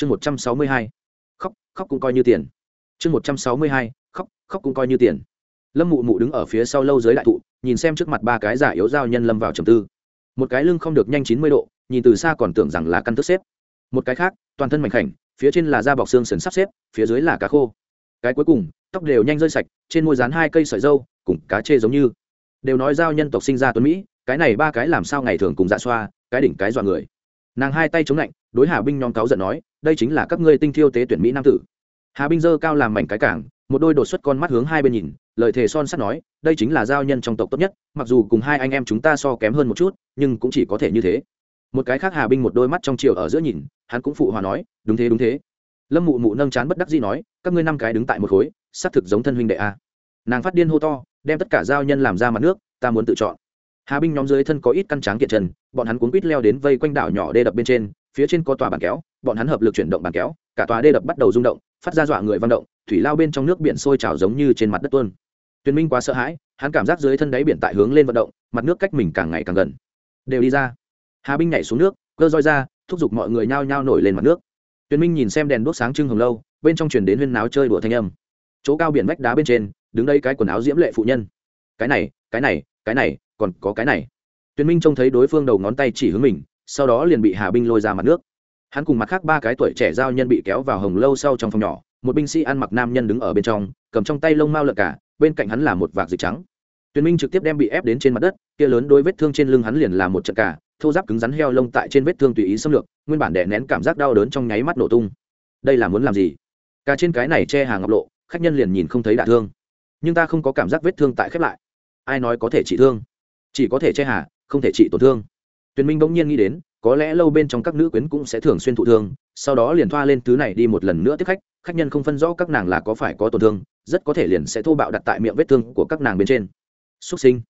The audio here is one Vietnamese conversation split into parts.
chương một trăm sáu mươi hai, khóc khóc cũng coi như tiền. Chương một trăm sáu mươi hai, khóc khóc cũng coi như tiền. Lâm mụ mụ đứng ở phía sau lâu dưới đại thụ, nhìn xem trước mặt ba cái giả yếu giao nhân lâm vào trầm tư. Một cái lưng không được nhanh chín mươi độ, nhìn từ xa còn tưởng rằng là căn thức xếp. Một cái khác, toàn thân mảnh khảnh, phía trên là da bọc xương sần sắp xếp, phía dưới là cá khô. Cái cuối cùng, tóc đều nhanh rơi sạch, trên môi dán hai cây sợi dâu, cùng cá chê giống như. Đều nói giao nhân tộc sinh ra tuấn mỹ, cái này ba cái làm sao ngày thường cùng dạ xoa, cái đỉnh cái dọa người. Nàng hai tay chống lạnh, đối hà binh nhóm cáu giận nói đây chính là các ngươi tinh thiêu tế tuyển mỹ nam tử. Hà binh dơ cao làm mảnh cái cảng, một đôi đột xuất con mắt hướng hai bên nhìn, lời thề son sắt nói, đây chính là giao nhân trong tộc tốt nhất, mặc dù cùng hai anh em chúng ta so kém hơn một chút, nhưng cũng chỉ có thể như thế. Một cái khác hà binh một đôi mắt trong chiều ở giữa nhìn, hắn cũng phụ hòa nói, đúng thế đúng thế. Lâm mụ mụ nâng chán bất đắc dĩ nói, các ngươi năm cái đứng tại một khối, xác thực giống thân huynh đệ a. Nàng phát điên hô to, đem tất cả giao nhân làm ra mặt nước, ta muốn tự chọn. Hà binh nhóm dưới thân có ít căn tráng kiện trần, bọn hắn cuốn quýt leo đến vây quanh đảo nhỏ đê đập bên trên, phía trên có tòa bàn kéo bọn hắn hợp lực chuyển động bàn kéo, cả tòa đê đập bắt đầu rung động, phát ra dọa người văn động, thủy lao bên trong nước biển sôi trào giống như trên mặt đất tuôn. Tuyền minh quá sợ hãi, hắn cảm giác dưới thân đáy biển tại hướng lên vận động, mặt nước cách mình càng ngày càng gần. Đều đi ra. Hà binh nhảy xuống nước, cơ roi ra, thúc giục mọi người nhao nhao nổi lên mặt nước. Tuyền minh nhìn xem đèn đốt sáng trưng hồng lâu, bên trong truyền đến huyên náo chơi đùa thanh âm. Chỗ cao biển vách đá bên trên, đứng đây cái quần áo diễm lệ phụ nhân. Cái này cái này cái này, còn có cái này. Tuyền minh trông thấy đối phương đầu ngón tay chỉ hướng mình, sau đó liền bị hà binh lôi ra mặt nước hắn cùng mặt khác ba cái tuổi trẻ giao nhân bị kéo vào hồng lâu sau trong phòng nhỏ, một binh sĩ ăn mặc nam nhân đứng ở bên trong, cầm trong tay lông mao lợn cả, bên cạnh hắn là một vạc dịch trắng. Tuyền minh trực tiếp đem bị ép đến trên mặt đất, kia lớn đôi vết thương trên lưng hắn liền là một trận cả, thô giáp cứng rắn heo lông tại trên vết thương tùy ý xâm lược, nguyên bản đè nén cảm giác đau đớn trong nháy mắt nổ tung. Đây là muốn làm gì? Cả trên cái này che hàng ngọc lộ, khách nhân liền nhìn không thấy đả thương. Nhưng ta không có cảm giác vết thương tại khép lại. Ai nói có thể trị thương? Chỉ có thể che hà, không thể trị tổn thương. Tuyền minh bỗng nhiên nghĩ đến có lẽ lâu bên trong các nữ quyến cũng sẽ thường xuyên thụ thương, sau đó liền thoa lên thứ này đi một lần nữa tiếp khách khách nhân không phân rõ các nàng là có phải có tổn thương, rất có thể liền sẽ thô bạo đặt tại miệng vết thương của các nàng bên trên. Xuất sinh,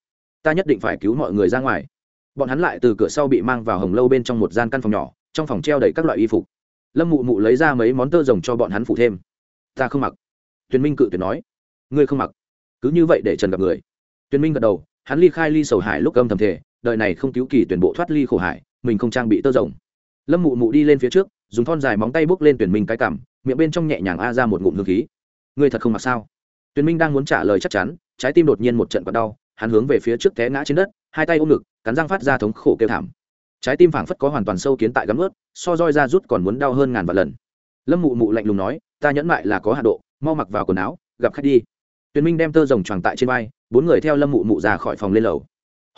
ta nhất định phải cứu mọi người ra ngoài. Bọn hắn lại từ cửa sau bị mang vào hồng lâu bên trong một gian căn phòng nhỏ, trong phòng treo đầy các loại y phục. Lâm mụ mụ lấy ra mấy món tơ rồng cho bọn hắn phụ thêm. Ta không mặc. Tuyền minh cự tuyệt nói. Ngươi không mặc. Cứ như vậy để trần gặp người. Tuyền minh gật đầu, hắn ly khai ly sầu hải lúc âm thầm thể đời này không cứu kỳ tuyển bộ thoát ly khổ hải mình không trang bị tơ rồng. Lâm mụ mụ đi lên phía trước, dùng thon dài móng tay bốc lên tuyển minh cái cảm, miệng bên trong nhẹ nhàng a ra một ngụm hương khí. Ngươi thật không mặc sao? Tuyển minh đang muốn trả lời chắc chắn, trái tim đột nhiên một trận quặn đau, hắn hướng về phía trước té ngã trên đất, hai tay ôm ngực, cắn răng phát ra thống khổ kêu thảm. Trái tim phảng phất có hoàn toàn sâu kiến tại gắm ướt, so roi ra rút còn muốn đau hơn ngàn vạn lần. Lâm mụ mụ lạnh lùng nói, ta nhẫn mại là có hạ độ, mau mặc vào quần áo, gặp khách đi. Tuyền minh đem tơ rồng tròn tại trên vai, bốn người theo lâm mụ mụ ra khỏi phòng lên lầu.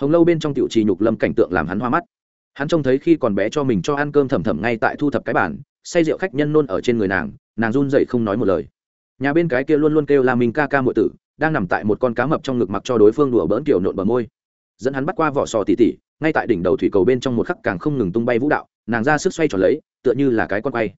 Hồng lâu bên trong tiểu trì nhục lâm cảnh tượng làm hắn hoa mắt hắn trông thấy khi còn bé cho mình cho ăn cơm thầm thầm ngay tại thu thập cái bản say rượu khách nhân nôn ở trên người nàng nàng run dậy không nói một lời. Nhà bên cái kia luôn luôn kêu là mình ca ca mượn tử, đang nằm tại một con cá mập trong ngực mặc cho đối phương đùa bỡn kiểu nộn bờ môi. Dẫn hắn bắt qua vỏ sò tỉ tỉ, ngay tại đỉnh đầu thủy cầu bên trong một khắc càng không ngừng tung bay vũ đạo, nàng ra sức xoay tròn lấy, tựa như là cái con quay.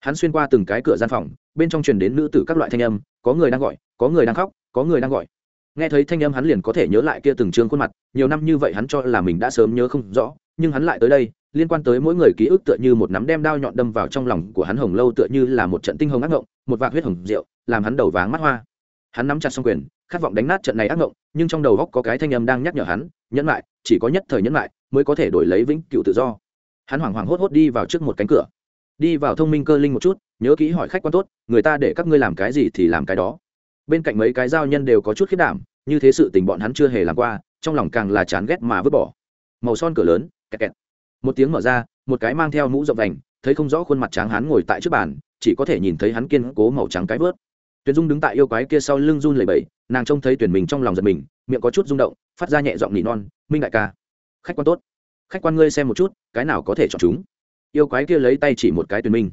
Hắn xuyên qua từng cái cửa gian phòng, bên trong truyền đến nữ tử các loại thanh âm, có người đang gọi, có người đang khóc, có người đang gọi. Nghe thấy thanh âm hắn liền có thể nhớ lại kia từng trương khuôn mặt, nhiều năm như vậy hắn cho là mình đã sớm nhớ không rõ nhưng hắn lại tới đây, liên quan tới mỗi người ký ức tựa như một nắm đem đao nhọn đâm vào trong lòng của hắn hồng lâu tựa như là một trận tinh hồng ác ngộng, một vạc huyết hồng rượu làm hắn đầu váng mắt hoa. Hắn nắm chặt xong quyền, khát vọng đánh nát trận này ác ngộng, nhưng trong đầu góc có cái thanh âm đang nhắc nhở hắn, nhẫn lại, chỉ có nhất thời nhẫn lại, mới có thể đổi lấy vĩnh cựu tự do. Hắn hoảng hoảng hốt hốt đi vào trước một cánh cửa. Đi vào thông minh cơ linh một chút, nhớ kỹ hỏi khách quan tốt, người ta để các ngươi làm cái gì thì làm cái đó. Bên cạnh mấy cái giao nhân đều có chút khiết đảm, như thế sự tình bọn hắn chưa hề làm qua, trong lòng càng là chán ghét mà vứt bỏ. Màu son cửa lớn kẹt kẹt. Một tiếng mở ra một cái mang theo mũ rộng vành thấy không rõ khuôn mặt trắng hắn ngồi tại trước bàn chỉ có thể nhìn thấy hắn kiên cố màu trắng cái vớt. Tuyển dung đứng tại yêu quái kia sau lưng run lầy bẩy, nàng trông thấy tuyển mình trong lòng giật mình miệng có chút rung động phát ra nhẹ giọng nỉ non minh đại ca khách quan tốt. Khách quan ngươi xem một chút cái nào có thể chọn chúng? Yêu quái kia lấy tay chỉ một cái tuyển minh.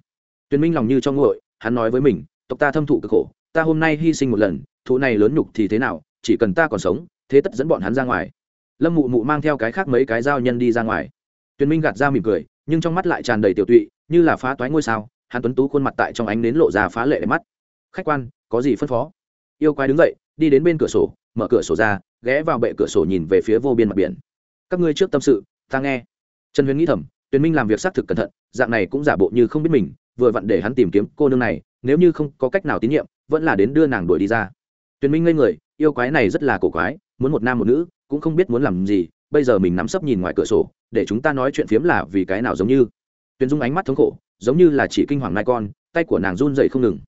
Tuyển minh lòng như trong ngội hắn nói với mình tộc ta thâm thụ cực khổ ta hôm nay hy sinh một lần thụ này lớn nhục thì thế nào chỉ cần ta còn sống thế tất dẫn bọn hắn ra ngoài lâm mụ mụ mang theo cái khác mấy cái dao nhân đi ra ngoài. Tuyền minh gạt ra mỉm cười, nhưng trong mắt lại tràn đầy tiểu tụy, như là phá toái ngôi sao, hắn tuấn tú khuôn mặt tại trong ánh nến lộ ra phá lệ đẹp mắt. Khách quan, có gì phân phó? Yêu quái đứng dậy, đi đến bên cửa sổ, mở cửa sổ ra, ghé vào bệ cửa sổ nhìn về phía vô biên mặt biển. Các ngươi trước tâm sự, ta nghe. Trần huyền nghĩ thầm, tuyền minh làm việc xác thực cẩn thận, dạng này cũng giả bộ như không biết mình, vừa vặn để hắn tìm kiếm cô nương này, nếu như không có cách nào tín nhiệm, vẫn là đến đưa nàng đuổi đi ra. Tuyền minh ngây người, yêu quái này rất là cổ quái, muốn một nam một nữ cũng không biết muốn làm gì, bây giờ mình nắm sấp nhìn ngoài cửa sổ, để chúng ta nói chuyện phiếm là vì cái nào giống như. Tuyền dung ánh mắt thống khổ, giống như là chỉ kinh hoàng nai con, tay của nàng run dậy không ngừng.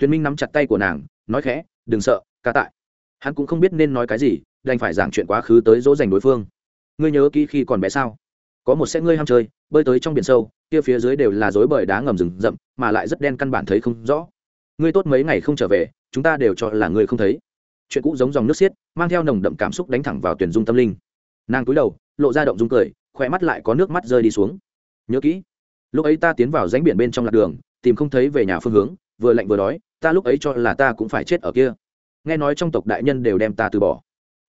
Tuyền minh nắm chặt tay của nàng, nói khẽ, đừng sợ, ca tại. Hắn cũng không biết nên nói cái gì, đành phải giảng chuyện quá khứ tới dỗ dành đối phương. Ngươi nhớ kỹ khi còn bé sao? Có một xe ngươi ham chơi, bơi tới trong biển sâu, kia phía dưới đều là dối bời đá ngầm rừng rậm, mà lại rất đen căn bản thấy không rõ. Ngươi tốt mấy ngày không trở về, chúng ta đều cho là ngươi không thấy chuyện cũ giống dòng nước xiết, mang theo nồng đậm cảm xúc đánh thẳng vào tuyển dung tâm linh. Nàng cúi đầu, lộ ra động dung cười khỏe mắt lại có nước mắt rơi đi xuống. Nhớ kỹ, lúc ấy ta tiến vào ránh biển bên trong lạc đường, tìm không thấy về nhà phương hướng, vừa lạnh vừa đói, ta lúc ấy cho là ta cũng phải chết ở kia. Nghe nói trong tộc đại nhân đều đem ta từ bỏ.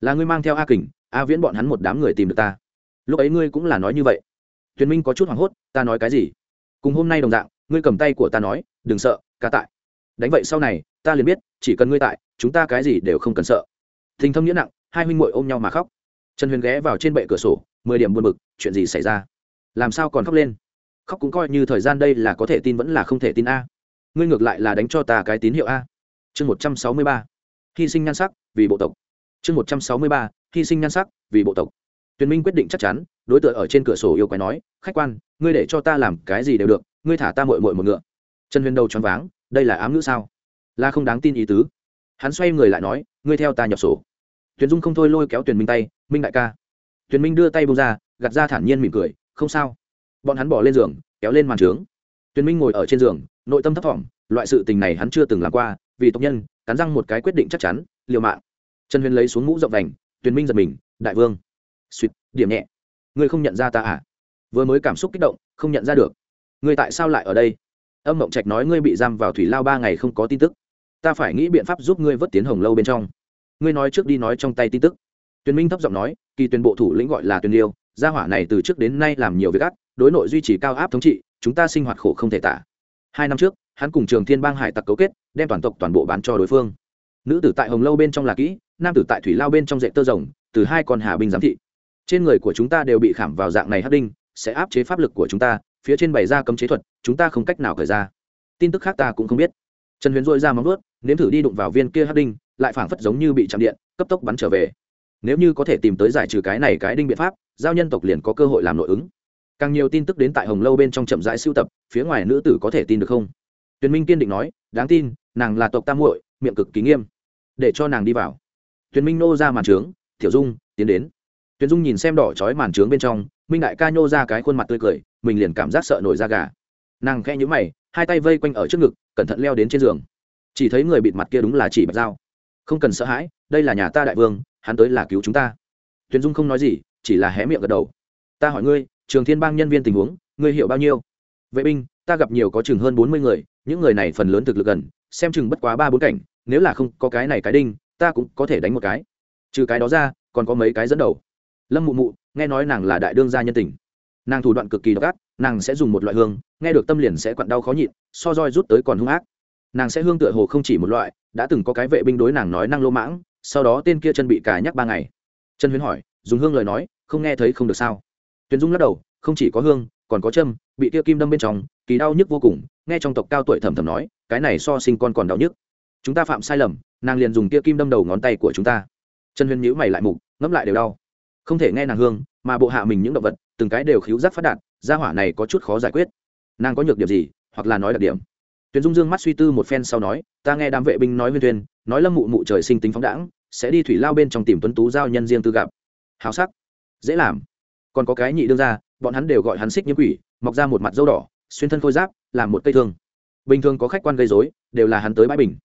Là ngươi mang theo a kình, a viễn bọn hắn một đám người tìm được ta. Lúc ấy ngươi cũng là nói như vậy. Tuyền minh có chút hoảng hốt, ta nói cái gì? Cùng hôm nay đồng dạng, ngươi cầm tay của ta nói, đừng sợ, ca tại. Đánh vậy sau này ta liền biết, chỉ cần ngươi tại, chúng ta cái gì đều không cần sợ. Thình thâm nghĩa nặng, hai huynh muội ôm nhau mà khóc. Trần huyền ghé vào trên bệ cửa sổ, mười điểm buồn bực, chuyện gì xảy ra? Làm sao còn khóc lên? Khóc cũng coi như thời gian đây là có thể tin vẫn là không thể tin a. Ngươi ngược lại là đánh cho ta cái tín hiệu a. Chương một trăm sáu mươi ba, hy sinh nhan sắc, vì bộ tộc. Chương một trăm sáu mươi ba, hy sinh nhan sắc, vì bộ tộc. Tuyền minh quyết định chắc chắn, đối tượng ở trên cửa sổ yêu quái nói, khách quan, ngươi để cho ta làm cái gì đều được, ngươi thả ta mội mội một ngựa. Trần huyền đầu choáng váng, đây là ám ngữ sao? Là không đáng tin ý tứ. Hắn xoay người lại nói, ngươi theo ta nhập sổ. Tuyền dung không thôi lôi kéo tuyền minh tay, minh đại ca. Tuyền minh đưa tay bông ra, gạt ra thản nhiên mỉm cười, không sao. Bọn hắn bỏ lên giường, kéo lên màn trướng. Tuyền minh ngồi ở trên giường, nội tâm thấp thỏm, loại sự tình này hắn chưa từng làm qua, vì tộc nhân, cắn răng một cái quyết định chắc chắn, liều mạng. Trần huyền lấy xuống mũ rộng đành tuyền minh giật mình, đại vương. Suýt, điểm nhẹ. Ngươi không nhận ra ta à? Vừa mới cảm xúc kích động, không nhận ra được. Ngươi tại sao lại ở đây? Âm mộng trạch nói, ngươi bị giam vào thủy lao ba ngày không có tin tức ta phải nghĩ biện pháp giúp ngươi vớt tiến hồng lâu bên trong. Ngươi nói trước đi nói trong tay tin tức. Tuyền minh thấp giọng nói, kỳ tuyên bộ thủ lĩnh gọi là tuyền liêu, gia hỏa này từ trước đến nay làm nhiều việc ác, đối nội duy trì cao áp thống trị, chúng ta sinh hoạt khổ không thể tả. Hai năm trước, hắn cùng trường thiên bang hải tặc cấu kết, đem toàn tộc toàn bộ bán cho đối phương. Nữ tử tại hồng lâu bên trong là kỹ, nam tử tại thủy lao bên trong dạy tơ rồng, từ hai con hà binh giám thị. Trên người của chúng ta đều bị khảm vào dạng này hắc đinh, sẽ áp chế pháp lực của chúng ta, phía trên bày ra cấm chế thuật, chúng ta không cách nào khởi ra. Tin tức khác ta cũng không biết. Trần huyền dội ra móng ướt nếm thử đi đụng vào viên kia hắc đinh, lại phảng phất giống như bị chạm điện, cấp tốc bắn trở về. Nếu như có thể tìm tới giải trừ cái này cái đinh biện pháp, giao nhân tộc liền có cơ hội làm nội ứng. Càng nhiều tin tức đến tại hồng lâu bên trong chậm rãi sưu tập, phía ngoài nữ tử có thể tin được không? Tuyền minh kiên định nói, đáng tin, nàng là tộc tam muội, miệng cực kỳ nghiêm. Để cho nàng đi vào. Tuyền minh nô ra màn trướng, tiểu dung, tiến đến. Tuyền dung nhìn xem đỏ chói màn trướng bên trong, minh đại ca nhô ra cái khuôn mặt tươi cười, mình liền cảm giác sợ nổi da gà. Nàng khẽ nhữ mày, hai tay vây quanh ở trước ngực, cẩn thận leo đến trên giường chỉ thấy người bịt mặt kia đúng là chỉ bạch dao không cần sợ hãi, đây là nhà ta đại vương, hắn tới là cứu chúng ta. Tuyền dung không nói gì, chỉ là hé miệng gật đầu. Ta hỏi ngươi, trường thiên bang nhân viên tình huống, ngươi hiểu bao nhiêu? Vệ binh, ta gặp nhiều có chừng hơn bốn mươi người, những người này phần lớn thực lực gần, xem chừng bất quá ba bốn cảnh, nếu là không có cái này cái đinh, ta cũng có thể đánh một cái. Trừ cái đó ra, còn có mấy cái dẫn đầu. Lâm mụ mụ, nghe nói nàng là đại đương gia nhân tình. Nàng thủ đoạn cực kỳ độc ác, nàng sẽ dùng một loại hương, nghe được tâm liền sẽ quặn đau khó nhịn, so roi rút tới còn hung ác nàng sẽ hương tựa hồ không chỉ một loại, đã từng có cái vệ binh đối nàng nói năng lô mãng, sau đó tên kia chân bị cà nhắc ba ngày. Trần huyến hỏi, dùng hương lời nói, không nghe thấy không được sao? Tuyền dung lắc đầu, không chỉ có hương, còn có châm, bị kia kim đâm bên trong, kỳ đau nhức vô cùng, nghe trong tộc cao tuổi thầm thầm nói, cái này so sinh con còn đau nhức. Chúng ta phạm sai lầm, nàng liền dùng kia kim đâm đầu ngón tay của chúng ta. Trần huyền nhữ mày lại mục, ngẫm lại đều đau. Không thể nghe nàng hương, mà bộ hạ mình những động vật, từng cái đều khíu giác phát đạt, gia hỏa này có chút khó giải quyết. Nàng có nhược điểm gì, hoặc là nói đặc điểm? Tuyền dung dương mắt suy tư một phen sau nói ta nghe đám vệ binh nói viên thuyền, nói lâm mụ mụ trời sinh tính phóng đãng sẽ đi thủy lao bên trong tìm tuấn tú giao nhân riêng tư gặp. Hào sắc dễ làm. Còn có cái nhị đương ra bọn hắn đều gọi hắn xích nhiễm quỷ mọc ra một mặt dâu đỏ xuyên thân khôi giáp làm một cây thương. Bình thường có khách quan gây dối đều là hắn tới bãi bình.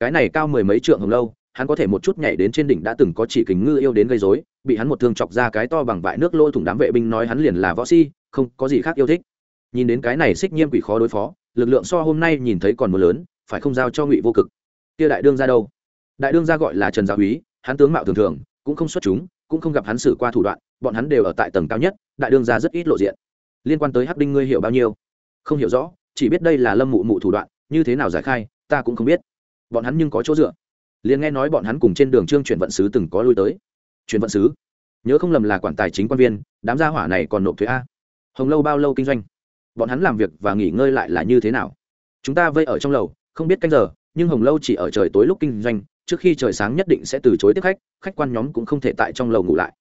Cái này cao mười mấy trượng hồng lâu hắn có thể một chút nhảy đến trên đỉnh đã từng có chỉ kính ngư yêu đến gây dối bị hắn một thương chọc ra cái to bằng vại nước lôi thủng đám vệ binh nói hắn liền là võ si không có gì khác yêu thích. Nhìn đến cái này xích nhiễm quỷ khó đối phó lực lượng so hôm nay nhìn thấy còn mưa lớn, phải không giao cho ngụy vô cực? Kia đại đương ra đâu? Đại đương ra gọi là trần gia úy, hắn tướng mạo thường thường, cũng không xuất chúng, cũng không gặp hắn xử qua thủ đoạn, bọn hắn đều ở tại tầng cao nhất, đại đương ra rất ít lộ diện. Liên quan tới hắc đinh ngươi hiểu bao nhiêu? Không hiểu rõ, chỉ biết đây là lâm mụ mụ thủ đoạn, như thế nào giải khai, ta cũng không biết. Bọn hắn nhưng có chỗ dựa. Liền nghe nói bọn hắn cùng trên đường trương chuyển vận sứ từng có lui tới. Chuyển vận sứ? Nhớ không lầm là quản tài chính quan viên, đám gia hỏa này còn nộp thuế a. Hồng lâu bao lâu kinh doanh? Bọn hắn làm việc và nghỉ ngơi lại là như thế nào? Chúng ta vây ở trong lầu, không biết canh giờ, nhưng hồng lâu chỉ ở trời tối lúc kinh doanh, trước khi trời sáng nhất định sẽ từ chối tiếp khách khách quan nhóm cũng không thể tại trong lầu ngủ lại.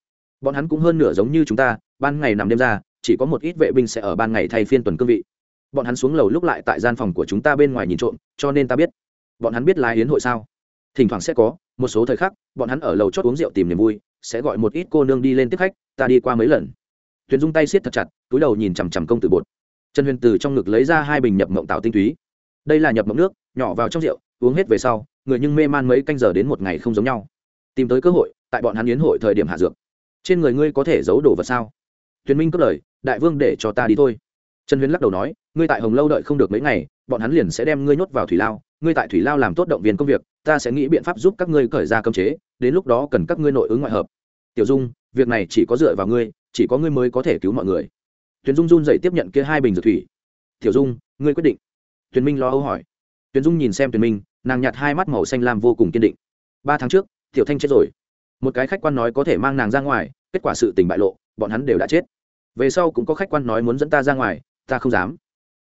Bọn hắn cũng hơn nửa giống như chúng ta, ban ngày nằm đêm ra, chỉ có một ít vệ binh sẽ ở ban ngày thay phiên tuần cương vị. Bọn hắn xuống lầu lúc lại tại gian phòng của chúng ta bên ngoài nhìn trộm, cho nên ta biết. Bọn hắn biết lái yến hội sao? Thỉnh thoảng sẽ có, một số thời khắc, bọn hắn ở lầu chót uống rượu tìm niềm vui, sẽ gọi một ít cô nương đi lên tiếp khách, ta đi qua mấy lần. Tuyền dung tay siết thật chặt, túi đầu nhìn chằm chằm công tử bột trần huyền từ trong ngực lấy ra hai bình nhập mộng tạo tinh túy. Đây là nhập mộng nước, nhỏ vào trong rượu, uống hết về sau, người nhưng mê man mấy canh giờ đến một ngày không giống nhau. Tìm tới cơ hội, tại bọn hắn yến hội thời điểm hạ dược. Trên người ngươi có thể giấu đồ vật sao? Tuyền minh cất lời, đại vương để cho ta đi thôi. Trần huyền lắc đầu nói, ngươi tại hồng lâu đợi không được mấy ngày, bọn hắn liền sẽ đem ngươi nhốt vào thủy lao, ngươi tại thủy lao làm tốt động viên công việc, ta sẽ nghĩ biện pháp giúp các ngươi khởi ra cơm chế, đến lúc đó cần các ngươi nội ứng ngoại hợp. Tiểu dung, việc này chỉ có dựa vào ngươi, chỉ có ngươi mới có thể cứu mọi người tuyền dung run dậy tiếp nhận kia hai bình dược thủy. Tiểu dung, ngươi quyết định. Tuyền minh lo âu hỏi. Tuyền dung nhìn xem tuyền minh, nàng nhặt hai mắt màu xanh lam vô cùng kiên định. Ba tháng trước, tiểu thanh chết rồi. Một cái khách quan nói có thể mang nàng ra ngoài, kết quả sự tình bại lộ, bọn hắn đều đã chết. Về sau cũng có khách quan nói muốn dẫn ta ra ngoài, ta không dám.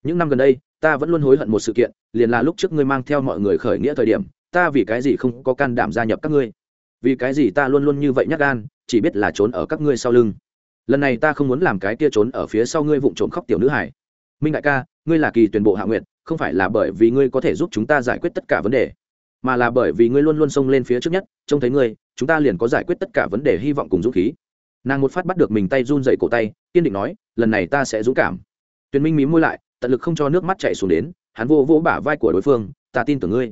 Những năm gần đây, ta vẫn luôn hối hận một sự kiện, liền là lúc trước ngươi mang theo mọi người khởi nghĩa thời điểm, ta vì cái gì không có can đảm gia nhập các ngươi? Vì cái gì ta luôn luôn như vậy nhắc gan, chỉ biết là trốn ở các ngươi sau lưng lần này ta không muốn làm cái kia trốn ở phía sau ngươi vụng trộm khóc tiểu nữ hải minh đại ca, ngươi là kỳ tuyển bộ hạ nguyện không phải là bởi vì ngươi có thể giúp chúng ta giải quyết tất cả vấn đề, mà là bởi vì ngươi luôn luôn xông lên phía trước nhất, trông thấy ngươi, chúng ta liền có giải quyết tất cả vấn đề hy vọng cùng dũng khí. Nàng một phát bắt được mình tay run dậy cổ tay, kiên định nói, lần này ta sẽ dũng cảm. Tuyền minh mím môi lại, tận lực không cho nước mắt chạy xuống đến, hắn vô vỗ bả vai của đối phương, ta tin tưởng ngươi.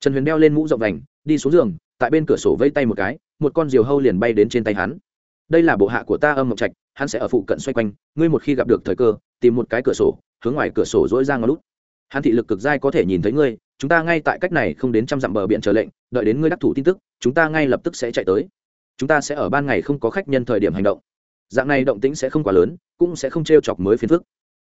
Trần huyền đeo lên mũ rộng vành, đi xuống giường, tại bên cửa sổ vây tay một cái, một con diều hâu liền bay đến trên tay hắn đây là bộ hạ của ta âm mộng trạch, hắn sẽ ở phụ cận xoay quanh, ngươi một khi gặp được thời cơ, tìm một cái cửa sổ, hướng ngoài cửa sổ dỗi ra ngó lút. Hắn thị lực cực dai có thể nhìn thấy ngươi, chúng ta ngay tại cách này không đến trăm dặm bờ biển chờ lệnh, đợi đến ngươi đắc thủ tin tức, chúng ta ngay lập tức sẽ chạy tới. Chúng ta sẽ ở ban ngày không có khách nhân thời điểm hành động. Dạng này động tĩnh sẽ không quá lớn, cũng sẽ không t r e o chọc mới phiền phức.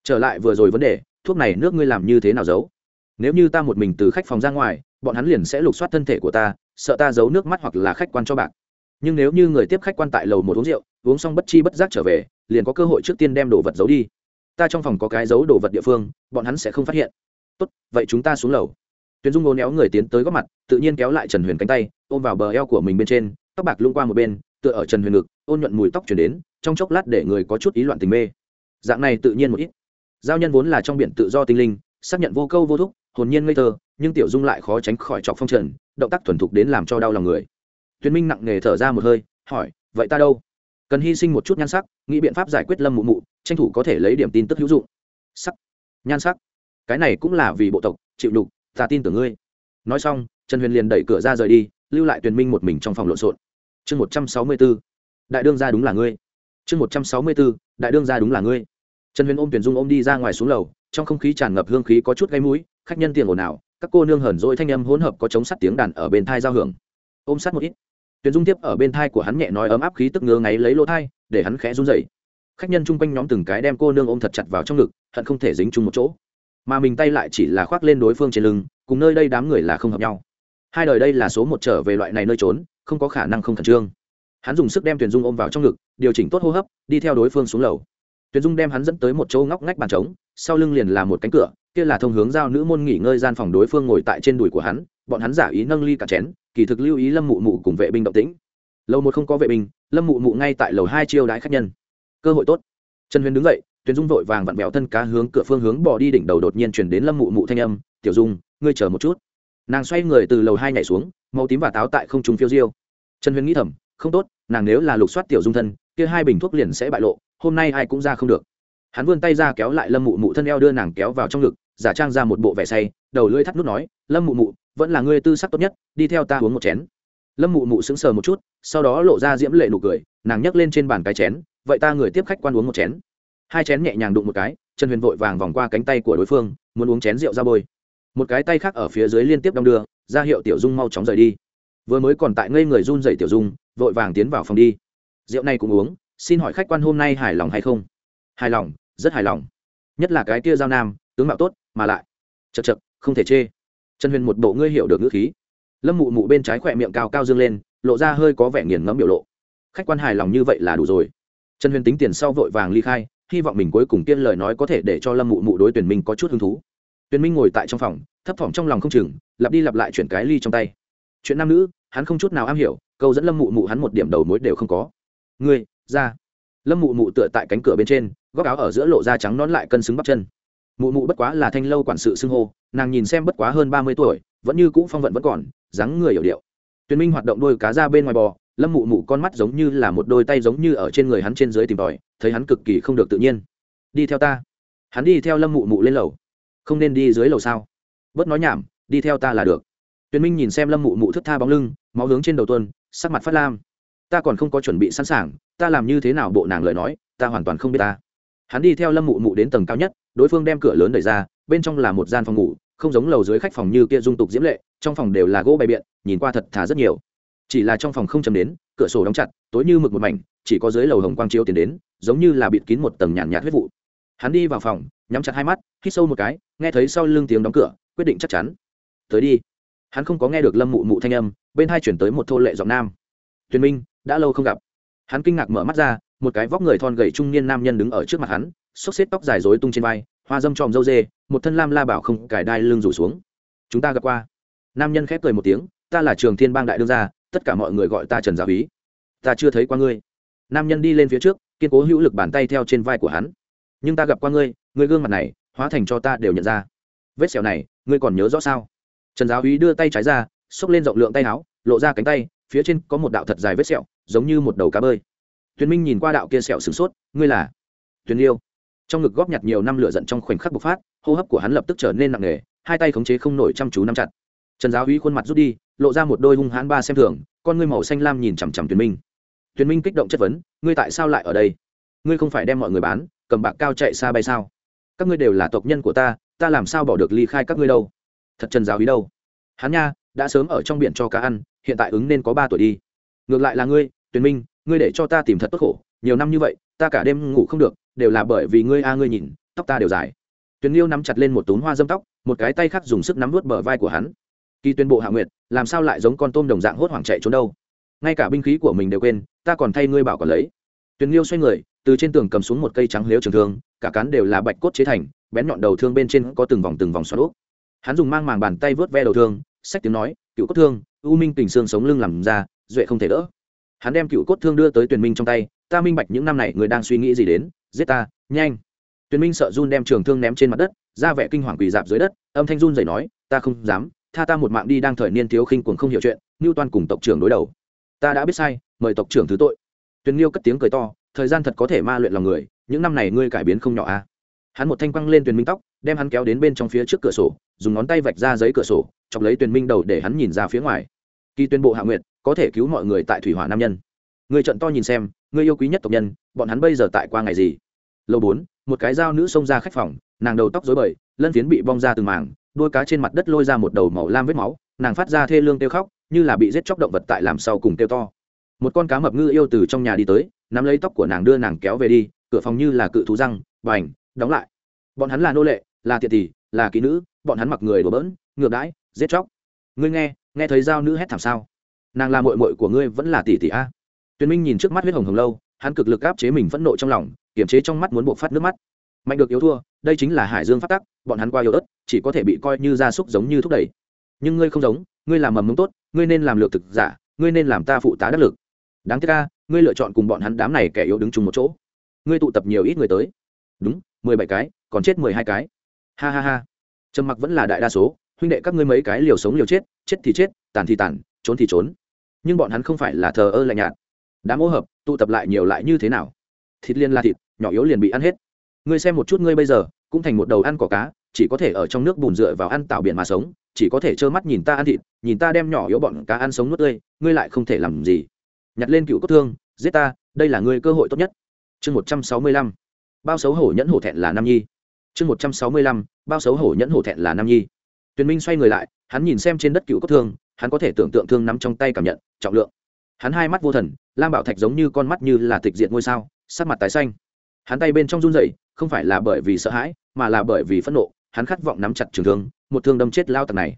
Trở lại vừa rồi vấn đề, thuốc này nước ngươi làm như thế nào giấu? Nếu như ta một mình từ khách phòng ra ngoài, bọn hắn liền sẽ lục soát thân thể của ta, sợ ta giấu nước mắt hoặc là khách quan cho bạc nhưng nếu như người tiếp khách quan tại lầu một uống rượu, uống xong bất chi bất giác trở về, liền có cơ hội trước tiên đem đồ vật giấu đi. Ta trong phòng có cái giấu đồ vật địa phương, bọn hắn sẽ không phát hiện. Tốt, vậy chúng ta xuống lầu. Tuyền dung ngô néo người tiến tới góc mặt, tự nhiên kéo lại trần huyền cánh tay, ôm vào bờ eo của mình bên trên, tóc bạc lung qua một bên, tựa ở trần huyền ngực, ôn nhuận mùi tóc chuyển đến, trong chốc lát để người có chút ý loạn tình mê. Dạng này tự nhiên một ít. Giao nhân vốn là trong biển tự do tinh linh, xác nhận vô câu vô thúc, hồn nhiên ngây thơ, nhưng tiểu dung lại khó tránh khỏi trọc phong trần, động tác thuần thục đến làm cho đau lòng người tuyền minh nặng nề thở ra một hơi, hỏi, vậy ta đâu? Cần hy sinh một chút nhan sắc, nghĩ biện pháp giải quyết lâm mụ mụ, tranh thủ có thể lấy điểm tin tức hữu dụng. Sắc, nhan sắc? Cái này cũng là vì bộ tộc, chịu đục ta tin tưởng ngươi. Nói xong, trần huyền liền đẩy cửa ra rời đi, lưu lại tuyền minh một mình trong phòng lộn xộn. Chương một trăm sáu mươi b ố đại đương ra đúng là ngươi. Chương một trăm sáu mươi b ố đại đương ra đúng là ngươi. Trần huyền ôm tuyển dung ôm đi ra ngoài xuống lầu, trong không khí tràn ngập hương khí có chút gây mũi, khách nhân tiền ồn ào, các cô nương hởn dỗi thanh âm hỗn hợp có chống sắt tiếng đàn ở bên thai giao hưởng. Ôm sát một ít tuyền dung tiếp ở bên thai của hắn nhẹ nói ấm áp khí tức ngứa ngáy lấy lỗ thai, để hắn khẽ run dậy khách nhân chung quanh nhóm từng cái đem cô nương ôm thật chặt vào trong ngực, hận không thể dính chung một chỗ. Mà mình tay lại chỉ là khoác lên đối phương trên lưng, cùng nơi đây đám người là không hợp nhau. Hai đời đây là số một trở về loại này nơi trốn, không có khả năng không khẩn trương. Hắn dùng sức đem tuyền dung ôm vào trong ngực, điều chỉnh tốt hô hấp, đi theo đối phương xuống lầu. Tuyền dung đem hắn dẫn tới một chỗ ngóc ngách bàn trống, sau lưng liền là một cánh cửa, kia là thông hướng giao nữ môn nghỉ ngơi gian phòng đối phương ngồi tại trên đùi của hắn, bọn hắn giả ý nâng ly cả chén kỳ thực lưu ý lâm mụ mụ cùng vệ binh động tĩnh. Lầu một không có vệ binh, lâm mụ mụ ngay tại lầu hai chiêu đãi khách nhân. Cơ hội tốt. Trần huyền đứng dậy, tuyền dung vội vàng vặn vẹo thân cá hướng cửa phương hướng bỏ đi đỉnh đầu đột nhiên chuyển đến lâm mụ mụ thanh âm, tiểu dung, ngươi chờ một chút. Nàng xoay người từ lầu hai nhảy xuống, màu tím và táo tại không trung phiêu diêu. Trần huyền nghĩ thầm, không tốt, nàng nếu là lục soát tiểu dung thân, kia hai bình thuốc liền sẽ bại lộ, hôm nay ai cũng ra không được. Hắn vươn tay ra kéo lại lâm mụ mụ thân eo đưa nàng kéo vào trong ngực, giả trang ra một bộ vẻ say, đầu lưỡi thắt nút nói, lâm mụ mụ vẫn là ngươi tư sắc tốt nhất, đi theo ta uống một chén. Lâm mụ mụ sững sờ một chút, sau đó lộ ra diễm lệ nụ cười, nàng nhấc lên trên bàn cái chén, vậy ta người tiếp khách quan uống một chén. Hai chén nhẹ nhàng đụng một cái, trần huyền vội vàng vòng qua cánh tay của đối phương, muốn uống chén rượu ra bôi. Một cái tay khác ở phía dưới liên tiếp đong đưa, ra hiệu tiểu dung mau chóng rời đi. Vừa mới còn tại ngây người run dậy tiểu dung, vội vàng tiến vào phòng đi. Rượu này cũng uống, xin hỏi khách quan hôm nay hài lòng hay không? Hài lòng, rất hài lòng. Nhất là cái kia giao nam, tướng mạo tốt, mà lại, chật chật, không thể chê trần huyền một bộ ngươi hiểu được ngữ khí. Lâm mụ mụ bên trái khỏe miệng cao cao dương lên, lộ ra hơi có vẻ nghiền ngẫm biểu lộ. Khách quan hài lòng như vậy là đủ rồi. Trần huyền tính tiền sau vội vàng ly khai, hy vọng mình cuối cùng kiên lời nói có thể để cho lâm mụ mụ đối tuyển minh có chút hứng thú. Tuyển minh ngồi tại trong phòng, thấp thỏm trong lòng không chừng, lặp đi lặp lại chuyển cái ly trong tay. Chuyện nam nữ, hắn không chút nào am hiểu, câu dẫn lâm mụ mụ hắn một điểm đầu mối đều không có. Ngươi, ra. Lâm mụ mụ tựa tại cánh cửa bên trên, góc áo ở giữa lộ da trắng nón lại cân xứng bắp chân mụ mụ bất quá là thanh lâu quản sự xưng hô, nàng nhìn xem bất quá hơn ba mươi tuổi, vẫn như cũ phong vận vẫn còn, dáng người hiểu điệu. Tuyền minh hoạt động đôi cá ra bên ngoài bò, lâm mụ mụ con mắt giống như là một đôi tay giống như ở trên người hắn trên dưới tìm tòi, thấy hắn cực kỳ không được tự nhiên. Đi theo ta. Hắn đi theo lâm mụ mụ lên lầu. Không nên đi dưới lầu sao? Bớt nói nhảm, đi theo ta là được. Tuyền minh nhìn xem lâm mụ mụ thức tha bóng lưng, máu hướng trên đầu tuân sắc mặt phát lam. Ta còn không có chuẩn bị sẵn sàng, ta làm như thế nào bộ nàng lời nói, ta hoàn toàn không biết ta hắn đi theo lâm mụ mụ đến tầng cao nhất, đối phương đem cửa lớn đẩy ra, bên trong là một gian phòng ngủ, không giống lầu dưới khách phòng như kia dung tục diễm lệ, trong phòng đều là gỗ bày biện, nhìn qua thật thà rất nhiều. Chỉ là trong phòng không chấm đến, cửa sổ đóng chặt, tối như mực một mảnh, chỉ có dưới lầu hồng quang chiếu tiến đến, giống như là bịt kín một tầng nhàn nhạt huyết vụ. Hắn đi vào phòng, nhắm chặt hai mắt, hít sâu một cái, nghe thấy sau lưng tiếng đóng cửa, quyết định chắc chắn. Tới đi. Hắn không có nghe được lâm mụ mụ thanh âm, bên hai chuyển tới một thô lệ giọng nam. Tuyền minh, đã lâu không gặp. Hắn kinh ngạc mở mắt ra một cái vóc người thon gầy trung niên nam nhân đứng ở trước mặt hắn, xốc xếp tóc dài rối tung trên vai, hoa dâm tròm dâu dê, một thân lam la bảo không cải đai lưng rủ xuống. Chúng ta gặp qua. Nam nhân khép cười một tiếng, ta là trường thiên bang đại đương gia, tất cả mọi người gọi ta trần giáo úy ta chưa thấy qua ngươi. Nam nhân đi lên phía trước, kiên cố hữu lực bàn tay theo trên vai của hắn. Nhưng ta gặp qua ngươi ngươi gương mặt này, hóa thành cho ta đều nhận ra. Vết sẹo này, ngươi còn nhớ rõ sao? Trần giáo úy đưa tay trái ra, xốc lên rộng lượng tay áo, lộ ra cánh tay, phía trên có một đạo thật dài vết sẹo, giống như một đầu cá bơi tuyền minh nhìn qua đạo kia sẹo sửng sốt, ngươi là? Tuyền liêu. Trong ngực góp nhặt nhiều năm lửa giận trong khoảnh khắc bộc phát, hô hấp của hắn lập tức trở nên nặng nề, hai tay khống chế không nổi chăm chú nắm chặt. Trần giáo uy khuôn mặt rút đi, lộ ra một đôi hung hãn ba xem thường, con ngươi màu xanh lam nhìn chằm chằm tuyền minh. Tuyền minh kích động chất vấn, ngươi tại sao lại ở đây? Ngươi không phải đem mọi người bán, cầm bạc cao chạy xa bay sao? Các ngươi đều là tộc nhân của ta ta làm sao bỏ được ly khai các ngươi đâu? Thật trần giáo ý đâu? Hắn nha, đã sớm ở trong biển cho cá ăn, hiện tại ứng nên có ba tuổi đi. Ngược lại là ngươi, tuyền minh ngươi để cho ta tìm thật tốt khổ, nhiều năm như vậy, ta cả đêm ngủ không được, đều là bởi vì ngươi a, ngươi nhìn, tóc ta đều dài. Tuyền liêu nắm chặt lên một tốn hoa dâm tóc, một cái tay khác dùng sức nắm vớt bờ vai của hắn. Kỳ tuyên bộ hạ nguyệt, làm sao lại giống con tôm đồng dạng hốt hoảng chạy trốn đâu? Ngay cả binh khí của mình đều quên, ta còn thay ngươi bảo còn lấy. Tuyền liêu xoay người, từ trên tường cầm xuống một cây trắng lếu trường thương, cả cán đều là bạch cốt chế thành, bén nhọn đầu thương bên trên có từng vòng từng vòng xoắn úp. Hắn dùng mang màng bàn tay vớt ve đầu thương sách tiếng nói, cựu cốt thương, u minh tình xương sống lưng làm ra, duệ không thể đỡ hắn đem cựu cốt thương đưa tới tuyền minh trong tay, ta minh bạch những năm này người đang suy nghĩ gì đến, giết ta, nhanh. Tuyền minh sợ run đem trường thương ném trên mặt đất, ra vẻ kinh hoàng quỳ dạp dưới đất, âm thanh run dày nói, ta không dám, tha ta một mạng đi đang thời niên thiếu khinh cuồng không hiểu chuyện, ngưu toan cùng tộc trưởng đối đầu. Ta đã biết sai, mời tộc trưởng thứ tội. Tuyền liêu cất tiếng cười to, thời gian thật có thể ma luyện lòng người, những năm này ngươi cải biến không nhỏ à. Hắn một thanh quăng lên tuyền minh tóc, đem hắn kéo đến bên trong phía trước cửa sổ, dùng ngón tay vạch ra giấy cửa sổ, chọc lấy tuyền minh đầu để hắn nhìn ra phía ngoài. Kỳ tuyên bộ hạ nguyệt có thể cứu mọi người tại thủy hỏa nam nhân. Người trận to nhìn xem, người yêu quý nhất tộc nhân, bọn hắn bây giờ tại qua ngày gì? Lâu bốn, một cái dao nữ xông ra khách phòng, nàng đầu tóc dối bời, lân phiến bị bong ra từng mảng, đôi cá trên mặt đất lôi ra một đầu màu lam vết máu, nàng phát ra thê lương kêu khóc, như là bị giết chóc động vật tại làm sau cùng kêu to. Một con cá mập ngư yêu từ trong nhà đi tới, nắm lấy tóc của nàng đưa nàng kéo về đi, cửa phòng như là cự thú răng, bành, đóng lại. Bọn hắn là nô lệ, là thiệt tỷ là kỹ nữ, bọn hắn mặc người đổ bỡn, ngược đãi, giết chóc. Ngươi nghe nghe thấy dao nữ hét thảm sao? Nàng là mội mội của ngươi vẫn là tỷ tỷ a? Tuyền minh nhìn trước mắt huyết hồng hồng lâu, hắn cực lực áp chế mình phẫn nộ trong lòng, kiềm chế trong mắt muốn buộc phát nước mắt. Mạnh được yếu thua, đây chính là hải dương phát tắc, bọn hắn qua yếu ớt, chỉ có thể bị coi như gia súc giống như thúc đẩy. Nhưng ngươi không giống, ngươi làm mầm mống tốt, ngươi nên làm lược thực giả, ngươi nên làm ta phụ tá đắc lực. Đáng tiếc ca ngươi lựa chọn cùng bọn hắn đám này kẻ yếu đứng chung một chỗ. Ngươi tụ tập nhiều ít người tới. Đúng, mười bảy cái, còn chết mười hai cái. Ha ha ha. Trầm mặc vẫn là đại đa số, huynh đệ các ngươi mấy cái liều sống liều chết chết thì chết, tàn thì tàn, trốn thì trốn nhưng bọn hắn không phải là thờ ơ lạnh nhạt. Đám ô hợp, tụ tập lại nhiều lại như thế nào? Thịt liên là thịt, nhỏ yếu liền bị ăn hết. Ngươi xem một chút ngươi bây giờ, cũng thành một đầu ăn cỏ cá, chỉ có thể ở trong nước bùn dựa vào ăn tạo biển mà sống, chỉ có thể trơ mắt nhìn ta ăn thịt, nhìn ta đem nhỏ yếu bọn cá ăn sống nuốt tươi, ngươi lại không thể làm gì. Nhặt lên cựu cốt thương, giết ta, đây là ngươi cơ hội tốt nhất. Chương một trăm sáu mươi lăm. Bao xấu hổ nhẫn hổ thẹn là nam nhi. Chương một trăm sáu mươi lăm. Bao xấu hổ nhẫn hổ thẹn là nam nhi tuyền minh xoay người lại, hắn nhìn xem trên đất cựu cốt thương, hắn có thể tưởng tượng thương nắm trong tay cảm nhận, trọng lượng. Hắn hai mắt vô thần, lam bảo thạch giống như con mắt như là tịch diệt ngôi sao, sắc mặt tái xanh. Hắn tay bên trong run rẩy, không phải là bởi vì sợ hãi, mà là bởi vì phẫn nộ, hắn khát vọng nắm chặt trường thương, một thương đâm chết lao tặc này.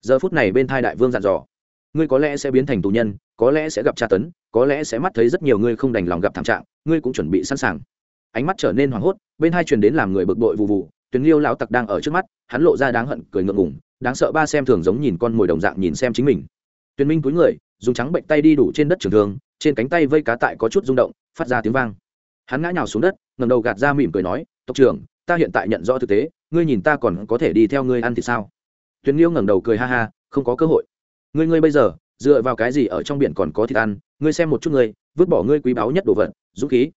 Giờ phút này bên thai đại vương dặn dò, ngươi có lẽ sẽ biến thành tù nhân, có lẽ sẽ gặp tra tấn, có lẽ sẽ mắt thấy rất nhiều ngươi không đành lòng gặp thảm trạng, ngươi cũng chuẩn bị sẵn sàng. Ánh mắt trở nên hoảng hốt, bên hai truyền đến làm người bực bội vụ vụ tuyến liêu lão tặc đang ở trước mắt, hắn lộ ra đáng hận, cười ngượng ngùng, đáng sợ ba xem thường giống nhìn con mồi đồng dạng nhìn xem chính mình. Tuyền minh túi người, dùng trắng bệnh tay đi đủ trên đất trường thương, trên cánh tay vây cá tại có chút rung động, phát ra tiếng vang. Hắn ngã nhào xuống đất ngầm đầu gạt ra mỉm cười nói, tộc trưởng, ta hiện tại nhận rõ thực tế, ngươi nhìn ta còn có thể đi theo ngươi ăn thì sao? Tuyền liêu ngẩng đầu cười ha ha, không có cơ hội. Ngươi ngươi bây giờ, dựa vào cái gì ở trong biển còn có thịt ăn? Ngươi xem một chút ngươi, vứt bỏ ngươi quý báu nhất đồ vật, dũng khí.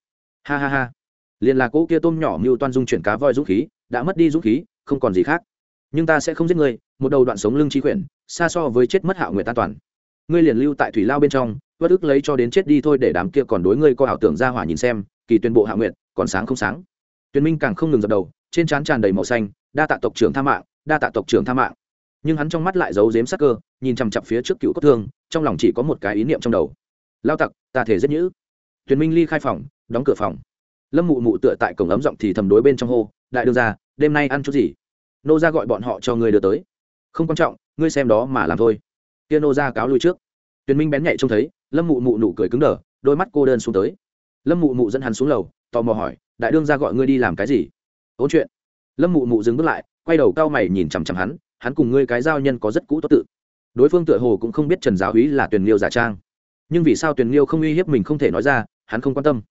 Ha ha ha. Liền là cỗ kia tôm nhỏ mưu toan dung chuyển cá voi dũng khí đã mất đi dũng khí, không còn gì khác. Nhưng ta sẽ không giết ngươi, một đầu đoạn sống lưng trí quyển, xa so với chết mất hạo nguyện an toàn. Ngươi liền lưu tại thủy lao bên trong, bất ức lấy cho đến chết đi thôi để đám kia còn đối ngươi có ảo tưởng ra hỏa nhìn xem, kỳ tuyên bộ hạ nguyện còn sáng không sáng. Tuyên minh càng không ngừng dập đầu, trên trán tràn đầy màu xanh, đa tạ tộc trưởng tha mạng, đa tạ tộc trưởng tha mạng. Nhưng hắn trong mắt lại giấu dếm sắc cơ, nhìn chằm chặp phía trước cựu cốt thương, trong lòng chỉ có một cái ý niệm trong đầu. Lao tặc, ta thể rất nhữ. Tuyên minh ly khai phòng, đóng cửa phòng. Lâm mụ mụ tựa tại cổng ấm giọng thì thầm đối bên trong hô đại đương ra đêm nay ăn chút gì? Nô ra gọi bọn họ cho ngươi đưa tới. Không quan trọng, ngươi xem đó mà làm thôi. Kia nô ra cáo lui trước. Tuyền minh bén nhạy trông thấy, lâm mụ mụ nụ cười cứng đờ, đôi mắt cô đơn xuống tới. Lâm mụ mụ dẫn hắn xuống lầu, tò mò hỏi, đại đương ra gọi ngươi đi làm cái gì? Ôn chuyện. Lâm mụ mụ dừng bước lại, quay đầu cao mày nhìn chằm chằm hắn hắn cùng ngươi cái giao nhân có rất cũ tốt tự. Đối phương tựa hồ cũng không biết trần giáo úy là tuyền liêu giả trang. Nhưng vì sao tuyền liêu không uy hiếp mình không thể nói ra, hắn không quan tâm.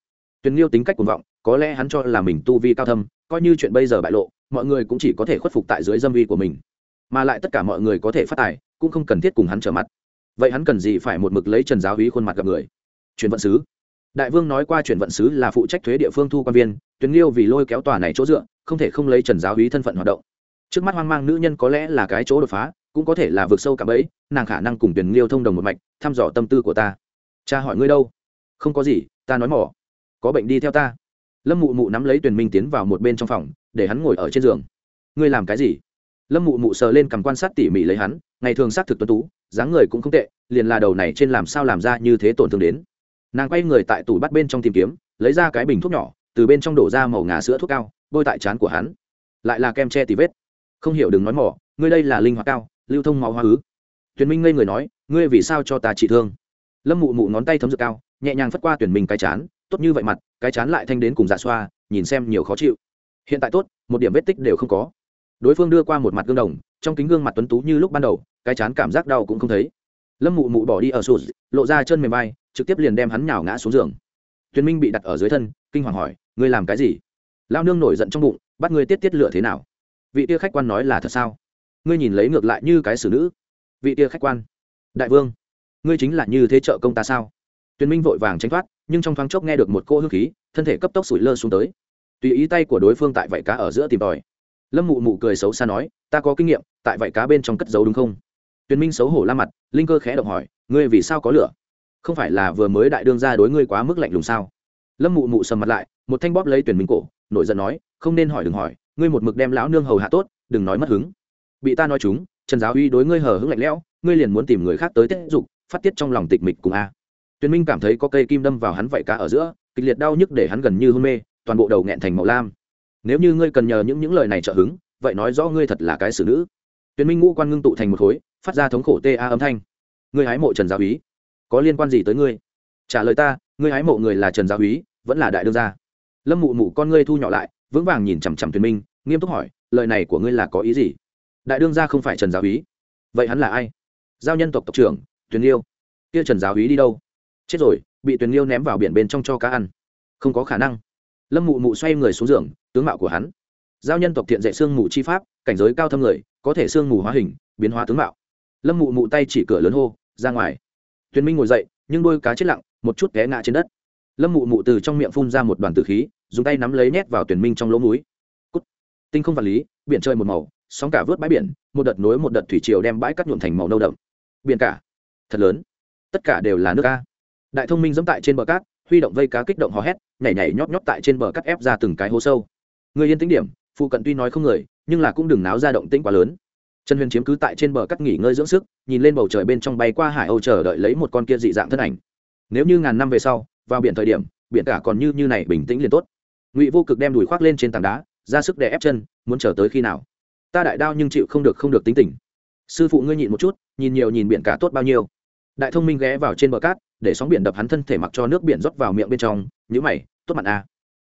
Tuyền liêu tính cách cuồng vọng, có lẽ hắn cho là mình tu vi cao thâm coi như chuyện bây giờ bại lộ, mọi người cũng chỉ có thể khuất phục tại dưới dâm uy của mình. Mà lại tất cả mọi người có thể phát tài, cũng không cần thiết cùng hắn trở mặt. Vậy hắn cần gì phải một mực lấy trần giáo hí khuôn mặt gặp người? Chuyển vận sứ. Đại vương nói qua chuyển vận sứ là phụ trách thuế địa phương thu quan viên, tuyến liêu vì lôi kéo tòa này chỗ dựa, không thể không lấy trần giáo hí thân phận hoạt động. Trước mắt hoang mang nữ nhân có lẽ là cái chỗ đột phá, cũng có thể là vượt sâu cả bẫy, nàng khả năng cùng tuyển liêu thông đồng một mạch, thăm dò tâm tư của ta. Cha hỏi ngươi đâu? Không có gì, ta nói mỏ. Có bệnh đi theo ta lâm mụ mụ nắm lấy Tuyền minh tiến vào một bên trong phòng, để hắn ngồi ở trên giường. Ngươi làm cái gì? Lâm mụ mụ sờ lên cầm quan sát tỉ mỉ lấy hắn, ngày thường xác thực tuân tú, dáng người cũng không tệ, liền là đầu này trên làm sao làm ra như thế tổn thương đến. Nàng quay người tại tủ bắt bên trong tìm kiếm, lấy ra cái bình thuốc nhỏ, từ bên trong đổ ra màu ngà sữa thuốc cao, bôi tại trán của hắn. Lại là kem che tì vết. Không hiểu đừng nói mỏ, ngươi đây là linh hoạt cao, lưu thông máu hoa ứ. Tuyền minh ngây người nói, ngươi vì sao cho ta trị thương? Lâm mụ mụ ngón tay thấm dược cao, nhẹ nhàng phất qua tuyển minh cái chán tốt như vậy mặt, cái chán lại thanh đến cùng dạ xoa, nhìn xem nhiều khó chịu. Hiện tại tốt, một điểm vết tích đều không có. Đối phương đưa qua một mặt gương đồng, trong kính gương mặt tuấn tú như lúc ban đầu, cái chán cảm giác đau cũng không thấy. Lâm mụ mụ bỏ đi ở sụt, lộ ra chân mềm vai, trực tiếp liền đem hắn nhào ngã xuống giường. Tuyền minh bị đặt ở dưới thân, kinh hoàng hỏi, ngươi làm cái gì? Lao nương nổi giận trong bụng, bắt ngươi tiết tiết lựa thế nào? Vị tia khách quan nói là thật sao? Ngươi nhìn lấy ngược lại như cái xử nữ. Vị tia khách quan, đại vương, ngươi chính là như thế trợ công ta sao? Tuyền minh vội vàng tránh thoát, nhưng trong thoáng chốc nghe được một cô hương khí, thân thể cấp tốc sủi lơ xuống tới. Tùy ý tay của đối phương tại vảy cá ở giữa tìm tòi. Lâm mụ mụ cười xấu xa nói, ta có kinh nghiệm, tại vảy cá bên trong cất giấu đúng không? Tuyền minh xấu hổ la mặt, linh cơ khẽ động hỏi, ngươi vì sao có lửa? Không phải là vừa mới đại đương ra đối ngươi quá mức lạnh lùng sao? Lâm mụ mụ sầm mặt lại, một thanh bóp lấy tuyển minh cổ, nổi giận nói, không nên hỏi, đừng hỏi, ngươi một mực đem lão nương hầu hạ tốt, đừng nói mất hứng. Bị ta nói chúng, trần giáo uy đối ngươi hờ hững lạnh lẽo, ngươi liền muốn tìm người khác tới tiết dục, phát tiết trong lòng tịch mịch cùng a tuyền minh cảm thấy có cây kim đâm vào hắn vảy cá ở giữa, kịch liệt đau nhức để hắn gần như hôn mê, toàn bộ đầu nghẹn thành màu lam. Nếu như ngươi cần nhờ những những lời này trợ hứng, vậy nói rõ ngươi thật là cái xử nữ. Tuyền minh ngũ quan ngưng tụ thành một khối, phát ra thống khổ ta âm thanh. Ngươi hái mộ trần giáo úy. Có liên quan gì tới ngươi? Trả lời ta, ngươi hái mộ người là trần giáo úy, vẫn là đại đương gia. Lâm mụ mụ con ngươi thu nhỏ lại, vững vàng nhìn chằm chằm tuyền minh, nghiêm túc hỏi, lời này của ngươi là có ý gì? Đại đương gia không phải trần giáo úy. Vậy hắn là ai? Giao nhân tộc tộc trưởng, tuyền liêu. Kia trần giáo úy đi đâu? Chết rồi, bị tuyền liêu ném vào biển bên trong cho cá ăn. Không có khả năng. Lâm mụ mụ xoay người xuống giường, tướng mạo của hắn. Giao nhân tộc thiện dạy xương mù chi pháp, cảnh giới cao thâm người, có thể xương mù hóa hình, biến hóa tướng mạo. Lâm mụ mụ tay chỉ cửa lớn hô, ra ngoài. Tuyền minh ngồi dậy, nhưng đôi cá chết lặng, một chút té ngã trên đất. Lâm mụ mụ từ trong miệng phun ra một đoàn tử khí, dùng tay nắm lấy nhét vào tuyển minh trong lỗ múi Cút. tinh không vật lý, biển chơi một màu, sóng cả vớt bãi biển, một đợt nối một đợt thủy triều đem bãi cắt nhuộm thành màu nâu đậm. Biển cả. Thật lớn. Tất cả đều là nước ca đại thông minh dẫm tại trên bờ cát, huy động vây cá kích động hò hét, nhảy nhảy nhóp nhóp tại trên bờ cát ép ra từng cái hố sâu. Người yên tĩnh điểm, phụ cận tuy nói không người, nhưng là cũng đừng náo ra động tĩnh quá lớn. Trần huyền chiếm cứ tại trên bờ cắt nghỉ ngơi dưỡng sức, nhìn lên bầu trời bên trong bay qua hải âu chờ đợi lấy một con kia dị dạng thân ảnh. Nếu như ngàn năm về sau, vào biển thời điểm, biển cả còn như như này bình tĩnh liền tốt. Ngụy vô cực đem đùi khoác lên trên tảng đá, ra sức để ép chân, muốn chờ tới khi nào? Ta đại đao nhưng chịu không được không được tính tình. Sư phụ ngươi nhịn một chút, nhìn nhiều nhìn biển cả tốt bao nhiêu. Đại thông minh ghé vào trên bờ cát để sóng biển đập hắn thân thể mặc cho nước biển rót vào miệng bên trong, nhữ mày, tốt mặt a à.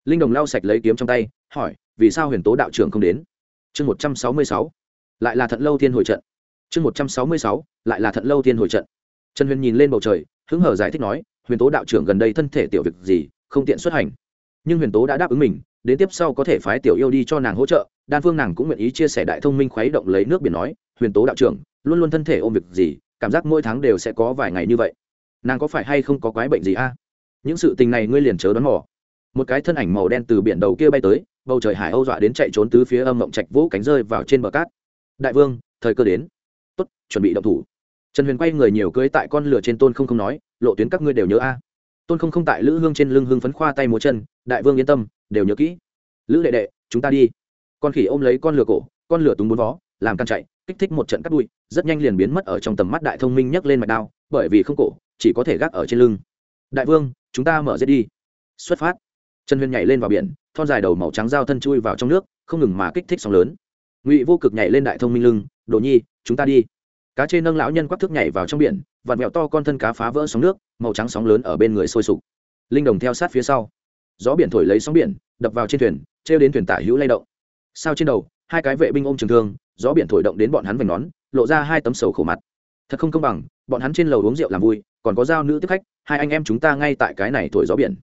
linh đồng lau sạch lấy kiếm trong tay, hỏi, vì sao huyền tố đạo trưởng không đến? Chương một trăm sáu mươi sáu, lại là thận lâu thiên hồi trận. Chương một trăm sáu mươi sáu, lại là thận lâu thiên hồi trận. Trần huyền nhìn lên bầu trời, hứng hở giải thích nói, huyền tố đạo trưởng gần đây thân thể tiểu việc gì, không tiện xuất hành. Nhưng huyền tố đã đáp ứng mình, đến tiếp sau có thể phái tiểu yêu đi cho nàng hỗ trợ, đan phương nàng cũng nguyện ý chia sẻ đại thông minh khuấy động lấy nước biển nói, huyền tố đạo trưởng, luôn luôn thân thể ôm việc gì, cảm giác mỗi tháng đều sẽ có vài ngày như vậy nàng có phải hay không có quái bệnh gì a? Những sự tình này ngươi liền chớ đoán mò. Một cái thân ảnh màu đen từ biển đầu kia bay tới, bầu trời hải âu dọa đến chạy trốn tứ phía âm mộng trạch vũ cánh rơi vào trên bờ cát. Đại vương, thời cơ đến. Tốt, chuẩn bị động thủ. Trần huyền quay người nhiều cưới tại con lửa trên tôn không không nói, lộ tuyến các ngươi đều nhớ a. Tôn không không tại lữ hương trên lưng hương phấn khoa tay múa chân, đại vương yên tâm, đều nhớ kỹ. Lữ đệ đệ, chúng ta đi. Con khỉ ôm lấy con lửa cổ, con lửa túng bốn vó, làm căn chạy, kích thích một trận cắt đuôi rất nhanh liền biến mất ở trong tầm mắt đại thông minh nhấc lên mạch đao, bởi vì không cổ chỉ có thể gác ở trên lưng. Đại vương, chúng ta mở giết đi. Xuất phát. Trần huyền nhảy lên vào biển, thon dài đầu màu trắng dao thân chui vào trong nước, không ngừng mà kích thích sóng lớn. Ngụy vô cực nhảy lên đại thông minh lưng, đồ nhi, chúng ta đi. Cá chê nâng lão nhân quắc thức nhảy vào trong biển vạt mẹo to con thân cá phá vỡ sóng nước, màu trắng sóng lớn ở bên người sôi sục. Linh đồng theo sát phía sau. Gió biển thổi lấy sóng biển, đập vào trên thuyền, trêu đến thuyền tả hữu lay động. Sao trên đầu, hai cái vệ binh ôm trường thương, gió biển thổi động đến bọn hắn vành nón, lộ ra hai tấm sầu khổ mặt. Thật không công bằng, bọn hắn trên lầu uống rượu làm vui còn có giao nữ tiếp khách, hai anh em chúng ta ngay tại cái này thổi gió biển.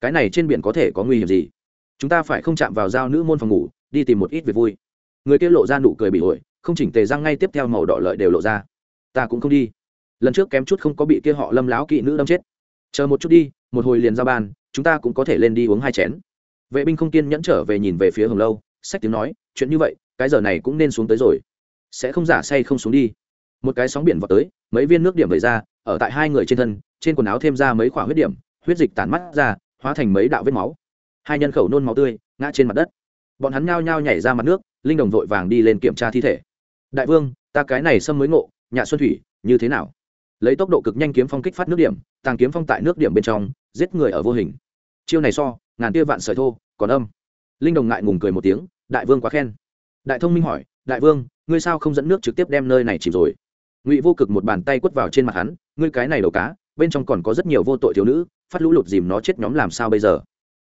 Cái này trên biển có thể có nguy hiểm gì? Chúng ta phải không chạm vào giao nữ môn phòng ngủ, đi tìm một ít việc vui. Người kia lộ ra nụ cười bị ổi, không chỉnh tề răng ngay tiếp theo màu đỏ lợi đều lộ ra. Ta cũng không đi. Lần trước kém chút không có bị kia họ lâm láo kỵ nữ đâm chết. Chờ một chút đi, một hồi liền ra ban chúng ta cũng có thể lên đi uống hai chén. Vệ binh không kiên nhẫn trở về nhìn về phía hồng lâu, sách tiếng nói, chuyện như vậy, cái giờ này cũng nên xuống tới rồi. Sẽ không giả say không xuống đi một cái sóng biển vào tới, mấy viên nước điểm vẩy ra, ở tại hai người trên thân, trên quần áo thêm ra mấy khoả huyết điểm, huyết dịch tản mắt ra, hóa thành mấy đạo vết máu. Hai nhân khẩu nôn máu tươi, ngã trên mặt đất. Bọn hắn nhao nhao nhảy ra mặt nước, linh đồng vội vàng đi lên kiểm tra thi thể. Đại vương, ta cái này xâm mới ngộ nhà xuân thủy, như thế nào? Lấy tốc độ cực nhanh kiếm phong kích phát nước điểm, tàng kiếm phong tại nước điểm bên trong, giết người ở vô hình. Chiêu này so, ngàn tia vạn sợi thô, còn âm. Linh đồng ngại ngùng cười một tiếng, đại vương quá khen. Đại thông minh hỏi, đại vương, ngươi sao không dẫn nước trực tiếp đem nơi này chìm rồi? Ngụy vô cực một bàn tay quất vào trên mặt hắn ngươi cái này đầu cá bên trong còn có rất nhiều vô tội thiếu nữ phát lũ lụt dìm nó chết nhóm làm sao bây giờ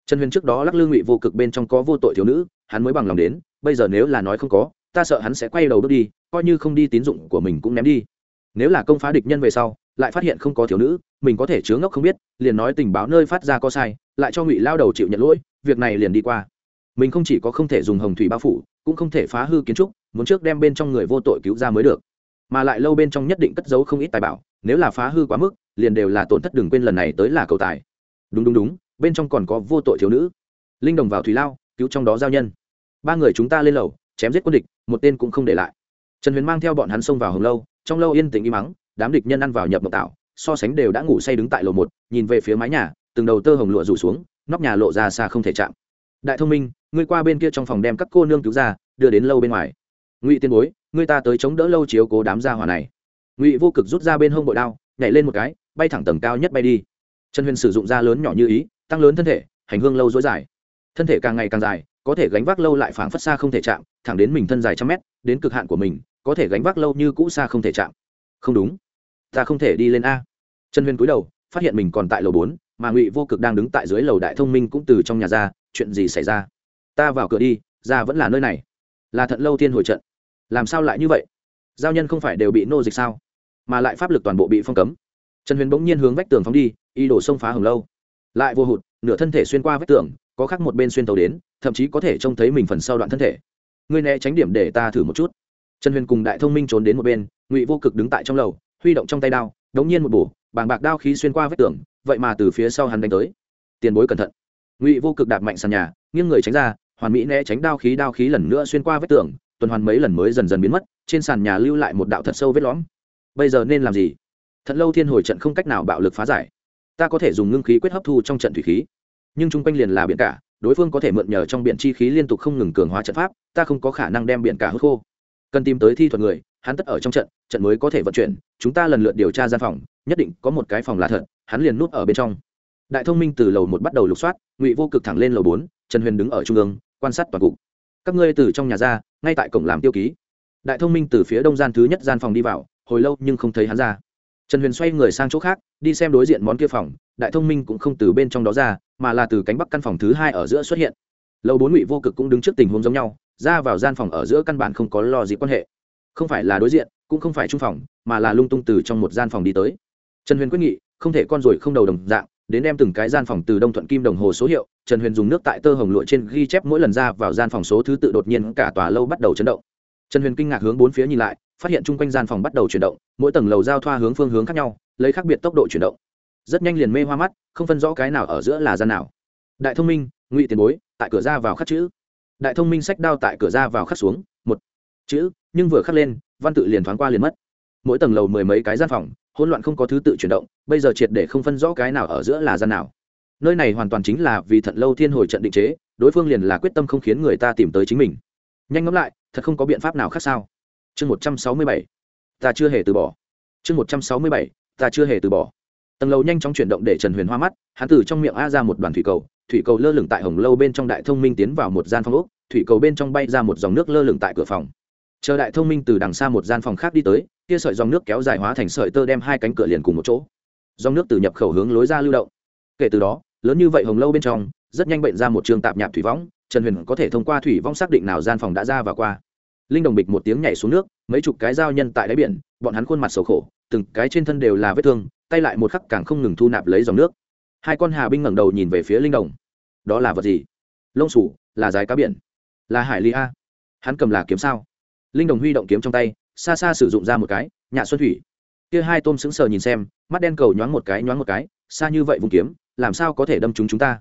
trần huyền trước đó lắc lư ngụy vô cực bên trong có vô tội thiếu nữ hắn mới bằng lòng đến bây giờ nếu là nói không có ta sợ hắn sẽ quay đầu bước đi coi như không đi tín dụng của mình cũng ném đi nếu là công phá địch nhân về sau lại phát hiện không có thiếu nữ mình có thể chứa ngốc không biết liền nói tình báo nơi phát ra có sai lại cho ngụy lao đầu chịu nhận lỗi việc này liền đi qua mình không chỉ có không thể dùng hồng thủy bao phủ cũng không thể phá hư kiến trúc muốn trước đem bên trong người vô tội cứu ra mới được mà lại lâu bên trong nhất định cất giấu không ít tài bảo, nếu là phá hư quá mức, liền đều là tổn thất đừng quên lần này tới là cầu tài. Đúng đúng đúng, bên trong còn có vô tội thiếu nữ. Linh đồng vào thủy lao, cứu trong đó giao nhân. Ba người chúng ta lên lầu, chém giết quân địch, một tên cũng không để lại. Trần huyền mang theo bọn hắn xông vào hồng lâu, trong lâu yên tĩnh im mắng, đám địch nhân ăn vào nhập mộng tạo, so sánh đều đã ngủ say đứng tại lầu một, nhìn về phía mái nhà, từng đầu tơ hồng lụa rủ xuống, nóc nhà lộ ra xa không thể chạm. Đại thông minh, ngươi qua bên kia trong phòng đem các cô nương cứu ra, đưa đến lâu bên ngoài. Ngụy tiên bối ngươi ta tới chống đỡ lâu chiếu cố đám gia hỏa này. Ngụy vô cực rút ra bên hông bội đao, nhảy lên một cái, bay thẳng tầng cao nhất bay đi. Trần huyền sử dụng da lớn nhỏ như ý, tăng lớn thân thể, hành hương lâu dối dài. Thân thể càng ngày càng dài, có thể gánh vác lâu lại phảng phất xa không thể chạm, thẳng đến mình thân dài trăm mét, đến cực hạn của mình, có thể gánh vác lâu như cũ xa không thể chạm. Không đúng. Ta không thể đi lên a. Trần huyền cúi đầu, phát hiện mình còn tại lầu bốn, mà ngụy vô cực đang đứng tại dưới lầu đại thông minh cũng từ trong nhà ra, chuyện gì xảy ra? Ta vào cửa đi, ra vẫn là nơi này. Là thận lâu tiên hồi trận làm sao lại như vậy? Giao nhân không phải đều bị nô dịch sao? Mà lại pháp lực toàn bộ bị phong cấm. Trần huyền bỗng nhiên hướng vách tường phóng đi y đổ xông phá hồng lâu. Lại vô hụt, nửa thân thể xuyên qua vách tường, có khác một bên xuyên tàu đến, thậm chí có thể trông thấy mình phần sau đoạn thân thể. Ngươi né tránh điểm để ta thử một chút. Trần huyền cùng đại thông minh trốn đến một bên, ngụy vô cực đứng tại trong lầu, huy động trong tay đao, đống nhiên một bổ, bàng bạc đao khí xuyên qua vách tường, vậy mà từ phía sau hắn đánh tới. Tiền bối cẩn thận. Ngụy vô cực đạp mạnh sàn nhà, nghiêng người tránh ra, hoàn mỹ né tránh đao khí đao khí lần nữa xuyên qua vách tường tuần hoàn mấy lần mới dần dần biến mất, trên sàn nhà lưu lại một đạo thật sâu vết lõm. Bây giờ nên làm gì? Thật lâu thiên hồi trận không cách nào bạo lực phá giải. Ta có thể dùng ngưng khí quyết hấp thu trong trận thủy khí. Nhưng chung quanh liền là biển cả, đối phương có thể mượn nhờ trong biển chi khí liên tục không ngừng cường hóa trận pháp, ta không có khả năng đem biển cả hút khô. Cần tìm tới thi thuật người, hắn tất ở trong trận trận mới có thể vận chuyển. Chúng ta lần lượt điều tra gian phòng, nhất định có một cái phòng là thật, hắn liền nút ở bên trong. Đại thông minh từ lầu một bắt đầu lục soát, ngụy vô cực thẳng lên lầu bốn, trần huyền đứng ở trung ương, quan sát toàn cục các ngươi từ trong nhà ra, ngay tại cổng làm tiêu ký. Đại thông minh từ phía đông gian thứ nhất gian phòng đi vào, hồi lâu nhưng không thấy hắn ra. Trần huyền xoay người sang chỗ khác, đi xem đối diện món kia phòng, đại thông minh cũng không từ bên trong đó ra, mà là từ cánh bắc căn phòng thứ hai ở giữa xuất hiện. Lầu bốn ngụy vô cực cũng đứng trước tình huống giống nhau, ra vào gian phòng ở giữa căn bản không có lo gì quan hệ. Không phải là đối diện, cũng không phải trung phòng, mà là lung tung từ trong một gian phòng đi tới. Trần huyền quyết nghị, không thể con rồi không đầu đồng dạng đến đem từng cái gian phòng từ đông thuận kim đồng hồ số hiệu, trần huyền dùng nước tại tơ hồng lụa trên ghi chép mỗi lần ra vào gian phòng số thứ tự đột nhiên cả tòa lâu bắt đầu chấn động. Trần huyền kinh ngạc hướng bốn phía nhìn lại, phát hiện chung quanh gian phòng bắt đầu chuyển động, mỗi tầng lầu giao thoa hướng phương hướng khác nhau, lấy khác biệt tốc độ chuyển động. Rất nhanh liền mê hoa mắt, không phân rõ cái nào ở giữa là gian nào. Đại thông minh, ngụy tiền bối, tại cửa ra vào khắc chữ. Đại thông minh sách đao tại cửa ra vào khắc xuống, một chữ, nhưng vừa khắc lên, văn tự liền thoáng qua liền mất. Mỗi tầng lầu mười mấy cái gian phòng hỗn loạn không có thứ tự chuyển động, bây giờ triệt để không phân rõ cái nào ở giữa là gian nào. Nơi này hoàn toàn chính là vì thận lâu thiên hồi trận định chế, đối phương liền là quyết tâm không khiến người ta tìm tới chính mình. Nhanh ngẫm lại, thật không có biện pháp nào khác sao? Chương một trăm sáu mươi bảy. Ta chưa hề từ bỏ. Chương một trăm sáu mươi bảy. Ta chưa hề từ bỏ. Tầng lầu nhanh chóng chuyển động để trần huyền hoa mắt, hắn từ trong miệng a ra một đoàn thủy cầu thủy cầu lơ lửng tại hồng lâu bên trong đại thông minh tiến vào một gian phòng úc thủy cầu bên trong bay ra một dòng nước lơ lửng tại cửa phòng. Chờ đại thông minh từ đằng xa một gian phòng khác đi tới kia sợi dòng nước kéo dài hóa thành sợi tơ đem hai cánh cửa liền cùng một chỗ. Dòng nước từ nhập khẩu hướng lối ra lưu động. Kể từ đó, lớn như vậy hồng lâu bên trong, rất nhanh bệnh ra một trường tạp nhạp thủy võng, trần huyền có thể thông qua thủy vong xác định nào gian phòng đã ra và qua. Linh đồng bịch một tiếng nhảy xuống nước, mấy chục cái dao nhân tại đáy biển, bọn hắn khuôn mặt sầu khổ, từng cái trên thân đều là vết thương, tay lại một khắc càng không ngừng thu nạp lấy dòng nước. Hai con hà binh ngẩng đầu nhìn về phía linh đồng. Đó là vật gì? Lông sủ, là dài cá biển. Là hải ly a. Hắn cầm là kiếm sao? Linh đồng huy động kiếm trong tay xa xa sử dụng ra một cái nhạ xuân thủy. Kia hai tôm sững sờ nhìn xem, mắt đen cầu nhoáng một cái, nhoáng một cái, xa như vậy vùng kiếm, làm sao có thể đâm chúng chúng ta?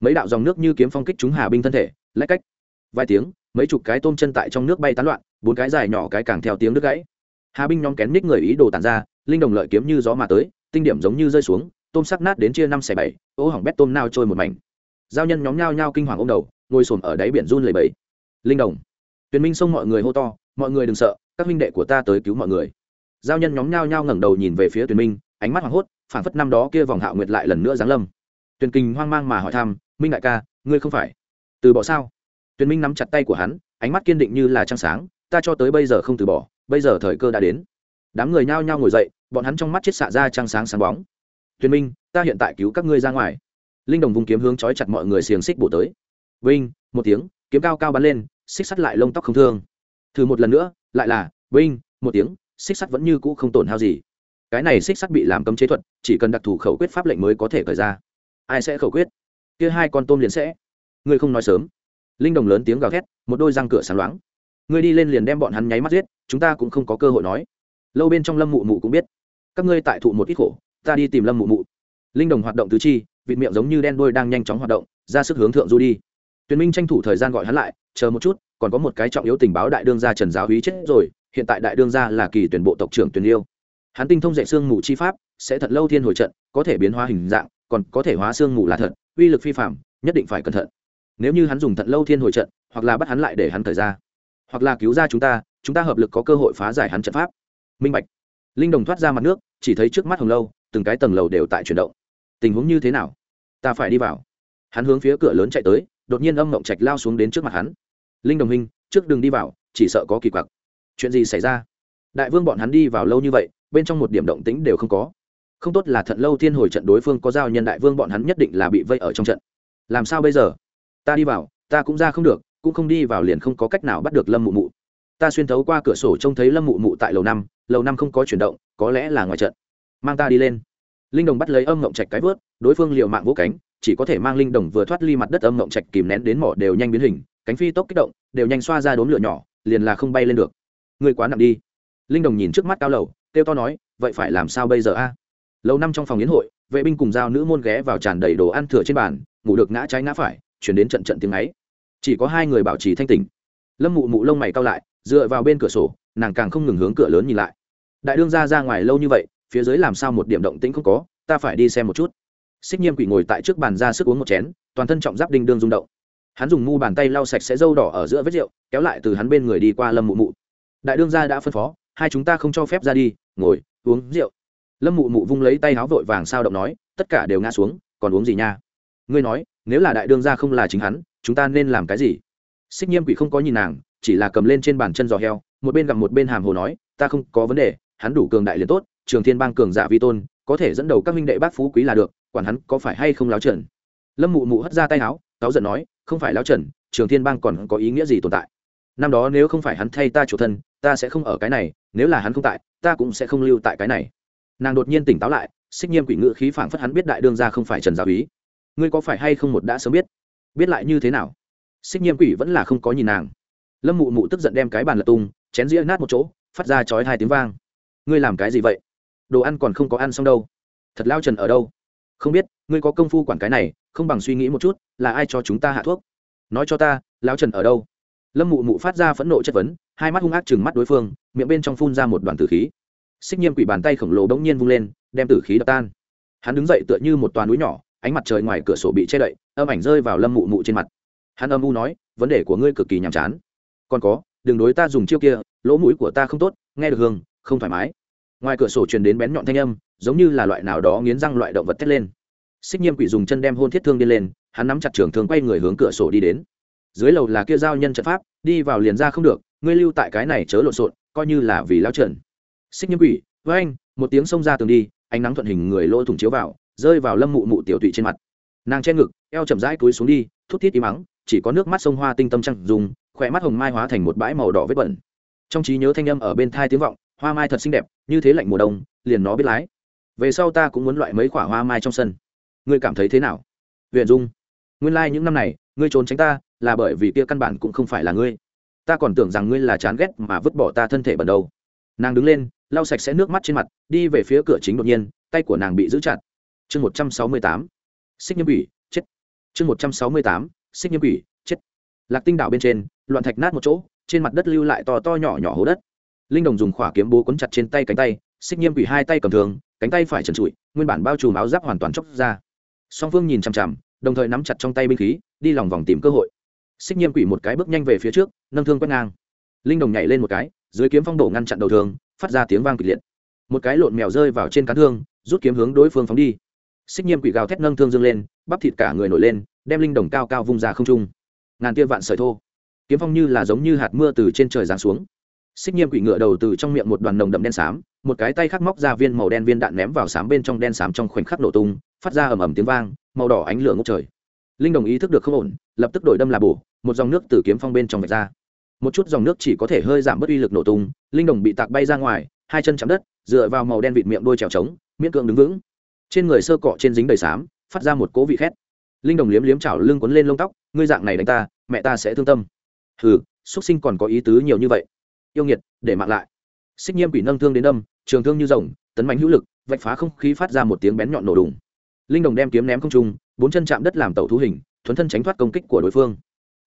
Mấy đạo dòng nước như kiếm phong kích chúng hà binh thân thể, lách cách. Vài tiếng, mấy chục cái tôm chân tại trong nước bay tán loạn, bốn cái dài nhỏ cái càng theo tiếng đứt gãy. Hà binh nhóm kén ních người ý đồ tàn ra, linh đồng lợi kiếm như gió mà tới, tinh điểm giống như rơi xuống, tôm sắc nát đến chia năm xẻ bảy, ô hỏng bét tôm nao trôi một mảnh. Giao nhân nhóm nhao nhao kinh hoàng ô m đầu, ngồi xổm ở đáy biển run lầy bẫy linh đồng. Tuyền minh xông mọi người hô to, mọi người đừng sợ các huynh đệ của ta tới cứu mọi người. Giao nhân nhóm nhao nhao ngẩng đầu nhìn về phía tuyền minh, ánh mắt hoảng hốt, phảng phất năm đó kia vòng hạo nguyệt lại lần nữa giáng lâm. Tuyền kinh hoang mang mà hỏi thăm, minh đại ca, ngươi không phải từ bỏ sao? Tuyền minh nắm chặt tay của hắn, ánh mắt kiên định như là trăng sáng, ta cho tới bây giờ không từ bỏ, bây giờ thời cơ đã đến. Đám người nhao nhao ngồi dậy, bọn hắn trong mắt chết xạ ra trăng sáng sáng bóng. Tuyền minh, ta hiện tại cứu các ngươi ra ngoài. Linh đồng vùng kiếm hướng trói chặt mọi người xiềng xích bổ tới. Vinh, một tiếng, kiếm cao cao bắn lên, xích sắt lại lông tóc không thương. Thử một lần nữa lại là, vinh, một tiếng, xích sắt vẫn như cũ không tổn hao gì. Cái này xích sắt bị làm cấm chế thuật, chỉ cần đặc thù khẩu quyết pháp lệnh mới có thể khởi ra. Ai sẽ khẩu quyết? Kia hai con tôm liền sẽ. Ngươi không nói sớm. Linh đồng lớn tiếng gào thét, một đôi răng cửa sáng loáng. Ngươi đi lên liền đem bọn hắn nháy mắt giết, chúng ta cũng không có cơ hội nói. Lâu bên trong lâm mụ mụ cũng biết. Các ngươi tại thụ một ít khổ, ta đi tìm lâm mụ mụ. Linh đồng hoạt động tứ chi, vịt miệng giống như đen đôi đang nhanh chóng hoạt động, ra sức hướng thượng du đi. Tuyền minh tranh thủ thời gian gọi hắn lại, chờ một chút còn có một cái trọng yếu tình báo đại đương gia trần giáo hí chết rồi, hiện tại đại đương gia là kỳ tuyển bộ tộc trưởng tuyển yêu. Hắn tinh thông dạy xương mù chi pháp, sẽ thật lâu thiên hồi trận, có thể biến hóa hình dạng, còn có thể hóa xương mù là thật, uy lực phi phạm nhất định phải cẩn thận. Nếu như hắn dùng thật lâu thiên hồi trận, hoặc là bắt hắn lại để hắn thời ra, hoặc là cứu ra chúng ta chúng ta hợp lực có cơ hội phá giải hắn trận pháp. Minh bạch. Linh đồng thoát ra mặt nước, chỉ thấy trước mắt hồng lâu, từng cái tầng lầu đều tại chuyển động. Tình huống như thế nào? Ta phải đi vào. Hắn hướng phía cửa lớn chạy tới, đột nhiên âm mộng trạch lao xuống đến trước mặt hắn linh đồng minh trước đường đi vào, chỉ sợ có kỳ quặc. Chuyện gì xảy ra? Đại vương bọn hắn đi vào lâu như vậy, bên trong một điểm động tĩnh đều không có. Không tốt là thận lâu thiên hồi trận đối phương có giao nhân đại vương bọn hắn nhất định là bị vây ở trong trận. Làm sao bây giờ? Ta đi vào, ta cũng ra không được, cũng không đi vào liền không có cách nào bắt được lâm mụ mụ. Ta xuyên thấu qua cửa sổ trông thấy lâm mụ mụ tại lầu năm lầu năm không có chuyển động, có lẽ là ngoài trận. Mang ta đi lên. Linh đồng bắt lấy âm ngộng trạch cái vớt, đối phương liệu mạng vỗ cánh, chỉ có thể mang linh đồng vừa thoát ly mặt đất âm ngộng trạch kìm nén đến mỏ đều nhanh biến hình cánh phi tốc kích động, đều nhanh xoa ra đốm lửa nhỏ, liền là không bay lên được. Người quá nặng đi. Linh đồng nhìn trước mắt cao lầu, kêu to nói, vậy phải làm sao bây giờ a? Lâu năm trong phòng yến hội, vệ binh cùng giao nữ môn ghé vào tràn đầy đồ ăn thừa trên bàn, ngủ được ngã trái ngã phải, chuyển đến trận trận tiếng ấy. Chỉ có hai người bảo trì thanh tỉnh. Lâm mụ mụ lông mày cao lại, dựa vào bên cửa sổ, nàng càng không ngừng hướng cửa lớn nhìn lại. Đại đương ra ra ngoài lâu như vậy, phía dưới làm sao một điểm động tĩnh không có, ta phải đi xem một chút. Xích nhiêm quỷ ngồi tại trước bàn ra sức uống một chén, toàn thân trọng giáp đinh đương rung động hắn dùng mu bàn tay lau sạch sẽ dâu đỏ ở giữa vết rượu, kéo lại từ hắn bên người đi qua lâm mụ mụ. Đại đương gia đã phân phó, hai chúng ta không cho phép ra đi, ngồi, uống rượu. Lâm mụ mụ vung lấy tay áo vội vàng sao động nói, tất cả đều ngã xuống, còn uống gì nha? Ngươi nói, nếu là đại đương gia không là chính hắn, chúng ta nên làm cái gì? Xích nhiêm quỷ không có nhìn nàng, chỉ là cầm lên trên bàn chân giò heo, một bên gặp một bên hàm hồ nói, ta không có vấn đề, hắn đủ cường đại liền tốt, trường thiên bang cường giả vi tôn, có thể dẫn đầu các minh đệ bác phú quý là được, quản hắn có phải hay không láo trần. Lâm mụ mụ hất ra tay áo cáo giận nói, không phải lão trần, trường thiên bang còn có ý nghĩa gì tồn tại? Năm đó nếu không phải hắn thay ta chủ thân, ta sẽ không ở cái này, nếu là hắn không tại, ta cũng sẽ không lưu tại cái này. Nàng đột nhiên tỉnh táo lại, xích nhiêm quỷ ngự khí phảng phất hắn biết đại đương ra không phải trần giáo ý ngươi có phải hay không một đã sớm biết? Biết lại như thế nào? Xích nhiêm quỷ vẫn là không có nhìn nàng. Lâm mụ mụ tức giận đem cái bàn lật tung, chén dĩa nát một chỗ, phát ra chói hai tiếng vang. Ngươi làm cái gì vậy? Đồ ăn còn không có ăn xong đâu. Thật lao trần ở đâu? Không biết, ngươi có công phu quản cái này, không bằng suy nghĩ một chút, là ai cho chúng ta hạ thuốc? Nói cho ta, lão trần ở đâu? Lâm mụ mụ phát ra phẫn nộ chất vấn, hai mắt hung ác chừng mắt đối phương, miệng bên trong phun ra một đoàn tử khí. Xích nhiêm quỷ bàn tay khổng lồ bỗng nhiên vung lên, đem tử khí đập tan. Hắn đứng dậy tựa như một toàn núi nhỏ, ánh mặt trời ngoài cửa sổ bị che đậy, âm ảnh rơi vào lâm mụ mụ trên mặt. Hắn âm u nói, vấn đề của ngươi cực kỳ nhàm chán. Còn có, đừng đối ta dùng chiêu kia, lỗ mũi của ta không tốt, nghe được hương, không thoải mái. Ngoài cửa sổ truyền đến bén nhọn thanh âm giống như là loại nào đó nghiến răng loại động vật thét lên. Xích nhiêm quỷ dùng chân đem hôn thiết thương đi lên, hắn nắm chặt trường thương quay người hướng cửa sổ đi đến. Dưới lầu là kia giao nhân trận pháp, đi vào liền ra không được, ngươi lưu tại cái này chớ lộn xộn, coi như là vì lao trần xích nhiêm quỷ, với anh, một tiếng xông ra tường đi, ánh nắng thuận hình người lỗ thủng chiếu vào, rơi vào lâm mụ mụ tiểu tụy trên mặt. Nàng che ngực, eo chậm rãi cúi xuống đi, thút thiết im mắng, chỉ có nước mắt sông hoa tinh tâm trăng dùng, khỏe mắt hồng mai hóa thành một bãi màu đỏ vết bẩn. Trong trí nhớ thanh âm ở bên thai tiếng vọng, hoa mai thật xinh đẹp, như thế lạnh mùa đông, liền nó biết lái về sau ta cũng muốn loại mấy quả hoa mai trong sân. Ngươi cảm thấy thế nào? Huyền dung, nguyên lai、like、những năm này, ngươi trốn tránh ta là bởi vì kia căn bản cũng không phải là ngươi. Ta còn tưởng rằng ngươi là chán ghét mà vứt bỏ ta thân thể bẩn đầu. Nàng đứng lên, lau sạch sẽ nước mắt trên mặt, đi về phía cửa chính đột nhiên, tay của nàng bị giữ chặt. Chương một trăm sáu mươi tám, xích nhâm ủy chết. Chương một trăm sáu mươi tám, xích nhâm ủy chết. Lạc tinh đảo bên trên, loạn thạch nát một chỗ, trên mặt đất lưu lại to to nhỏ nhỏ hố đất. Linh đồng dùng khỏa kiếm bố quấn chặt trên tay cánh tay, xích nhiêm ủy hai tay cầm thường cánh tay phải trần trụi, nguyên bản bao trùm áo giáp hoàn toàn chóc ra. Song phương nhìn chằm chằm, đồng thời nắm chặt trong tay binh khí, đi lòng vòng tìm cơ hội. Xích nhiêm quỷ một cái bước nhanh về phía trước, nâng thương quét ngang. Linh đồng nhảy lên một cái, dưới kiếm phong đổ ngăn chặn đầu thường phát ra tiếng vang kịch liệt. Một cái lộn mèo rơi vào trên cán thương, rút kiếm hướng đối phương phóng đi. Xích nhiêm quỷ gào thét nâng thương dương lên, bắp thịt cả người nổi lên, đem linh đồng cao cao vung ra không trung. Ngàn tia vạn sợi thô. Kiếm phong như là giống như hạt mưa từ trên trời giáng xuống xích nhiêm quỷ ngựa đầu từ trong miệng một đoàn nồng đậm đen xám, một cái tay khắc móc ra viên màu đen viên đạn ném vào xám bên trong đen xám trong khoảnh khắc nổ tung, phát ra ầm ầm tiếng vang, màu đỏ ánh lửa ngốc trời. Linh đồng ý thức được không ổn, lập tức đổi đâm là bổ, một dòng nước từ kiếm phong bên trong vạch ra. Một chút dòng nước chỉ có thể hơi giảm bớt uy lực nổ tung, linh đồng bị tạc bay ra ngoài, hai chân chạm đất, dựa vào màu đen vịt miệng đôi trèo trống, miễn cưỡng đứng vững. Trên người sơ cọ trên dính đầy xám, phát ra một cố vị khét. Linh đồng liếm liếm chảo lưng quấn lên lông tóc, ngươi dạng này đánh ta, mẹ ta sẽ thương tâm. Hừ xuất sinh còn có ý tứ nhiều như vậy yêu nghiệt để mạng lại. Xích nhiêm quỷ nâng thương đến đâm trường thương như rồng tấn mạnh hữu lực vạch phá không khí phát ra một tiếng bén nhọn nổ đùng. Linh đồng đem kiếm ném không trung bốn chân chạm đất làm tẩu thú hình thuấn thân tránh thoát công kích của đối phương.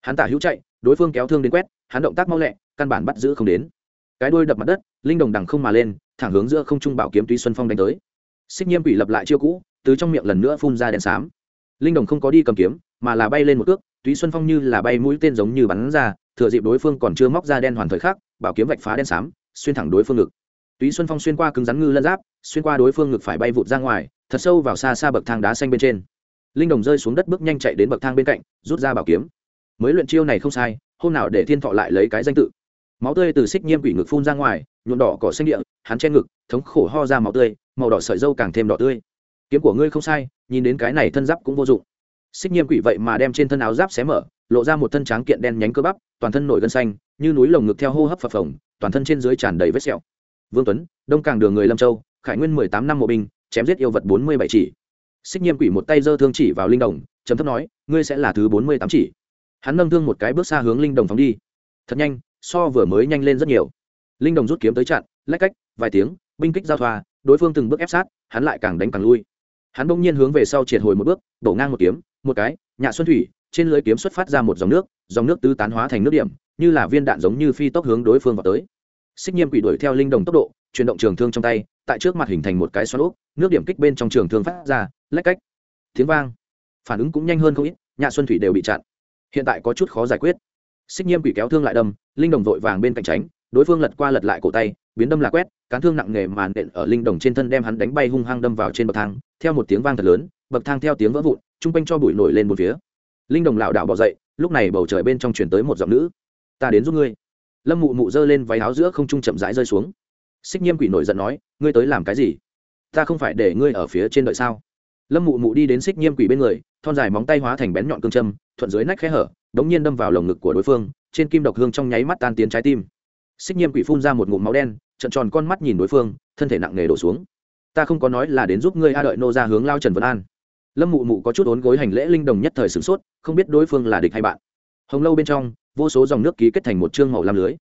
Hắn tả hữu chạy đối phương kéo thương đến quét hắn động tác mau lẹ căn bản bắt giữ không đến. Cái đuôi đập mặt đất linh đồng đằng không mà lên thẳng hướng giữa không trung bảo kiếm tuy xuân phong đánh tới. Xích nhiêm quỷ lập lại chiêu cũ từ trong miệng lần nữa phun ra đèn xám. Linh đồng không có đi cầm kiếm mà là bay lên một cước, túy xuân phong như là bay mũi tên giống như bắn ra thừa dịp đối phương còn chưa móc ra đen hoàn thời khắc bảo kiếm vạch phá đen xám, xuyên thẳng đối phương ngực. Túy xuân phong xuyên qua cứng rắn ngư lân giáp, xuyên qua đối phương ngực phải bay vụt ra ngoài, thật sâu vào xa xa bậc thang đá xanh bên trên. Linh đồng rơi xuống đất bước nhanh chạy đến bậc thang bên cạnh, rút ra bảo kiếm. Mới luyện chiêu này không sai, hôm nào để thiên thọ lại lấy cái danh tự. Máu tươi từ xích nhiêm quỷ ngực phun ra ngoài, nhuộm đỏ cỏ xanh địa, hắn che ngực, thống khổ ho ra máu tươi, màu đỏ sợi dâu càng thêm đỏ tươi. Kiếm của ngươi không sai, nhìn đến cái này thân giáp cũng vô dụng. Xích nhiêm quỷ vậy mà đem trên thân áo giáp xé mở, lộ ra một thân tráng kiện đen nhánh cơ bắp, toàn thân nổi gân xanh như núi lồng ngực theo hô hấp phập phồng, toàn thân trên dưới tràn đầy vết sẹo. Vương tuấn, đông càng đường người lâm châu, khải nguyên mười tám năm mộ binh, chém giết yêu vật bốn mươi bảy chỉ. Xích nhiêm quỷ một tay giơ thương chỉ vào linh đồng chấm thấp nói, ngươi sẽ là thứ bốn mươi tám chỉ. Hắn nâng thương một cái bước xa hướng linh đồng phóng đi. Thật nhanh, so vừa mới nhanh lên rất nhiều. Linh đồng rút kiếm tới chặn, lách cách, vài tiếng, binh kích giao thoa, đối phương từng bước ép sát, hắn lại càng đánh càng lui. Hắn bỗng nhiên hướng về sau triệt hồi một bước, đổ ngang một kiếm, một cái nhạ xuân thủy, trên lưới kiếm xuất phát ra một dòng nước dòng nước tứ tán hóa thành nước điểm như là viên đạn giống như phi tốc hướng đối phương vào tới. Xích nhiêm quỷ đuổi theo linh đồng tốc độ, chuyển động trường thương trong tay, tại trước mặt hình thành một cái xoắn úp, nước điểm kích bên trong trường thương phát ra, lách cách. Tiếng vang. Phản ứng cũng nhanh hơn không ít nhà xuân thủy đều bị chặn. Hiện tại có chút khó giải quyết. Xích nhiêm quỷ kéo thương lại đâm, linh đồng vội vàng bên cạnh tránh, đối phương lật qua lật lại cổ tay, biến đâm là quét, cán thương nặng nề màn đện ở linh đồng trên thân đem hắn đánh bay hung hăng đâm vào trên bậc thang, theo một tiếng vang thật lớn, bậc thang theo tiếng vỡ vụn, chung quanh cho bụi nổi lên một phía. Linh đồng lảo đảo bỏ dậy, lúc này bầu trời bên trong chuyển tới một giọng nữ ta đến giúp ngươi. Lâm mụ mụ giơ lên váy áo giữa không trung chậm rãi rơi xuống. Xích nhiêm quỷ nổi giận nói, ngươi tới làm cái gì? Ta không phải để ngươi ở phía trên đợi sao? Lâm mụ mụ đi đến xích nhiêm quỷ bên người, thon dài móng tay hóa thành bén nhọn cương châm, thuận dưới nách khẽ hở, đống nhiên đâm vào lồng ngực của đối phương, trên kim độc hương trong nháy mắt tan tiến trái tim. Xích nhiêm quỷ phun ra một ngụm máu đen trận tròn con mắt nhìn đối phương, thân thể nặng nề đổ xuống. Ta không có nói là đến giúp ngươi a đợi nô ra hướng lao trần vân an. Lâm mụ mụ có chút ốn gối hành lễ linh đồng nhất thời sửng sốt, không biết đối phương là địch hay bạn. Hồng lâu bên trong vô số dòng nước ký kết thành một chương màu lam lưới.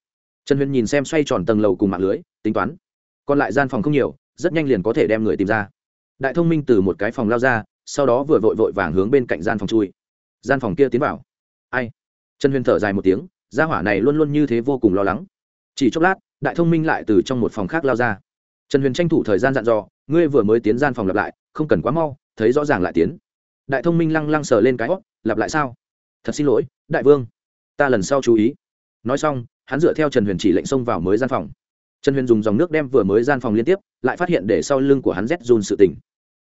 Trần huyền nhìn xem xoay tròn tầng lầu cùng mạng lưới, tính toán. Còn lại gian phòng không nhiều, rất nhanh liền có thể đem người tìm ra. Đại thông minh từ một cái phòng lao ra, sau đó vừa vội vội vàng hướng bên cạnh gian phòng chui. Gian phòng kia tiến vào. Ai? Trần huyền thở dài một tiếng, gia hỏa này luôn luôn như thế vô cùng lo lắng. Chỉ chốc lát, đại thông minh lại từ trong một phòng khác lao ra. Trần huyền tranh thủ thời gian dặn dò, ngươi vừa mới tiến gian phòng lặp lại, không cần quá mau, thấy rõ ràng lại tiến. Đại thông minh lăng lăng sờ lên cái hót lặp lại sao? Thật xin lỗi, đại vương ta lần sau chú ý. Nói xong, hắn dựa theo trần huyền chỉ lệnh xông vào mới gian phòng. Trần huyền dùng dòng nước đem vừa mới gian phòng liên tiếp, lại phát hiện để sau lưng của hắn rét run sự tỉnh.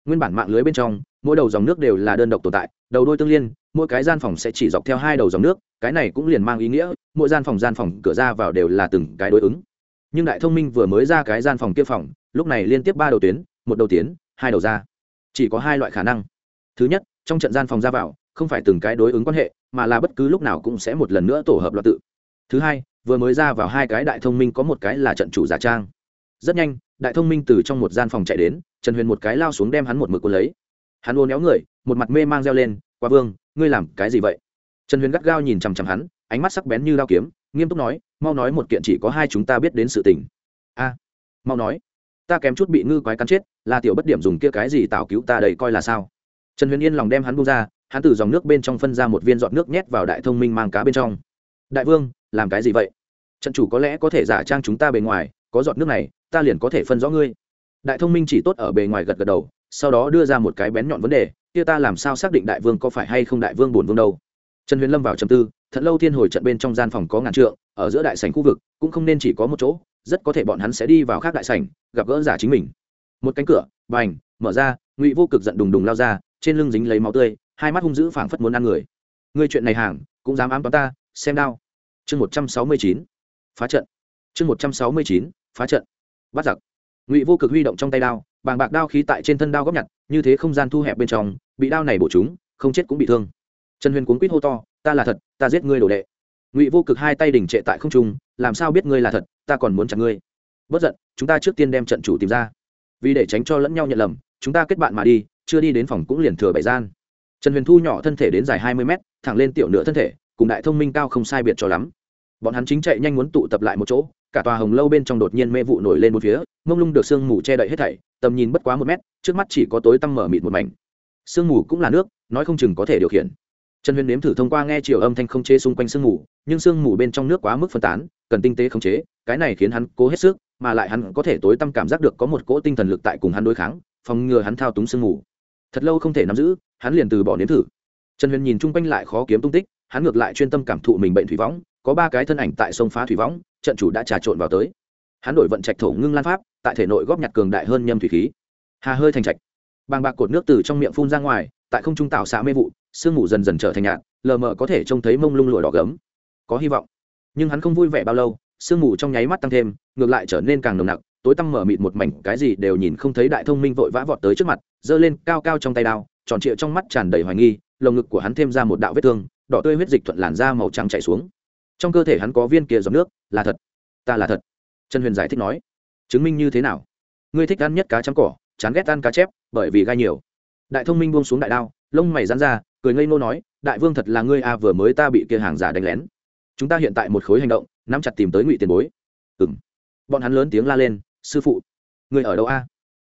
Nguyên bản mạng lưới bên trong, mỗi đầu dòng nước đều là đơn độc tồn tại, đầu đôi tương liên, mỗi cái gian phòng sẽ chỉ dọc theo hai đầu dòng nước, cái này cũng liền mang ý nghĩa, mỗi gian phòng gian phòng cửa ra vào đều là từng cái đối ứng. Nhưng đại thông minh vừa mới ra cái gian phòng kia phòng, lúc này liên tiếp ba đầu tuyến, một đầu tiến, hai đầu ra. Chỉ có hai loại khả năng. Thứ nhất, trong trận gian phòng ra vào không phải từng cái đối ứng quan hệ, mà là bất cứ lúc nào cũng sẽ một lần nữa tổ hợp loạt tự. Thứ hai, vừa mới ra vào hai cái đại thông minh có một cái là trận chủ giả trang. Rất nhanh, đại thông minh từ trong một gian phòng chạy đến, trần huyền một cái lao xuống đem hắn một mực quân lấy. Hắn ô néo người, một mặt mê mang reo lên qua vương, ngươi làm cái gì vậy? Trần huyền gắt gao nhìn chằm chằm hắn, ánh mắt sắc bén như lao kiếm, nghiêm túc nói, mau nói một kiện chỉ có hai chúng ta biết đến sự tình. A, mau nói. Ta kém chút bị ngư quái cắn chết, là tiểu bất điểm dùng kia cái gì tạo cứu ta đầy coi là sao? Trần huyền yên lòng đem hắn bung ra hắn từ dòng nước bên trong phân ra một viên giọt nước nhét vào đại thông minh mang cá bên trong. Đại vương, làm cái gì vậy? Trận chủ có lẽ có thể giả trang chúng ta bề ngoài, có giọt nước này, ta liền có thể phân rõ ngươi. Đại thông minh chỉ tốt ở bề ngoài gật gật đầu, sau đó đưa ra một cái bén nhọn vấn đề, kia ta làm sao xác định đại vương có phải hay không đại vương bổn vương đâu? Trần huyền lâm vào trầm tư, thật lâu thiên hồi trận bên trong gian phòng có ngàn trượng, ở giữa đại sảnh khu vực cũng không nên chỉ có một chỗ, rất có thể bọn hắn sẽ đi vào khác đại sảnh, gặp gỡ giả chính mình. Một cánh cửa, bành, mở ra, ngụy vô cực giận đùng đùng lao ra, trên lưng dính lấy máu tươi hai mắt hung dữ phảng phất muốn ăn người. Người chuyện này hàng, cũng dám ám toán ta, xem đao. Chương một trăm sáu mươi chín, phá trận. Chương một trăm sáu mươi chín, phá trận. Bắt giặc. Ngụy vô cực huy động trong tay đao, bàng bạc đao khí tại trên thân đao góp nhặt, như thế không gian thu hẹp bên trong, bị đao này bổ chúng, không chết cũng bị thương. Trần huyền cuốn quýt hô to, ta là thật, ta giết ngươi đồ đệ. Ngụy vô cực hai tay đỉnh trệ tại không trung, làm sao biết ngươi là thật, ta còn muốn chặt ngươi. Bất giận, chúng ta trước tiên đem trận chủ tìm ra. Vì để tránh cho lẫn nhau nhận lầm, chúng ta kết bạn mà đi, chưa đi đến phòng cũng liền thừa bảy gian trần huyền thu nhỏ thân thể đến dài hai mươi mét, thẳng lên tiểu nửa thân thể, cùng đại thông minh cao không sai biệt cho lắm. Bọn hắn chính chạy nhanh muốn tụ tập lại một chỗ, cả tòa hồng lâu bên trong đột nhiên mê vụ nổi lên một phía, mông lung được sương mù che đậy hết thảy, tầm nhìn bất quá một mét, trước mắt chỉ có tối tăm mở mịt một mảnh. Sương mù cũng là nước, nói không chừng có thể điều khiển. Trần huyền nếm thử thông qua nghe chiều âm thanh không chế xung quanh sương mù, nhưng sương mù bên trong nước quá mức phân tán, cần tinh tế không chế, cái này khiến hắn cố hết sức, mà lại hắn có thể tối tăm cảm giác được có một cỗ tinh thần lực tại cùng hắn đối kháng, phòng ngừa hắn thao túng sương mù. Thật lâu không thể nắm giữ hắn liền từ bỏ nếm thử. Trần huyền nhìn chung quanh lại khó kiếm tung tích, hắn ngược lại chuyên tâm cảm thụ mình bệnh thủy võng, có ba cái thân ảnh tại sông phá thủy võng, trận chủ đã trà trộn vào tới. Hắn đổi vận trạch thổ ngưng lan pháp, tại thể nội góp nhặt cường đại hơn nhâm thủy khí. Hà hơi thành trạch. Bàng bạc cột nước từ trong miệng phun ra ngoài, tại không trung tạo xạ mê vụ, sương mù dần dần trở thành nhạt, lờ mờ có thể trông thấy mông lung lụa đỏ gấm. Có hy vọng. Nhưng hắn không vui vẻ bao lâu, sương mù trong nháy mắt tăng thêm, ngược lại trở nên càng nồng nặc, tối tăm mở mịt một mảnh, cái gì đều nhìn không thấy đại thông minh vội vã vọt tới trước mặt, giơ lên cao cao trong tay đao tròn trịa trong mắt tràn đầy hoài nghi, lồng ngực của hắn thêm ra một đạo vết thương, đỏ tươi huyết dịch thuận làn da màu trắng chảy xuống. Trong cơ thể hắn có viên kia giọt nước, là thật, ta là thật. Trần huyền giải thích nói, chứng minh như thế nào? Ngươi thích ăn nhất cá chấm cỏ, chán ghét ăn cá chép, bởi vì gai nhiều. Đại thông minh buông xuống đại đao, lông mày rán ra, cười ngây ngô nói, đại vương thật là ngươi a, vừa mới ta bị kia hàng giả đánh lén. Chúng ta hiện tại một khối hành động, nắm chặt tìm tới ngụy tiền bối. Ừ m bọn hắn lớn tiếng la lên, sư phụ người ở đâu a?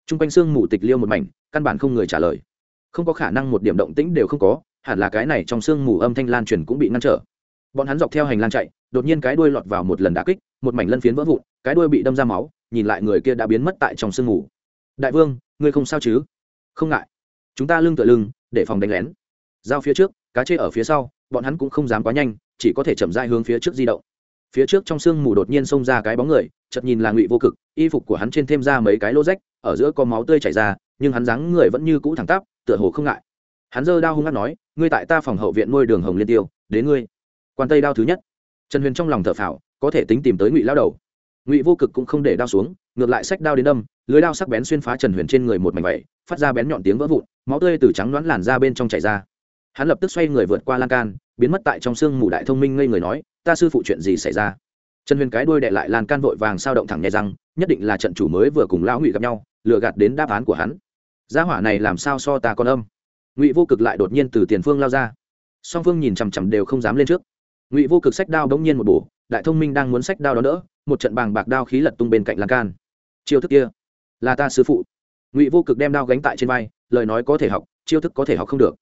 T r u n g quanh xương mù tịch liêu một mảnh, căn bản không người trả lời không có khả năng một điểm động tĩnh đều không có, hẳn là cái này trong xương mù âm thanh lan truyền cũng bị ngăn trở. Bọn hắn dọc theo hành lang chạy, đột nhiên cái đuôi lọt vào một lần đá kích, một mảnh lân phiến vỡ vụn, cái đuôi bị đâm ra máu, nhìn lại người kia đã biến mất tại trong sương mù. Đại vương, ngươi không sao chứ? Không ngại. Chúng ta lưng tựa lưng, để phòng đánh lén. Giao phía trước, cá chê ở phía sau, bọn hắn cũng không dám quá nhanh, chỉ có thể chậm dai hướng phía trước di động. Phía trước trong sương mù đột nhiên xông ra cái bóng người, chợt nhìn là ngụy vô cực, y phục của hắn trên thêm ra mấy cái lô rách, ở giữa có máu tươi chảy ra, nhưng hắn dáng người vẫn như cũ thẳng tắp tựa hồ không ngại. Hắn giơ đao hung hát nói, ngươi tại ta phòng hậu viện nuôi đường hồng liên tiêu, đến ngươi. Quan tây đao thứ nhất. Trần huyền trong lòng thở phào, có thể tính tìm tới ngụy lao đầu. Ngụy vô cực cũng không để đao xuống, ngược lại sách đao đến đâm, lưới đao sắc bén xuyên phá trần huyền trên người một mảnh vẩy phát ra bén nhọn tiếng vỡ vụn, máu tươi từ trắng đoán làn ra bên trong chảy ra. Hắn lập tức xoay người vượt qua lan can, biến mất tại trong sương mù đại thông minh ngây người nói, ta sư phụ chuyện gì xảy ra? Trần huyền cái đuôi đệ lại lan can vội vàng sao động thẳng nhẹ răng, nhất định là trận chủ mới vừa cùng lão ngụy gặp nhau, lừa gạt đến đáp án của hắn gia hỏa này làm sao so ta con âm? Ngụy vô cực lại đột nhiên từ tiền phương lao ra. Song phương nhìn chằm chằm đều không dám lên trước. Ngụy vô cực sách đao đống nhiên một bổ, đại thông minh đang muốn sách đao đó nữa một trận bàng bạc đao khí lật tung bên cạnh lan can. Chiêu thức kia, là ta sư phụ. Ngụy vô cực đem đao gánh tại trên vai, lời nói có thể học, chiêu thức có thể học không được.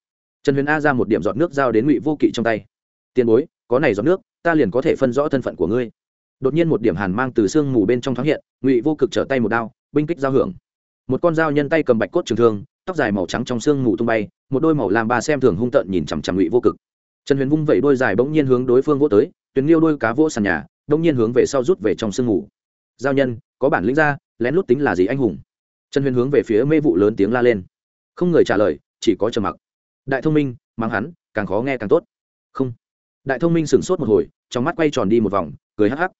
Trần huyền a ra một điểm giọt nước giao đến ngụy vô kỵ trong tay. Tiền bối, có này giọt nước, ta liền có thể phân rõ thân phận của ngươi. Đột nhiên một điểm hàn mang từ sương mù bên trong thoáng hiện, ngụy vô cực trở tay một đao, binh kích giao hưởng một con dao nhân tay cầm bạch cốt trường thương, tóc dài màu trắng trong xương ngủ tung bay, một đôi màu làm ba xem thường hung tợn nhìn chằm chằm ngụy vô cực. Trần huyền vung vẩy đôi dài bỗng nhiên hướng đối phương vô tới, tuyền liêu đôi cá vỗ sàn nhà, bỗng nhiên hướng về sau rút về trong sương ngủ. giao nhân, có bản lĩnh ra, lén lút tính là gì anh hùng? Trần huyền hướng về phía mê vụ lớn tiếng la lên. Không người trả lời, chỉ có trầm mặc. Đại thông minh mang hắn, càng khó nghe càng tốt. Không. Đại thông minh sửng sốt một hồi, trong mắt quay tròn đi một vòng, cười hắc hắc.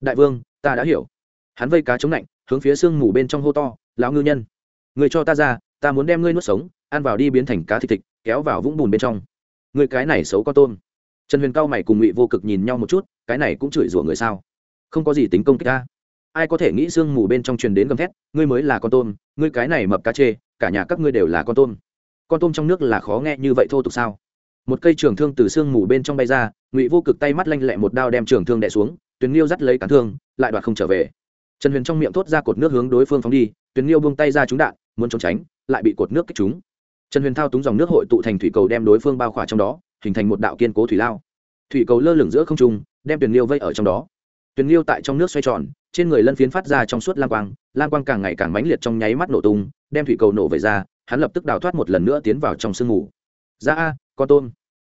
Đại vương, ta đã hiểu. Hắn vây cá chống lạnh, hướng phía sương mù bên trong hô to lão ngư nhân. Người cho ta ra, ta muốn đem ngươi nuốt sống, ăn vào đi biến thành cá thịt thịt, kéo vào vũng bùn bên trong. Người cái này xấu con tôm. Trần huyền cao mày cùng ngụy vô cực nhìn nhau một chút, cái này cũng chửi rủa người sao? Không có gì tính công kích ta. Ai có thể nghĩ sương mù bên trong truyền đến gầm thét, ngươi mới là con tôm, ngươi cái này mập cá chê, cả nhà các ngươi đều là con tôm. Con tôm trong nước là khó nghe như vậy thô tục sao? Một cây trường thương từ sương mù bên trong bay ra, ngụy vô cực tay mắt lanh lẹ một đao đem trường thương đẻ xuống, tuyến liêu dắt lấy cán thương, lại đoạt không trở về trần huyền trong miệng thốt ra cột nước hướng đối phương phóng đi, Tuyền liêu buông tay ra trúng đạn, muốn trốn tránh, lại bị cột nước kích trúng. Trần huyền thao túng dòng nước hội tụ thành thủy cầu đem đối phương bao khỏa trong đó, hình thành một đạo kiên cố thủy lao. Thủy cầu lơ lửng giữa không trung, đem Tuyền liêu vây ở trong đó. Tuyền liêu tại trong nước xoay tròn, trên người lân phiến phát ra trong suốt lam quang lam quang càng ngày càng mãnh liệt trong nháy mắt nổ tung, đem thủy cầu nổ về ra, hắn lập tức đào thoát một lần nữa tiến vào trong sương mù. Ra a con tôm,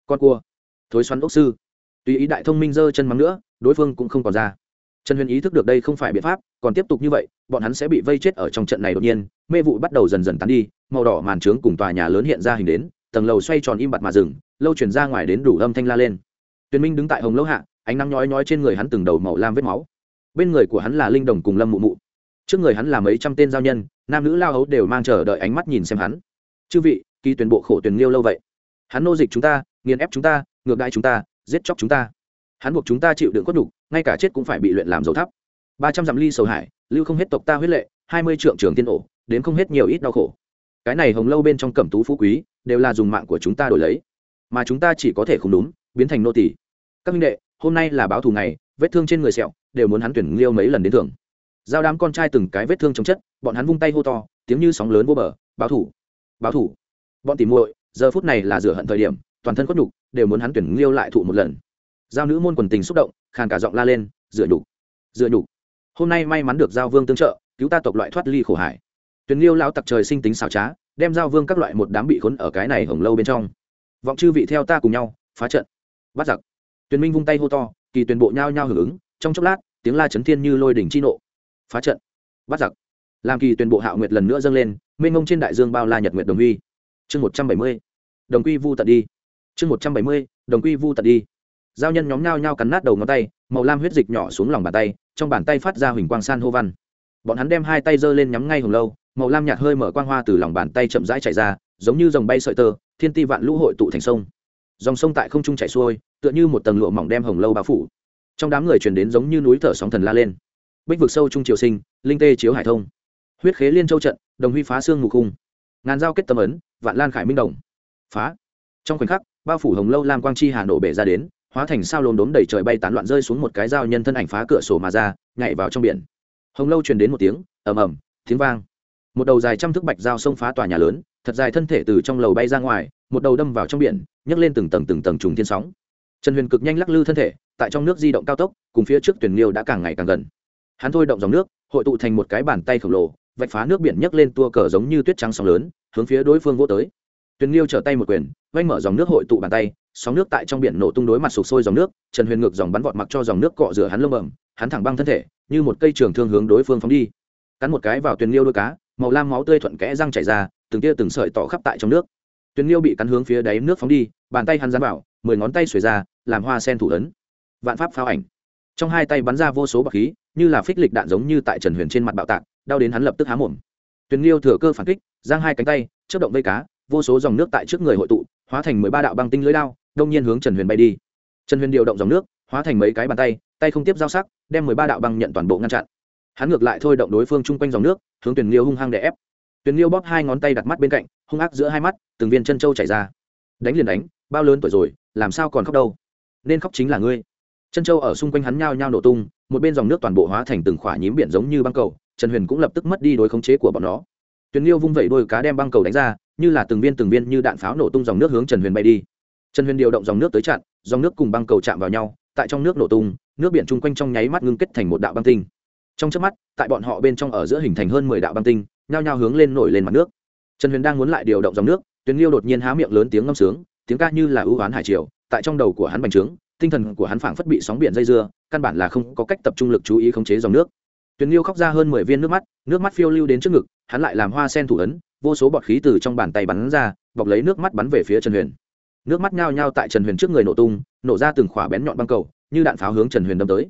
con cua, thối xoắn ốc sư. Tùy ý đại thông minh giơ chân mắng nữa, đối phương cũng không còn ra trần huyền ý thức được đây không phải biện pháp, còn tiếp tục như vậy, bọn hắn sẽ bị vây chết ở trong trận này đột nhiên, mê vụ bắt đầu dần dần tán đi, màu đỏ màn trướng cùng tòa nhà lớn hiện ra hình đến, tầng lầu xoay tròn im bặt mà dừng, lâu chuyển ra ngoài đến đủ âm thanh la lên. Tuyền minh đứng tại hồng lâu hạ, ánh nắng nhói nhói trên người hắn từng đầu màu lam vết máu. Bên người của hắn là linh đồng cùng lâm mụ mụ. Trước người hắn là mấy trăm tên giao nhân, nam nữ lao hấu đều mang chờ đợi ánh mắt nhìn xem hắn. Chư vị, kỳ tuyển bộ khổ tuyển liêu lâu vậy. Hắn nô dịch chúng ta, nghiền ép chúng ta, ngược đại chúng ta, giết chóc chúng ta. Hắn buộc chúng ta chịu đựng cốt đục ngay cả chết cũng phải bị luyện làm dầu thắp. Ba trăm dặm ly sầu hải, lưu không hết tộc ta huyết lệ, hai mươi trượng trường tiên ổ, đến không hết nhiều ít đau khổ. Cái này hồng lâu bên trong cẩm tú phú quý, đều là dùng mạng của chúng ta đổi lấy. Mà chúng ta chỉ có thể không đúng, biến thành nô tỷ các minh đệ, hôm nay là báo thù ngày, vết thương trên người sẹo, đều muốn hắn tuyển liêu mấy lần đến thường giao đám con trai từng cái vết thương trong chất, bọn hắn vung tay hô to, tiếng như sóng lớn vô bờ, báo thủ báo thủ bọn tìm muội, giờ phút này là rửa hận thời điểm, toàn thân cốt nhục, đều muốn hắn tuyển liêu lại thụ một lần. Giao nữ môn quần tình xúc động khàn cả giọng la lên, dựa nhục dựa nhục. Hôm nay may mắn được giao vương tương trợ, cứu ta tộc loại thoát ly khổ hải. Tuyền liêu lao tặc trời sinh tính xảo trá, đem giao vương các loại một đám bị khốn ở cái này hồng lâu bên trong. Vọng chư vị theo ta cùng nhau, phá trận. Bắt giặc. Tuyền minh vung tay hô to, kỳ tuyền bộ nhao nhao hưởng ứng, trong chốc lát, tiếng la chấn thiên như lôi đỉnh chi nộ. Phá trận. Bắt giặc. Làm kỳ tuyền bộ hạo nguyệt lần nữa dâng lên, mênh ngông trên đại dương bao la nhật nguyệt đồng huy. Chương một trăm bảy mươi. Đồng quy vu tận đi. Chương một trăm bảy mươi. Đồng quy vu tận đi giao nhân nhóm nhao nhao cắn nát đầu ngón tay, màu lam huyết dịch nhỏ xuống lòng bàn tay, trong bàn tay phát ra huỳnh quang san hô văn. Bọn hắn đem hai tay giơ lên nhắm ngay hồng lâu, màu lam nhạt hơi mở quang hoa từ lòng bàn tay chậm rãi chạy ra, giống như dòng bay sợi tơ, thiên ti vạn lũ hội tụ thành sông. Dòng sông tại không trung chảy xuôi, tựa như một tầng lụa mỏng đem hồng lâu bao phủ. Trong đám người truyền đến giống như núi thở sóng thần la lên. Bích vực sâu trung triều sinh, linh tê chiếu hải thông. Huyết khế liên châu trận, đồng huy phá xương ngục khung. Ngàn giao kết tâm ấn, vạn lan khải minh đồng. Phá. Trong khoảnh khắc, bao phủ hồng lâu lam quang chi hà nổ bể ra đến hóa thành sao lốm đốm đầy trời bay tán loạn rơi xuống một cái dao nhân thân ảnh phá cửa sổ mà ra, nhảy vào trong biển. Hồng lâu truyền đến một tiếng, ầm ầm, tiếng vang. Một đầu dài trăm thước bạch dao xông phá tòa nhà lớn, thật dài thân thể từ trong lầu bay ra ngoài, một đầu đâm vào trong biển, nhấc lên từng tầng từng tầng trùng thiên sóng. Trần huyền cực nhanh lắc lư thân thể, tại trong nước di động cao tốc, cùng phía trước tuyển liêu đã càng ngày càng gần. Hắn thôi động dòng nước, hội tụ thành một cái bàn tay khổng lồ, vạch phá nước biển nhấc lên tua cờ giống như tuyết trắng sóng lớn, hướng phía đối phương vô tới. Tuyển liêu trở tay một quyền vanh mở dòng nước hội tụ bàn tay sóng nước tại trong biển nổ tung đối mặt sụp sôi dòng nước, trần huyền ngược dòng bắn vọt mặc cho dòng nước cọ rửa hắn lông bẩm, hắn thẳng băng thân thể, như một cây trường thương hướng đối phương phóng đi. Cắn một cái vào tuyền liêu đôi cá, màu lam máu tươi thuận kẽ răng chảy ra, từng tia từng sợi tỏ khắp tại trong nước. Tuyền liêu bị cắn hướng phía đáy nước phóng đi, bàn tay hắn dám bảo mười ngón tay xuề ra, làm hoa sen thủ ấn. Vạn pháp pháo ảnh. Trong hai tay bắn ra vô số bọc khí, như là phích lịch đạn giống như tại trần huyền trên mặt bạo tạc, đau đến hắn lập tức há mồm. Tuyền liêu thừa cơ phản kích, giang hai cánh tay chất động vây cá, vô số dòng nước tại trước người hội tụ, hóa thành mười ba đạo băng tinh lưới lao đông nhiên hướng trần huyền bay đi. Trần huyền điều động dòng nước, hóa thành mấy cái bàn tay tay không tiếp giao sắc, đem mười ba đạo băng nhận toàn bộ ngăn chặn. Hắn ngược lại thôi động đối phương chung quanh dòng nước, hướng tuyển liêu hung hăng để ép. Tuyển liêu bóp hai ngón tay đặt mắt bên cạnh, hung ác giữa hai mắt, từng viên chân trâu chảy ra. Đánh liền đánh, bao lớn tuổi rồi, làm sao còn khóc đâu? Nên khóc chính là ngươi. Chân trâu ở xung quanh hắn nhao nhao nổ tung, một bên dòng nước toàn bộ hóa thành từng khỏa nhím biển giống như băng cầu, trần huyền cũng lập tức mất đi đối khống chế của bọn nó. Tuyền liêu vung vẩy đôi cá đem băng cầu đánh ra, như là từng viên từng viên như đạn pháo nổ tung dòng nước hướng trần huyền bay đi trần huyền điều động dòng nước tới chặn, dòng nước cùng băng cầu chạm vào nhau, tại trong nước nổ tung, nước biển chung quanh trong nháy mắt ngưng kết thành một đạo băng tinh. Trong chớp mắt, tại bọn họ bên trong ở giữa hình thành hơn mười đạo băng tinh, nhao nhao hướng lên nổi lên mặt nước. Trần huyền đang muốn lại điều động dòng nước, tuyền liêu đột nhiên há miệng lớn tiếng ngâm sướng, tiếng ca như là ưu oán hải triều, tại trong đầu của hắn bành trướng, tinh thần của hắn phảng phất bị sóng biển dây dưa, căn bản là không có cách tập trung lực chú ý khống chế dòng nước. Tuyền liêu khóc ra hơn mười viên nước mắt nước mắt phiêu lưu đến trước ngực, hắn lại làm hoa sen thủ ấn, vô số bọt khí từ trong bàn tay bắn ra, bọc lấy nước mắt bắn về phía trần huyền nước mắt nhao nhao tại trần huyền trước người nổ tung, nổ ra từng khỏa bén nhọn băng cầu, như đạn pháo hướng trần huyền đâm tới.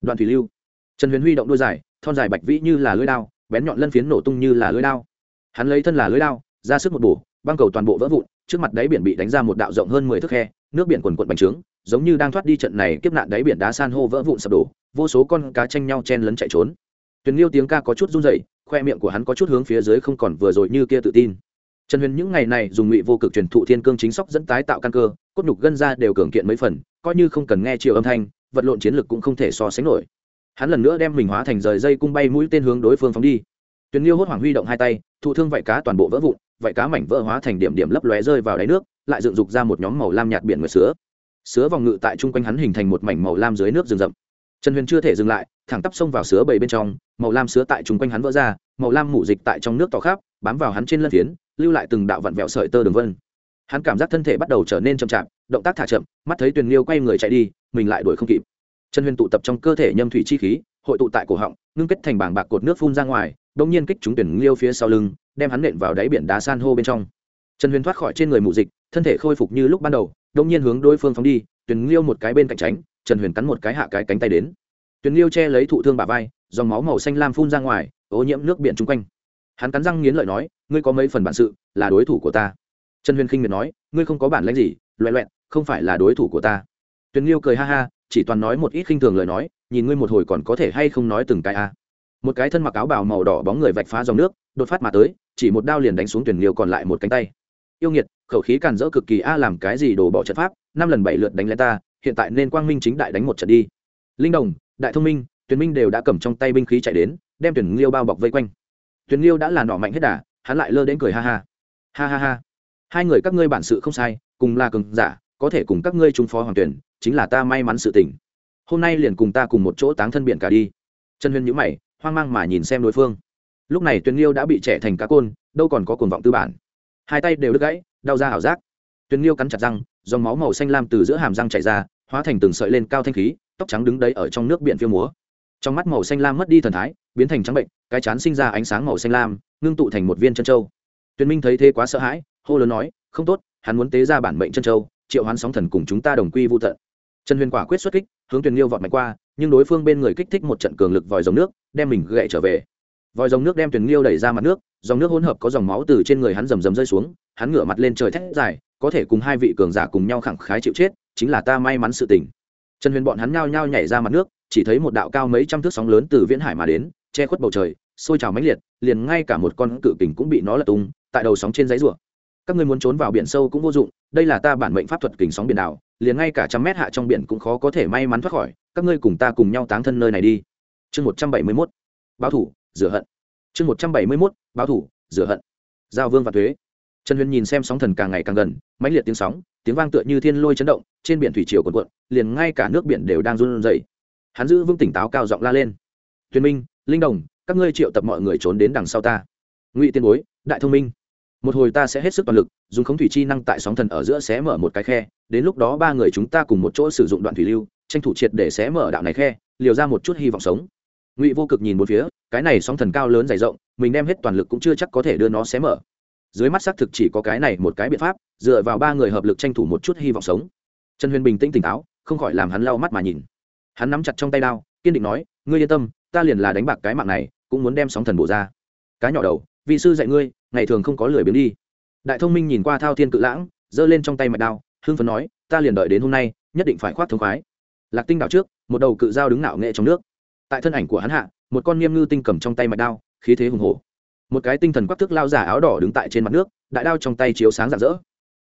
Đoạn thủy lưu. Trần huyền huy động đôi dài, thon dài bạch vĩ như là lưới đao, bén nhọn lân phiến nổ tung như là lưới đao. Hắn lấy thân là lưới đao, ra sức một bổ, băng cầu toàn bộ vỡ vụn, trước mặt đáy biển bị đánh ra một đạo rộng hơn mười thước khe, nước biển quần quận bành trướng, giống như đang thoát đi trận này kiếp nạn đáy biển đá san hô vỡ vụn sập đổ, vô số con cá tranh nhau chen lấn chạy trốn. Tuyền liêu tiếng ca có chút run rẩy, khoe miệng của hắn có chút hướng phía dưới không còn vừa rồi như kia tự tin trần huyền những ngày này dùng ngụy vô cực truyền thụ thiên cương chính sóc dẫn tái tạo căn cơ, cốt nhục gân ra đều cường kiện mấy phần, coi như không cần nghe chiều âm thanh, vật lộn chiến lực cũng không thể so sánh nổi. Hắn lần nữa đem mình hóa thành rời dây cung bay mũi tên hướng đối phương phóng đi. Tuyền liêu hốt hoảng huy động hai tay, thụ thương vạy cá toàn bộ vỡ vụn vạy cá mảnh vỡ hóa thành điểm điểm lấp lóe rơi vào đáy nước, lại dựng dục ra một nhóm màu lam nhạt biển mượt sứa sứa vòng ngự tại chung quanh hắn hình thành một mảnh màu lam dưới nước rừng rậm. Trần huyền chưa thể dừng lại, thẳng tắp xông vào sứa bầy bên trong, màu lam sứa tại chung quanh hắn vỡ ra, màu lam mủ dịch tại trong nước tỏ khắp, bám vào hắn trên lân phiến lưu lại từng đạo vặn vẹo sợi tơ đường vân. Hắn cảm giác thân thể bắt đầu trở nên chậm chạp, động tác thả chậm, mắt thấy tuyền liêu quay người chạy đi, mình lại đuổi không kịp. Trần huyền tụ tập trong cơ thể nhâm thủy chi khí, hội tụ tại cổ họng, ngưng kết thành bảng bạc cột nước phun ra ngoài đông nhiên kích chúng tuyển liêu phía sau lưng, đem hắn nện vào đáy biển đá san hô bên trong. Trần huyền thoát khỏi trên người mù dịch, thân thể khôi phục như lúc ban đầu đông nhiên hướng đối phương phóng đi tuyển liêu một cái bên cạnh tránh trần huyền cắn một cái hạ cái cánh tay đến. Tuyển liêu che lấy thụ thương bà vai, dòng máu màu xanh lam phun ra ngoài, ô nhiễm nước biển chung quanh hắn cắn răng nghiến lợi nói, ngươi có mấy phần bản sự là đối thủ của ta? Trần huyền khinh miệt nói, ngươi không có bản lãnh gì loẹ loẹn, không phải là đối thủ của ta. Tuyền liêu cười ha ha, chỉ toàn nói một ít khinh thường lời nói, nhìn ngươi một hồi còn có thể hay không nói từng cái a? Một cái thân mặc áo bào màu đỏ bóng người vạch phá dòng nước, đột phát mà tới, chỉ một đao liền đánh xuống tuyển liêu còn lại một cánh tay. Yêu nghiệt, khẩu khí càn rỡ cực kỳ a, làm cái gì đổ bỏ trận pháp, năm lần bảy lượt đánh lên ta, hiện tại nên quang minh chính đại đánh một trận đi. Linh đồng, đại thông minh tuyển minh đều đã cầm trong tay binh khí chạy đến, đem tuyển liêu bao bọc vây quanh tuyền liêu đã là nọ mạnh hết đà, hắn lại lơ đến cười ha ha. Ha ha ha. Hai người các ngươi bản sự không sai, cùng là cường giả, có thể cùng các ngươi trung phó hoàng tuyển, chính là ta may mắn sự tình. Hôm nay liền cùng ta cùng một chỗ táng thân biển cả đi. Trần huyền nhữ mày, hoang mang mà nhìn xem đối phương. Lúc này tuyền liêu đã bị trẻ thành cá côn, đâu còn có cuồng vọng tư bản. Hai tay đều đứt gãy, đau ra ảo giác. Tuyền liêu cắn chặt răng, dòng máu màu xanh lam từ giữa hàm răng chảy ra, hóa thành từng sợi lên cao thanh khí, tóc trắng đứng đấy ở trong nước biển phiêu múa trong mắt màu xanh lam mất đi thần thái, biến thành trắng bệnh, cái chán sinh ra ánh sáng màu xanh lam, ngưng tụ thành một viên chân trâu tuyền minh thấy thế quá sợ hãi, hô lớn nói, không tốt, hắn muốn tế ra bản mệnh chân trâu triệu hoán sóng thần cùng chúng ta đồng quy vô tận. Trần huyền quả quyết xuất kích, hướng tuyền liêu vọt mạnh qua, nhưng đối phương bên người kích thích một trận cường lực vòi dòng nước, đem mình gậy trở về. Vòi dòng nước đem tuyền liêu đẩy ra mặt nước, dòng nước hỗn hợp có dòng máu từ trên người hắn rầm rầm rơi xuống, hắn ngửa mặt lên trời thét dài, có thể cùng hai vị cường giả cùng nhau khẳng khái chịu chết, chính là ta may mắn sự tình. Trần huyền bọn hắn nhao nhao nhảy ra mặt nước chỉ thấy một đạo cao mấy trăm thước sóng lớn từ viễn hải mà đến, che khuất bầu trời, sôi trào mãnh liệt, liền ngay cả một con cự kình cũng bị nó lật tung, tại đầu sóng trên giấy rùa các ngươi muốn trốn vào biển sâu cũng vô dụng, đây là ta bản mệnh pháp thuật kình sóng biển đảo, liền ngay cả trăm mét hạ trong biển cũng khó có thể may mắn thoát khỏi, các ngươi cùng ta cùng nhau táng thân nơi này đi. Chương một trăm bảy mươi mốt, báo thủ, rửa hận. Chương một trăm bảy mươi mốt, báo thủ, rửa hận. Giao vương và thuế. Trần huyền nhìn xem sóng thần càng ngày càng gần, mãnh liệt tiếng sóng, tiếng vang tựa như thiên lôi chấn động, trên biển thủy triều cuộn cuộn, liền ngay cả nước biển đều đang run rẩy hắn giữ vững tỉnh táo cao giọng la lên. Tuyền minh, linh đồng, các ngươi triệu tập mọi người trốn đến đằng sau ta. Ngụy tiên bối, đại thông minh, một hồi ta sẽ hết sức toàn lực, dùng khống thủy chi năng tại sóng thần ở giữa xé mở một cái khe, đến lúc đó ba người chúng ta cùng một chỗ sử dụng đoạn thủy lưu, tranh thủ triệt để xé mở đạo này khe, liều ra một chút hy vọng sống. Ngụy vô cực nhìn một phía, cái này sóng thần cao lớn dày rộng, mình đem hết toàn lực cũng chưa chắc có thể đưa nó xé mở. Dưới mắt xác thực chỉ có cái này một cái biện pháp, dựa vào ba người hợp lực tranh thủ một chút hy vọng sống. Trần huyền bình tĩnh tỉnh táo, không khỏi làm hắn lau mắt mà nhìn hắn nắm chặt trong tay đao, kiên định nói, ngươi yên tâm, ta liền là đánh bạc cái mạng này, cũng muốn đem sóng thần bổ ra. Cá nhỏ đầu, vị sư dạy ngươi, ngày thường không có lười biếng đi. Đại thông minh nhìn qua thao thiên cự lãng, giơ lên trong tay mạch đao, hưng phấn nói, ta liền đợi đến hôm nay, nhất định phải khoát thương khoái. Lạc tinh đảo trước, một đầu cự dao đứng nạo nghệ trong nước. Tại thân ảnh của hắn hạ, một con nghiêm ngư tinh cầm trong tay mạch đao, khí thế hùng hổ. Một cái tinh thần quắc thức lao giả áo đỏ đứng tại trên mặt nước, đại đao trong tay chiếu sáng rạng rỡ.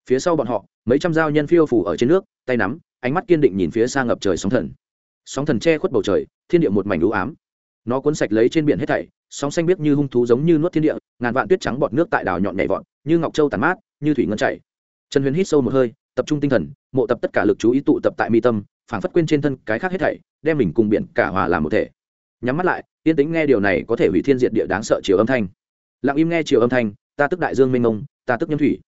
Phía sau bọn họ, mấy trăm dao nhân phiêu phủ ở trên nước, tay nắm, ánh mắt kiên định nhìn phía xa ngập trời sóng thần sóng thần che khuất bầu trời, thiên địa một mảnh u ám. Nó cuốn sạch lấy trên biển hết thảy, sóng xanh biếc như hung thú giống như nuốt thiên địa, ngàn vạn tuyết trắng bọt nước tại đảo nhọn nhảy vọt, như ngọc châu tàn mát, như thủy ngân chảy. Trần huyền hít sâu một hơi, tập trung tinh thần, mộ tập tất cả lực chú ý tụ tập tại mi tâm, phảng phất quên trên thân cái khác hết thảy, đem mình cùng biển cả hòa làm một thể. Nhắm mắt lại, yên tĩnh nghe điều này có thể hủy thiên diệt địa đáng sợ chiều âm thanh. Lặng im nghe chiều âm thanh, ta tức đại dương mênh mông, ta tức nhâm thủy.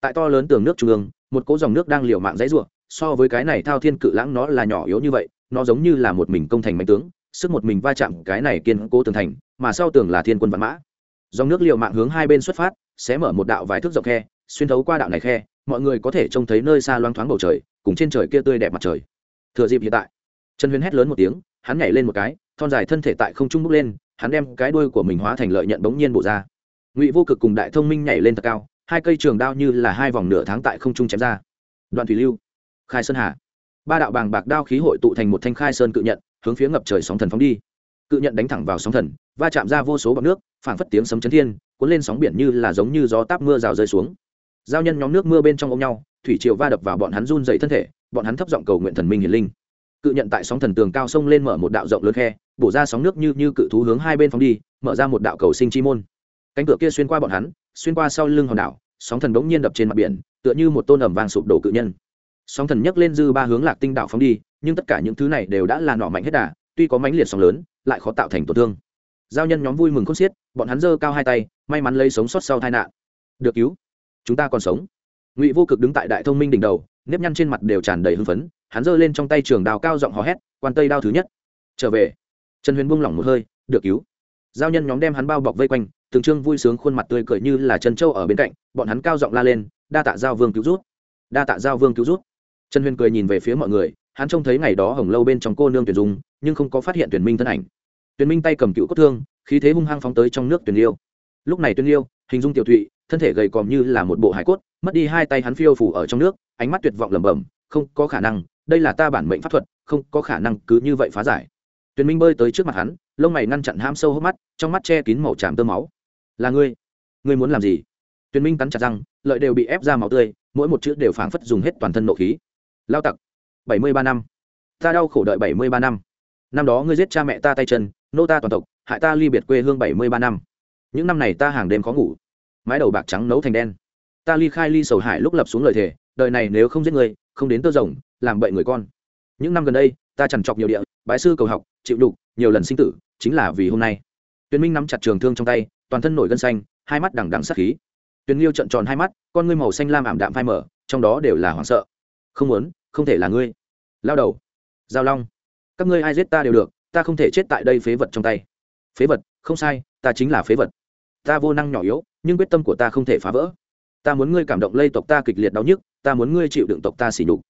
Tại to lớn tường nước trung ương, một cỗ dòng nước đang liều mạng dãy ruộng so với cái này thao thiên cự lãng nó là nhỏ yếu như vậy nó giống như là một mình công thành mạnh tướng, sức một mình va chạm cái này kiên cố tường thành, mà sau tường là thiên quân văn mã. Dòng nước liều mạng hướng hai bên xuất phát, sẽ mở một đạo vài thước rộng khe, xuyên thấu qua đạo này khe, mọi người có thể trông thấy nơi xa loang thoáng bầu trời, cùng trên trời kia tươi đẹp mặt trời. Thừa dịp hiện tại, trần huyền hét lớn một tiếng, hắn nhảy lên một cái, thon dài thân thể tại không trung bước lên, hắn đem cái đuôi của mình hóa thành lợi nhận bỗng nhiên bổ ra. Ngụy vô cực cùng đại thông minh nhảy lên thật cao, hai cây trường đao như là hai vòng nửa tháng tại không trung chém ra. Đoạn thủy lưu, khai sơn hà ba đạo bàng bạc đao khí hội tụ thành một thanh khai sơn cự nhận, hướng phía ngập trời sóng thần phóng đi. Cự nhận đánh thẳng vào sóng thần, va chạm ra vô số bọc nước, phảng phất tiếng sấm chấn thiên, cuốn lên sóng biển như là giống như gió táp mưa rào rơi xuống. Giao nhân nhóm nước mưa bên trong ôm nhau, thủy triều va đập vào bọn hắn run dậy thân thể, bọn hắn thấp giọng cầu nguyện thần minh hiền linh. Cự nhận tại sóng thần tường cao sông lên mở một đạo rộng lớn khe, bổ ra sóng nước như như cự thú hướng hai bên phóng đi, mở ra một đạo cầu sinh chi môn. Cánh cửa kia xuyên qua bọn hắn, xuyên qua sau lưng hòn đảo, sóng thần bỗng nhiên đập trên mặt biển, tựa như một tôn ẩm vàng sụp đổ cự nhân sóng thần nhấc lên dư ba hướng lạc tinh đảo phóng đi, nhưng tất cả những thứ này đều đã là nọ mạnh hết đà, tuy có mãnh liệt sóng lớn, lại khó tạo thành tổn thương. Giao nhân nhóm vui mừng khôn xiết, bọn hắn giơ cao hai tay, may mắn lấy sống sót sau tai nạn. Được cứu, chúng ta còn sống. Ngụy vô cực đứng tại đại thông minh đỉnh đầu, nếp nhăn trên mặt đều tràn đầy hưng phấn, hắn giơ lên trong tay trường đào cao giọng hò hét, quan tây đao thứ nhất. Trở về. Trần huyền buông lỏng một hơi, được cứu. Giao nhân nhóm đem hắn bao bọc vây quanh, từng trương vui sướng khuôn mặt tươi cười như là trần châu ở bên cạnh, bọn hắn cao giọng la lên, đa tạ giao vương cứu rút đa tạ giao vương cứu rút trần huyền cười nhìn về phía mọi người, hắn trông thấy ngày đó hồng lâu bên trong cô nương tuyển dung, nhưng không có phát hiện tuyển minh thân ảnh. Tuyển minh tay cầm cựu cốt thương, khí thế hung hăng phóng tới trong nước tuyển liêu. Lúc này tuyển liêu, hình dung tiểu thụy, thân thể gầy còm như là một bộ hải cốt, mất đi hai tay hắn phiêu phủ ở trong nước, ánh mắt tuyệt vọng lẩm bẩm, không có khả năng, đây là ta bản mệnh pháp thuật, không có khả năng cứ như vậy phá giải. Tuyển minh bơi tới trước mặt hắn, lông mày ngăn chặn ham sâu hốc mắt, trong mắt che kín màu tràm tơ máu. Là ngươi ngươi muốn làm gì? Tuyển minh cắn chặt răng, lợi đều bị ép ra máu tươi, mỗi một chữ đều phảng phất dùng hết toàn thân nộ khí lao tặc, bảy mươi ba năm. Ta đau khổ đợi bảy mươi ba năm. Năm đó ngươi giết cha mẹ ta tay chân, nô ta toàn tộc, hại ta ly biệt quê hương bảy mươi ba năm. Những năm này ta hàng đêm khó ngủ. Mái đầu bạc trắng nấu thành đen. Ta ly khai ly sầu hải lúc lập xuống lời thề, đời này nếu không giết người không đến tơ rồng, làm bậy người con. Những năm gần đây, ta trằn trọc nhiều địa, bái sư cầu học, chịu đục, nhiều lần sinh tử, chính là vì hôm nay. Tuyên minh nắm chặt trường thương trong tay, toàn thân nổi gân xanh, hai mắt đằng đằng sắc khí. Tuyền liêu trận tròn hai mắt, con ngươi màu xanh lam ảm đạm phai mở trong đó đều là hoảng sợ không muốn, không thể là ngươi. Lao đầu. Giao long. Các ngươi ai giết ta đều được, ta không thể chết tại đây phế vật trong tay. Phế vật, không sai, ta chính là phế vật. Ta vô năng nhỏ yếu, nhưng quyết tâm của ta không thể phá vỡ. Ta muốn ngươi cảm động lây tộc ta kịch liệt đau nhức, ta muốn ngươi chịu đựng tộc ta xỉ nhục.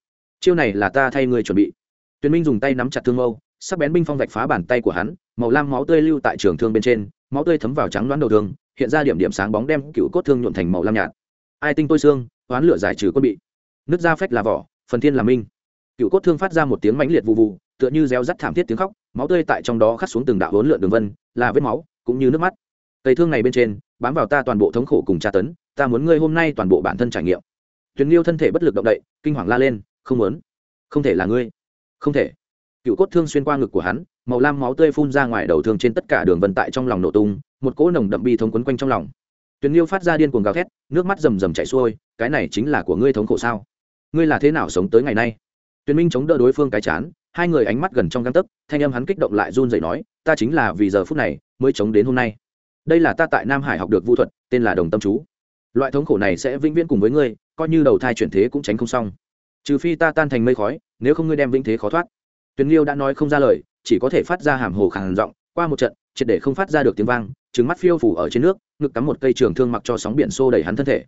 Chiêu này là ta thay ngươi chuẩn bị. Tuyền minh dùng tay nắm chặt thương mâu, sắc bén binh phong vạch phá bàn tay của hắn, màu lam máu tươi lưu tại trường thương bên trên, máu tươi thấm vào trắng đoán đầu thương, hiện ra điểm điểm sáng bóng đem cựu cốt thương nhuộn thành màu lam nhạt. Ai tinh tôi xương oán lửa giải trừ quân bị. Nước da phách là vỏ phần thiên là minh. Cựu cốt thương phát ra một tiếng mãnh liệt vụ vụ tựa như reo rắt thảm thiết tiếng khóc, máu tươi tại trong đó khắc xuống từng đạo hỗn lượn đường vân, là vết máu, cũng như nước mắt. Cây thương này bên trên, bám vào ta toàn bộ thống khổ cùng tra tấn, ta muốn ngươi hôm nay toàn bộ bản thân trải nghiệm. Tuyền liêu thân thể bất lực động đậy, kinh hoàng la lên, không muốn. Không thể là ngươi. Không thể. Cựu cốt thương xuyên qua ngực của hắn, màu lam máu tươi phun ra ngoài đầu thương trên tất cả đường vân tại trong lòng nổ tung, một cỗ nồng đậm bi thống quấn quanh trong lòng. Tuyền liêu phát ra điên cuồng gào thét, nước mắt rầm rầm chảy xuôi, cái này chính là của ngươi thống khổ sao? Ngươi là thế nào sống tới ngày nay? Tuyền minh chống đỡ đối phương cái chán, hai người ánh mắt gần trong găng tấc, thanh âm hắn kích động lại run rẩy nói, ta chính là vì giờ phút này mới chống đến hôm nay. Đây là ta tại nam hải học được vũ thuật, tên là đồng tâm chú. Loại thống khổ này sẽ vĩnh viễn cùng với ngươi, coi như đầu thai chuyển thế cũng tránh không xong. Trừ phi ta tan thành mây khói, nếu không ngươi đem vĩnh thế khó thoát. Tuyền liêu đã nói không ra lời, chỉ có thể phát ra hàm hồ khàn giọng, qua một trận, triệt để không phát ra được tiếng vang trứng mắt phiêu phủ ở trên nước, ngực cắm một cây trường thương mặc cho sóng biển xô đẩy hắn thân thể.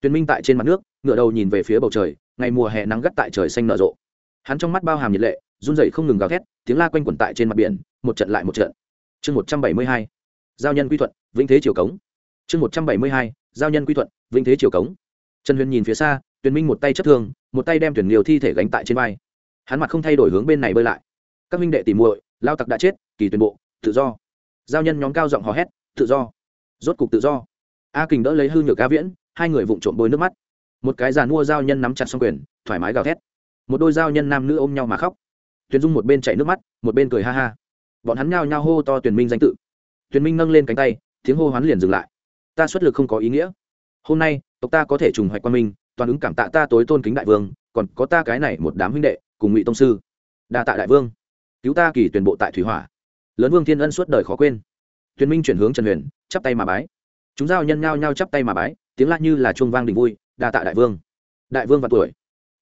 Tuyền minh tại trên mặt nước ngựa đầu nhìn về phía bầu trời ngày mùa hè nắng gắt tại trời xanh nở rộ. Hắn trong mắt bao hàm nhiệt lệ, run rẩy không ngừng gào thét, tiếng la quanh quẩn tại trên mặt biển, một trận lại một trận. Chương một trăm bảy mươi hai, giao nhân quy thuận, vĩnh thế triều cống. Chương một trăm bảy mươi hai, giao nhân quy thuận, vĩnh thế triều cống. Trần huyền nhìn phía xa, tuyền minh một tay chất thương, một tay đem tuyển liều thi thể gánh tại trên vai. Hắn mặt không thay đổi hướng bên này bơi lại. Các minh đệ tìm muội, lao tặc đã chết, kỳ tuyển bộ, tự do. Giao nhân nhóm cao giọng hò hét, tự do. Rốt cục tự do. A kình đỡ lấy hư nhược a viễn, hai người vụng trộm bôi nước mắt một cái giàn mua giao nhân nắm chặt xong quyền, thoải mái gào thét. Một đôi giao nhân nam nữ ôm nhau mà khóc. Tuyền dung một bên chạy nước mắt, một bên cười ha ha. Bọn hắn nhao nhao hô to tuyền minh danh tự. Tuyền minh nâng lên cánh tay, tiếng hô hoán liền dừng lại. Ta xuất lực không có ý nghĩa. Hôm nay, tộc ta có thể trùng hoạch quan minh, toàn ứng cảm tạ ta tối tôn kính đại vương, còn có ta cái này một đám huynh đệ, cùng ngụy tông sư. Đa tạ đại vương. Cứu ta kỳ tuyển bộ tại thủy hỏa. Lớn vương thiên ân suốt đời khó quên. Tuyền minh chuyển hướng trần huyền, chắp tay mà bái. Chúng giao nhân nhao nhao chắp tay mà bái, tiếng lạ như là chuông vang đình vui đa tạ đại vương. Đại vương và tuổi.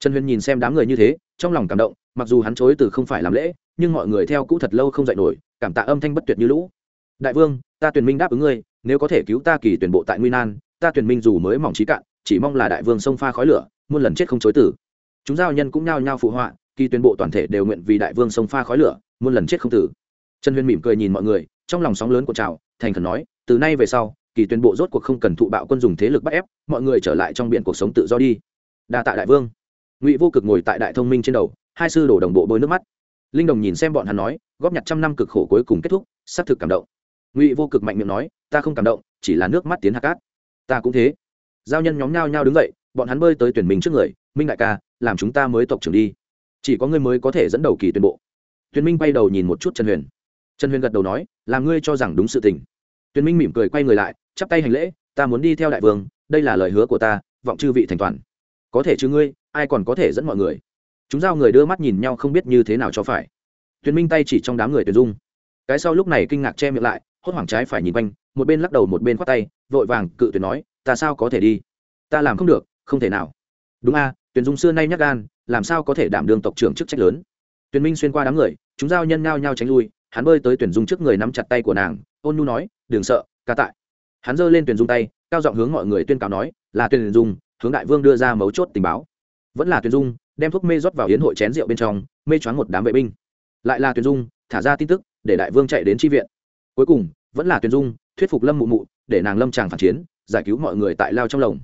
Trần huyền nhìn xem đám người như thế, trong lòng cảm động, mặc dù hắn chối từ không phải làm lễ, nhưng mọi người theo cũ thật lâu không dạy nổi, cảm tạ âm thanh bất tuyệt như lũ. Đại vương, ta tuyển minh đáp ứng ngươi, nếu có thể cứu ta kỳ tuyển bộ tại nguy nan, ta tuyển minh dù mới mỏng trí cạn, chỉ mong là đại vương sông pha khói lửa, muôn lần chết không chối tử chúng giao nhân cũng nhao nhao phụ họa, kỳ tuyển bộ toàn thể đều nguyện vì đại vương sông pha khói lửa, muôn lần chết không tử trần huyền mỉm cười nhìn mọi người, trong lòng sóng lớn của trào, thành khẩn nói, từ nay về sau kỳ tuyển bộ rốt cuộc không cần thụ bạo quân dùng thế lực bắt ép, mọi người trở lại trong biển cuộc sống tự do đi. Đa tạ đại vương. Ngụy vô cực ngồi tại đại thông minh trên đầu, hai sư đổ đồng bộ bôi nước mắt. Linh đồng nhìn xem bọn hắn nói, góp nhặt trăm năm cực khổ cuối cùng kết thúc xác thực cảm động. Ngụy vô cực mạnh miệng nói, ta không cảm động, chỉ là nước mắt tiến hạ cát. Ta cũng thế. Giao nhân nhóm nhao nhao đứng dậy, bọn hắn bơi tới tuyển mình trước người, minh đại ca, làm chúng ta mới tộc trưởng đi. Chỉ có ngươi mới có thể dẫn đầu kỳ tuyển bộ. Tuyển minh bay đầu nhìn một chút trần huyền. Trần huyền gật đầu nói làm ngươi cho rằng đúng sự tình. Tuyển minh mỉm cười quay người lại chắp tay hành lễ, ta muốn đi theo đại vương, đây là lời hứa của ta, vọng chư vị thành toàn. Có thể chứ ngươi, ai còn có thể dẫn mọi người? Chúng giao người đưa mắt nhìn nhau không biết như thế nào cho phải. Tuyển minh tay chỉ trong đám người tuyển dung. Cái sau lúc này kinh ngạc che miệng lại, hốt hoảng trái phải nhìn quanh, một bên lắc đầu một bên khoát tay, vội vàng cự tuyển nói, ta sao có thể đi? Ta làm không được, không thể nào. Đúng a, tuyển dung xưa nay nhắc gan, làm sao có thể đảm đương tộc trưởng chức trách lớn? Tuyển minh xuyên qua đám người, chúng giao nhân nhao nhao tránh lui, hắn bơi tới tuyển dung trước người nắm chặt tay của nàng, ôn nhu nói, đừng sợ, ca tại hắn giơ lên tuyển dung tay, cao giọng hướng mọi người tuyên cáo nói, là tuyển dung, hướng đại vương đưa ra mấu chốt tình báo. Vẫn là tuyển dung, đem thuốc mê rót vào hiến hội chén rượu bên trong, mê choáng một đám vệ binh. Lại là tuyển dung, thả ra tin tức, để đại vương chạy đến tri viện. Cuối cùng, vẫn là tuyển dung, thuyết phục lâm mụ mụ, để nàng lâm tràng phản chiến, giải cứu mọi người tại lao trong lồng.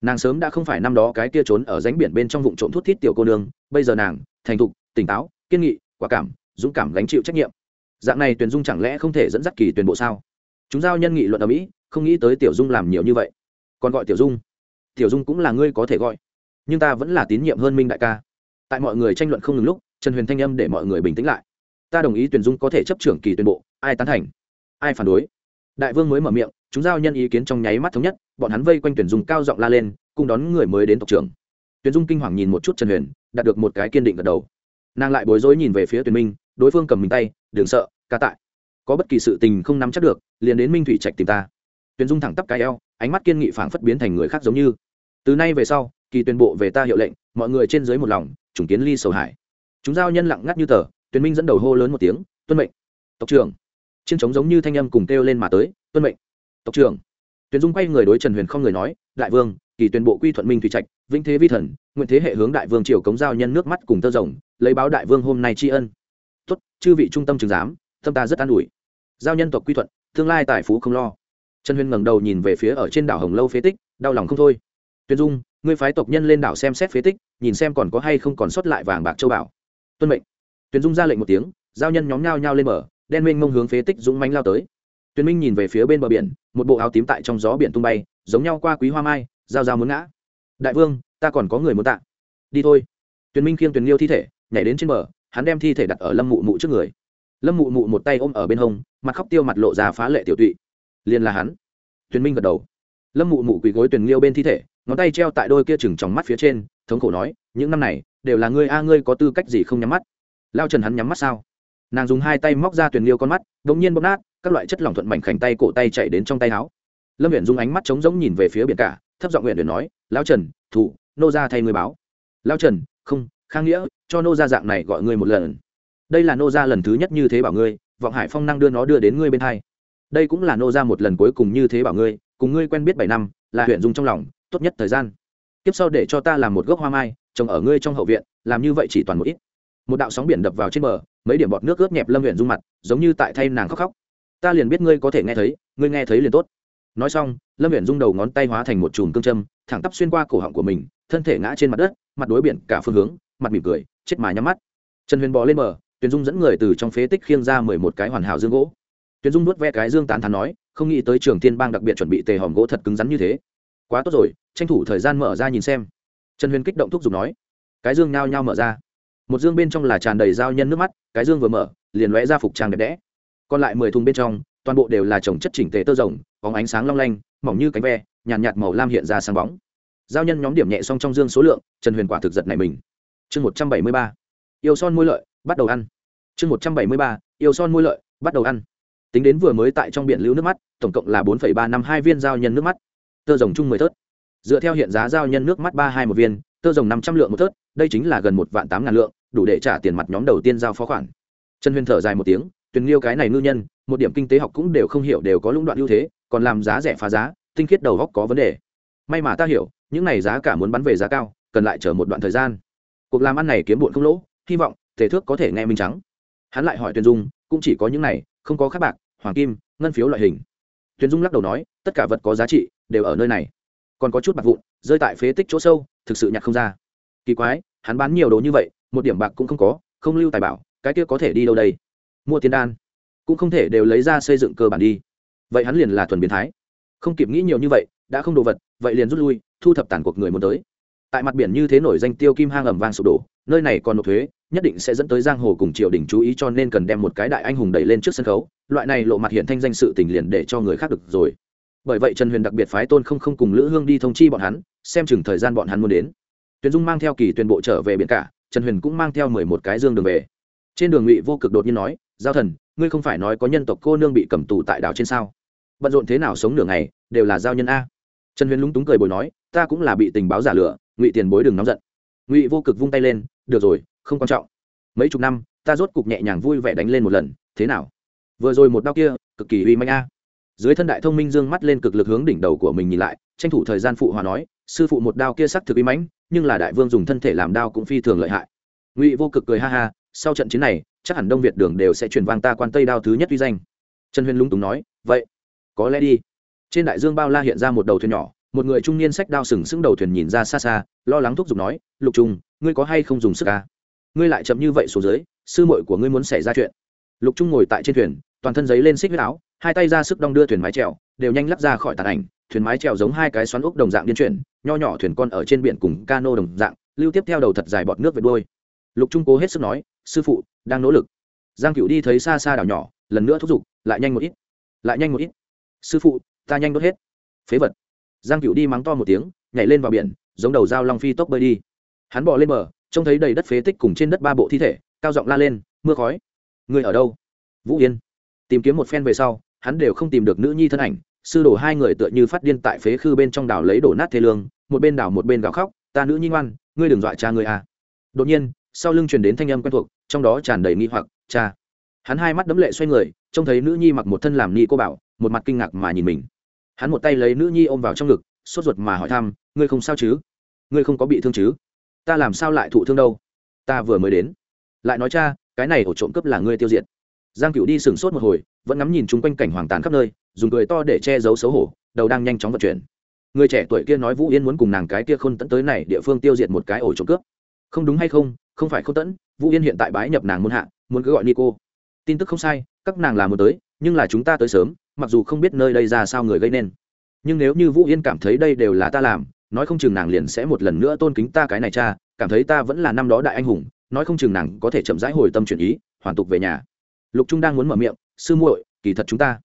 Nàng sớm đã không phải năm đó cái kia trốn ở ránh biển bên trong vụ trộm thuốc thiết tiểu cô nương, bây giờ nàng, thành thục, tỉnh táo, kiên nghị, quả cảm, dũng cảm gánh chịu trách nhiệm. Dạng này tuyển dung chẳng lẽ không thể dẫn dắt kỳ tuyển bộ sao? Chúng giao nhân nghị luận ở mỹ không nghĩ tới tiểu dung làm nhiều như vậy. Còn gọi tiểu dung? Tiểu dung cũng là ngươi có thể gọi. Nhưng ta vẫn là tín nhiệm hơn minh đại ca. Tại mọi người tranh luận không ngừng lúc, trần huyền thanh âm để mọi người bình tĩnh lại. Ta đồng ý tuyển dung có thể chấp trưởng kỳ tuyển bộ, ai tán thành? Ai phản đối? Đại vương mới mở miệng, chúng giao nhân ý kiến trong nháy mắt thống nhất, bọn hắn vây quanh tuyển dung cao giọng la lên, cùng đón người mới đến tộc trưởng. Tuyển dung kinh hoàng nhìn một chút trần huyền, đạt được một cái kiên định gật đầu. Nàng lại bối rối nhìn về phía tuyển minh, đối phương cầm mình tay, đừng sợ, ca tại. Có bất kỳ sự tình không nắm chắc được, liền đến minh thủy trạch tìm ta tuyền dung thẳng tắp cái eo, ánh mắt kiên nghị phảng phất biến thành người khác giống như. Từ nay về sau, kỳ tuyên bộ về ta hiệu lệnh, mọi người trên dưới một lòng, chủng kiến ly sầu hải. Chúng giao nhân lặng ngắt như tờ tuyền minh dẫn đầu hô lớn một tiếng, tuân mệnh. Tộc trưởng. Chiến trống giống như thanh âm cùng kêu lên mà tới, tuân mệnh. Tộc trưởng. Tuyền dung quay người đối trần huyền không người nói, đại vương, kỳ tuyên bộ quy thuận minh thủy trạch, vĩnh thế vi thần, nguyện thế hệ hướng đại vương triều cống giao nhân nước mắt cùng tơ rồng, lấy báo đại vương hôm nay tri ân. Tốt, chư vị trung tâm trường giám, tâm ta rất an ủi. Giao nhân tộc quy thuận, tương lai tài phú không lo trần huyền ngẩng đầu nhìn về phía ở trên đảo hồng lâu phế tích, đau lòng không thôi. Tuyên dung, ngươi phái tộc nhân lên đảo xem xét phế tích, nhìn xem còn có hay không còn sót lại vàng bạc châu bảo tuân mệnh. Tuyên dung ra lệnh một tiếng, giao nhân nhóm nhao nhao lên mở. đen minh mông hướng phế tích dũng mánh lao tới. Tuyên minh nhìn về phía bên bờ biển, một bộ áo tím tại trong gió biển tung bay, giống nhau qua quý hoa mai, giao giao muốn ngã. Đại vương, ta còn có người muốn tạ. Đi thôi. Tuyên minh khiêng Tuyền liêu thi thể, nhảy đến trên bờ, hắn đem thi thể đặt ở lâm mụ mụ trước người. Lâm mụ mụ một tay ôm ở bên hông, mặt khóc tiêu mặt lộ ra phá lệ tiểu tụy liền là hắn. Tuyền minh gật đầu. Lâm mụ mụ quỳ gối tuyển liêu bên thi thể, ngón tay treo tại đôi kia chừng trong mắt phía trên, thống khổ nói, những năm này, đều là ngươi a, ngươi có tư cách gì không nhắm mắt? Lao trần hắn nhắm mắt sao? Nàng dùng hai tay móc ra tuyển liêu con mắt đ ỗ n g nhiên bóp nát, các loại chất lỏng thuận mảnh khảnh tay cổ tay chạy đến trong tay áo. Lâm huyện dùng ánh mắt trống rỗng nhìn về phía biển cả, thấp giọng nguyện để nói, lao trần, thủ, nô ra thay ngươi báo. Lao trần, không khang nghĩa, cho nô ra dạng này gọi ngươi một lần. Đây là nô ra lần thứ nhất như thế bảo ngươi, vọng hải phong năng đưa nó đưa đến ngươi bên hai đây cũng là nô ra một lần cuối cùng như thế bảo ngươi, cùng ngươi quen biết bảy năm, là huyện dung trong lòng, tốt nhất thời gian. Tiếp sau để cho ta làm một gốc hoa mai, trồng ở ngươi trong hậu viện, làm như vậy chỉ toàn một ít. Một đạo sóng biển đập vào trên bờ, mấy điểm bọt nước ướt nhẹp lâm huyện dung mặt, giống như tại thay nàng khóc khóc. Ta liền biết ngươi có thể nghe thấy, ngươi nghe thấy liền tốt. Nói xong, lâm huyện dung đầu ngón tay hóa thành một chùm cương châm, thẳng tắp xuyên qua cổ họng của mình, thân thể ngã trên mặt đất, mặt đối biển cả phương hướng, mặt mỉm cười, chết mà nhắm mắt. Trần huyền bò lên bờ, tuyền dung dẫn người từ trong phế tích khiêng ra mười một cái hoàn hảo dương gỗ. Tuyển dung nuốt ve cái dương tán thán nói không nghĩ tới trường thiên bang đặc biệt chuẩn bị tề hòm gỗ thật cứng rắn như thế. Quá tốt rồi tranh thủ thời gian mở ra nhìn xem. Trần huyền kích động thúc giục nói. Cái dương nhao nhao mở ra. Một dương bên trong là tràn đầy dao nhân nước mắt cái dương vừa mở liền lóe ra phục trang đẹp đẽ. Còn lại mười thùng bên trong toàn bộ đều là trồng chất chỉnh tề tơ rồng bóng ánh sáng long lanh mỏng như cánh ve nhàn nhạt, nhạt màu lam hiện ra sáng bóng. Giao nhân nhóm điểm nhẹ xong trong dương số lượng trần huyền quả thực giật này mình. Chương một trăm bảy mươi ba. Yêu son môi lợi bắt đầu ăn. Chương một trăm bảy mươi ba. Yêu son môi lợi bắt đầu ăn tính đến vừa mới tại trong biển lưu nước mắt, tổng cộng là bốn ba năm hai viên giao nhân nước mắt. Tơ rồng chung mười thớt. Dựa theo hiện giá giao nhân nước mắt ba hai một viên, tơ rồng năm trăm lượng một thớt, đây chính là gần một vạn tám ngàn lượng, đủ để trả tiền mặt nhóm đầu tiên giao phó khoản. Trần huyền thở dài một tiếng tuyền liêu cái này ngư nhân, một điểm kinh tế học cũng đều không hiểu đều có lũng đoạn ưu thế, còn làm giá rẻ phá giá, tinh khiết đầu góc có vấn đề. May mà ta hiểu, những này giá cả muốn bắn về giá cao, cần lại chờ một đoạn thời gian. Cuộc làm ăn này kiếm bụn không lỗ, hy vọng, thể thước có thể nghe minh trắng. Hắn lại hỏi tuyền dung, cũng chỉ có những này, không có khác bạc hoàng kim, ngân phiếu loại hình. Tuyền dung lắc đầu nói, tất cả vật có giá trị đều ở nơi này. Còn có chút bạc vụn, rơi tại phế tích chỗ sâu, thực sự nhặt không ra. Kỳ quái, hắn bán nhiều đồ như vậy, một điểm bạc cũng không có, không lưu tài bảo, cái kia có thể đi đâu đây? Mua tiền đan, cũng không thể đều lấy ra xây dựng cơ bản đi. Vậy hắn liền là thuần biến thái. Không kịp nghĩ nhiều như vậy, đã không đồ vật, vậy liền rút lui, thu thập tàn cuộc người muốn tới. Tại mặt biển như thế nổi danh tiêu kim hang ẩm vang sụp đổ, nơi này còn nộp thuế, nhất định sẽ dẫn tới giang hồ cùng triều đình chú ý cho nên cần đem một cái đại anh hùng đẩy lên trước sân khấu loại này lộ mặt hiện thanh danh sự tình liền để cho người khác được rồi. Bởi vậy trần huyền đặc biệt phái tôn không không cùng lữ hương đi thông chi bọn hắn, xem chừng thời gian bọn hắn muốn đến. Tuyền dung mang theo kỳ tuyển bộ trở về biển cả, trần huyền cũng mang theo mười một cái dương đường về. Trên đường ngụy vô cực đột nhiên nói, giao thần, ngươi không phải nói có nhân tộc cô nương bị cầm tù tại đảo trên sao? Bận rộn thế nào sống nửa ngày, đều là giao nhân a. Trần huyền lúng túng cười bồi nói, ta cũng là bị tình báo giả lửa ngụy tiền bối đừng nóng giận. Ngụy vô cực vung tay lên, được rồi, không quan trọng. Mấy chục năm, ta rốt cục nhẹ nhàng vui vẻ đánh lên một lần, thế nào? Vừa rồi một đau kia, cực kỳ uy manh a. Dưới thân đại thông minh dương mắt lên cực lực hướng đỉnh đầu của mình nhìn lại, tranh thủ thời gian phụ hòa nói, sư phụ một đao kia sắc thực uy mãnh, nhưng là đại vương dùng thân thể làm đao cũng phi thường lợi hại. Ngụy vô cực cười ha ha, sau trận chiến này, chắc hẳn đông việt đường đều sẽ truyền vang ta quan tây đao thứ nhất uy danh. Trần huyền lung túng nói, vậy, có lẽ đi. Trên đại dương bao la hiện ra một đầu thuyền nhỏ, một người trung niên sách đao sừng sững đầu thuyền nhìn ra xa xa, lo lắng thúc giục nói, lục trung, ngươi có hay không dùng sức ca ngươi lại chậm như vậy xuống dưới, sư muội của ngươi muốn xảy ra chuyện lục trung ngồi tại trên thuyền, toàn thân giấy lên xích huyết áo, hai tay ra sức đong đưa thuyền mái trèo đều nhanh lắp ra khỏi tàn ảnh. Thuyền mái trèo giống hai cái xoắn ốc đồng dạng điên chuyển, nho nhỏ thuyền con ở trên biển cùng cano đồng dạng, lưu tiếp theo đầu thật dài bọt nước về đôi lục trung cố hết sức nói, sư phụ, đang nỗ lực. Giang cựu đi thấy xa xa đảo nhỏ, lần nữa thúc giục, lại nhanh một ít, lại nhanh một ít. Sư phụ, ta nhanh đốt hết. Phế vật. Giang cựu đi mắng to một tiếng, nhảy lên vào biển, giống đầu dao long phi tốc bơi đi. Hắn bỏ lên bờ, trông thấy đầy đất phế tích cùng trên đất ba bộ thi thể, cao giọng la lên, mưa khói người ở đâu? Vũ yên. Tìm kiếm một phen về sau, hắn đều không tìm được nữ nhi thân ảnh, sư đổ hai người tựa như phát điên tại phế khư bên trong đảo lấy đổ nát thế lương, một bên đảo một bên gào khóc, ta nữ nhi ngoan, ngươi đừng dọa cha ngươi à. Đột nhiên, sau lưng truyền đến thanh âm quen thuộc, trong đó tràn đầy nghi hoặc, cha. Hắn hai mắt đấm lệ xoay người, trông thấy nữ nhi mặc một thân làm ni cô bảo, một mặt kinh ngạc mà nhìn mình. Hắn một tay lấy nữ nhi ôm vào trong ngực, sốt ruột mà hỏi thăm, ngươi không sao chứ? Ngươi không có bị thương chứ? Ta làm sao lại thụ thương đâu? Ta vừa mới đến. Lại nói, cha cái này ổ trộm cướp là ngươi tiêu diệt. Giang cựu đi sừng sốt một hồi, vẫn ngắm nhìn chung quanh cảnh hoàng tàn khắp nơi, dùng cười to để che giấu xấu hổ, đầu đang nhanh chóng vận chuyển. Người trẻ tuổi kia nói vũ yên muốn cùng nàng cái kia khôn tẫn tới này địa phương tiêu diệt một cái ổ trộm cướp. Không đúng hay không không phải khôn tẫn, vũ yên hiện tại bái nhập nàng muôn hạ, muốn cứ gọi nico. Tin tức không sai, các nàng là muốn tới, nhưng là chúng ta tới sớm, mặc dù không biết nơi đây ra sao người gây nên. Nhưng nếu như vũ yên cảm thấy đây đều là ta làm, nói không chừng nàng liền sẽ một lần nữa tôn kính ta cái này cha, cảm thấy ta vẫn là năm đó đại anh hùng nói không chừng nàng có thể chậm rãi hồi tâm chuyển ý, hoàn tục về nhà. Lục trung đang muốn mở miệng, sư muội, kỳ thật chúng ta.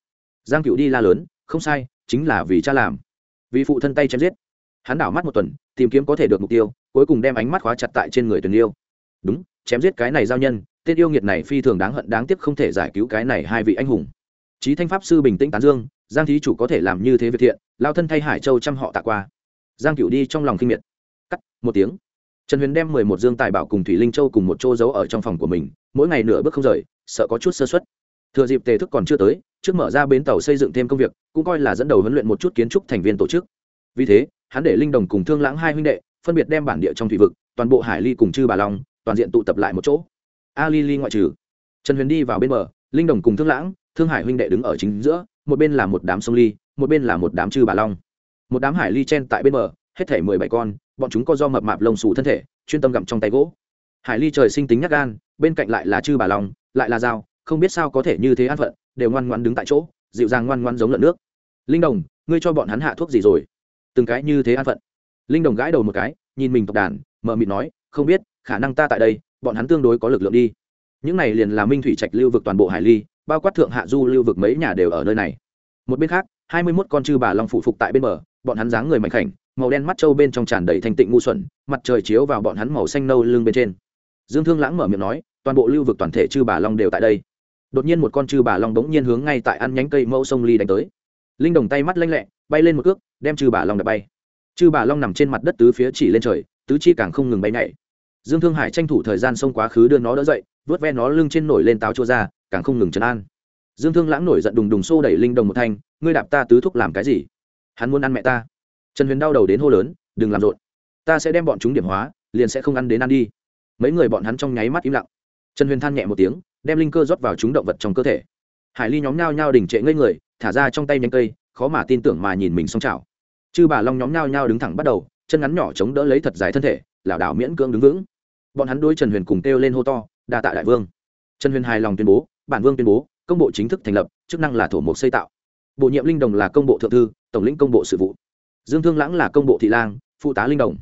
Giang cựu đi la lớn, không sai, chính là vì cha làm. Vì phụ thân tay chém giết. Hắn đảo mắt một tuần, tìm kiếm có thể được mục tiêu, cuối cùng đem ánh mắt khóa chặt tại trên người tuần yêu đúng, chém giết cái này giao nhân, tên yêu nghiệt này phi thường đáng hận, đáng tiếc không thể giải cứu cái này hai vị anh hùng. Trí thanh pháp sư bình tĩnh tán dương, giang thí chủ có thể làm như thế việc thiện, lao thân thay hải châu chăm họ tạ qua. Giang cựu đi trong lòng kinh miệt. Cắt, một tiếng trần huyền đem mười một dương tài bảo cùng thủy linh châu cùng một chỗ giấu ở trong phòng của mình, mỗi ngày nửa bước không rời, sợ có chút sơ xuất thừa dịp tề thức còn chưa tới, trước mở ra bến tàu xây dựng thêm công việc, cũng coi là dẫn đầu huấn luyện một chút kiến trúc thành viên tổ chức. Vì thế, hắn để linh đồng cùng thương lãng hai huynh đệ, phân biệt đem bản địa trong thủy vực, toàn bộ hải ly cùng chư bà long, toàn diện tụ tập lại một chỗ. A ly ly ngoại trừ, trần huyền đi vào bên bờ, linh đồng cùng thương lãng, thương hải huynh đệ đứng ở chính giữa, một bên là một đám sông ly, một bên là một đám chư bà long. Một đám hải ly chen tại bên bờ hết thể mười bảy con, bọn chúng có do mập mạp lông xù thân thể, chuyên tâm gặm trong tay gỗ. Hải ly trời sinh tính nhắc gan, bên cạnh lại là chư bà long lại là dao, không biết sao có thể như thế an phận, đều ngoan ngoan đứng tại chỗ, dịu dàng ngoan ngoan giống lợn nước. Linh đồng, ngươi cho bọn hắn hạ thuốc gì rồi? Từng cái như thế an phận. Linh đồng gãi đầu một cái, nhìn mình tộc đàn mờ mịt nói, không biết, khả năng ta tại đây, bọn hắn tương đối có lực lượng đi. Những này liền là minh thủy trạch lưu vực toàn bộ hải ly, bao quát thượng hạ du lưu vực mấy nhà đều ở nơi này. Một bên khác, hai mươi mốt con chư bà long phụ phục tại bên bờ, bọn hắn dáng người mạnh khảnh màu đen mắt trâu bên trong tràn đầy thanh tịnh ngu xuẩn, mặt trời chiếu vào bọn hắn màu xanh nâu lưng bên trên. Dương thương lãng mở miệng nói, toàn bộ lưu vực toàn thể chư bà long đều tại đây. Đột nhiên một con chư bà long bỗng nhiên hướng ngay tại ăn nhánh cây mẫu sông ly đánh tới. Linh đồng tay mắt lanh lẹ, bay lên một cước, đem chư bà long đập bay. Chư bà long nằm trên mặt đất tứ phía chỉ lên trời, tứ chi càng không ngừng bay nhảy. Dương thương hải tranh thủ thời gian xông quá khứ đưa nó đỡ dậy vớt ve nó lưng trên nổi lên táo chua ra, càng không ngừng chấn an. Dương thương lãng nổi giận đùng đùng xô đẩy linh đồng một thanh, ngươi đạp ta tứ thúc làm cái gì? Hắn muốn ăn mẹ ta trần huyền đau đầu đến hô lớn, đừng làm rộn. Ta sẽ đem bọn chúng điểm hóa, liền sẽ không ăn đến ăn đi. Mấy người bọn hắn trong nháy mắt im lặng. Trần huyền than nhẹ một tiếng, đem linh cơ rót vào chúng động vật trong cơ thể. Hải ly nhóm nhao nhao đỉnh trệ ngây người, thả ra trong tay nhánh cây, khó mà tin tưởng mà nhìn mình xong chảo chư bà long nhóm nhao nhao đứng thẳng bắt đầu, chân ngắn nhỏ chống đỡ lấy thật dài thân thể, lảo đảo miễn cưỡng đứng vững. Bọn hắn đôi trần huyền cùng kêu lên hô to, đa tạ đại vương. Trần huyền hài lòng tuyên bố, bản vương tuyên bố, công bộ chính thức thành lập, chức năng là thổ mục xây tạo. Bổ nhiệm linh đồng là công bộ thượng thư, tổng lĩnh công bộ sự vụ dương thương lãng là công bộ thị lang, phụ tá linh đồng.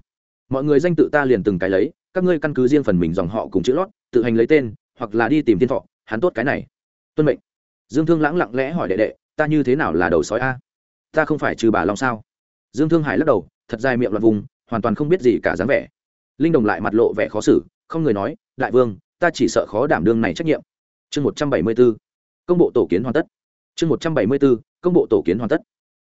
Mọi người danh tự ta liền từng cái lấy, các ngươi căn cứ riêng phần mình dòng họ cùng chữ lót, tự hành lấy tên, hoặc là đi tìm thiên thọ, hắn tốt cái này. Tuân mệnh. Dương thương lãng lặng lẽ hỏi đệ đệ, ta như thế nào là đầu sói a? Ta không phải trừ bà long sao? Dương thương hải lắc đầu, thật dài miệng loạt vùng, hoàn toàn không biết gì cả dáng vẻ. Linh đồng lại mặt lộ vẻ khó xử, không người nói, đại vương, ta chỉ sợ khó đảm đương này trách nhiệm. Chương một trăm bảy mươi b ố công bộ tổ kiến hoàn tất. Chương một trăm bảy mươi b ố công bộ tổ kiến hoàn tất.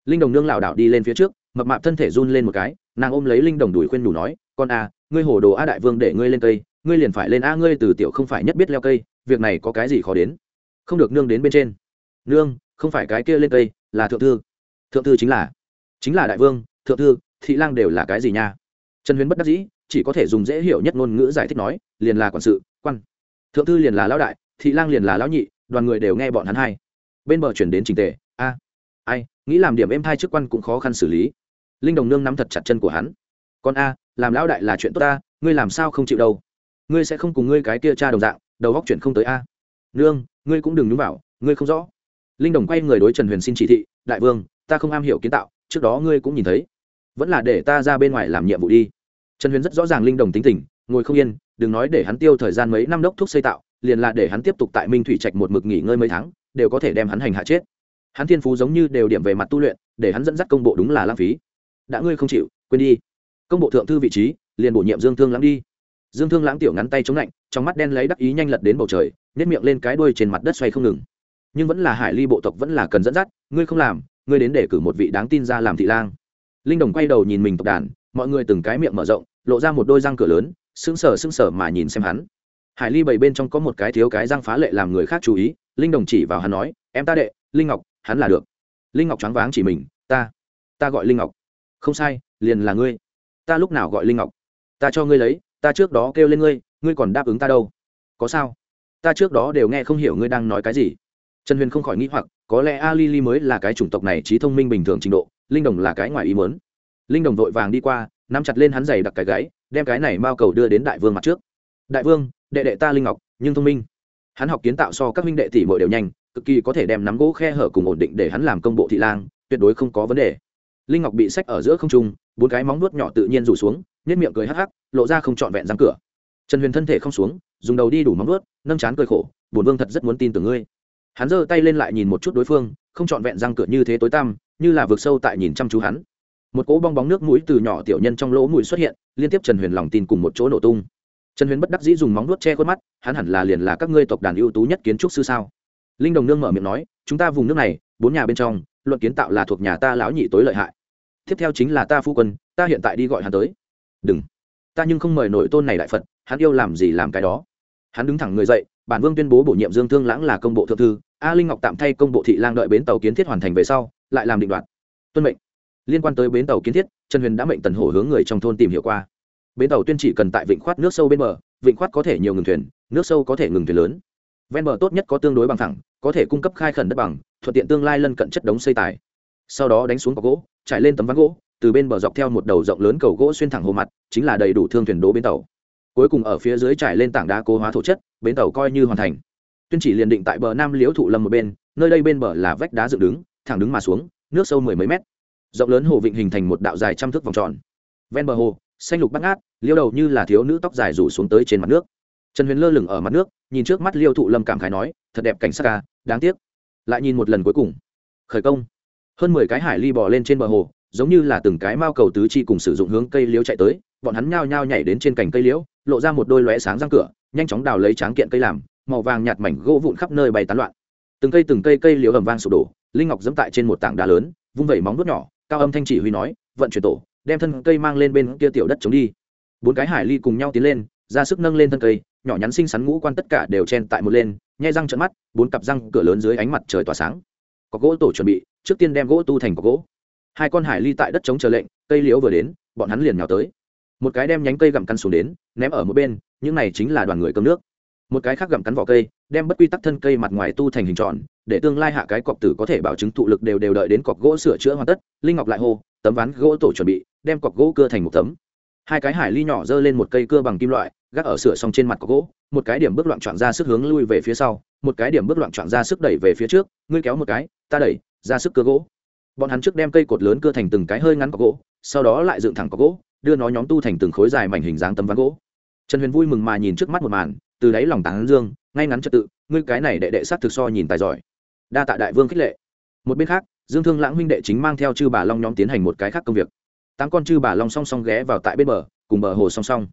Linh đồng nương lảo đảo đi lên phía trước mập mạp thân thể run lên một cái, nàng ôm lấy linh đồng đùi khuyên đủ nói, con a, ngươi hồ đồ a đại vương để ngươi lên cây, ngươi liền phải lên a, ngươi từ tiểu không phải nhất biết leo cây, việc này có cái gì khó đến? Không được nương đến bên trên. Nương, không phải cái kia lên cây, là thượng thư. Thượng thư chính là chính là đại vương, thượng thư, thị lang đều là cái gì nha? Trần huyền bất đắc dĩ, chỉ có thể dùng dễ hiểu nhất ngôn ngữ giải thích nói, liền là quản sự, quan. Thượng thư liền là lão đại, thị lang liền là lão nhị, đoàn người đều nghe bọn hắn hai bên bờ chuyển đến trình tề, a, ai, nghĩ làm điểm em thai chức quan cũng khó khăn xử lý linh đồng nương nắm thật chặt chân của hắn. Con a, làm lão đại là chuyện tốt ta, ngươi làm sao không chịu đâu? Ngươi sẽ không cùng ngươi cái kia cha đồng dạng, đầu góc chuyện không tới a. Nương, ngươi cũng đừng nhúng vào, ngươi không rõ. Linh đồng quay người đối trần huyền xin chỉ thị, đại vương, ta không am hiểu kiến tạo, trước đó ngươi cũng nhìn thấy. Vẫn là để ta ra bên ngoài làm nhiệm vụ đi. Trần huyền rất rõ ràng linh đồng tính tình, ngồi không yên, đừng nói để hắn tiêu thời gian mấy năm đốc thuốc xây tạo, liền là để hắn tiếp tục tại minh thủy trạch một mực nghỉ ngơi mấy tháng, đều có thể đem hắn hành hạ chết. Hắn thiên phú giống như đều điểm về mặt tu luyện, để hắn dẫn dắt công bộ đúng là lãng phí đã ngươi không chịu, quên đi. Công bộ thượng thư vị trí, liền bổ nhiệm dương thương lãng đi. Dương thương lãng tiểu ngắn tay chống lạnh, trong mắt đen lấy đắc ý nhanh lật đến bầu trời nếp miệng lên cái đuôi trên mặt đất xoay không ngừng. Nhưng vẫn là hải ly bộ tộc vẫn là cần dẫn dắt, ngươi không làm, ngươi đến để cử một vị đáng tin ra làm thị lang. Linh đồng quay đầu nhìn mình tộc đàn, mọi người từng cái miệng mở rộng, lộ ra một đôi răng cửa lớn, sững sờ sững sờ mà nhìn xem hắn. Hải ly bảy bên trong có một cái thiếu cái răng phá lệ làm người khác chú ý, linh đồng chỉ vào hắn nói, em ta đệ, linh ngọc, hắn là được. Linh ngọc choáng váng chỉ mình, ta ta gọi linh ngọc không sai, liền là ngươi. Ta lúc nào gọi linh ngọc? Ta cho ngươi lấy, ta trước đó kêu lên ngươi ngươi còn đáp ứng ta đâu. Có sao? Ta trước đó đều nghe không hiểu ngươi đang nói cái gì. Trần huyền không khỏi nghĩ hoặc, có lẽ a li li mới là cái chủng tộc này trí thông minh bình thường trình độ, linh đồng là cái ngoài ý mớn linh đồng vội vàng đi qua, nắm chặt lên hắn giày đặc cái gáy, đem cái này mao cầu đưa đến đại vương mặt trước. Đại vương, đệ đệ ta linh ngọc, nhưng thông minh. Hắn học kiến tạo so các minh đệ tỷ bội đều nhanh, cực kỳ có thể đem nắm gỗ khe hở cùng ổn định để hắn làm công bộ thị lang, tuyệt đối không có vấn đề linh ngọc bị sách ở giữa không trung, bốn cái móng nuốt nhỏ tự nhiên rủ xuống nhét miệng cười hắc hắc, lộ ra không trọn vẹn răng cửa. Trần huyền thân thể không xuống, dùng đầu đi đủ móng nuốt nâng chán cười khổ, bổn vương thật rất muốn tin tưởng ngươi. Hắn giơ tay lên lại nhìn một chút đối phương, không trọn vẹn răng cửa như thế tối tăm, như là vượt sâu tại nhìn chăm chú hắn. Một cỗ bong bóng nước mũi từ nhỏ tiểu nhân trong lỗ mũi xuất hiện, liên tiếp trần huyền lòng tin cùng một chỗ nổ tung. Trần huyền bất đắc dĩ dùng móng nuốt che khuất mắt, hắn hẳn là liền là các ngươi tộc đàn ưu tú nhất kiến trúc sư sao? Linh đồng nương mở miệng nói, chúng ta vùng nước này, bốn nhà bên trong, luận kiến tạo là thuộc nhà ta lão nhị tối lợi hại tiếp theo chính là ta phu quân, ta hiện tại đi gọi hắn tới. Đừng. Ta nhưng không mời nội tôn này đại phật, hắn yêu làm gì làm cái đó. Hắn đứng thẳng người dậy, bản vương tuyên bố bổ nhiệm dương thương lãng là công bộ thượng thư, a linh ngọc tạm thay công bộ thị lang đợi bến tàu kiến thiết hoàn thành về sau, lại làm định đoạt. Tuân mệnh. Liên quan tới bến tàu kiến thiết, trần huyền đã mệnh tần hổ hướng người trong thôn tìm hiểu qua. Bến tàu tuyên chỉ cần tại vịnh khoát nước sâu bên bờ, vịnh khoát có thể nhiều ngừng thuyền, nước sâu có thể ngừng thuyền lớn. Ven bờ tốt nhất có tương đối bằng thẳng, có thể cung cấp khai khẩn đất bằng, thuận tiện tương lai lân cận chất đống xây tài. Sau đó đánh xuống có gỗ trải lên tấm ván gỗ, từ bên bờ dọc theo một đầu rộng lớn cầu gỗ xuyên thẳng hồ mặt, chính là đầy đủ thương thuyền đố bến tàu. Cuối cùng ở phía dưới trải lên tảng đá cố hóa thổ chất, bến tàu coi như hoàn thành. Tuyên chỉ liền định tại bờ nam liễu thụ lâm một bên, nơi đây bên bờ là vách đá dựng đứng, thẳng đứng mà xuống, nước sâu mười mấy mét. Rộng lớn hồ vịnh hình thành một đạo dài trăm thước vòng tròn. Ven bờ hồ, xanh lục bắt ngát, liêu đầu như là thiếu nữ tóc dài rủ xuống tới trên mặt nước. Trần huyền lơ lửng ở mặt nước, nhìn trước mắt liêu thụ lâm cảm khái nói, thật đẹp cảnh sắc ca, đáng tiếc. Lại nhìn một lần cuối cùng. Khởi công hơn mười cái hải ly bò lên trên bờ hồ, giống như là từng cái mao cầu tứ chi cùng sử dụng hướng cây liễu chạy tới, bọn hắn nhao nhao nhảy đến trên cành cây liễu, lộ ra một đôi lóe sáng răng cửa, nhanh chóng đào lấy tráng kiện cây làm, màu vàng nhạt mảnh gỗ vụn khắp nơi bay tán loạn. Từng cây từng cây cây liễu ầm vang sụp đổ, linh ngọc dẫm tại trên một tảng đá lớn, vung vẩy móng vuốt nhỏ, cao âm thanh chỉ huy nói, vận chuyển tổ, đem thân cây mang lên bên kia tiểu đất chống đi. Bốn cái hải ly cùng nhau tiến lên, ra sức nâng lên thân cây, nhỏ nhắn xinh xắn ngũ quan tất cả đều chen tại một lên nhai răng trận mắt, bốn cặp răng cửa lớn dưới ánh mặt trời tỏa sáng. Có gỗ tổ chuẩn bị trước tiên đem gỗ tu thành cọc gỗ. Hai con hải ly tại đất chống chờ lệnh, cây liễu vừa đến, bọn hắn liền nhào tới. Một cái đem nhánh cây gặm cắn xuống đến, ném ở một bên, những này chính là đoàn người cơm nước. Một cái khác gặm cắn vỏ cây, đem bất quy tắc thân cây mặt ngoài tu thành hình tròn, để tương lai hạ cái cọc tử có thể bảo chứng thụ lực đều đều đợi đến cọc gỗ sửa chữa hoàn tất, linh ngọc lại hô, tấm ván gỗ tổ chuẩn bị, đem cọc gỗ cưa thành một tấm. Hai cái hải ly nhỏ giơ lên một cây cưa bằng kim loại, gác ở sửa xong trên mặt cọc gỗ, một cái điểm bước loạn trọn ra sức hướng lui về phía sau, một cái điểm bước loạn trọn ra sức đẩy về phía trước, ngươi kéo một cái, ta đẩy ra sức cưa gỗ. Bọn hắn trước đem cây cột lớn cưa thành từng cái hơi ngắn có gỗ, sau đó lại dựng thẳng có gỗ, đưa nó nhóm tu thành từng khối dài mảnh hình dáng tấm ván gỗ. Trần huyền vui mừng mà nhìn trước mắt một màn, từ đáy lòng tán dương, ngay ngắn trật tự, ngươi cái này đệ đệ sát thực so nhìn tài giỏi. Đa tạ đại vương khích lệ. Một bên khác, dương thương lãng huynh đệ chính mang theo chư bà long nhóm tiến hành một cái khác công việc. Tám con chư bà long song song ghé vào tại bên bờ, cùng bờ hồ song song.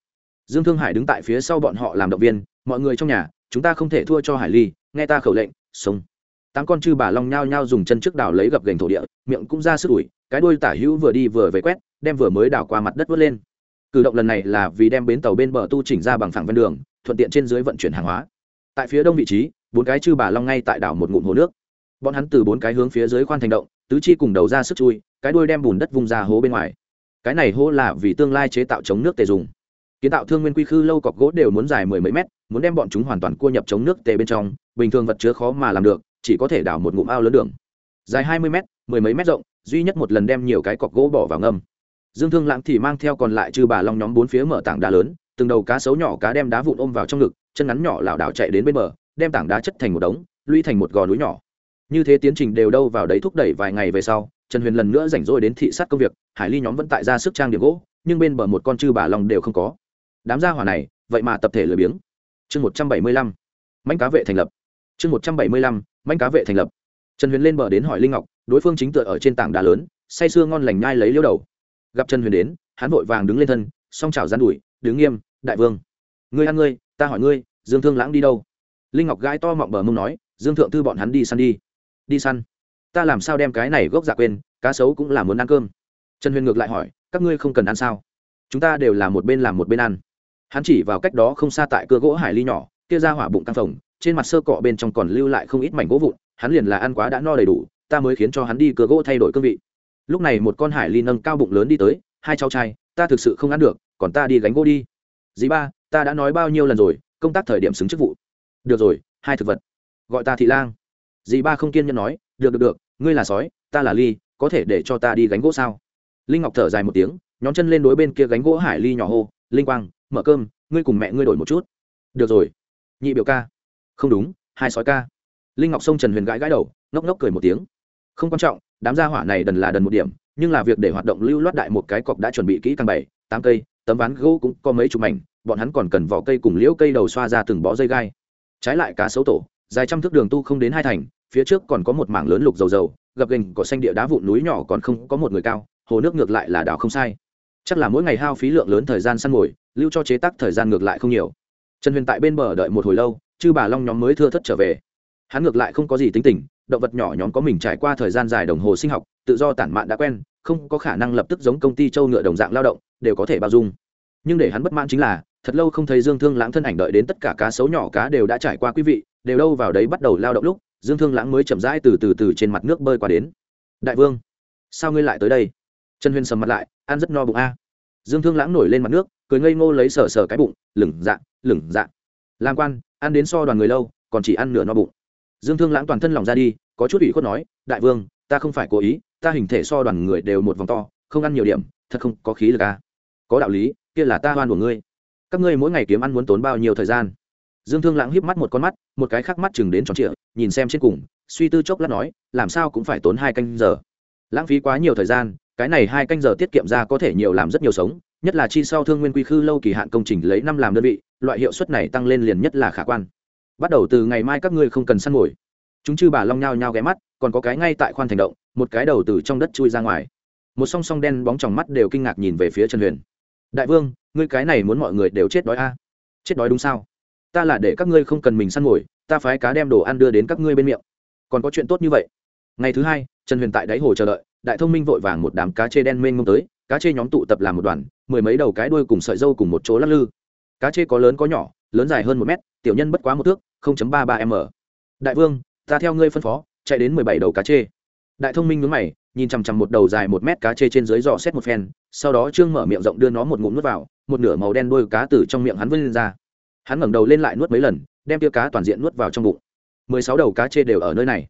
Dương thương hải đứng tại phía sau bọn họ làm động viên, mọi người trong nhà, chúng ta không thể thua cho hải ly, nghe ta khẩu lệnh, sống tám con chư bà long nhao nhao dùng chân trước đào lấy gập gành thổ địa, miệng cũng ra sức ủi, cái đuôi tả hữu vừa đi vừa về quét, đem vừa mới đào qua mặt đất vớt lên. Cử động lần này là vì đem bến tàu bên bờ tu chỉnh ra bằng phẳng ven đường, thuận tiện trên dưới vận chuyển hàng hóa. Tại phía đông vị trí, bốn cái chư bà long ngay tại đảo một ngụm hồ nước. Bọn hắn từ bốn cái hướng phía dưới khoan thành động, tứ chi cùng đầu ra sức chui, cái đuôi đem bùn đất vung ra hố bên ngoài. Cái này hố là vì tương lai chế tạo chống nước tề dùng. Kiến tạo thương nguyên quy khư lâu cọc gỗ đều muốn dài mười mấy mét, muốn đem bọn chúng hoàn toàn cua nhập chống nước tề bên trong, bình thường vật chứa khó mà làm được chỉ có thể đào một ngụm ao lớn đường. Dài hai mươi mét, mười mấy mét rộng, duy nhất một lần đem nhiều cái cọc gỗ bỏ vào ngâm. Dương thương lãng thì mang theo còn lại chư bà long nhóm bốn phía mở tảng đá lớn, từng đầu cá sấu nhỏ cá đem đá vụn ôm vào trong ngực, chân ngắn nhỏ lảo đảo chạy đến bên bờ, đem tảng đá chất thành một đống, lũy thành một gò núi nhỏ. Như thế tiến trình đều đâu vào đấy thúc đẩy vài ngày về sau, trần huyền lần nữa rảnh rỗi đến thị sát công việc, hải ly nhóm vẫn tại ra sức trang điểm gỗ, nhưng bên bờ một con chư bà long đều không có. Đám gia hỏa này, vậy mà tập thể lười biếng. Chương một trăm bảy mươi lăm mánh cá vệ thành lập. Chương một trăm bảy mươi lăm mãnh cá vệ thành lập. Trần huyền lên bờ đến hỏi linh ngọc, đối phương chính tựa ở trên tảng đá lớn, say sưa ngon lành nhai lấy liêu đầu. Gặp trần huyền đến, hắn vội vàng đứng lên thân, song trào gian đùi đứng nghiêm, đại vương. Ngươi ăn ngươi, ta hỏi ngươi, dương thương lãng đi đâu? Linh ngọc gái to mọng bờ mông nói, dương thượng thư bọn hắn đi săn đi. Đi săn? Ta làm sao đem cái này gốc giả quên, cá sấu cũng là muốn ăn cơm. Trần huyền ngược lại hỏi, các ngươi không cần ăn sao? Chúng ta đều là một bên làm một bên ăn. Hắn chỉ vào cách đó không xa tại cưa gỗ hải ly nhỏ, kia ra hỏa bụng căng phồng trên mặt sơ cọ bên trong còn lưu lại không ít mảnh gỗ vụn, hắn liền là ăn quá đã no đầy đủ, ta mới khiến cho hắn đi cưa gỗ thay đổi cương vị. Lúc này một con hải ly nâng cao bụng lớn đi tới, hai cháu trai, ta thực sự không ăn được, còn ta đi gánh gỗ đi. Dì ba, ta đã nói bao nhiêu lần rồi, công tác thời điểm xứng chức vụ. Được rồi, hai thực vật. Gọi ta thị lang. Dì ba không kiên nhẫn nói, được được được, ngươi là sói, ta là ly, có thể để cho ta đi gánh gỗ sao? Linh ngọc thở dài một tiếng nhóm chân lên đối bên kia gánh gỗ hải ly nhỏ hô, linh quang, mở cơm, ngươi cùng mẹ ngươi đổi một chút. Được rồi. Nhị biểu ca không đúng, hai sói ca. Linh ngọc sông trần huyền gãi gãi đầu, ngốc ngốc cười một tiếng. Không quan trọng, đám gia hỏa này đần là đần một điểm, nhưng là việc để hoạt động lưu loát đại một cái cọc đã chuẩn bị kỹ càng bảy, tám cây, tấm ván gỗ cũng có mấy chục mảnh, bọn hắn còn cần vỏ cây cùng liễu cây đầu xoa ra từng bó dây gai. Trái lại cá sấu tổ, dài trăm thước đường tu không đến hai thành, phía trước còn có một mảng lớn lục dầu dầu, gập gành có xanh địa đá vụn núi nhỏ còn không có một người cao, hồ nước ngược lại là đảo không sai. Chắc là mỗi ngày hao phí lượng lớn thời gian săn mồi, lưu cho chế tác thời gian ngược lại không nhiều. Trần huyền tại bên bờ đợi một hồi lâu chư bà long nhóm mới thưa thất trở về. Hắn ngược lại không có gì tính tình, động vật nhỏ nhóm có mình trải qua thời gian dài đồng hồ sinh học, tự do tản mạn đã quen, không có khả năng lập tức giống công ty châu ngựa đồng dạng lao động, đều có thể bao dung. Nhưng để hắn bất mãn chính là, thật lâu không thấy dương thương lãng thân ảnh đợi đến tất cả cá sấu nhỏ cá đều đã trải qua quý vị, đều đâu vào đấy bắt đầu lao động lúc, dương thương lãng mới chậm rãi từ từ từ trên mặt nước bơi qua đến. Đại vương, sao ngươi lại tới đây? Trần huyền sầm mặt lại, ăn rất no bụng a. Dương thương lãng nổi lên mặt nước, cười ngây ngô lấy sờ sờ cái bụng, lửng dạ lửng dạ. Làm quan ăn đến so đoàn người lâu, còn chỉ ăn nửa no bụng. Dương thương lãng toàn thân lòng ra đi, có chút ủy khuất nói, đại vương, ta không phải cố ý, ta hình thể so đoàn người đều một vòng to, không ăn nhiều điểm, thật không có khí lực à? có đạo lý, kia là ta hoan của ngươi. Các ngươi mỗi ngày kiếm ăn muốn tốn bao nhiêu thời gian? Dương thương lãng híp mắt một con mắt, một cái khác mắt chừng đến tròn trịa, nhìn xem trên cùng, suy tư chốc lát nói, làm sao cũng phải tốn hai canh giờ. Lãng phí quá nhiều thời gian, cái này hai canh giờ tiết kiệm ra có thể nhiều làm rất nhiều sống, nhất là chi sau thương nguyên quy khư lâu kỳ hạn công trình lấy năm làm đơn vị loại hiệu suất này tăng lên liền nhất là khả quan. Bắt đầu từ ngày mai các ngươi không cần săn mồi. Chúng chư bà long nhao nhao ghé mắt, còn có cái ngay tại khoan thành động, một cái đầu từ trong đất chui ra ngoài. Một song song đen bóng tròng mắt đều kinh ngạc nhìn về phía trần huyền. Đại vương, ngươi cái này muốn mọi người đều chết đói a? Chết đói đúng sao? Ta là để các ngươi không cần mình săn mồi, ta phái cá đem đồ ăn đưa đến các ngươi bên miệng. Còn có chuyện tốt như vậy? Ngày thứ hai, trần huyền tại đáy hồ chờ đợi, đại thông minh vội vàng một đám cá chê đen mênh mông tới, cá chê nhóm tụ tập làm một đoàn, mười mấy đầu cái đuôi cùng sợi dâu cùng một chỗ lắc lư cá chê có lớn có nhỏ, lớn dài hơn một mét, tiểu nhân bất quá một thước ba ba m. Đại vương, ta theo ngươi phân phó, chạy đến mười bảy đầu cá chê. Đại thông minh nhướng mày, nhìn chằm chằm một đầu dài một mét cá chê trên dưới dò xét một phen, sau đó trương mở miệng rộng đưa nó một ngụm nuốt vào, một nửa màu đen đôi cá từ trong miệng hắn vươn lên ra. Hắn ngẩng đầu lên lại nuốt mấy lần, đem tia cá toàn diện nuốt vào trong bụng. Mười sáu đầu cá chê đều ở nơi này.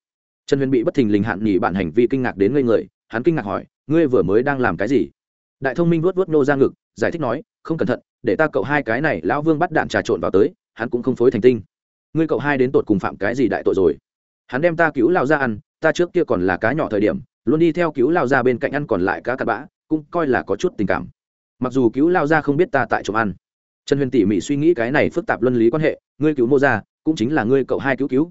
Trần huyền bị bất thình lình hạn nghỉ bạn hành vi kinh ngạc đến ngây người, hắn kinh ngạc hỏi, ngươi vừa mới đang làm cái gì? Đại thông minh vuốt vuốt nô ra ngực giải thích nói, không cẩn thận, để ta cậu hai cái này lão vương bắt đạn trà trộn vào tới, hắn cũng không phối thành tinh. Ngươi cậu hai đến tột cùng phạm cái gì đại tội rồi? Hắn đem ta cứu lao ra ăn, ta trước kia còn là cá nhỏ thời điểm, luôn đi theo cứu lao ra bên cạnh ăn còn lại cá cặn bã, cũng coi là có chút tình cảm. Mặc dù cứu lao ra không biết ta tại trộm ăn. Trần huyền tỉ mỉ suy nghĩ cái này phức tạp luân lý quan hệ, ngươi cứu mô ra cũng chính là ngươi cậu hai cứu cứu.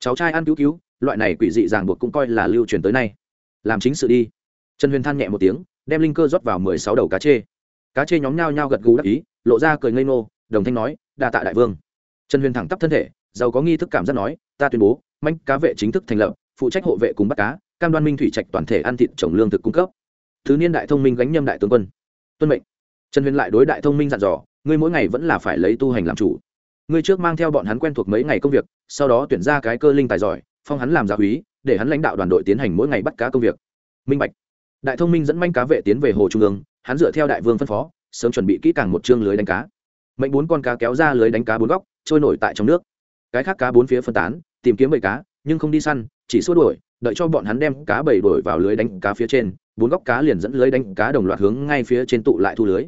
Cháu trai ăn cứu cứu, loại này quỷ dị ràng buộc cũng coi là lưu truyền tới nay. Làm chính sự đi. Trần huyền than nhẹ một tiếng, đem linh cơ rót vào mười sáu đầu cá chê cá chê nhóm nhao nhao gật gù đắc ý lộ ra cười ngây ngô. đồng thanh nói đa tạ đại vương. Trần huyền thẳng tắp thân thể giàu có nghi thức cảm giác nói ta tuyên bố manh cá vệ chính thức thành lập phụ trách hộ vệ cùng bắt cá cam đoan minh thủy trạch toàn thể ăn thịt trồng lương thực cung cấp. Thứ niên đại thông minh gánh nhâm đại tướng quân. Tuân mệnh. Trần huyền lại đối đại thông minh dặn dò ngươi mỗi ngày vẫn là phải lấy tu hành làm chủ. Ngươi trước mang theo bọn hắn quen thuộc mấy ngày công việc sau đó tuyển ra cái cơ linh tài giỏi phong hắn làm gia quý, để hắn lãnh đạo đoàn đội tiến hành mỗi ngày bắt cá công việc. Minh bạch. Đại thông minh dẫn manh cá vệ tiến về hồ trung ương hắn dựa theo đại vương phân phó, sớm chuẩn bị kỹ càng một chương lưới đánh cá. Mệnh bốn con cá kéo ra lưới đánh cá bốn góc, trôi nổi tại trong nước. Cái khác cá bốn phía phân tán, tìm kiếm bầy cá, nhưng không đi săn, chỉ xua đuổi, đợi cho bọn hắn đem cá bầy đuổi vào lưới đánh cá phía trên, bốn góc cá liền dẫn lưới đánh cá đồng loạt hướng ngay phía trên tụ lại thu lưới.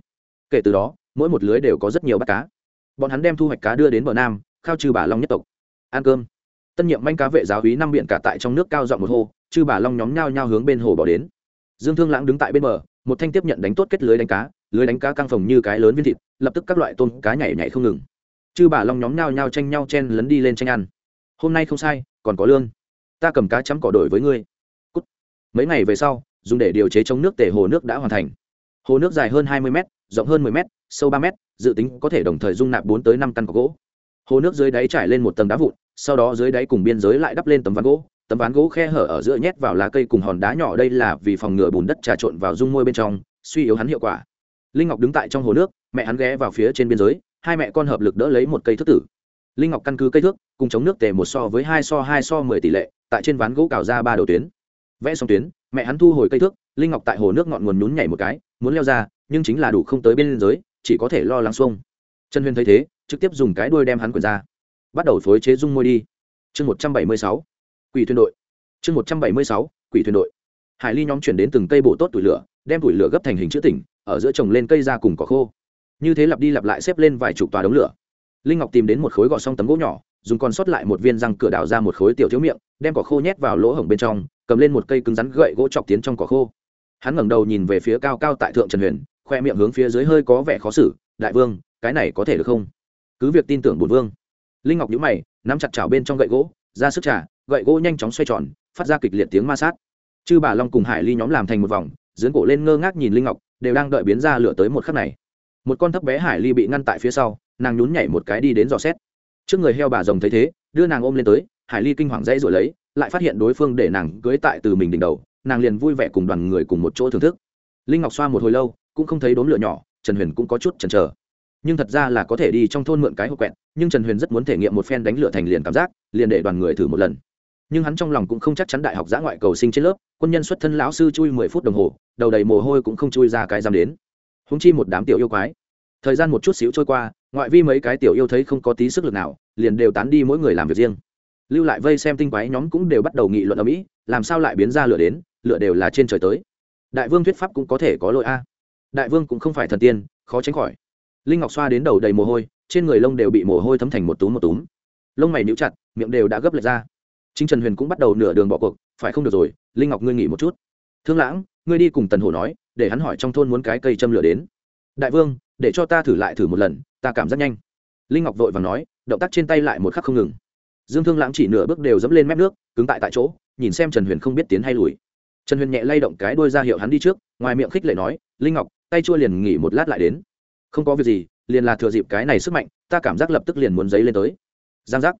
Kể từ đó, mỗi một lưới đều có rất nhiều bắt cá. Bọn hắn đem thu hoạch cá đưa đến bờ nam, khao trừ bà long nhất tộc. Ăn cơm. Tân nhiệm manh cá vệ giáo hí năm biển cả tại trong nước cao dọn một hồ chư bà long nhóm nhao nhao hướng bên hồ bỏ đến. Dương thương lãng đứng tại bên bờ một thanh tiếp nhận đánh tốt kết lưới đánh cá, lưới đánh cá căng phồng như cái lớn viên thịt, lập tức các loại tôm cá nhảy nhảy không ngừng. Chư bà long nhóm nhao nhao tranh nhau chen lấn đi lên tranh ăn. Hôm nay không sai, còn có lương. Ta cầm cá chấm cỏ đổi với ngươi. Cút. mấy ngày về sau, dùng để điều chế chống nước tể hồ nước đã hoàn thành. Hồ nước dài hơn hai mươi m rộng hơn 10 m sâu ba m dự tính có thể đồng thời dung nạp bốn tới năm căn cọc gỗ. Hồ nước dưới đáy trải lên một tầng đá vụn, sau đó dưới đáy cùng biên giới lại đắp lên tấm ván gỗ tấm ván gỗ khe hở ở giữa nhét vào lá cây cùng hòn đá nhỏ đây là vì phòng ngừa bùn đất trà trộn vào dung môi bên trong, suy yếu hắn hiệu quả. Linh ngọc đứng tại trong hồ nước, mẹ hắn ghé vào phía trên biên giới, hai mẹ con hợp lực đỡ lấy một cây thước tử. Linh ngọc căn cứ cây thước, cùng chống nước tề một so với hai so hai so mười tỷ lệ, tại trên ván gỗ cào ra ba đầu tuyến. Vẽ xong tuyến, mẹ hắn thu hồi cây thước, linh ngọc tại hồ nước ngọn nguồn nhún nhảy một cái, muốn leo ra, nhưng chính là đủ không tới bên giới, chỉ có thể lo lắng xuông. Trần huyền thấy thế, trực tiếp dùng cái đuôi đem hắn quyển ra. Bắt đầu phối chế dung môi đi. Chương một trăm bảy mươi sáu quỷ thuyền đội. Chương một trăm bảy mươi sáu, quỷ thuyền đội. Hải ly nhóm chuyển đến từng cây bổ tốt tủi lửa, đem tủi lửa gấp thành hình chữ tỉnh, ở giữa trồng lên cây ra cùng cỏ khô. Như thế lặp đi lặp lại xếp lên vài chục tòa đống lửa. Linh ngọc tìm đến một khối gọt xong tấm gỗ nhỏ, dùng còn sót lại một viên răng cửa đào ra một khối tiểu thiếu miệng, đem cỏ khô nhét vào lỗ hổng bên trong, cầm lên một cây cứng rắn gậy gỗ chọc tiến trong cỏ khô. Hắn ngẩng đầu nhìn về phía cao cao tại thượng trần huyền, khoe miệng hướng phía dưới hơi có vẻ khó xử, đại vương, cái này có thể được không? Cứ việc tin tưởng bùn vương. Linh ngọc nhũ mày, nắm chặt chảo bên trong gậy gỗ, ra sức trả gậy gỗ nhanh chóng xoay tròn, phát ra kịch liệt tiếng ma sát. Chư bà long cùng hải ly nhóm làm thành một vòng, dưỡng cổ lên ngơ ngác nhìn linh ngọc, đều đang đợi biến ra lửa tới một khắc này. Một con thấp bé hải ly bị ngăn tại phía sau, nàng nhún nhảy một cái đi đến dò xét. Trước người heo bà rồng thấy thế, đưa nàng ôm lên tới, hải ly kinh hoàng dãy rồi lấy, lại phát hiện đối phương để nàng cưới tại từ mình đỉnh đầu, nàng liền vui vẻ cùng đoàn người cùng một chỗ thưởng thức. Linh ngọc xoa một hồi lâu, cũng không thấy đốm lửa nhỏ, trần huyền cũng có chút chần chờ. Nhưng thật ra là có thể đi trong thôn mượn cái hộp quẹt, nhưng trần huyền rất muốn thể nghiệm một phen đánh lửa thành liền cảm giác, liền để đoàn người thử một lần nhưng hắn trong lòng cũng không chắc chắn đại học giã ngoại cầu sinh trên lớp, quân nhân xuất thân lão sư chui mười phút đồng hồ, đầu đầy mồ hôi cũng không chui ra cái dám đến. Húng chi một đám tiểu yêu quái. Thời gian một chút xíu trôi qua, ngoại vi mấy cái tiểu yêu thấy không có tí sức lực nào, liền đều tán đi mỗi người làm việc riêng. Lưu lại vây xem tinh quái nhóm cũng đều bắt đầu nghị luận ở mỹ, làm sao lại biến ra lửa đến, lửa đều là trên trời tới. Đại vương thuyết pháp cũng có thể có lỗi a. Đại vương cũng không phải thần tiên, khó tránh khỏi. Linh ngọc xoa đến đầu đầy mồ hôi, trên người lông đều bị mồ hôi thấm thành một túm một túm. Lông mày níu chặt, miệng đều đã gấp lệch ra chính trần huyền cũng bắt đầu nửa đường bỏ cuộc, phải không được rồi, linh ngọc ngươi nghỉ một chút. Thương lãng, ngươi đi cùng tần hổ nói, để hắn hỏi trong thôn muốn cái cây châm lửa đến. Đại vương, để cho ta thử lại thử một lần, ta cảm giác nhanh. Linh ngọc vội và nói, động tác trên tay lại một khắc không ngừng. Dương thương lãng chỉ nửa bước đều dẫm lên mép nước, cứng tại tại chỗ, nhìn xem trần huyền không biết tiến hay lùi. Trần huyền nhẹ lay động cái đôi ra hiệu hắn đi trước, ngoài miệng khích lệ nói, linh ngọc, tay chua liền nghỉ một lát lại đến. Không có việc gì, liền là thừa dịp cái này sức mạnh, ta cảm giác lập tức liền muốn giấy lên tới. Giang giác.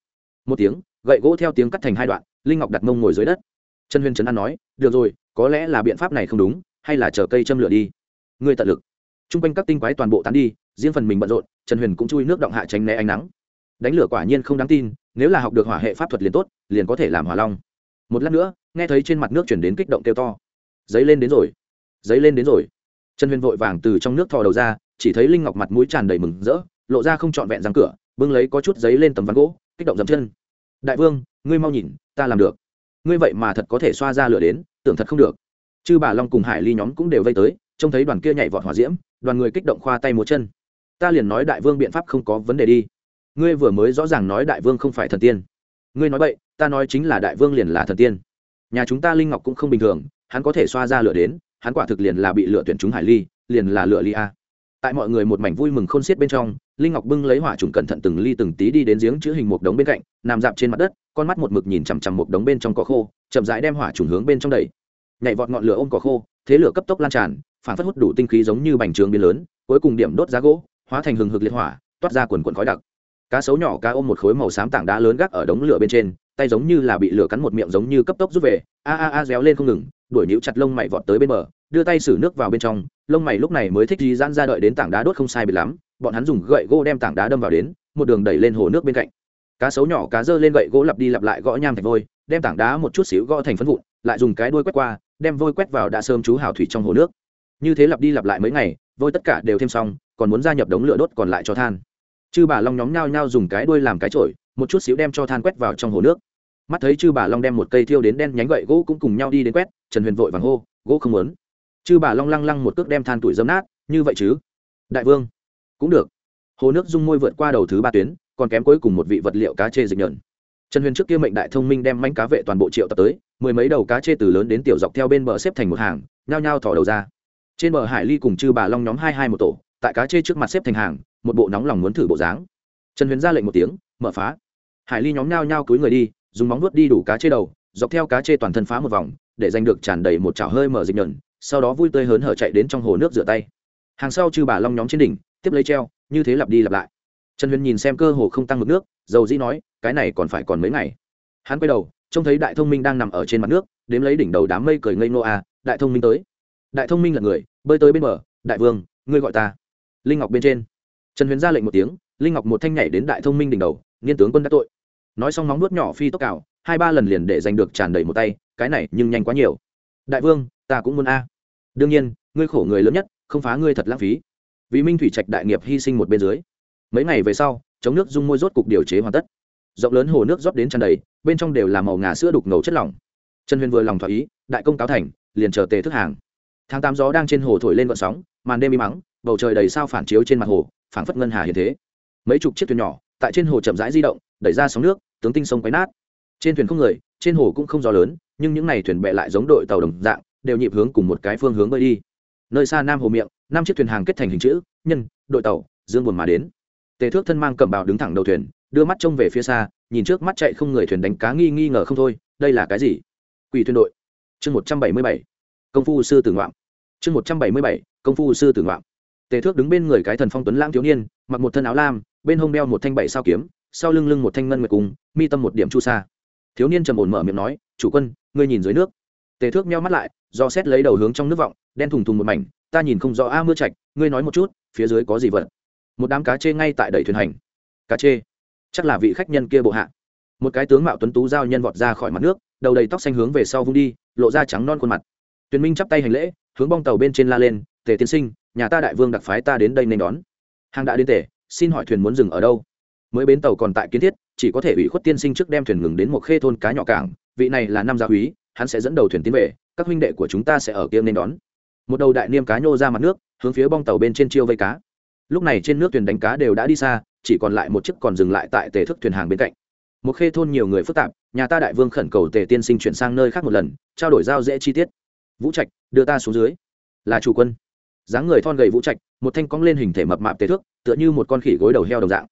Một tiếng gậy gỗ theo tiếng cắt thành hai đoạn, linh ngọc đặt mông ngồi dưới đất. Trần huyền trấn an nói, được rồi, có lẽ là biện pháp này không đúng, hay là chờ cây châm lửa đi. Ngươi tận lực. T r u n g quanh các tinh quái toàn bộ tán đi, riêng phần mình bận rộn, trần huyền cũng chui nước động hạ tránh né ánh nắng. Đánh lửa quả nhiên không đáng tin, nếu là học được hỏa hệ pháp thuật liền tốt, liền có thể làm hỏa long. Một lát nữa, nghe thấy trên mặt nước chuyển đến kích động kêu to. Giấy lên đến rồi, giấy lên đến rồi. Trần huyền vội vàng từ trong nước thò đầu ra, chỉ thấy linh ngọc mặt mũi tràn đầy mừng rỡ, lộ ra không trọn vẹn răng cửa, bưng lấy có chút giấy lên tấm ván gỗ, kích động dầm chân đại vương, ngươi mau nhìn, ta làm được. Ngươi vậy mà thật có thể xoa ra lửa đến, tưởng thật không được. Chư bà long cùng hải ly nhóm cũng đều vây tới, trông thấy đoàn kia nhảy vọt hỏa diễm, đoàn người kích động khoa tay múa chân. Ta liền nói đại vương biện pháp không có vấn đề đi. Ngươi vừa mới rõ ràng nói đại vương không phải thần tiên. Ngươi nói vậy ta nói chính là đại vương liền là thần tiên. Nhà chúng ta linh ngọc cũng không bình thường, hắn có thể xoa ra lửa đến, hắn quả thực liền là bị lửa tuyển chúng hải ly, liền là lửa ly a. Tại mọi người một mảnh vui mừng khôn xiết bên trong linh ngọc bưng lấy hỏa trùng cẩn thận từng ly từng tí đi đến giếng chữ hình một đống bên cạnh, nằm dạp trên mặt đất, con mắt một mực nhìn chằm chằm một đống bên trong cỏ khô, chậm rãi đem hỏa trùng hướng bên trong đầy nhảy vọt ngọn lửa ôm cỏ khô, thế lửa cấp tốc lan tràn, phản phất hút đủ tinh khí giống như bành trường biến lớn, cuối cùng điểm đốt giá gỗ, hóa thành hừng hực liệt hỏa, toát ra quần quần khói đặc. Cá sấu nhỏ cá ôm một khối màu xám tảng đá lớn gác ở đống lửa bên trên, tay giống như là bị lửa cắn một miệng giống như cấp tốc rút về, a a a réo lên không ngừng, đuổi nhũ chặt lông mày vọt tới bên bờ, đưa tay xử nước vào bên trong, lông mày lúc này mới thích gì giãn ra đợi đến tảng đá đốt không sai bị lắm bọn hắn dùng gậy gỗ đem tảng đá đâm vào đến, một đường đẩy lên hồ nước bên cạnh. Cá sấu nhỏ cá dơ lên gậy gỗ lặp đi lặp lại gõ nham thành vôi, đem tảng đá một chút xíu gõ thành phân vụn, lại dùng cái đuôi quét qua, đem vôi quét vào đã sơm chú hào thủy trong hồ nước. Như thế lặp đi lặp lại mấy ngày, vôi tất cả đều thêm xong, còn muốn gia nhập đống lửa đốt còn lại cho than. Chư bà long nhóm nhao nhao dùng cái đuôi làm cái chổi, một chút xíu đem cho than quét vào trong hồ nước. Mắt thấy chư bà long đem một cây thiêu đến đen nhánh gậy gỗ cũng cùng nhau đi đến quét, trần huyền vội vàng hô, gỗ không muốn. Chư bà long lăng lăng một cước đem than tuổi dấm nát, như vậy chứ? Đại vương cũng được. Hồ nước dung môi vượt qua đầu thứ ba tuyến, còn kém cuối cùng một vị vật liệu cá chê dịch nhợn trần huyền trước kia mệnh đại thông minh đem manh cá vệ toàn bộ triệu tập tới, mười mấy đầu cá chê từ lớn đến tiểu dọc theo bên bờ xếp thành một hàng, nhao nhao thỏ đầu ra. Trên bờ hải ly cùng chư bà long nhóm hai hai một tổ, tại cá chê trước mặt xếp thành hàng, một bộ nóng lòng muốn thử bộ dáng. Trần huyền ra lệnh một tiếng, mở phá. Hải ly nhóm nhao nhao cúi người đi, dùng móng vuốt đi đủ cá chê đầu, dọc theo cá chê toàn thân phá một vòng, để giành được tràn đầy một chảo hơi mở dịch nhợn sau đó vui tươi hớn hở chạy đến trong hồ nước rửa tay. Hàng sau chư bà long nhóm trên đỉnh tiếp lấy treo, như thế lặp đi lặp lại. Trần huyền nhìn xem cơ hồ không tăng mực nước, dầu dĩ nói, cái này còn phải còn mấy ngày. Hắn quay đầu, trông thấy đại thông minh đang nằm ở trên mặt nước, đếm lấy đỉnh đầu đám mây cười ngây nô a à, đại thông minh tới. Đại thông minh là người, bơi tới bên bờ, đại vương, ngươi gọi ta. Linh ngọc bên trên. Trần huyền ra lệnh một tiếng, linh ngọc một thanh nhảy đến đại thông minh đỉnh đầu nghiên tướng quân đã tội. Nói xong móng nuốt nhỏ phi tốc cào, hai ba lần liền để giành được tràn đầy một tay, cái này nhưng nhanh quá nhiều. Đại vương, ta cũng muốn a. Đương nhiên, ngươi khổ người lớn nhất, không phá ngươi thật lãng phí vì minh thủy trạch đại nghiệp hy sinh một bên dưới. Mấy ngày về sau, chống nước dung môi rốt cục điều chế hoàn tất. Rộng lớn hồ nước rót đến tràn đầy, bên trong đều là màu ngà sữa đục ngầu chất lỏng. Trần huyền vừa lòng thỏa ý, đại công cáo thành, liền chờ tề thức hàng. Tháng tám gió đang trên hồ thổi lên vận sóng, màn đêm im mắng bầu trời đầy sao phản chiếu trên mặt hồ, phảng phất ngân hà hiện thế. Mấy chục chiếc thuyền nhỏ, tại trên hồ chậm rãi di động, đẩy ra sóng nước, tướng tinh sông quấy nát. Trên thuyền không người, trên hồ cũng không gió lớn, nhưng những n à y thuyền bẹ lại giống đội tàu đồng dạng, đều nhịp hướng cùng một cái phương hướng bơi đi. Nơi xa nam hồ miệng năm chiếc thuyền hàng kết thành hình chữ, nhân, đội tàu, dương buồn mà đến. Tề thước thân mang cẩm bào đứng thẳng đầu thuyền, đưa mắt trông về phía xa, nhìn trước mắt chạy không người thuyền đánh cá nghi nghi ngờ không thôi, đây là cái gì? Quỷ thuyền đội. Chương một trăm bảy mươi bảy. Công phu sư tử ngoạm. Chương một trăm bảy mươi bảy. Công phu sư tử ngoạm. Tề thước đứng bên người cái thần phong tuấn lãng thiếu niên, mặc một thân áo lam, bên hông đeo một thanh bảy sao kiếm, sau lưng lưng một thanh ngân nguyệt cung mi tâm một điểm chu sa. Thiếu niên trầm ổn mở miệng nói, chủ quân, ngươi nhìn dưới nước. Tề thước meo mắt lại, do xét lấy đầu hướng trong nước vọng, đen thùng thùng một mảnh ta nhìn không rõ a mưa trạch, ngươi nói một chút, phía dưới có gì vật? Một đám cá chê ngay tại đẩy thuyền hành. Cá chê? Chắc là vị khách nhân kia bộ hạ. Một cái tướng mạo tuấn tú giao nhân vọt ra khỏi mặt nước, đầu đầy tóc xanh hướng về sau vung đi, lộ ra trắng non khuôn mặt. Tuyền minh chắp tay hành lễ, hướng bong tàu bên trên la lên, tề tiên sinh, nhà ta đại vương đặc phái ta đến đây nên đón. Hàng đã đến tề, xin hỏi thuyền muốn dừng ở đâu? Mới bến tàu còn tại kiến thiết, chỉ có thể ủy khuất tiên sinh trước đem thuyền ngừng đến một khê thôn cá nhỏ cảng, vị này là năm gia úy, hắn sẽ dẫn đầu thuyền tiến về, các huynh đệ của chúng ta sẽ ở kia nên đón một đầu đại niêm cá nhô ra mặt nước, hướng phía bong tàu bên trên chiêu vây cá. Lúc này trên nước thuyền đánh cá đều đã đi xa, chỉ còn lại một chiếc còn dừng lại tại tề thức thuyền hàng bên cạnh. Một khê thôn nhiều người phức tạp, nhà ta đại vương khẩn cầu tề tiên sinh chuyển sang nơi khác một lần, trao đổi giao dễ chi tiết. Vũ trạch, đưa ta xuống dưới. Là chủ quân. Dáng người thon gầy vũ trạch, một thanh cong lên hình thể mập mạp tề thước, tựa như một con khỉ gối đầu heo đồng dạng.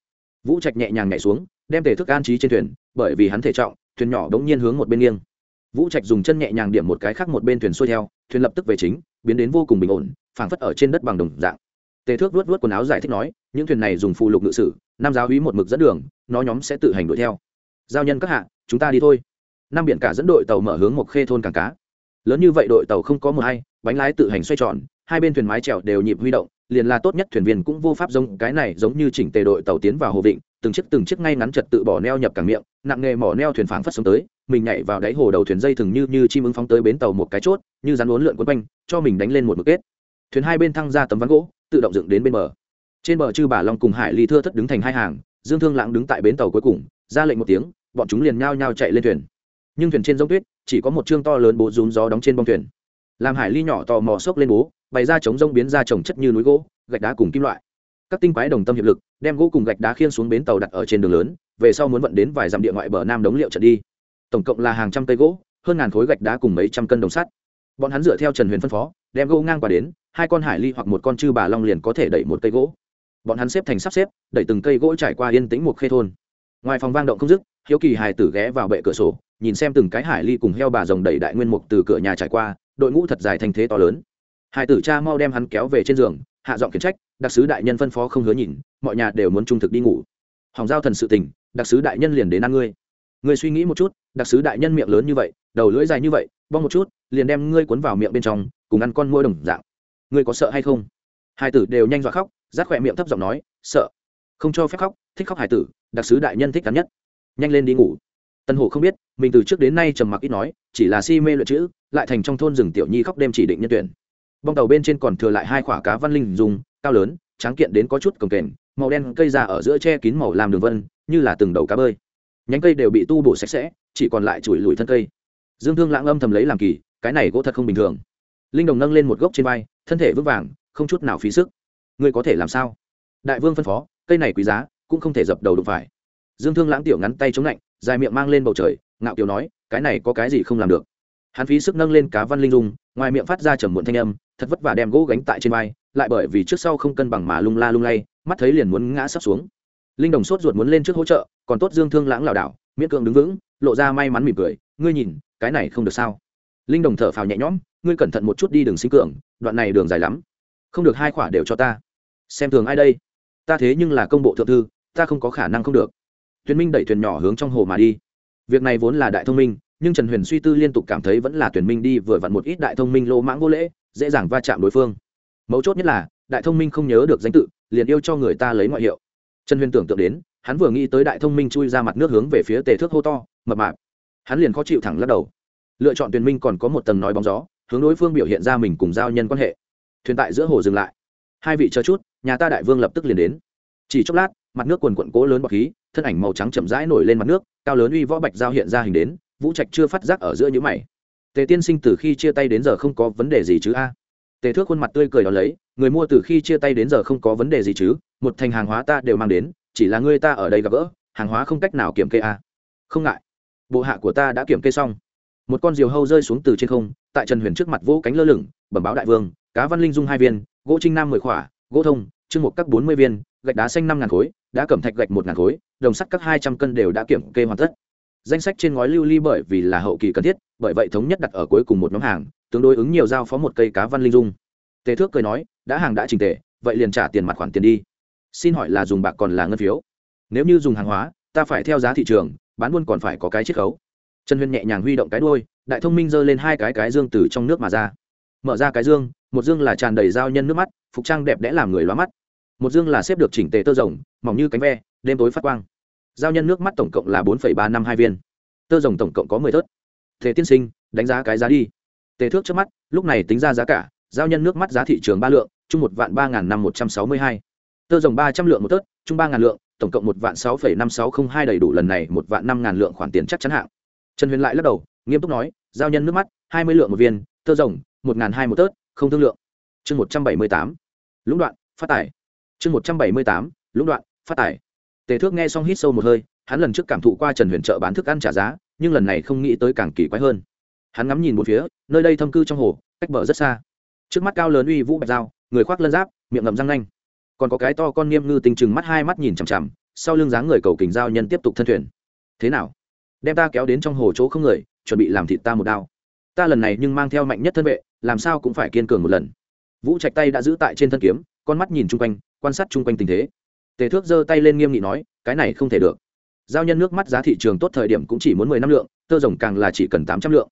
Vũ trạch nhẹ nhàng nhảy xuống, đem tề thước an trí trên thuyền, bởi vì hắn thể trọng, thuyền nhỏ đống nhiên hướng một bên nghiêng. Vũ trạch dùng chân nhẹ nhàng điểm một cái khác một bên thuyền xuôi theo thuyền lập tức về chính, biến đến vô cùng bình ổn, phảng phất ở trên đất bằng đồng dạng. Tề thước vuốt vuốt quần áo giải thích nói, những thuyền này dùng phù lục ngự sử nam giáo hí một mực dẫn đường, nó nhóm sẽ tự hành đuổi theo. Giao nhân các hạ, chúng ta đi thôi. Năm biển cả dẫn đội tàu mở hướng một khê thôn cảng cá. Lớn như vậy đội tàu không có một hay bánh lái tự hành xoay tròn, hai bên thuyền mái trèo đều nhịp huy động, liền là tốt nhất thuyền viên cũng vô pháp giống cái này giống như chỉnh tề đội tàu tiến vào hồ vịnh từng chiếc từng chiếc ngay ngắn trật tự bỏ neo nhập cảng miệng, nặng nghề mỏ neo thuyền phảng phất sống tới, mình nhảy vào đáy hồ đầu thuyền dây thường như như chim ứng phóng tới bến tàu một cái chốt, như rắn uốn lượn quấn quanh, cho mình đánh lên một mực kết. Thuyền hai bên thăng ra tấm ván gỗ, tự động dựng đến bên bờ. Trên bờ chư bà long cùng hải ly thưa thất đứng thành hai hàng, dương thương lãng đứng tại bến tàu cuối cùng, ra lệnh một tiếng, bọn chúng liền nhao nhao chạy lên thuyền. Nhưng thuyền trên giống tuyết, chỉ có một chương to lớn bố rúm gió đóng trên bông thuyền. Làm hải ly nhỏ tò mò xốc lên bố, bày ra chống rông biến ra trồng chất như núi gỗ, gạch đá cùng kim loại các tinh quái đồng tâm hiệp lực, đem gỗ cùng gạch đá khiên xuống bến tàu đặt ở trên đường lớn, về sau muốn vận đến vài dặm địa ngoại bờ nam đống liệu trận đi. Tổng cộng là hàng trăm cây gỗ, hơn ngàn khối gạch đá cùng mấy trăm cân đồng sắt. Bọn hắn dựa theo trần huyền phân phó, đem gỗ ngang qua đến, hai con hải ly hoặc một con chư bà long liền có thể đẩy một cây gỗ. Bọn hắn xếp thành sắp xếp, đẩy từng cây gỗ trải qua yên tĩnh một khê thôn. Ngoài phòng vang động không dứt, hiếu kỳ hài tử ghé vào bệ cửa sổ, nhìn xem từng cái hải ly cùng heo bà rồng đẩy đại nguyên mục từ cửa nhà trải qua, đội ngũ thật dài thành thế to lớn. Hải tử cha mau đem hắn kéo về trên giường, hạ giọng khiển trách đặc sứ đại nhân phân phó không hứa nhìn, mọi nhà đều muốn trung thực đi ngủ. Hỏng giao thần sự tình, đặc sứ đại nhân liền đến ăn ngươi. Ngươi suy nghĩ một chút, đặc sứ đại nhân miệng lớn như vậy, đầu lưỡi dài như vậy, bong một chút, liền đem ngươi cuốn vào miệng bên trong, cùng ăn con môi đồng dạng. Ngươi có sợ hay không? Hai tử đều nhanh dọa khóc, rát khỏe miệng thấp giọng nói, sợ. Không cho phép khóc, thích khóc hải tử, đặc sứ đại nhân thích cắn nhất. Nhanh lên đi ngủ. Tân hổ không biết, mình từ trước đến nay trầm mặc ít nói, chỉ là si mê luyện chữ, lại thành trong thôn rừng tiểu nhi khóc đêm chỉ định nhân tuyển. Bong tàu bên trên còn thừa lại hai quả cá văn linh dùng cao lớn, tráng kiện đến có chút cồng kềnh, màu đen cây già ở giữa che kín màu làm đường vân, như là từng đầu cá bơi. Nhánh cây đều bị tu bổ sạch sẽ, chỉ còn lại chùi lùi thân cây. Dương thương lãng âm thầm lấy làm kỳ, cái này gỗ thật không bình thường. Linh đồng nâng lên một gốc trên vai, thân thể vững vàng, không chút nào phí sức. Ngươi có thể làm sao? Đại vương phân phó, cây này quý giá, cũng không thể dập đầu đụng phải. Dương thương lãng tiểu ngắn tay chống lạnh, dài miệng mang lên bầu trời, ngạo kiều nói, cái này có cái gì không làm được. Hắn phí sức nâng lên cá văn linh dung, ngoài miệng phát ra trầm muộn thanh âm thật vất vả đem gỗ gánh tại trên vai, lại bởi vì trước sau không cân bằng mà lung la lung lay, mắt thấy liền muốn ngã sắp xuống. Linh đồng sốt ruột muốn lên trước hỗ trợ, còn tốt dương thương lãng lảo đảo, miễn cưỡng đứng vững, lộ ra may mắn mỉm cười, ngươi nhìn, cái này không được sao? Linh đồng thở phào nhẹ nhõm, ngươi cẩn thận một chút đi đường sinh cường, đoạn này đường dài lắm, không được hai khỏa đều cho ta. Xem thường ai đây? Ta thế nhưng là công bộ thượng thư, ta không có khả năng không được. Thuyền minh đẩy thuyền nhỏ hướng trong hồ mà đi. Việc này vốn là đại thông minh nhưng trần huyền suy tư liên tục cảm thấy vẫn là tuyển minh đi vừa vặn một ít đại thông minh lô mãng vô lễ, dễ dàng va chạm đối phương. Mấu chốt nhất là, đại thông minh không nhớ được danh tự, liền yêu cho người ta lấy ngoại hiệu. Trần huyền tưởng tượng đến, hắn vừa nghĩ tới đại thông minh chui ra mặt nước hướng về phía tề thước hô to, mập mạp. Hắn liền khó chịu thẳng lắc đầu. Lựa chọn tuyển minh còn có một tầng nói bóng gió, hướng đối phương biểu hiện ra mình cùng giao nhân quan hệ. Thuyền tại giữa hồ dừng lại. Hai vị chờ chút, nhà ta đại vương lập tức liền đến. Chỉ chốc lát, mặt nước quần quận cố lớn bọc khí, thân ảnh màu trắng chậm rãi nổi lên mặt nước, cao lớn uy võ bạch giao hiện ra hình đến vũ trạch chưa phát giác ở giữa những mày. Tề tiên sinh từ khi chia tay đến giờ không có vấn đề gì chứ a? Tề thước khuôn mặt tươi cười đó lấy, người mua từ khi chia tay đến giờ không có vấn đề gì chứ, một thành hàng hóa ta đều mang đến, chỉ là người ta ở đây gặp gỡ, hàng hóa không cách nào kiểm kê a. Không ngại. Bộ hạ của ta đã kiểm kê xong. Một con diều hâu rơi xuống từ trên không, tại trần huyền trước mặt vỗ cánh lơ lửng, bẩm báo đại vương, cá văn linh dung hai viên, gỗ trinh nam mười khỏa, gỗ thông trưng một các bốn mươi viên, gạch đá xanh năm ngàn khối đã cẩm thạch gạch một ngàn khối, đồng sắt các hai trăm cân đều đã kiểm kê hoàn tất danh sách trên ngói lưu ly bởi vì là hậu kỳ cần thiết, bởi vậy thống nhất đặt ở cuối cùng một nhóm hàng, tương đối ứng nhiều giao phó một cây cá văn linh dung. Tề thước cười nói, đã hàng đã trình tề, vậy liền trả tiền mặt khoản tiền đi. Xin hỏi là dùng bạc còn là ngân phiếu? Nếu như dùng hàng hóa, ta phải theo giá thị trường, bán buôn còn phải có cái chiết khấu. Trần huyền nhẹ nhàng huy động cái đôi đại thông minh giơ lên hai cái cái dương từ trong nước mà ra. Mở ra cái dương, một dương là tràn đầy dao nhân nước mắt, phục trang đẹp đẽ làm người loa mắt. Một dương là xếp được chỉnh tề tơ rồng, mỏng như cánh ve, đêm tối phát quang giao nhân nước mắt tổng cộng là bốn ba năm hai viên. Tơ rồng tổng cộng có mười thớt. Thế tiên sinh, đánh giá cái giá đi. Tề thước trước mắt, lúc này tính ra giá cả, giao nhân nước mắt giá thị trường ba lượng, chung một vạn ba n g h n năm một trăm sáu mươi hai. Tơ rồng ba trăm lượng một tớt chung ba ngàn lượng, tổng cộng một vạn sáu phẩy năm sáu không hai đầy đủ lần này, một vạn năm ngàn lượng khoản tiền chắc chắn hạng. Trần huyền lại lắc đầu, nghiêm túc nói, giao nhân nước mắt, hai mươi lượng một viên, tơ rồng, một ngàn hai một tớt không thương lượng. Chương một trăm bảy mươi tám. Lũng đoạn, phát tài. Chương một trăm bảy mươi tám. Lũng đoạn, phát tải tề thước nghe xong hít sâu một hơi, hắn lần trước cảm thụ qua trần huyền chợ bán thức ăn trả giá, nhưng lần này không nghĩ tới càng kỳ quái hơn. Hắn ngắm nhìn một phía, nơi đây thâm cư trong hồ, cách bờ rất xa. Trước mắt cao lớn uy vũ bạch dao, người khoác lân giáp, miệng ngậm răng nanh. Còn có cái to con nghiêm ngư tinh chừng mắt hai mắt nhìn chằm chằm, sau lưng dáng người cầu kình giao nhân tiếp tục thân thuyền. Thế nào? Đem ta kéo đến trong hồ chỗ không người, chuẩn bị làm thịt ta một đao. Ta lần này nhưng mang theo mạnh nhất thân vệ, làm sao cũng phải kiên cường một lần. Vũ trạch tay đã giữ tại trên thân kiếm, con mắt nhìn chung quanh, quan sát chung quanh tình thế tề thước giơ tay lên nghiêm nghị nói, cái này không thể được. Giao nhân nước mắt giá thị trường tốt thời điểm cũng chỉ muốn mười năm lượng, tơ rồng càng là chỉ cần tám trăm lượng.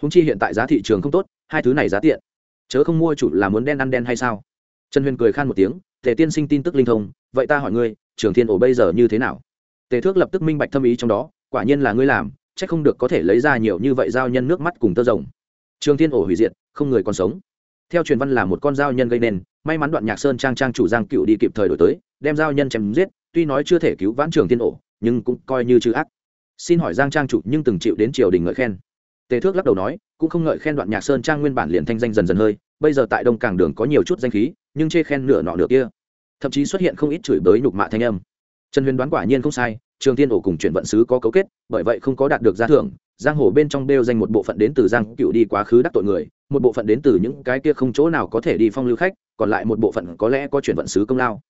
Húng chi hiện tại giá thị trường không tốt, hai thứ này giá tiện. Chớ không mua chủ là muốn đen ăn đen hay sao? Trần huyền cười khan một tiếng, tề tiên sinh tin tức linh thông, vậy ta hỏi ngươi, trường thiên ổ bây giờ như thế nào? Tề thước lập tức minh bạch thâm ý trong đó, quả nhiên là ngươi làm c h ắ c không được có thể lấy ra nhiều như vậy giao nhân nước mắt cùng tơ rồng. Trường thiên ổ hủy diệt, không người còn sống. Theo truyền văn là một con giao nhân gây nên, may mắn đoạn nhạc sơn trang trang chủ giang cựu đi kịp thời đổi tới đem giao nhân chém giết, tuy nói chưa thể cứu vãn trường thiên ổ, nhưng cũng coi như chữ ác. Xin hỏi giang trang chủ nhưng từng chịu đến triều đình ngợi khen. Tề thước lắc đầu nói, cũng không ngợi khen đoạn nhạc sơn trang nguyên bản liền thanh danh dần dần hơi, bây giờ tại đông cảng đường có nhiều chút danh khí, nhưng chê khen nửa nọ nửa kia. Thậm chí xuất hiện không ít chửi bới nhục mạ thanh âm. Trần huyền đoán quả nhiên không sai, trường tiên ổ cùng chuyển vận sứ có cấu kết, bởi vậy không có đạt được gia thưởng, giang hồ bên trong đeo danh một bộ phận đến từ giang cựu đi quá khứ đắc tội người, một bộ phận đến từ những cái kia không chỗ nào có thể đi phong lưu khách, còn lại một bộ phận có lẽ có chuyển vận sứ công lao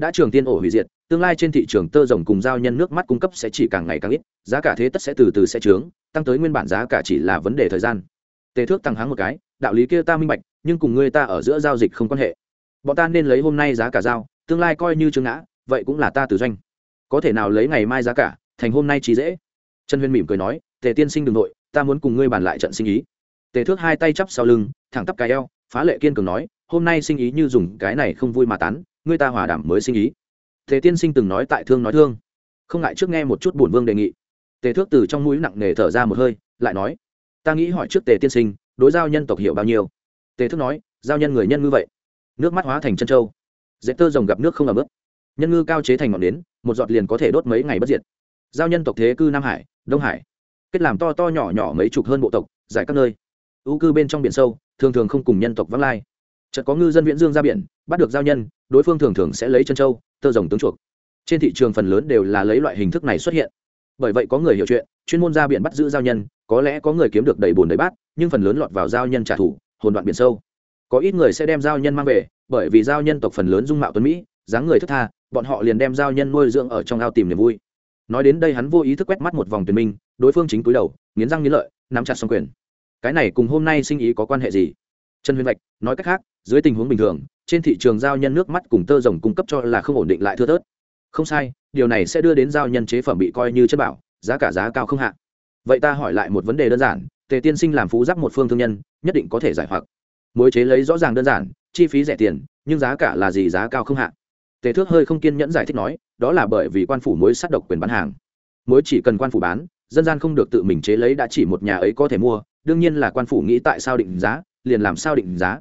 đã trường tiên ổ hủy diệt, tương lai trên thị trường tơ rồng cùng giao nhân nước mắt cung cấp sẽ chỉ càng ngày càng ít, giá cả thế tất sẽ từ từ sẽ trướng, tăng tới nguyên bản giá cả chỉ là vấn đề thời gian. Tề thước tăng háng một cái, đạo lý kia ta minh bạch, nhưng cùng ngươi ta ở giữa giao dịch không quan hệ. Bọn ta nên lấy hôm nay giá cả giao, tương lai coi như chương ngã, vậy cũng là ta từ doanh. Có thể nào lấy ngày mai giá cả, thành hôm nay trí dễ? Trần huyên mỉm cười nói, tề tiên sinh đ ừ n g nội ta muốn cùng ngươi bàn lại trận sinh ý. Tề thước hai tay chắp sau lưng, thẳng tắp cái eo, phá lệ kiên cường nói, hôm nay sinh ý như dùng cái này không vui mà tán ngươi ta hòa đảm mới sinh ý. Thế tiên sinh từng nói tại thương nói thương. Không ngại trước nghe một chút bổn vương đề nghị. Tề thước từ trong mũi nặng nề thở ra một hơi, lại nói, ta nghĩ hỏi trước tề tiên sinh, đối giao nhân tộc hiểu bao nhiêu? Tề thước nói, giao nhân người nhân ngư vậy. Nước mắt hóa thành chân trâu dễ tơ rồng gặp nước không ẩm ướt. Nhân ngư cao chế thành ngọn nến, một giọt liền có thể đốt mấy ngày bất diệt. Giao nhân tộc thế cư nam hải, đông hải. Kết làm to to nhỏ nhỏ mấy chục hơn bộ tộc, giải các nơi. Ưu cư bên trong biển sâu, thường thường không cùng nhân tộc vắng lai chợt có ngư dân viễn dương ra biển, bắt được giao nhân, đối phương thường thường sẽ lấy chân trâu, tơ rồng tướng chuộc. Trên thị trường phần lớn đều là lấy loại hình thức này xuất hiện. Bởi vậy có người hiểu chuyện, chuyên môn ra biển bắt giữ giao nhân, có lẽ có người kiếm được đầy bùn đầy bát, nhưng phần lớn lọt vào giao nhân trả thù, hồn đoạn biển sâu. Có ít người sẽ đem giao nhân mang về, bởi vì giao nhân tộc phần lớn dung mạo tuấn mỹ, dáng người thức tha, bọn họ liền đem giao nhân nuôi dưỡng ở trong ao tìm niềm vui. Nói đến đây hắn vô ý thức quét mắt một vòng tuyển minh, đối phương chính túi đầu, nghiến răng nghiến lợi, nắm chặt xong quyền. Cái này cùng hôm nay sinh ý có quan hệ gì? Trần huyền vạch, nói cách khác dưới tình huống bình thường, trên thị trường giao nhân nước mắt cùng tơ rồng cung cấp cho là không ổn định lại thưa thớt. Không sai, điều này sẽ đưa đến giao nhân chế phẩm bị coi như chất bảo, giá cả giá cao không hạ. Vậy ta hỏi lại một vấn đề đơn giản, tề tiên sinh làm phú giáp một phương thương nhân, nhất định có thể giải hoặc. Mối chế lấy rõ ràng đơn giản, chi phí rẻ tiền, nhưng giá cả là gì giá cao không hạ. Tề thước hơi không kiên nhẫn giải thích nói, đó là bởi vì quan phủ mối sát độc quyền bán hàng. Mối chỉ cần quan phủ bán, dân gian không được tự mình chế lấy đã chỉ một nhà ấy có thể mua, đương nhiên là quan phủ nghĩ tại sao định giá, liền làm sao định giá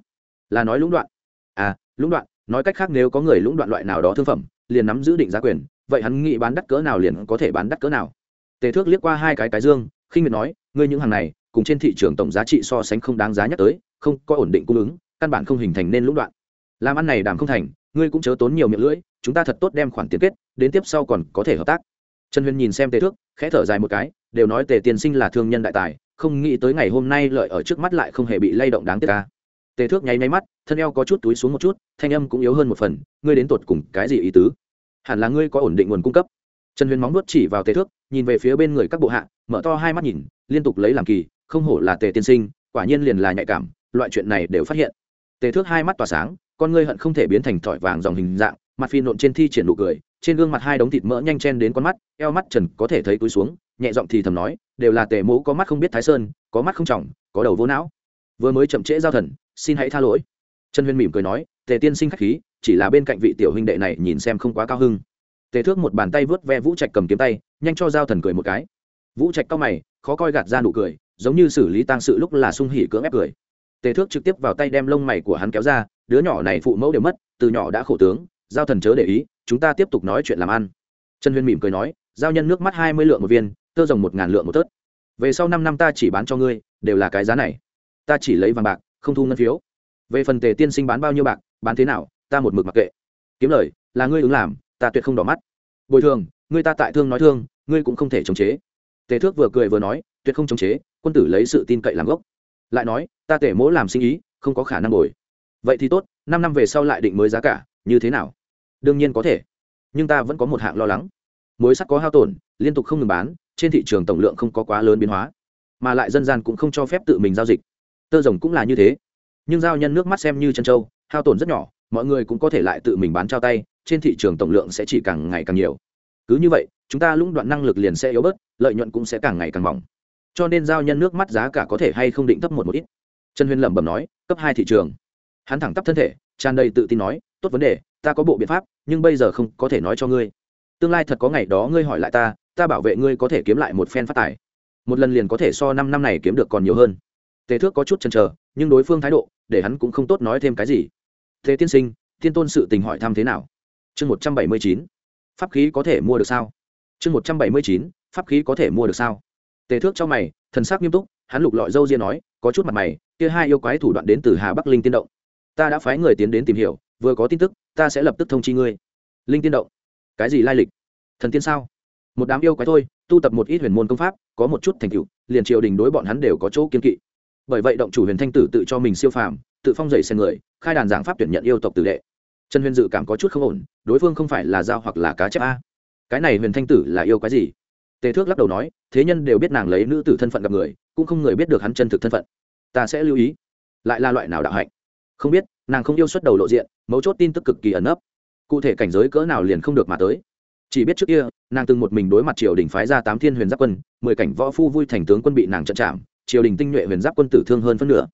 là nói lũng đoạn. À lũng đoạn, nói cách khác nếu có người lũng đoạn loại nào đó thương phẩm, liền nắm giữ định giá quyền, vậy hắn nghĩ bán đắt cỡ nào liền có thể bán đắt cỡ nào. Tề thước liếc qua hai cái cái dương, khinh miệt nói, ngươi những hàng này, cùng trên thị trường tổng giá trị so sánh không đáng giá nhắc tới, không có ổn định cung ứng, căn bản không hình thành nên lũng đoạn. Làm ăn này đảm không thành, ngươi cũng chớ tốn nhiều miệng lưỡi, chúng ta thật tốt đem khoản tiền kết, đến tiếp sau còn có thể hợp tác. Trần huyền nhìn xem tề thước, khẽ thở dài một cái, đều nói tề tiên sinh là thương nhân đại tài, không nghĩ tới ngày hôm nay lợi ở trước mắt lại không hề bị lay động đáng tiếc ca tề thước nháy nháy mắt, thân eo có chút túi xuống một chút, thanh âm cũng yếu hơn một phần, ngươi đến tột cùng cái gì ý tứ? Hẳn là ngươi có ổn định nguồn cung cấp. Trần huyền móng nuốt chỉ vào tề thước, nhìn về phía bên người các bộ hạ, mở to hai mắt nhìn, liên tục lấy làm kỳ, không hổ là tề tiên sinh, quả nhiên liền là nhạy cảm, loại chuyện này đều phát hiện. Tề thước hai mắt tỏa sáng, con ngươi hận không thể biến thành thỏi vàng dòng hình dạng, mặt phi nộn trên thi triển nụ cười, trên gương mặt hai đống thịt mỡ nhanh chen đến con mắt, eo mắt trần có thể thấy túi xuống, nhẹ giọng thì thầm nói, đều là tề mẫu có mắt không biết thái sơn, có mắt không trọng, có đầu vô não. Vừa mới chậm trễ giao thần xin hãy tha lỗi. Trần huyên mỉm cười nói, tề tiên sinh khách khí, chỉ là bên cạnh vị tiểu huynh đệ này nhìn xem không quá cao hưng. Tề thước một bàn tay vớt ve vũ trạch cầm kiếm tay, nhanh cho giao thần cười một cái. Vũ trạch cao mày, khó coi gạt ra nụ cười, giống như xử lý tang sự lúc là sung hỉ cưỡng ép cười. Tề thước trực tiếp vào tay đem lông mày của hắn kéo ra, đứa nhỏ này phụ mẫu đều mất, từ nhỏ đã khổ tướng, giao thần chớ để ý, chúng ta tiếp tục nói chuyện làm ăn. Trần huyên mỉm cười nói, giao nhân nước mắt hai mươi lượng một viên, tơ rồng một ngàn lượng một tớt. Về sau năm năm ta chỉ bán cho ngươi, đều là cái giá này. Ta chỉ lấy vàng bạc không thu ngân phiếu. Về phần tề tiên sinh bán bao nhiêu bạc, bán thế nào, ta một mực mặc kệ. Kiếm lời, là ngươi ứng làm, ta tuyệt không đỏ mắt. Bồi thường, ngươi ta tại thương nói thương, ngươi cũng không thể chống chế. Tề thước vừa cười vừa nói, tuyệt không chống chế, quân tử lấy sự tin cậy làm gốc. Lại nói, ta tể mỗ làm sinh ý, không có khả năng bồi. Vậy thì tốt, năm năm về sau lại định mới giá cả, như thế nào? Đương nhiên có thể, nhưng ta vẫn có một hạng lo lắng. Mối sắt có hao tổn, liên tục không ngừng bán, trên thị trường tổng lượng không có quá lớn biến hóa, mà lại dân gian cũng không cho phép tự mình giao dịch tơ rồng cũng là như thế. Nhưng giao nhân nước mắt xem như chân trâu, hao tổn rất nhỏ, mọi người cũng có thể lại tự mình bán trao tay, trên thị trường tổng lượng sẽ chỉ càng ngày càng nhiều. Cứ như vậy, chúng ta lũng đoạn năng lực liền sẽ yếu bớt, lợi nhuận cũng sẽ càng ngày càng mỏng. Cho nên giao nhân nước mắt giá cả có thể hay không định thấp một một ít. Trần huyền lẩm bẩm nói, cấp hai thị trường. Hắn thẳng tắp thân thể, tràn đầy tự tin nói, tốt vấn đề, ta có bộ biện pháp, nhưng bây giờ không có thể nói cho ngươi. Tương lai thật có ngày đó ngươi hỏi lại ta ta bảo vệ ngươi có thể kiếm lại một phen phát tài. Một lần liền có thể so năm năm này kiếm được còn nhiều hơn tề thước có chút chần chờ, nhưng đối phương thái độ, để hắn cũng không tốt nói thêm cái gì. Thế tiên sinh thiên tôn sự tình hỏi thăm thế nào? Chương một trăm bảy mươi chín. Pháp khí có thể mua được sao? Chương một trăm bảy mươi chín. Pháp khí có thể mua được sao? Tề thước cho mày, thần sắc nghiêm túc, hắn lục lọi dâu ria nói, có chút mặt mày, kia hai yêu quái thủ đoạn đến từ hà bắc linh tiên động. Ta đã phái người tiến đến tìm hiểu, vừa có tin tức, ta sẽ lập tức thông chi ngươi. Linh tiên động? Cái gì lai lịch? Thần tiên sao? Một đám yêu quái thôi, tu tập một ít huyền môn công pháp, có một chút thành tựu, liền triều đình đối bọn hắn đều có chỗ kiên kỵ bởi vậy động chủ huyền thanh tử tự cho mình siêu phàm, tự phong dày xen người, khai đàn giảng pháp tuyển nhận yêu tộc tử đệ. Trần huyền dự cảm có chút không ổn, đối phương không phải là dao hoặc là cá chép a. Cái này huyền thanh tử là yêu cái gì? Tề thước lắc đầu nói, thế nhân đều biết nàng lấy nữ tử thân phận gặp người, cũng không người biết được hắn chân thực thân phận. Ta sẽ lưu ý. Lại là loại nào đạo hạnh? Không biết, nàng không yêu xuất đầu lộ diện, mấu chốt tin tức cực kỳ ẩn ấp cụ thể cảnh giới cỡ nào liền không được mà tới. Chỉ biết trước kia, nàng từng một mình đối mặt triều đình phái ra tám thiên huyền giáp quân, mười cảnh võ phu vui thành tướng quân bị nàng trận chạm triều đình tinh nhuệ huyền giáp quân tử thương hơn phân nửa.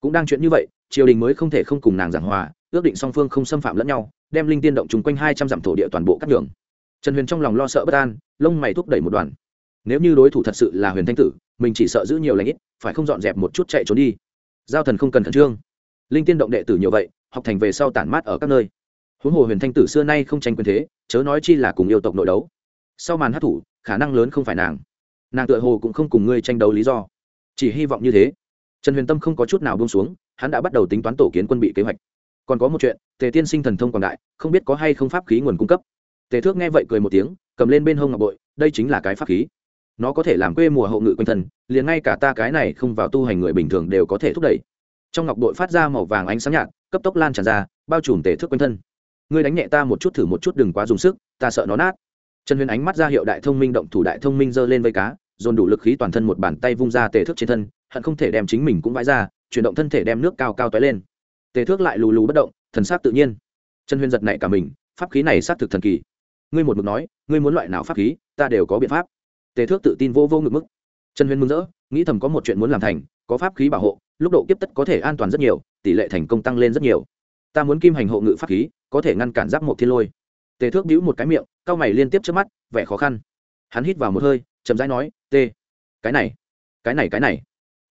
Cũng đang chuyện như vậy, triều đình mới không thể không cùng nàng giảng hòa, ước định song phương không xâm phạm lẫn nhau, đem linh tiên động chung quanh hai trăm dặm thổ địa toàn bộ các đường trần huyền trong lòng lo sợ bất an, lông mày thúc đẩy một đoàn. Nếu như đối thủ thật sự là huyền thanh tử, mình chỉ sợ giữ nhiều lãnh ít, phải không dọn dẹp một chút chạy trốn đi. Giao thần không cần khẩn trương. Linh tiên động đệ tử nhiều vậy, học thành về sau tản mát ở các nơi. Huống hồ huyền thanh tử xưa nay không tranh quyền thế, chớ nói chi là cùng yêu tộc nội đấu. Sau màn hát thủ, khả năng lớn không phải nàng. Nàng tựa hồ cũng không cùng ngươi tranh đấu lý do chỉ hy vọng như thế. Trần huyền tâm không có chút nào buông xuống, hắn đã bắt đầu tính toán tổ kiến quân bị kế hoạch. Còn có một chuyện, tề tiên sinh thần thông quảng đại, không biết có hay không pháp khí nguồn cung cấp. Tề thước nghe vậy cười một tiếng, cầm lên bên hông ngọc bội, đây chính là cái pháp khí. Nó có thể làm quê mùa hậu ngự quanh thân, liền ngay cả ta cái này không vào tu hành người bình thường đều có thể thúc đẩy. Trong ngọc bội phát ra màu vàng ánh sáng nhạt, cấp tốc lan tràn ra, bao trùm tề thước quanh thân. Ngươi đánh nhẹ ta một chút thử một chút đừng quá dùng sức, ta sợ nó nát. Trần huyền ánh mắt ra hiệu đại thông minh động thủ đại thông minh giơ lên vây cá dồn đủ lực khí toàn thân một bàn tay vung ra tề thước trên thân, hận không thể đem chính mình cũng vãi ra, chuyển động thân thể đem nước cao cao tói lên. Tề thước lại lù lù bất động, thần sát tự nhiên. Chân huyên giật nảy cả mình, pháp khí này xác thực thần kỳ. Ngươi một mực nói, ngươi muốn loại nào pháp khí, ta đều có biện pháp. Tề thước tự tin vô vô ngực mức. Chân huyên mừng rỡ, nghĩ thầm có một chuyện muốn làm thành, có pháp khí bảo hộ, lúc độ kiếp tất có thể an toàn rất nhiều, tỷ lệ thành công tăng lên rất nhiều. Ta muốn kim hành hộ ngự pháp khí, có thể ngăn cản giáp một thiên lôi. Tề thước bĩu một cái miệng cao mày liên tiếp trước mắt, vẻ khó khăn. Hắn hít vào một hơi chậm rãi nói, t, cái này cái này cái này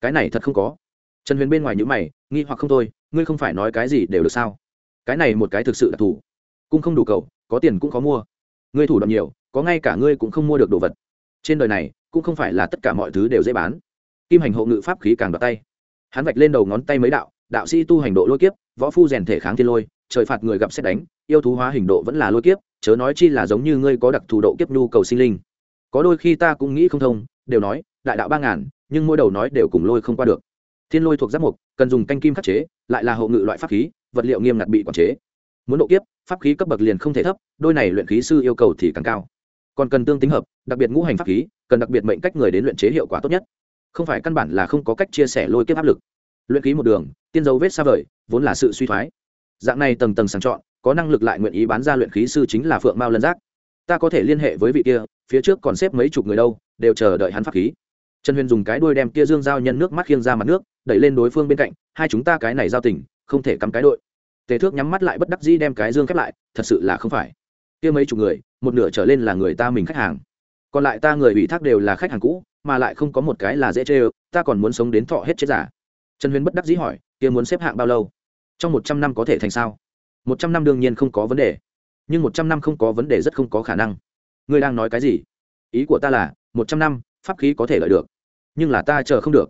cái này thật không có. Trần huyền bên ngoài những mày, nghi hoặc không thôi, ngươi không phải nói cái gì đều được sao? Cái này một cái thực sự đặc thù cung không đủ cầu, có tiền cũng khó mua. Ngươi thủ đoạn nhiều, có ngay cả ngươi cũng không mua được đồ vật. Trên đời này, cũng không phải là tất cả mọi thứ đều dễ bán. Kim hành hộ ngự pháp khí càng đoạt tay. Hắn vạch lên đầu ngón tay mấy đạo đạo sĩ tu hành độ lôi kiếp, võ phu rèn thể kháng thiên lôi, trời phạt người gặp xét đánh, yêu thú hóa hình độ vẫn là lôi kiếp, chớ nói chi là giống như ngươi có đặc thù độ kiếp nhu cầu sinh linh có đôi khi ta cũng nghĩ không thông, đều nói, đại đạo ba ngàn, nhưng mỗi đầu nói đều cùng lôi không qua được. Thiên lôi thuộc giáp mục, cần dùng canh kim khắc chế, lại là hậu ngự loại pháp khí, vật liệu nghiêm ngặt bị quản chế. Muốn độ kiếp, pháp khí cấp bậc liền không thể thấp, đôi này luyện khí sư yêu cầu thì càng cao. Còn cần tương tính hợp, đặc biệt ngũ hành pháp khí, cần đặc biệt mệnh cách người đến luyện chế hiệu quả tốt nhất. Không phải căn bản là không có cách chia sẻ lôi kiếp áp lực. Luyện khí một đường, tiên dấu vết xa vời, vốn là sự suy thoái. Dạng này tầng tầng sàng chọn, có năng lực lại nguyện ý bán ra luyện khí sư chính là phượng mao lân giác. Ta có thể liên hệ với vị kia phía trước còn xếp mấy chục người đâu, đều chờ đợi hắn pháp khí. Trần huyền dùng cái đuôi đem kia dương giao nhân nước mắt khiêng ra mặt nước, đẩy lên đối phương bên cạnh, hai chúng ta cái này giao tình, không thể cắm cái đội. Tề thước nhắm mắt lại bất đắc dĩ đem cái dương khép lại, thật sự là không phải. Kia mấy chục người, một nửa trở lên là người ta mình khách hàng. Còn lại ta người ủy thác đều là khách hàng cũ, mà lại không có một cái là dễ chê ta còn muốn sống đến thọ hết chết giả trần huyền bất đắc dĩ hỏi, kia muốn xếp hạng bao lâu? Trong một trăm năm có thể thành sao? Một trăm năm đương nhiên không có vấn đề, nhưng một trăm năm không có vấn đề rất không có khả năng ngươi đang nói cái gì? Ý của ta là, một trăm năm, pháp khí có thể lợi được. Nhưng là ta chờ không được.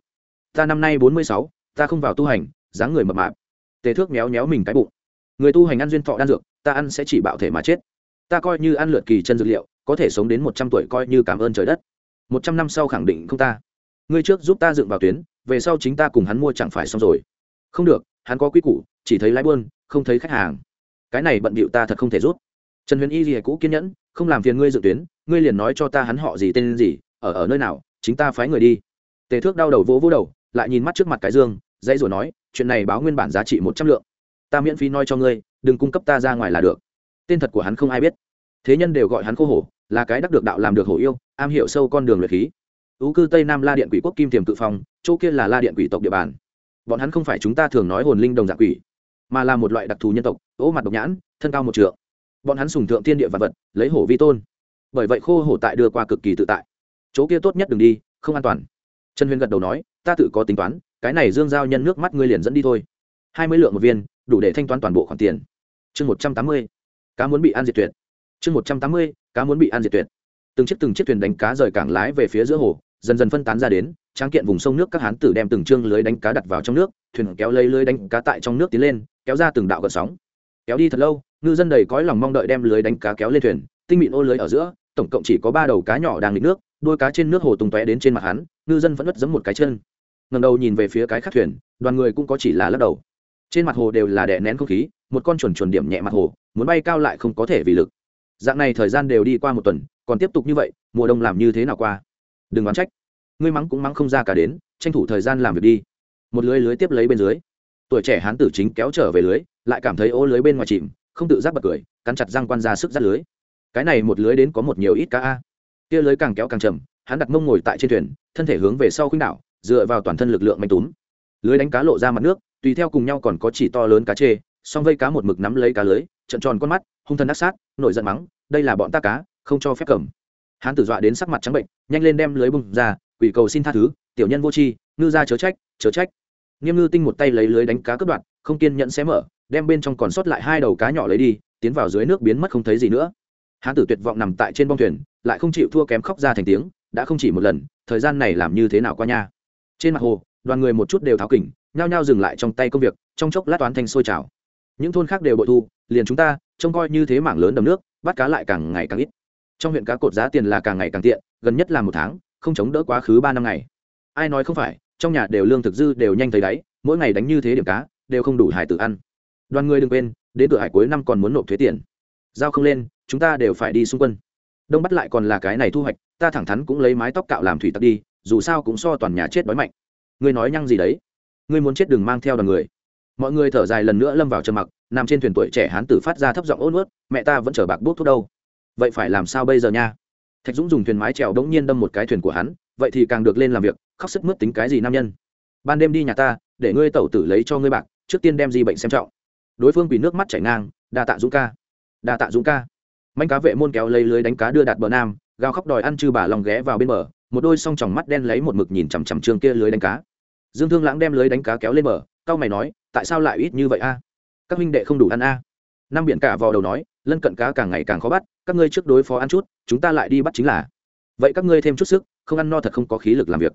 Ta năm nay bốn mươi sáu, ta không vào tu hành, dáng người mập mạp. Tề thước méo méo mình cái bụng. Người tu hành ăn duyên thọ đan dược, ta ăn sẽ chỉ bạo thể mà chết. Ta coi như ăn lượt kỳ chân dược liệu, có thể sống đến một trăm tuổi coi như cảm ơn trời đất. Một trăm năm sau khẳng định không ta. Ngươi trước giúp ta dựng vào tuyến, về sau chính ta cùng hắn mua chẳng phải xong rồi. Không được, hắn có quy củ, chỉ thấy lái buôn, không thấy khách hàng. Cái này bận bịu ta thật không thể rút. Trần huyền y gì cũ kiên nhẫn không làm phiền ngươi dự tuyến ngươi liền nói cho ta hắn họ gì tên gì ở ở nơi nào chính ta phái người đi. Tề thước đau đầu vỗ vỗ đầu lại nhìn mắt trước mặt cái dương dãy rồi nói chuyện này báo nguyên bản giá trị một trăm lượng. Ta miễn phí nói cho ngươi đừng cung cấp ta ra ngoài là được. Tên thật của hắn không ai biết. Thế nhân đều gọi hắn khô hổ là cái đắc được đạo làm được hổ yêu am hiểu sâu con đường luyện khí. Ưu cư tây nam la điện quỷ quốc kim tiềm cự phòng, chỗ kia là la điện quỷ tộc địa bàn. Bọn hắn không phải chúng ta thường nói hồn linh đồng dạng quỷ mà là một loại đặc thù nhân tộc ố mặt độc nhãn thân cao một trượng bọn hắn sùng thượng thiên địa vật vật, lấy hổ vi tôn. Bởi vậy khô hổ tại đưa qua cực kỳ tự tại. Chỗ kia tốt nhất đừng đi, không an toàn. Trần huyền gật đầu nói, ta tự có tính toán, cái này dương giao nhân nước mắt ngươi liền dẫn đi thôi. Hai mươi lượng một viên, đủ để thanh toán toàn bộ khoản tiền. Chương một trăm tám mươi, cá muốn bị ăn diệt tuyệt. Chương một trăm tám mươi, cá muốn bị ăn diệt tuyệt. Từng chiếc từng chiếc thuyền đánh cá rời cảng lái về phía giữa hồ, dần dần phân tán ra đến, tráng kiện vùng sông nước các hán tử đem từng chương lưới đánh cá đặt vào trong nước, thuyền kéo lấy lưới đánh cá tại trong nước tiến lên, kéo ra từng đạo gợn sóng kéo đi thật lâu, ngư dân đầy cõi lòng mong đợi đem lưới đánh cá kéo lên thuyền, tinh mịn ô lưới ở giữa, tổng cộng chỉ có ba đầu cá nhỏ đang lịch nước, đôi cá trên nước hồ tung tóe đến trên mặt hắn, ngư dân vẫn vất giấm một cái chân. Ngầm đầu nhìn về phía cái khác thuyền, đoàn người cũng có chỉ là lắc đầu. Trên mặt hồ đều là đè nén không khí, một con chuồn chuồn điểm nhẹ mặt hồ, muốn bay cao lại không có thể vì lực. Dạng này thời gian đều đi qua một tuần, còn tiếp tục như vậy, mùa đông làm như thế nào qua? Đừng đoán trách. Ngươi mắng cũng mắng không ra cả đến, tranh thủ thời gian làm việc đi. Một lưới lưới tiếp lấy bên dưới. Tuổi trẻ hán tử chính kéo trở về lưới lại cảm thấy ô lưới bên ngoài chìm, không tự giác bật cười, cắn chặt răng quan ra sức dắt lưới. Cái này một lưới đến có một nhiều ít cá a. Kia lưới càng kéo càng chậm, hắn đặt mông ngồi tại trên thuyền, thân thể hướng về sau khuynh đảo, dựa vào toàn thân lực lượng manh túm. Lưới đánh cá lộ ra mặt nước, tùy theo cùng nhau còn có chỉ to lớn cá chê, song vây cá một mực nắm lấy cá lưới, trận tròn con mắt, hung thần ác sát, nổi giận mắng, đây là bọn ta cá, không cho phép cầm. Hắn tử dọa đến sắc mặt trắng bệnh, nhanh lên đem lưới bung ra, quỷ cầu xin tha thứ, tiểu nhân vô tri, ngư ra chớ trách chớ trách. Nghiêm ngư tinh một tay lấy lưới đánh cá cướp đoạn không kiên nhẫn xé mở đem bên trong còn sót lại hai đầu cá nhỏ lấy đi, tiến vào dưới nước biến mất không thấy gì nữa. Hán tử tuyệt vọng nằm tại trên bông thuyền, lại không chịu thua kém khóc ra thành tiếng, đã không chỉ một lần, thời gian này làm như thế nào qua nha. Trên mặt hồ, đoàn người một chút đều tháo kỉnh, nhao nhao dừng lại trong tay công việc, trong chốc lát toán thanh sôi trào. Những thôn khác đều bội thu, liền chúng ta, trông coi như thế mảng lớn đầm nước, bắt cá lại càng ngày càng ít. Trong huyện cá cột giá tiền là càng ngày càng tiện, gần nhất là một tháng, không chống đỡ quá khứ ba năm ngày. Ai nói không phải, trong nhà đều lương thực dư đều nhanh thấy đáy, mỗi ngày đánh như thế điểm cá, đều không đủ hải tự ăn đoàn người đừng quên, đến cửa hải cuối năm còn muốn nộp thuế tiền. Giao không lên, chúng ta đều phải đi xung quân. Đông bắt lại còn là cái này thu hoạch, ta thẳng thắn cũng lấy mái tóc cạo làm thủy tặc đi, dù sao cũng so toàn nhà chết đói mạnh. Ngươi nói nhăng gì đấy? Ngươi muốn chết đừng mang theo đoàn người. Mọi người thở dài lần nữa lâm vào trầm mặc, nằm trên thuyền tuổi trẻ hán tử phát ra thấp giọng ốt ướt mẹ ta vẫn chở bạc bút thuốc đâu. Vậy phải làm sao bây giờ nha? Thạch dũng dùng thuyền mái trèo đống nhiên đâm một cái thuyền của hắn, vậy thì càng được lên làm việc, khóc sức mướt tính cái gì nam nhân? Ban đêm đi nhà ta, để ngươi tẩu tử lấy cho ngươi bạc, trước tiên đem di bệnh xem trọng đối phương bị nước mắt chảy ngang, đa tạ dũng ca. Đa tạ dũng ca. Manh cá vệ môn kéo lấy lưới đánh cá đưa đạt bờ nam, gào khóc đòi ăn chư bà lòng ghé vào bên bờ, một đôi song tròng mắt đen lấy một mực nhìn chằm chằm trương kia lưới đánh cá. Dương thương lãng đem lưới đánh cá kéo lên bờ cao mày nói, tại sao lại ít như vậy a? Các huynh đệ không đủ ăn a. À? năm biển cả vào đầu nói, lân cận cá càng ngày càng khó bắt, các ngươi trước đối phó ăn chút, chúng ta lại đi bắt chính là. Vậy các ngươi thêm chút sức, không ăn no thật không có khí lực làm việc.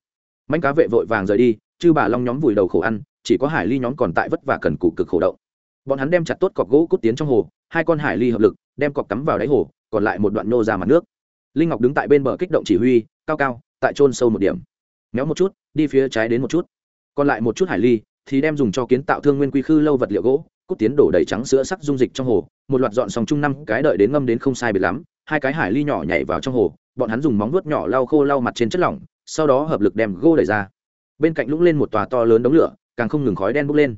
Manh cá vệ vội vàng rời đi, chư bà long nhóm vùi đầu khổ ăn, chỉ có hải ly nhóm còn tại vất vả cần cù cực khổ động bọn hắn đem chặt tốt cọc gỗ cút tiến trong hồ, hai con hải ly hợp lực, đem cọc cắm vào đáy hồ, còn lại một đoạn nô ra mặt nước. Linh ngọc đứng tại bên bờ kích động chỉ huy, cao cao, tại trôn sâu một điểm. Méo một chút, đi phía trái đến một chút. Còn lại một chút hải ly, thì đem dùng cho kiến tạo thương nguyên quy khư lâu vật liệu gỗ, cút tiến đổ đầy trắng sữa sắc dung dịch trong hồ. Một loạt dọn sòng chung năm, cái đợi đến ngâm đến không sai biệt lắm, hai cái hải ly nhỏ nhảy vào trong hồ, bọn hắn dùng móng vuốt nhỏ lau khô lau mặt trên chất lỏng, sau đó hợp lực đem gỗ đẩy ra. Bên cạnh lũng lên một tòa to lớn đống lửa, càng không ngừng khói đen bốc lên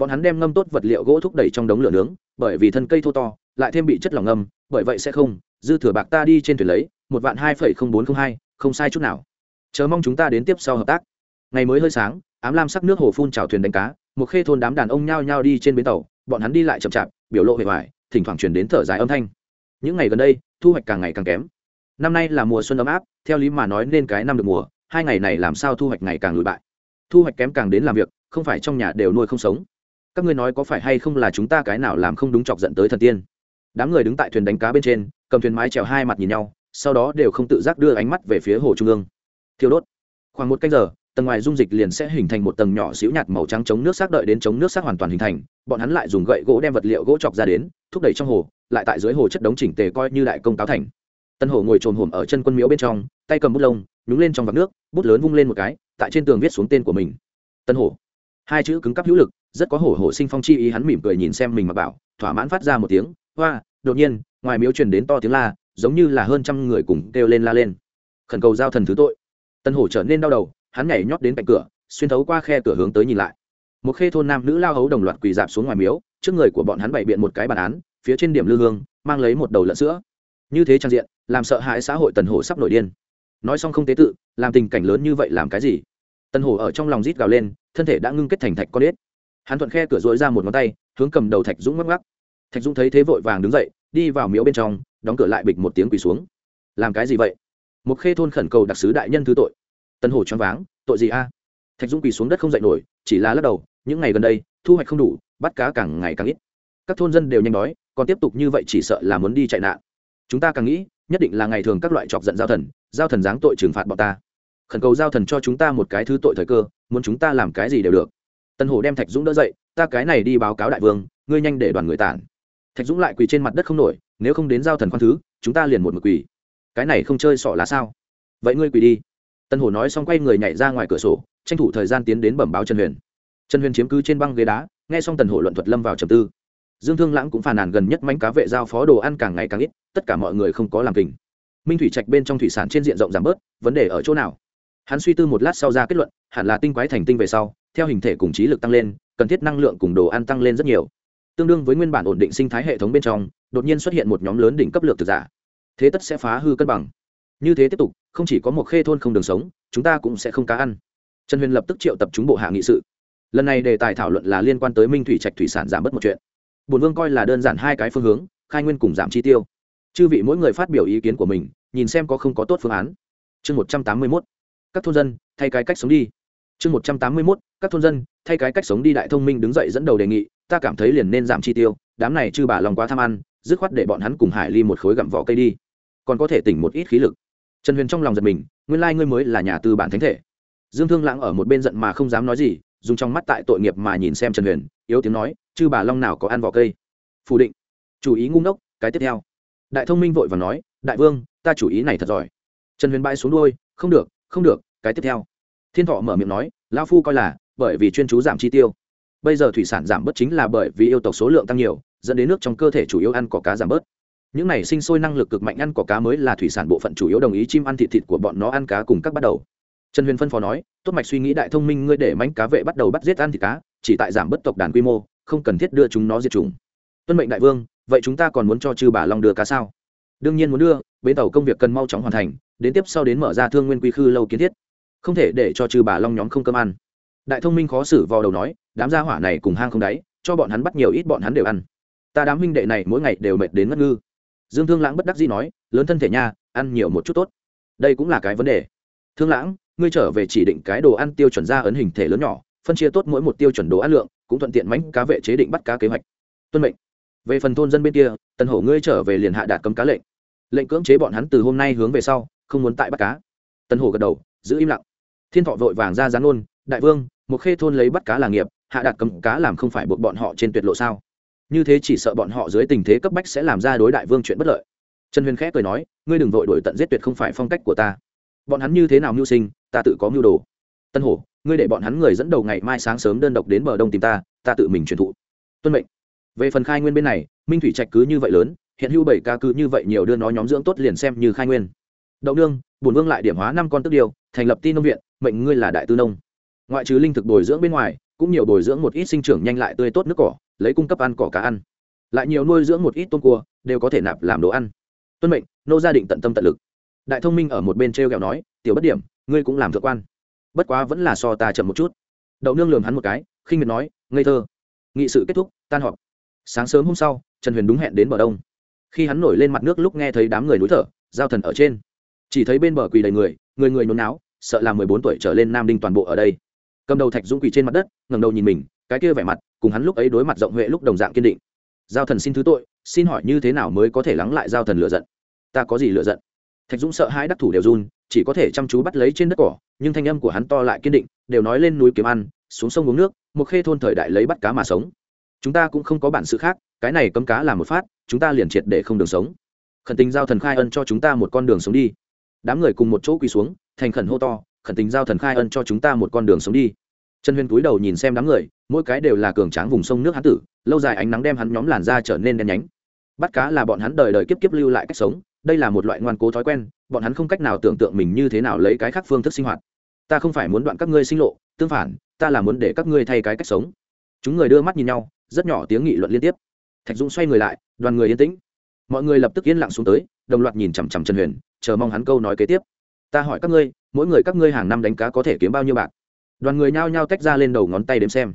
bọn hắn đem ngâm tốt vật liệu gỗ thúc đẩy trong đống lửa nướng, bởi vì thân cây thô to, lại thêm bị chất lỏng ngâm, bởi vậy sẽ không, dư thừa bạc ta đi trên thuyền lấy, một vạn hai phẩy không bốn không hai, không sai chút nào. Chờ mong chúng ta đến tiếp sau hợp tác. Ngày mới hơi sáng, ám lam sắc nước hồ phun trào thuyền đánh cá, một khê thôn đám đàn ông nhao nhao đi trên bến tàu, bọn hắn đi lại chậm chạp, biểu lộ hề hoài, thỉnh thoảng chuyển đến thở dài âm thanh. Những ngày gần đây, thu hoạch càng ngày càng kém. Năm nay là mùa xuân ấm áp, theo lý mà nói nên cái năm được mùa, hai ngày này làm sao thu hoạch ngày càng lùi bại. Thu hoạch kém càng đến làm việc, không phải trong nhà đều nuôi không sống các ngươi nói có phải hay không là chúng ta cái nào làm không đúng chọc dẫn tới thần tiên? Đám người đứng tại thuyền đánh cá bên trên, cầm thuyền mái trèo hai mặt nhìn nhau, sau đó đều không tự giác đưa ánh mắt về phía hồ trung ương. Thiêu đốt. Khoảng một canh giờ, tầng ngoài dung dịch liền sẽ hình thành một tầng nhỏ xíu nhạt màu trắng chống nước xác đợi đến chống nước xác hoàn toàn hình thành, bọn hắn lại dùng gậy gỗ đem vật liệu gỗ chọc ra đến, thúc đẩy trong hồ, lại tại dưới hồ chất đống chỉnh tề coi như đại công cáo thành. Tân hồ ngồi trồn hổm ở chân quân miếu bên trong, tay cầm bút lông, nhúng lên trong vạc nước, bút lớn vung lên một cái, tại trên tường viết xuống tên của mình. Tân hồ hai chữ cứng cắp hữu lực, rất có hổ hổ sinh phong chi ý, hắn mỉm cười nhìn xem mình mà bảo, thỏa mãn phát ra một tiếng, hoa, đột nhiên, ngoài miếu truyền đến to tiếng la, giống như là hơn trăm người cùng kêu lên la lên. Khẩn cầu giao thần thứ tội. Tân hổ trở nên đau đầu, hắn nhảy nhót đến cạnh cửa, xuyên thấu qua khe cửa hướng tới nhìn lại. Một khê thôn nam nữ lao hấu đồng loạt quỳ dạp xuống ngoài miếu, trước người của bọn hắn bày biện một cái bản án, phía trên điểm lư hương, mang lấy một đầu lợn sữa. Như thế trang diện, làm sợ hãi xã hội tần hổ sắp nổi điên. Nói xong không tế tự, làm tình cảnh lớn như vậy làm cái gì? Tần hổ ở trong lòng rít gào lên thân thể đã ngưng kết thành thạch con ếch hắn thuận khe cửa dội ra một ngón tay, hướng cầm đầu thạch dũng ngắc ngắc thạch dũng thấy thế vội vàng đứng dậy, đi vào miếu bên trong, đóng cửa lại bịch một tiếng quỳ xuống. Làm cái gì vậy? Một khê thôn khẩn cầu đặc sứ đại nhân thứ tội. Tân hồ choáng váng, tội gì a? Thạch dũng quỳ xuống đất không dậy nổi, chỉ là lắc đầu, những ngày gần đây, thu hoạch không đủ, bắt cá càng ngày càng ít. Các thôn dân đều nhanh đói, còn tiếp tục như vậy chỉ sợ là muốn đi chạy nạn. Chúng ta càng nghĩ, nhất định là ngày thường các loại chọc giận giao thần giao thần giáng tội trừng phạt bọn ta khẩn cầu giao thần cho chúng ta một cái thứ tội thời cơ, muốn chúng ta làm cái gì đều được. Tân hổ đem thạch dũng đỡ dậy, ta cái này đi báo cáo đại vương, ngươi nhanh để đoàn người tản. Thạch dũng lại quỳ trên mặt đất không nổi, nếu không đến giao thần khoan thứ, chúng ta liền một mực quỳ. Cái này không chơi sọ là sao? Vậy ngươi quỳ đi. Tân hổ nói xong quay người nhảy ra ngoài cửa sổ, tranh thủ thời gian tiến đến bẩm báo trần huyền. Trần huyền chiếm cứ trên băng ghế đá, nghe xong tần hổ luận thuật lâm vào trầm tư. Dương thương lãng cũng phàn nàn gần nhất mánh cá vệ giao phó đồ ăn càng ngày càng ít, tất cả mọi người không có làm kình. Minh thủy trạch bên trong thủy sản trên diện rộng giảm bớt, vấn đề ở chỗ nào? Hắn suy tư một lát sau ra kết luận, hẳn là tinh quái thành tinh về sau, theo hình thể cùng trí lực tăng lên, cần thiết năng lượng cùng đồ ăn tăng lên rất nhiều. Tương đương với nguyên bản ổn định sinh thái hệ thống bên trong, đột nhiên xuất hiện một nhóm lớn đỉnh cấp lược thực giả. Thế tất sẽ phá hư cân bằng. Như thế tiếp tục, không chỉ có một khê thôn không đường sống, chúng ta cũng sẽ không cá ăn. Trần huyền lập tức triệu tập chúng bộ hạ nghị sự. Lần này đề tài thảo luận là liên quan tới minh thủy trạch thủy sản giảm bớt một chuyện. Bổn vương coi là đơn giản hai cái phương hướng, khai nguyên cùng giảm chi tiêu. Chư vị mỗi người phát biểu ý kiến của mình, nhìn xem có không có tốt phương án. Chương một trăm tám mươi mốt các thôn dân, thay cái cách sống đi. Chương một trăm tám mươi mốt, các thôn dân, thay cái cách sống đi đại thông minh đứng dậy dẫn đầu đề nghị, ta cảm thấy liền nên giảm chi tiêu, đám này chư bà lòng quá tham ăn, dứt khoát để bọn hắn cùng hải ly một khối gặm vỏ cây đi. Còn có thể tỉnh một ít khí lực. Trần huyền trong lòng giật mình, nguyên lai ngươi mới là nhà tư bản thánh thể. Dương thương lãng ở một bên giận mà không dám nói gì, dùng trong mắt tại tội nghiệp mà nhìn xem trần huyền, yếu tiếng nói, chư bà long nào có ăn vỏ cây? Phủ định. Chủ ý ngu ngốc, cái tiếp theo. Đại thông minh vội và nói, đại vương, ta chủ ý này thật giỏi. Trần huyền bay xuống đôi không được không được, cái tiếp theo. Thiên thọ mở miệng nói lao phu coi là, bởi vì chuyên chú giảm chi tiêu. Bây giờ thủy sản giảm bớt chính là bởi vì yêu tộc số lượng tăng nhiều, dẫn đến nước trong cơ thể chủ yếu ăn cỏ cá giảm bớt. Những này sinh sôi năng lực cực mạnh ăn cỏ cá mới là thủy sản bộ phận chủ yếu đồng ý chim ăn thịt thịt của bọn nó ăn cá cùng các bắt đầu. Trần huyền phân phó nói, tốt mạch suy nghĩ đại thông minh ngươi để mánh cá vệ bắt đầu bắt giết ăn thịt cá, chỉ tại giảm bớt tộc đàn quy mô, không cần thiết đưa chúng nó diệt chủng. Tuân mệnh đại vương, vậy chúng ta còn muốn cho chư bà long đưa cá sao? Đương nhiên muốn đưa, bến tàu công việc cần mau chóng hoàn thành, đến tiếp sau đến mở ra thương nguyên quy khư lâu kiến thiết. Không thể để cho trừ bà long nhóm không cơm ăn. Đại thông minh khó xử vào đầu nói, đám gia hỏa này cùng hang không đáy, cho bọn hắn bắt nhiều ít bọn hắn đều ăn. Ta đám huynh đệ này mỗi ngày đều mệt đến ngất ngư. Dương thương lãng bất đắc dĩ nói, lớn thân thể nha, ăn nhiều một chút tốt. Đây cũng là cái vấn đề. Thương lãng, ngươi trở về chỉ định cái đồ ăn tiêu chuẩn ra ấn hình thể lớn nhỏ, phân chia tốt mỗi một tiêu chuẩn đồ ăn lượng, cũng thuận tiện mánh cá vệ chế định bắt cá kế hoạch. Tuân mệnh. Về phần thôn dân bên kia, tần hổ ngươi trở về liền hạ đạt cấm cá lệnh lệnh cưỡng chế bọn hắn từ hôm nay hướng về sau, không muốn tại bắt cá. Tân hổ gật đầu, giữ im lặng. Thiên thọ vội vàng ra gián ôn đại vương, một khê thôn lấy bắt cá là nghiệp, hạ đạt cầm cá làm không phải buộc bọn họ trên tuyệt lộ sao? Như thế chỉ sợ bọn họ dưới tình thế cấp bách sẽ làm ra đối đại vương chuyện bất lợi. Trần huyền khẽ cười nói, ngươi đừng vội đổi tận giết tuyệt không phải phong cách của ta. Bọn hắn như thế nào mưu sinh, ta tự có mưu đồ. Tân hổ, ngươi để bọn hắn người dẫn đầu ngày mai sáng sớm đơn độc đến bờ đông tìm ta ta tự mình truyền thụ. Tuân mệnh. Về phần khai nguyên bên này, minh thủy trạch cứ như vậy lớn hiện hữu bảy ca cứ như vậy nhiều đưa nó nhóm dưỡng tốt liền xem như khai nguyên. Đậu nương bùn vương lại điểm hóa năm con tức điều, thành lập ti nông viện, mệnh ngươi là đại tư nông. Ngoại trừ linh thực bồi dưỡng bên ngoài, cũng nhiều bồi dưỡng một ít sinh trưởng nhanh lại tươi tốt nước cỏ, lấy cung cấp ăn cỏ cá ăn. Lại nhiều nuôi dưỡng một ít tôm cua, đều có thể nạp làm đồ ăn. Tuân mệnh, nô gia định tận tâm tận lực. Đại thông minh ở một bên t r e o kẹo nói, tiểu bất điểm, ngươi cũng làm thượng quan. Bất quá vẫn là so ta chậm một chút. Đậu nương lường hắn một cái, khinh miệt nói, ngây thơ. Nghị sự kết thúc, tan họp. Sáng sớm hôm sau, trần huyền đúng hẹn đến bờ đông khi hắn nổi lên mặt nước lúc nghe thấy đám người núi thở, giao thần ở trên. Chỉ thấy bên bờ quỳ đầy người người người nôn náo, sợ là mười bốn tuổi trở lên nam đinh toàn bộ ở đây. Cầm đầu thạch dũng quỳ trên mặt đất ngầm đầu nhìn mình, cái kia vẻ mặt, cùng hắn lúc ấy đối mặt rộng huệ lúc đồng dạng kiên định. Giao thần xin thứ tội, xin hỏi như thế nào mới có thể lắng lại giao thần lựa giận? Ta có gì lựa giận? Thạch dũng sợ hai đắc thủ đều run, chỉ có thể chăm chú bắt lấy trên đất cỏ, nhưng thanh âm của hắn to lại kiên định, đều nói lên núi kiếm ăn, xuống sông uống nước, một khê thôn thời đại lấy bắt cá mà sống chúng ta cũng không có bản sự khác, cái này cấm cá là một phát, chúng ta liền triệt để không đường sống. Khẩn tình giao thần khai ân cho chúng ta một con đường sống đi. Đám người cùng một chỗ quỳ xuống, thành khẩn hô to, khẩn tình giao thần khai ân cho chúng ta một con đường sống đi. Trần huyền cúi đầu nhìn xem đám người, mỗi cái đều là cường tráng vùng sông nước hán tử, lâu dài ánh nắng đem hắn nhóm làn da trở nên đen nhánh. Bắt cá là bọn hắn đời đời kiếp kiếp lưu lại cách sống, đây là một loại ngoan cố thói quen, bọn hắn không cách nào tưởng tượng mình như thế nào lấy cái khác phương thức sinh hoạt. Ta không phải muốn đoạn các ngươi sinh lộ, tương phản, ta là muốn để các ngươi thay cái cách sống. Chúng người đưa mắt nhìn nhau rất nhỏ tiếng nghị luận liên tiếp. Thạch dũng xoay người lại, đoàn người yên tĩnh. Mọi người lập tức yên lặng xuống tới, đồng loạt nhìn chằm chằm trần huyền, chờ mong hắn câu nói kế tiếp. Ta hỏi các ngươi, mỗi người các ngươi hàng năm đánh cá có thể kiếm bao nhiêu bạc? Đoàn người nhao nhao tách ra lên đầu ngón tay đếm xem.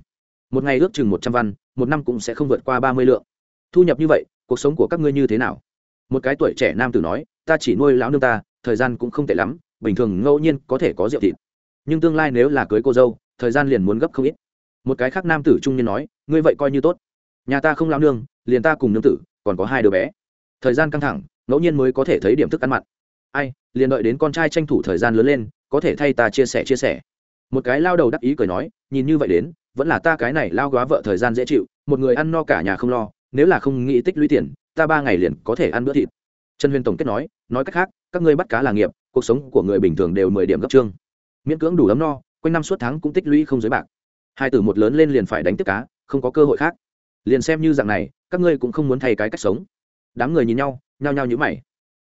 Một ngày ước chừng một trăm văn, một năm cũng sẽ không vượt qua ba mươi lượng. Thu nhập như vậy, cuộc sống của các ngươi như thế nào? Một cái tuổi trẻ nam tử nói, ta chỉ nuôi lão nương ta, thời gian cũng không tệ lắm, bình thường ngẫu nhiên có thể có rượu thịt. Nhưng tương lai nếu là cưới cô dâu, thời gian liền muốn gấp không ít một cái khác nam tử trung niên nói, ngươi vậy coi như tốt. Nhà ta không lao nương, liền ta cùng nương tử, còn có hai đứa bé. Thời gian căng thẳng, ngẫu nhiên mới có thể thấy điểm thức ăn mặn. Ai, liền đợi đến con trai tranh thủ thời gian lớn lên, có thể thay ta chia sẻ chia sẻ. Một cái lao đầu đắc ý cười nói, nhìn như vậy đến, vẫn là ta cái này lao góa vợ thời gian dễ chịu, một người ăn no cả nhà không lo, nếu là không nghĩ tích lũy tiền, ta ba ngày liền có thể ăn bữa thịt. Trần huyền tổng kết nói nói cách khác, các ngươi bắt cá là nghiệp, cuộc sống của người bình thường đều mười điểm gấp trương. Miễn cưỡng đủ ấm no, quanh năm suốt tháng cũng tích lũy không giới bạc hai tử một lớn lên liền phải đánh tiếp cá không có cơ hội khác. Liền xem như dạng này các ngươi cũng không muốn thay cái cách sống. Đám người nhìn nhau nhao nhao nhữ mày.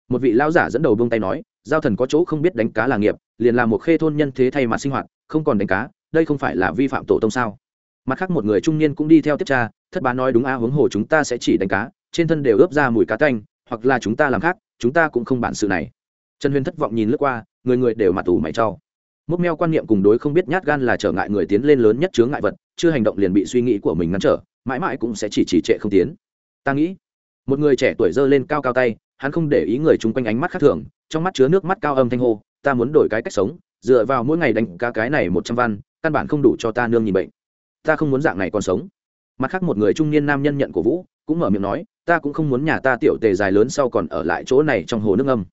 Một vị lão giả dẫn đầu buông tay nói giao thần có chỗ không biết đánh cá là nghiệp liền làm một khê thôn nhân thế thay mặt sinh hoạt không còn đánh cá đây không phải là vi phạm tổ tông sao? Mặt khác một người trung niên cũng đi theo tiếp cha thất bá nói đúng a à, huống hồ chúng ta sẽ chỉ đánh cá trên thân đều ướp ra mùi cá canh hoặc là chúng ta làm khác chúng ta cũng không bản sự này. Trần huyền thất vọng nhìn lướt qua người người đều mặt ủ mày trau mốc meo quan niệm cùng đối không biết nhát gan là trở ngại người tiến lên lớn nhất chướng ngại vật, chưa hành động liền bị suy nghĩ của mình ngăn trở, mãi mãi cũng sẽ chỉ chỉ trệ không tiến. Ta nghĩ, một người trẻ tuổi giơ lên cao cao tay, hắn không để ý người chung quanh ánh mắt khác thường, trong mắt chứa nước mắt cao âm thanh hô, ta muốn đổi cái cách sống, dựa vào mỗi ngày đánh cá cái này một trăm văn, căn bản không đủ cho ta nương nhìn bệnh. Ta không muốn dạng này còn sống. Mặt khác một người trung niên nam nhân nhận của vũ, cũng mở miệng nói, ta cũng không muốn nhà ta tiểu tề dài lớn sau còn ở lại chỗ này trong hồ nước âm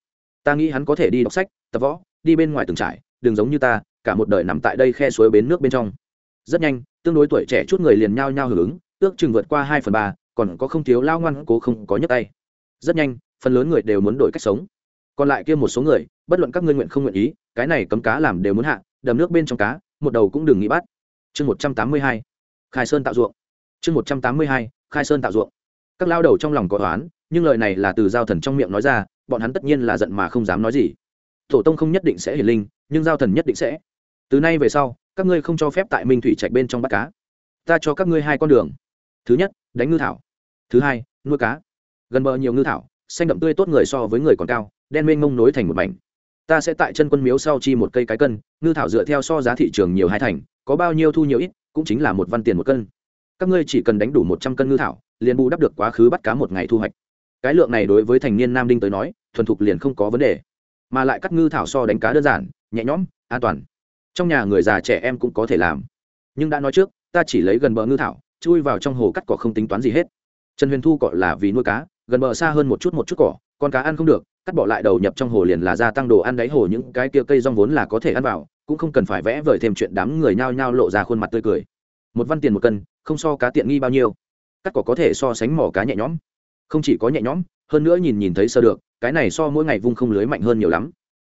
ta nghĩ hắn có thể đi đọc sách, tập võ, đi bên ngoài từng trải đừng giống như ta, cả một đời nằm tại đây khe suối bến nước bên trong. Rất nhanh, tương đối tuổi trẻ chút người liền nhao nhao hưởng ứng, ước chừng vượt qua hai phần ba, còn có không thiếu lao ngoan cố không có nhấc tay. Rất nhanh, phần lớn người đều muốn đổi cách sống. Còn lại kia một số người, bất luận các ngươi nguyện không nguyện ý, cái này cấm cá làm đều muốn hạ, đầm nước bên trong cá, một đầu cũng đừng nghĩ bắt. Chương một trăm tám mươi hai, khai sơn tạo ruộng. Chương một trăm tám mươi hai, khai sơn tạo ruộng. Các lao đầu trong lòng có toán nhưng lời này là từ giao thần trong miệng nói ra, bọn hắn tất nhiên là giận mà không dám nói gì tổ tông không nhất định sẽ hiển linh, nhưng giao thần nhất định sẽ. Từ nay về sau, các ngươi không cho phép tại minh thủy trạch bên trong bắt cá. Ta cho các ngươi hai con đường. Thứ nhất, đánh ngư thảo. Thứ hai, nuôi cá. Gần bờ nhiều ngư thảo, xanh đậm tươi tốt người so với người còn cao, đen mênh mông nối thành một mảnh. Ta sẽ tại chân quân miếu sau chi một cây cái cân, ngư thảo dựa theo so giá thị trường nhiều hai thành, có bao nhiêu thu nhiều ít, cũng chính là một văn tiền một cân. Các ngươi chỉ cần đánh đủ một trăm cân ngư thảo, liền bù đắp được quá khứ bắt cá một ngày thu hoạch. Cái lượng này đối với thành niên nam đinh tới nói, thuần thục liền không có vấn đề mà lại cắt ngư thảo so đánh cá đơn giản, nhẹ nhõm, an toàn. Trong nhà người già trẻ em cũng có thể làm. Nhưng đã nói trước, ta chỉ lấy gần bờ ngư thảo, chui vào trong hồ cắt cỏ không tính toán gì hết. Trần huyền thu cọ là vì nuôi cá, gần bờ xa hơn một chút một chút cỏ, con cá ăn không được, cắt bỏ lại đầu nhập trong hồ liền là gia tăng đồ ăn đáy hồ, những cái kia cây rong vốn là có thể ăn vào, cũng không cần phải vẽ vời thêm chuyện đám người nhao nhao lộ ra khuôn mặt tươi cười. Một văn tiền một cân, không so cá tiện nghi bao nhiêu. Cắt cỏ có thể so sánh mỏ cá nhẹ nhõm. Không chỉ có nhẹ nhõm, hơn nữa nhìn nhìn thấy sơ được cái này so mỗi ngày vung không lưới mạnh hơn nhiều lắm.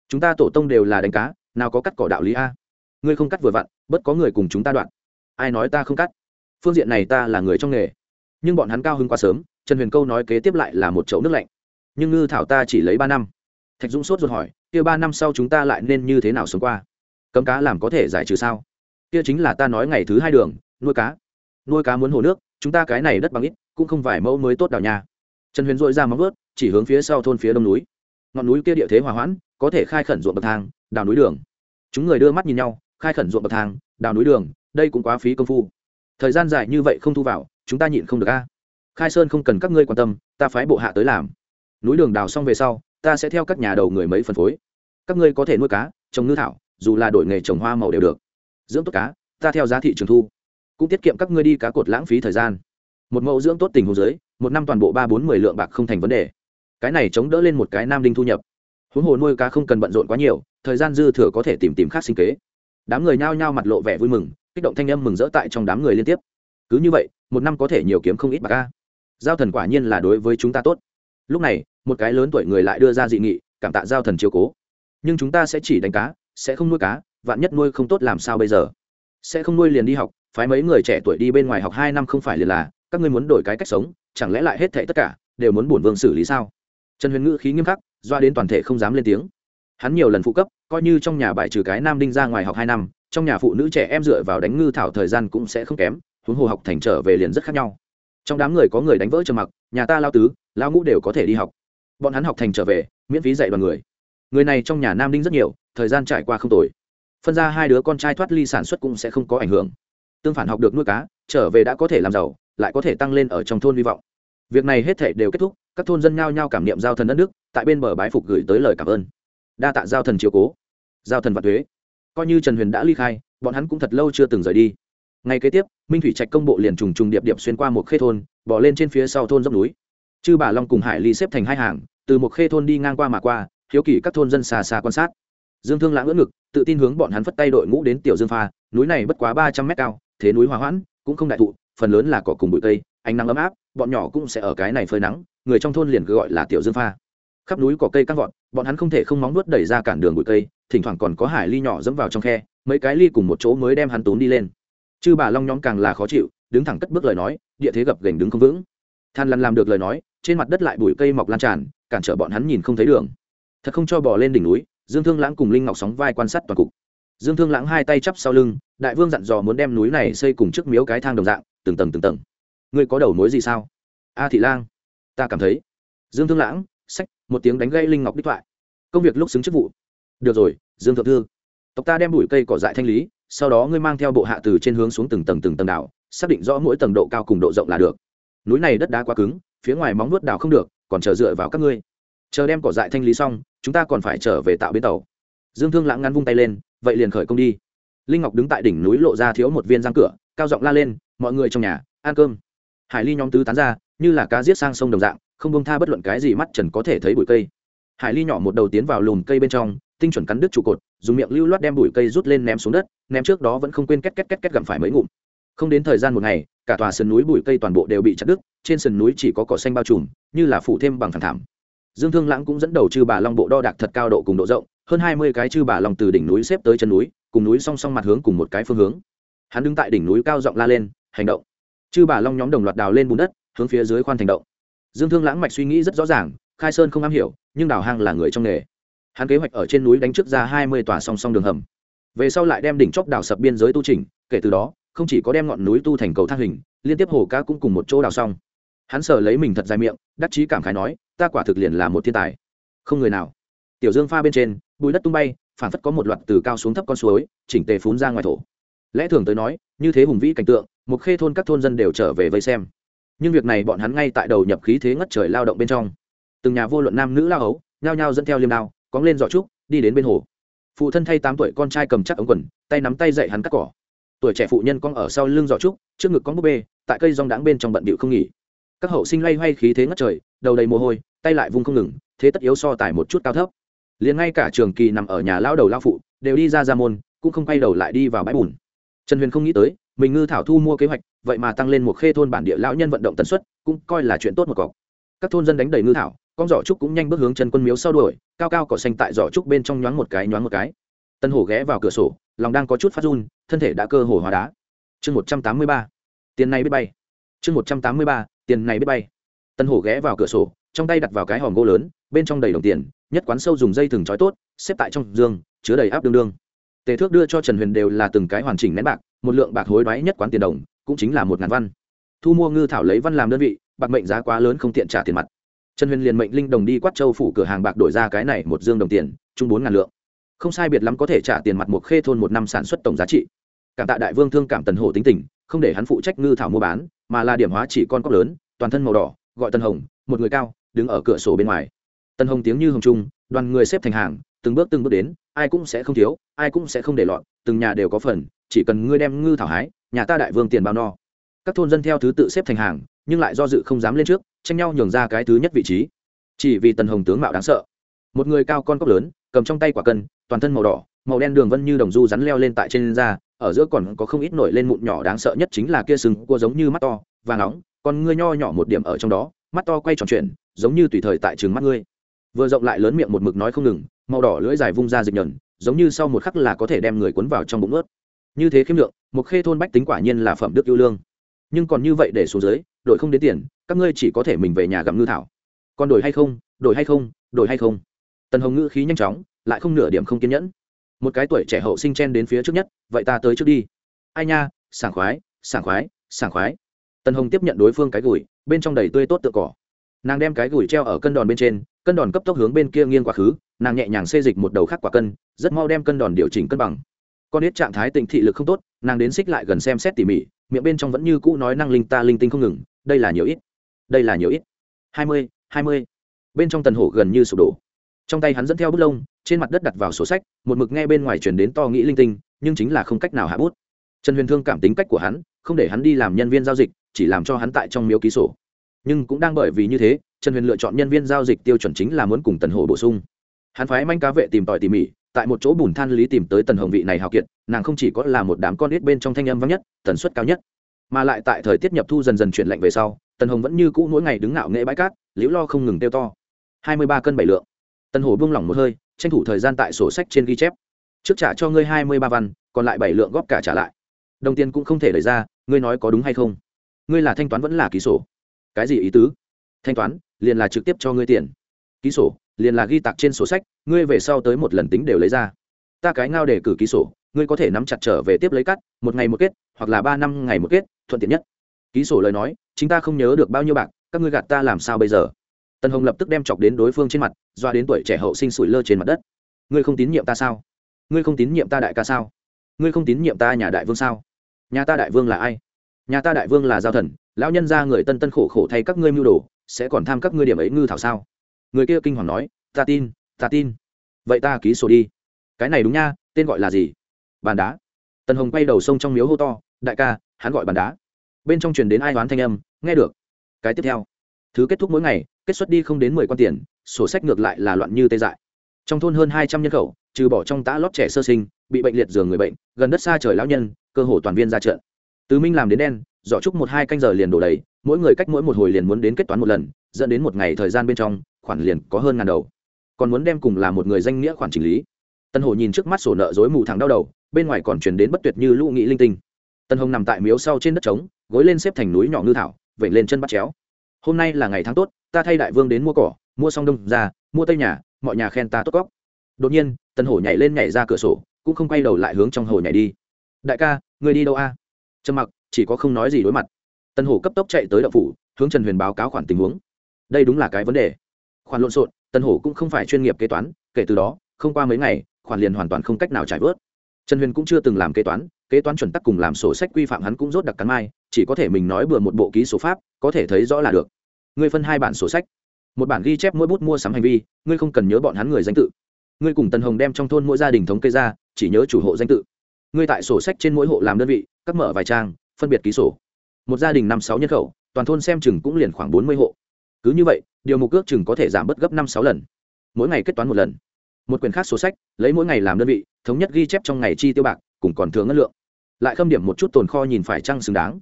Chúng ta tổ tông đều là đánh cá, nào có cắt cỏ đạo lý a? Ngươi không cắt vừa vặn, bất có người cùng chúng ta đoạn. Ai nói ta không cắt? Phương diện này ta là người trong nghề. Nhưng bọn hắn cao hứng quá sớm, trần huyền câu nói kế tiếp lại là một chậu nước lạnh. Nhưng ngư thảo ta chỉ lấy ba năm. Thạch dũng sốt ruột hỏi, kia ba năm sau chúng ta lại nên như thế nào sống qua? Cấm cá làm có thể giải trừ sao? Kia chính là ta nói ngày thứ hai đường, nuôi cá. Nuôi cá muốn hồ nước, chúng ta cái này đất bằng ít, cũng không phải mẫu mới tốt đào nhà. Trần huyền dội ra móng ướt chỉ hướng phía sau thôn phía đông núi. Ngọn núi kia địa thế hòa hoãn, có thể khai khẩn ruộng bậc thang, đào núi đường. Chúng người đưa mắt nhìn nhau, khai khẩn ruộng bậc thang, đào núi đường, đây cũng quá phí công phu. Thời gian dài như vậy không thu vào, chúng ta nhịn không được a. Khai sơn không cần các ngươi quan tâm, ta phái bộ hạ tới làm. Núi đường đào xong về sau, ta sẽ theo các nhà đầu người mấy phân phối. Các ngươi có thể nuôi cá, trồng ngư thảo, dù là đổi nghề trồng hoa màu đều được. Dưỡng tốt cá, ta theo giá thị trường thu. Cũng tiết kiệm các ngươi đi cá cột lãng phí thời gian. Một mẫu dưỡng tốt tình hồ dưới, một năm toàn bộ ba bốn mười lượng bạc không thành vấn đề cái này chống đỡ lên một cái nam đinh thu nhập. Huống hồ nuôi cá không cần bận rộn quá nhiều, thời gian dư thừa có thể tìm tìm khác sinh kế. Đám người nhao nhao mặt lộ vẻ vui mừng, kích động thanh âm mừng rỡ tại trong đám người liên tiếp. Cứ như vậy, một năm có thể nhiều kiếm không ít bạc ca giao thần quả nhiên là đối với chúng ta tốt. Lúc này, một cái lớn tuổi người lại đưa ra dị nghị, cảm tạ giao thần chiếu cố. Nhưng chúng ta sẽ chỉ đánh cá, sẽ không nuôi cá, vạn nhất nuôi không tốt làm sao bây giờ? Sẽ không nuôi liền đi học, phái mấy người trẻ tuổi đi bên ngoài học hai năm không phải liền là, các ngươi muốn đổi cái cách sống, chẳng lẽ lại hết thệ tất cả, đều muốn bổn vương xử lý sao? Trần huyền ngữ khí nghiêm khắc, doa đến toàn thể không dám lên tiếng. Hắn nhiều lần phụ cấp, coi như trong nhà bài trừ cái nam đinh ra ngoài học hai năm, trong nhà phụ nữ trẻ em dựa vào đánh ngư thảo thời gian cũng sẽ không kém, huống hồ học thành trở về liền rất khác nhau. Trong đám người có người đánh vỡ trầm mặc, nhà ta lao tứ, lao ngũ đều có thể đi học. Bọn hắn học thành trở về, miễn phí dạy đoàn người. Người này trong nhà nam đinh rất nhiều, thời gian trải qua không tồi. Phân ra hai đứa con trai thoát ly sản xuất cũng sẽ không có ảnh hưởng. Tương phản học được nuôi cá, trở về đã có thể làm giàu, lại có thể tăng lên ở trong thôn hy vọng. Việc này hết thể đều kết thúc các thôn dân nhao nhao cảm niệm giao thần đất nước, tại bên bờ bái phục gửi tới lời cảm ơn. Đa tạ giao thần chiều cố, giao thần và thuế coi như trần huyền đã ly khai, bọn hắn cũng thật lâu chưa từng rời đi. Ngay kế tiếp, minh thủy trạch công bộ liền trùng trùng điệp điệp xuyên qua một khê thôn bỏ lên trên phía sau thôn dốc núi. Chư bà long cùng hải ly xếp thành hai hàng, từ một khê thôn đi ngang qua mà qua, hiếu kỳ các thôn dân xa xa quan sát. Dương thương lãng ngỡ ngực, tự tin hướng bọn hắn phất tay đội ngũ đến tiểu dương pha, núi này bất quá ba trăm mét cao, thế núi hòa hoãn, cũng không đại thụ, phần lớn là cỏ cùng bụi cây, ánh nắng ấm áp, bọn nhỏ cũng sẽ ở cái này phơi nắng người trong thôn liền cứ gọi là tiểu dương pha. Khắp núi có cây căng vọt, bọn hắn không thể không móng nuốt đẩy ra cản đường bụi cây, thỉnh thoảng còn có hải ly nhỏ dẫm vào trong khe, mấy cái ly cùng một chỗ mới đem hắn tốn đi lên. Chư bà long nhóm càng là khó chịu, đứng thẳng cất bước lời nói, địa thế gập gành đứng không vững. Than lăn làm được lời nói, trên mặt đất lại bụi cây mọc lan tràn, cản trở bọn hắn nhìn không thấy đường. Thật không cho bỏ lên đỉnh núi, dương thương lãng cùng linh ngọc sóng vai quan sát toàn cục. Dương thương lãng hai tay chắp sau lưng, đại vương dặn dò muốn đem núi này xây cùng trước miếu cái thang đồng dạng, từng tầng từng tầng. Ngươi có đầu mối gì sao? A thị lang ta cảm thấy. Dương thương lãng, sách, một tiếng đánh gây linh ngọc đích thoại. Công việc lúc xứng chức vụ. Được rồi, dương thượng thư. Tộc ta đem bụi cây cỏ dại thanh lý, sau đó ngươi mang theo bộ hạ từ trên hướng xuống từng tầng từng tầng đảo, xác định rõ mỗi tầng độ cao cùng độ rộng là được. Núi này đất đá quá cứng, phía ngoài móng nuốt đào không được, còn chờ dựa vào các ngươi. Chờ đem cỏ dại thanh lý xong, chúng ta còn phải trở về tạo bến tàu. Dương thương lãng ngắn vung tay lên, vậy liền khởi công đi. Linh ngọc đứng tại đỉnh núi lộ ra thiếu một viên răng cửa, cao giọng la lên, mọi người trong nhà, ăn cơm. Hải ly nhóm tứ tán ra như là cá giết sang sông đồng dạng, không bông tha bất luận cái gì mắt trần có thể thấy bụi cây. Hải ly nhỏ một đầu tiến vào lùm cây bên trong, tinh chuẩn cắn đứt trụ cột, dùng miệng lưu loát đem bụi cây rút lên ném xuống đất, ném trước đó vẫn không quên két két két két gặm phải mấy ngụm. Không đến thời gian một ngày, cả tòa sườn núi bụi cây toàn bộ đều bị chặt đứt, trên sườn núi chỉ có cỏ xanh bao trùm, như là phủ thêm bằng thẳng thảm. Dương thương lãng cũng dẫn đầu chư bà long bộ đo đạc thật cao độ cùng độ rộng, hơn hai mươi cái chư bà long từ đỉnh núi xếp tới chân núi, cùng núi song song mặt hướng cùng một cái phương hướng. Hắn đứng tại đỉnh núi cao giọng la lên, hành động! Chư bà long nhóm đồng loạt đào lên bùn đất hướng phía dưới khoan thành động. Dương thương lãng mạch suy nghĩ rất rõ ràng, khai sơn không am hiểu, nhưng đào hang là người trong nghề. Hắn kế hoạch ở trên núi đánh trước ra hai mươi tòa song song đường hầm. Về sau lại đem đỉnh chóp đào sập biên giới tu trình, kể từ đó, không chỉ có đem ngọn núi tu thành cầu thang hình, liên tiếp hồ cá cũng cùng một chỗ đào xong. Hắn sờ lấy mình thật dài miệng, đắc chí cảm khái nói, ta quả thực liền là một thiên tài. Không người nào. Tiểu dương pha bên trên bùi đất tung bay, phản phất có một loạt từ cao xuống thấp con suối, chỉnh tề phún ra ngoài thổ. Lẽ thường tới nói, như thế hùng vĩ cảnh tượng một khê thôn các thôn dân đều trở về vây xem nhưng việc này bọn hắn ngay tại đầu nhập khí thế ngất trời lao động bên trong. Từng nhà vô luận nam nữ lao ấu, nhao nhao dẫn theo liêm đao, cóng lên giỏ trúc, đi đến bên hồ. Phụ thân thay tám tuổi con trai cầm chắc ống quần, tay nắm tay dậy hắn cắt cỏ. Tuổi trẻ phụ nhân con ở sau lưng giỏ trúc, trước ngực con búp bê, tại cây rong đáng bên trong bận bịu không nghỉ. Các hậu sinh loay hoay khí thế ngất trời, đầu đầy mồ hôi, tay lại vung không ngừng, thế tất yếu so tải một chút cao thấp. Liền ngay cả trường kỳ nằm ở nhà lao đầu lao phụ, đều đi ra ra môn, cũng không quay đầu lại đi vào bãi bùn. Trần huyền không nghĩ tới mình ngư thảo thu mua kế hoạch, vậy mà tăng lên một khê thôn bản địa lão nhân vận động tần suất, cũng coi là chuyện tốt một cọc. Các thôn dân đánh đầy ngư thảo, con giỏ trúc cũng nhanh bước hướng chân quân miếu sau đuổi, cao cao cỏ xanh tại giỏ trúc bên trong nhoáng một cái, nhoáng một cái. Tân hổ ghé vào cửa sổ, lòng đang có chút phát run, thân thể đã cơ hồ hóa đá. Chương một trăm tám mươi ba. Tiền này biết bay. Chương một trăm tám mươi ba, tiền này biết bay. Tân hổ ghé vào cửa sổ, trong tay đặt vào cái hòm gỗ lớn, bên trong đầy đồng tiền, nhất quán sâu dùng dây thừng trói tốt, xếp tại trong giường, chứa đầy áp đương đương. Tề thước đưa cho trần huyền đều là từng cái hoàn chỉnh nén bạc một lượng bạc hối đoái nhất quán tiền đồng, cũng chính là một ngàn văn. Thu mua ngư thảo lấy văn làm đơn vị, bạc mệnh giá quá lớn không tiện trả tiền mặt. Trần huyền liền mệnh linh đồng đi quát châu phủ cửa hàng bạc đổi ra cái này một dương đồng tiền, chung bốn ngàn lượng. Không sai biệt lắm có thể trả tiền mặt một khê thôn một năm sản xuất tổng giá trị. Cảm tạ đại vương thương cảm tần hồ tính tình, không để hắn phụ trách ngư thảo mua bán, mà là điểm hóa chỉ con cóc lớn, toàn thân màu đỏ, gọi tân hồng, một người cao, đứng ở cửa sổ bên ngoài. Tân hồng tiếng như hồng trung, đoàn người xếp thành hàng, từng bước từng bước đến, ai cũng sẽ không thiếu, ai cũng sẽ không để lọt, từng nhà đều có phần chỉ cần ngươi đem ngư thảo hái nhà ta đại vương tiền bao no. Các thôn dân theo thứ tự xếp thành hàng nhưng lại do dự không dám lên trước tranh nhau nhường ra cái thứ nhất vị trí. Chỉ vì tần hồng tướng mạo đáng sợ. Một người cao con cốc lớn cầm trong tay quả cân toàn thân màu đỏ màu đen đường vân như đồng du rắn leo lên tại trên da ở giữa còn có không ít nổi lên mụn nhỏ đáng sợ nhất chính là kia sừng cua giống như mắt to và nóng còn ngươi nho nhỏ một điểm ở trong đó mắt to quay tròn chuyển, giống như tùy thời tại trường mắt ngươi. Vừa rộng lại lớn miệng một mực nói không ngừng màu đỏ lưỡi dài vung ra dịch nhẫn giống như sau một khắc là có thể đem người cuốn vào trong bụng ướt như thế khiêm lượng, một khê thôn bách tính quả nhiên là phẩm đức yêu lương. Nhưng còn như vậy để xuống dưới, đổi không đến tiền, các ngươi chỉ có thể mình về nhà gặm ngư thảo. Còn đổi hay không, đổi hay không, đổi hay không? Tần hồng ngữ khí nhanh chóng, lại không nửa điểm không kiên nhẫn. Một cái tuổi trẻ hậu sinh chen đến phía trước nhất, vậy ta tới trước đi. Ai nha, sảng khoái sảng khoái sảng khoái. Tần hồng tiếp nhận đối phương cái gùi, bên trong đầy tươi tốt tựa cỏ. Nàng đem cái gùi treo ở cân đòn bên trên, cân đòn cấp tốc hướng bên kia nghiêng quá khứ, nàng nhẹ nhàng xê dịch một đầu khác quả cân, rất mau đem cân đòn điều chỉnh cân bằng con ít trạng thái tình thị lực không tốt, nàng đến xích lại gần xem xét tỉ mỉ, miệng bên trong vẫn như cũ nói năng linh ta linh tinh không ngừng, đây là nhiều ít, đây là nhiều ít. Hai mươi hai mươi. Bên trong tần hổ gần như sụp đổ. Trong tay hắn dẫn theo bút lông, trên mặt đất đặt vào sổ sách, một mực nghe bên ngoài chuyển đến to nghĩ linh tinh, nhưng chính là không cách nào hạ bút. Trần huyền thương cảm tính cách của hắn, không để hắn đi làm nhân viên giao dịch, chỉ làm cho hắn tại trong miếu ký sổ. Nhưng cũng đang bởi vì như thế, trần huyền lựa chọn nhân viên giao dịch tiêu chuẩn chính là muốn cùng tần hổ bổ sung. Hắn phái manh cá vệ tìm tòi tỉ mỉ tại một chỗ bùn than lý tìm tới tần hồng vị này hào kiệt, nàng không chỉ có là một đám con ít bên trong thanh âm vắng nhất, tần suất cao nhất, mà lại tại thời tiết nhập thu dần dần chuyển lạnh về sau, tần hồng vẫn như cũ mỗi ngày đứng ngạo nghệ bãi cát, liễu lo không ngừng tiêu to. Hai mươi ba cân bảy lượng. Tần hổ buông lỏng một hơi, tranh thủ thời gian tại sổ sách trên ghi chép. Trước trả cho ngươi hai mươi ba văn, còn lại bảy lượng góp cả trả lại. Đồng tiền cũng không thể đẩy ra, ngươi nói có đúng hay không? Ngươi là thanh toán vẫn là ký sổ. Cái gì ý tứ? Thanh toán, liền là trực tiếp cho ngươi tiền. Ký sổ liền là ghi tạc trên sổ sách, ngươi về sau tới một lần tính đều lấy ra. Ta cái ngao để cử ký sổ, ngươi có thể nắm chặt trở về tiếp lấy cắt, một ngày một kết, hoặc là ba năm ngày một kết, thuận tiện nhất. Ký sổ lời nói, chính ta không nhớ được bao nhiêu bạc, các ngươi gạt ta làm sao bây giờ? Tần hồng lập tức đem chọc đến đối phương trên mặt, doa đến tuổi trẻ hậu sinh sủi lơ trên mặt đất. Ngươi không tín nhiệm ta sao? Ngươi không tín nhiệm ta đại ca sao? Ngươi không tín nhiệm ta nhà đại vương sao? Nhà ta đại vương là ai? Nhà ta đại vương là giao thần, lão nhân ra người tân tân khổ khổ thay các ngươi mưu đồ, sẽ còn tham các ngươi điểm ấy ngư thảo sao? Người kia kinh hoàng nói, ta tin ta tin. Vậy ta ký sổ đi. Cái này đúng nha, tên gọi là gì? Bàn đá. Tần hồng quay đầu sông trong miếu hô to, đại ca, hắn gọi bàn đá. Bên trong truyền đến ai đoán thanh âm, nghe được. Cái tiếp theo. Thứ kết thúc mỗi ngày, kết xuất đi không đến mười quan tiền, sổ sách ngược lại là loạn như tê dại. Trong thôn hơn hai trăm nhân khẩu, trừ bỏ trong tã lót trẻ sơ sinh, bị bệnh liệt giường người bệnh, gần đất xa trời lão nhân, cơ hồ toàn viên ra trận. Từ minh làm đến đen, dọ trúc một hai canh giờ liền đổ đầy, mỗi người cách mỗi một hồi liền muốn đến kết toán một lần dẫn đến một ngày thời gian bên trong, khoản liền có hơn ngàn đầu. Còn muốn đem cùng là một người danh nghĩa khoản chỉnh lý. Tân hồ nhìn trước mắt sổ nợ dối mù thẳng đau đầu, bên ngoài còn chuyển đến bất tuyệt như lũ nghĩ linh tinh. Tân hồng nằm tại miếu sau trên đất trống, gối lên xếp thành núi nhỏ ngư thảo vẩy lên chân bắt chéo. Hôm nay là ngày tháng tốt, ta thay đại vương đến mua cỏ, mua xong đông ra, mua tây nhà, mọi nhà khen ta tốt góc đột nhiên, tân hổ nhảy lên nhảy ra cửa sổ, cũng không quay đầu lại hướng trong hồ nhảy đi. Đại ca người đi đâu a? Trầm mặc, chỉ có không nói gì đối mặt. Tân hổ cấp tốc chạy tới đậu phủ, hướng trần huyền báo cáo khoản tình huống đây đúng là cái vấn đề. Khoản lộn xộn, tân hổ cũng không phải chuyên nghiệp kế toán, kể từ đó, không qua mấy ngày, khoản liền hoàn toàn không cách nào trải vớt. Trần huyền cũng chưa từng làm kế toán kế toán chuẩn tắc cùng làm sổ sách quy phạm hắn cũng rốt đặc cắn mai, chỉ có thể mình nói bừa một bộ ký số pháp, có thể thấy rõ là được. Ngươi phân hai bản sổ sách. Một bản ghi chép mỗi bút mua sắm hành vi, ngươi không cần nhớ bọn hắn người danh tự. Ngươi cùng tần hồng đem trong thôn mỗi gia đình thống kê ra, chỉ nhớ chủ hộ danh tự. Ngươi tại sổ sách trên mỗi hộ làm đơn vị cắt mở vài trang, phân biệt ký sổ. Một gia đình năm sáu nhân khẩu, toàn thôn xem chừng cũng liền khoảng bốn mươi hộ cứ như vậy, điều mục ước chừng có thể giảm bớt gấp năm sáu lần. Mỗi ngày kết toán một lần. Một quyển khác sổ sách, lấy mỗi ngày làm đơn vị, thống nhất ghi chép trong ngày chi tiêu bạc, cùng còn thừa ngân lượng. Lại khâm điểm một chút tồn kho nhìn phải trăng xứng đáng.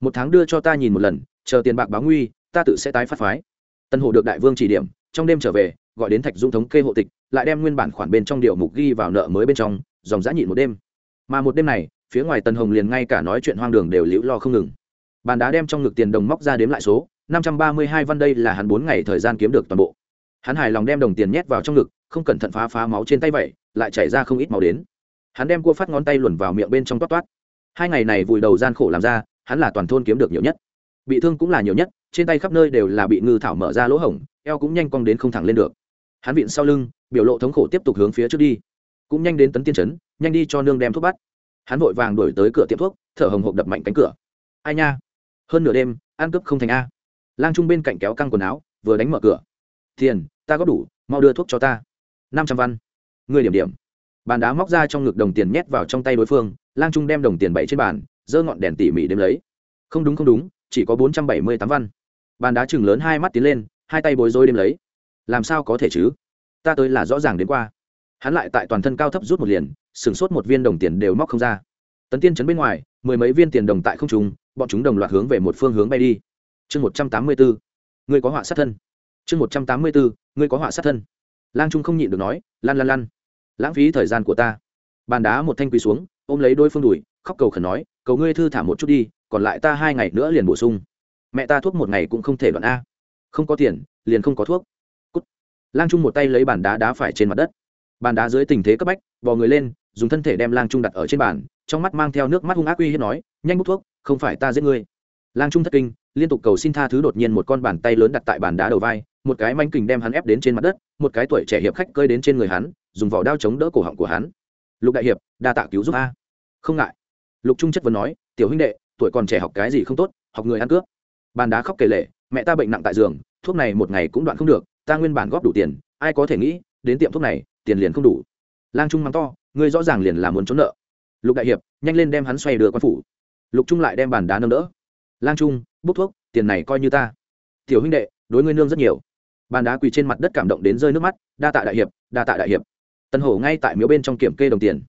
Một tháng đưa cho ta nhìn một lần, chờ tiền bạc báo nguy, ta tự sẽ tái phát phái. Tân hộ được đại vương chỉ điểm, trong đêm trở về, gọi đến thạch dung thống kê hộ tịch, lại đem nguyên bản khoản bên trong điều mục ghi vào nợ mới bên trong, dòng giã nhịn một đêm. Mà một đêm này, phía ngoài tần hồng liền ngay cả nói chuyện hoang đường đều liễu lo không ngừng. Bàn đá đem trong ngực tiền đồng móc ra đếm lại số năm trăm ba mươi hai văn đây là hắn bốn ngày thời gian kiếm được toàn bộ. Hắn hài lòng đem đồng tiền nhét vào trong ngực, không cẩn thận phá phá máu trên tay vậy, lại chảy ra không ít máu đến. Hắn đem cua phát ngón tay luồn vào miệng bên trong toát toát. Hai ngày này vùi đầu gian khổ làm ra, hắn là toàn thôn kiếm được nhiều nhất. Bị thương cũng là nhiều nhất, trên tay khắp nơi đều là bị ngư thảo mở ra lỗ hổng, eo cũng nhanh cong đến không thẳng lên được. Hắn vịn sau lưng, biểu lộ thống khổ tiếp tục hướng phía trước đi. Cũng nhanh đến tấn tiên trấn, nhanh đi cho nương đem thuốc bắt. Hắn vội vàng đuổi tới cửa tiệm thuốc, thở hồng hộc đập mạnh cánh cửa. Ai nha? Hơn nửa đêm, ăn cướp không thành a lang trung bên cạnh kéo căng quần áo, vừa đánh mở cửa. Tiền, ta có đủ, mau đưa thuốc cho ta. Năm trăm văn. Người điểm điểm. Bàn đá móc ra trong ngực đồng tiền nhét vào trong tay đối phương, lang trung đem đồng tiền bảy trên bàn, giơ ngọn đèn tỉ mỉ đếm lấy. Không đúng không đúng, chỉ có bốn trăm bảy mươi tám văn. Bàn đá chừng lớn hai mắt tiến lên, hai tay bối rối đếm lấy. Làm sao có thể chứ? Ta tới là rõ ràng đến qua. Hắn lại tại toàn thân cao thấp rút một liền sửng sốt một viên đồng tiền đều móc không ra. Tấn tiên chấn bên ngoài, mười mấy viên tiền đồng tại không trùng bọn chúng đồng loạt hướng về một phương hướng bay đi chương một trăm tám mươi bốn người có họa sát thân. Chương một trăm tám mươi bốn người có họa sát thân. Lang trung không nhịn được nói lăn lăn lăn lãng phí thời gian của ta. Bàn đá một thanh quỳ xuống, ôm lấy đôi phương đùi, khóc cầu khẩn nói, cầu ngươi thư thả một chút đi, còn lại ta hai ngày nữa liền bổ sung. Mẹ ta thuốc một ngày cũng không thể đoạn a. Không có tiền, liền không có thuốc. Cút. lang trung một tay lấy bàn đá đá phải trên mặt đất. Bàn đá dưới tình thế cấp bách, bò người lên, dùng thân thể đem lang trung đặt ở trên bàn, trong mắt mang theo nước mắt hung ác uy hiếp nói, nhanh bút thuốc, không phải ta giết ngươi. Lang trung thất kinh liên tục cầu xin tha thứ đột nhiên một con bàn tay lớn đặt tại bàn đá đầu vai, một cái manh kình đem hắn ép đến trên mặt đất, một cái tuổi trẻ hiệp khách cơi đến trên người hắn, dùng vỏ đao chống đỡ cổ họng của hắn. Lục đại hiệp, đa tạ cứu giúp a. Không ngại. Lục trung chất vấn nói, tiểu huynh đệ, tuổi còn trẻ học cái gì không tốt, học người ăn cướp. Bàn đá khóc kể lệ mẹ ta bệnh nặng tại giường, thuốc này một ngày cũng đoạn không được, ta nguyên bản góp đủ tiền, ai có thể nghĩ, đến tiệm thuốc này, tiền liền không đủ. Lang trung mắng to, ngươi rõ ràng liền là muốn trốn nợ. Lục đại hiệp, nhanh lên đem hắn xoay đưa quan phủ. Lục trung lại đem bàn đá nâng đỡ. Lang trung bút thuốc tiền này coi như ta. Tiểu huynh đệ đối ngươi nương rất nhiều. Bàn đá quỳ trên mặt đất cảm động đến rơi nước mắt đa tạ đại hiệp đa tạ đại hiệp. Tân hổ ngay tại miếu bên trong kiểm kê đồng tiền.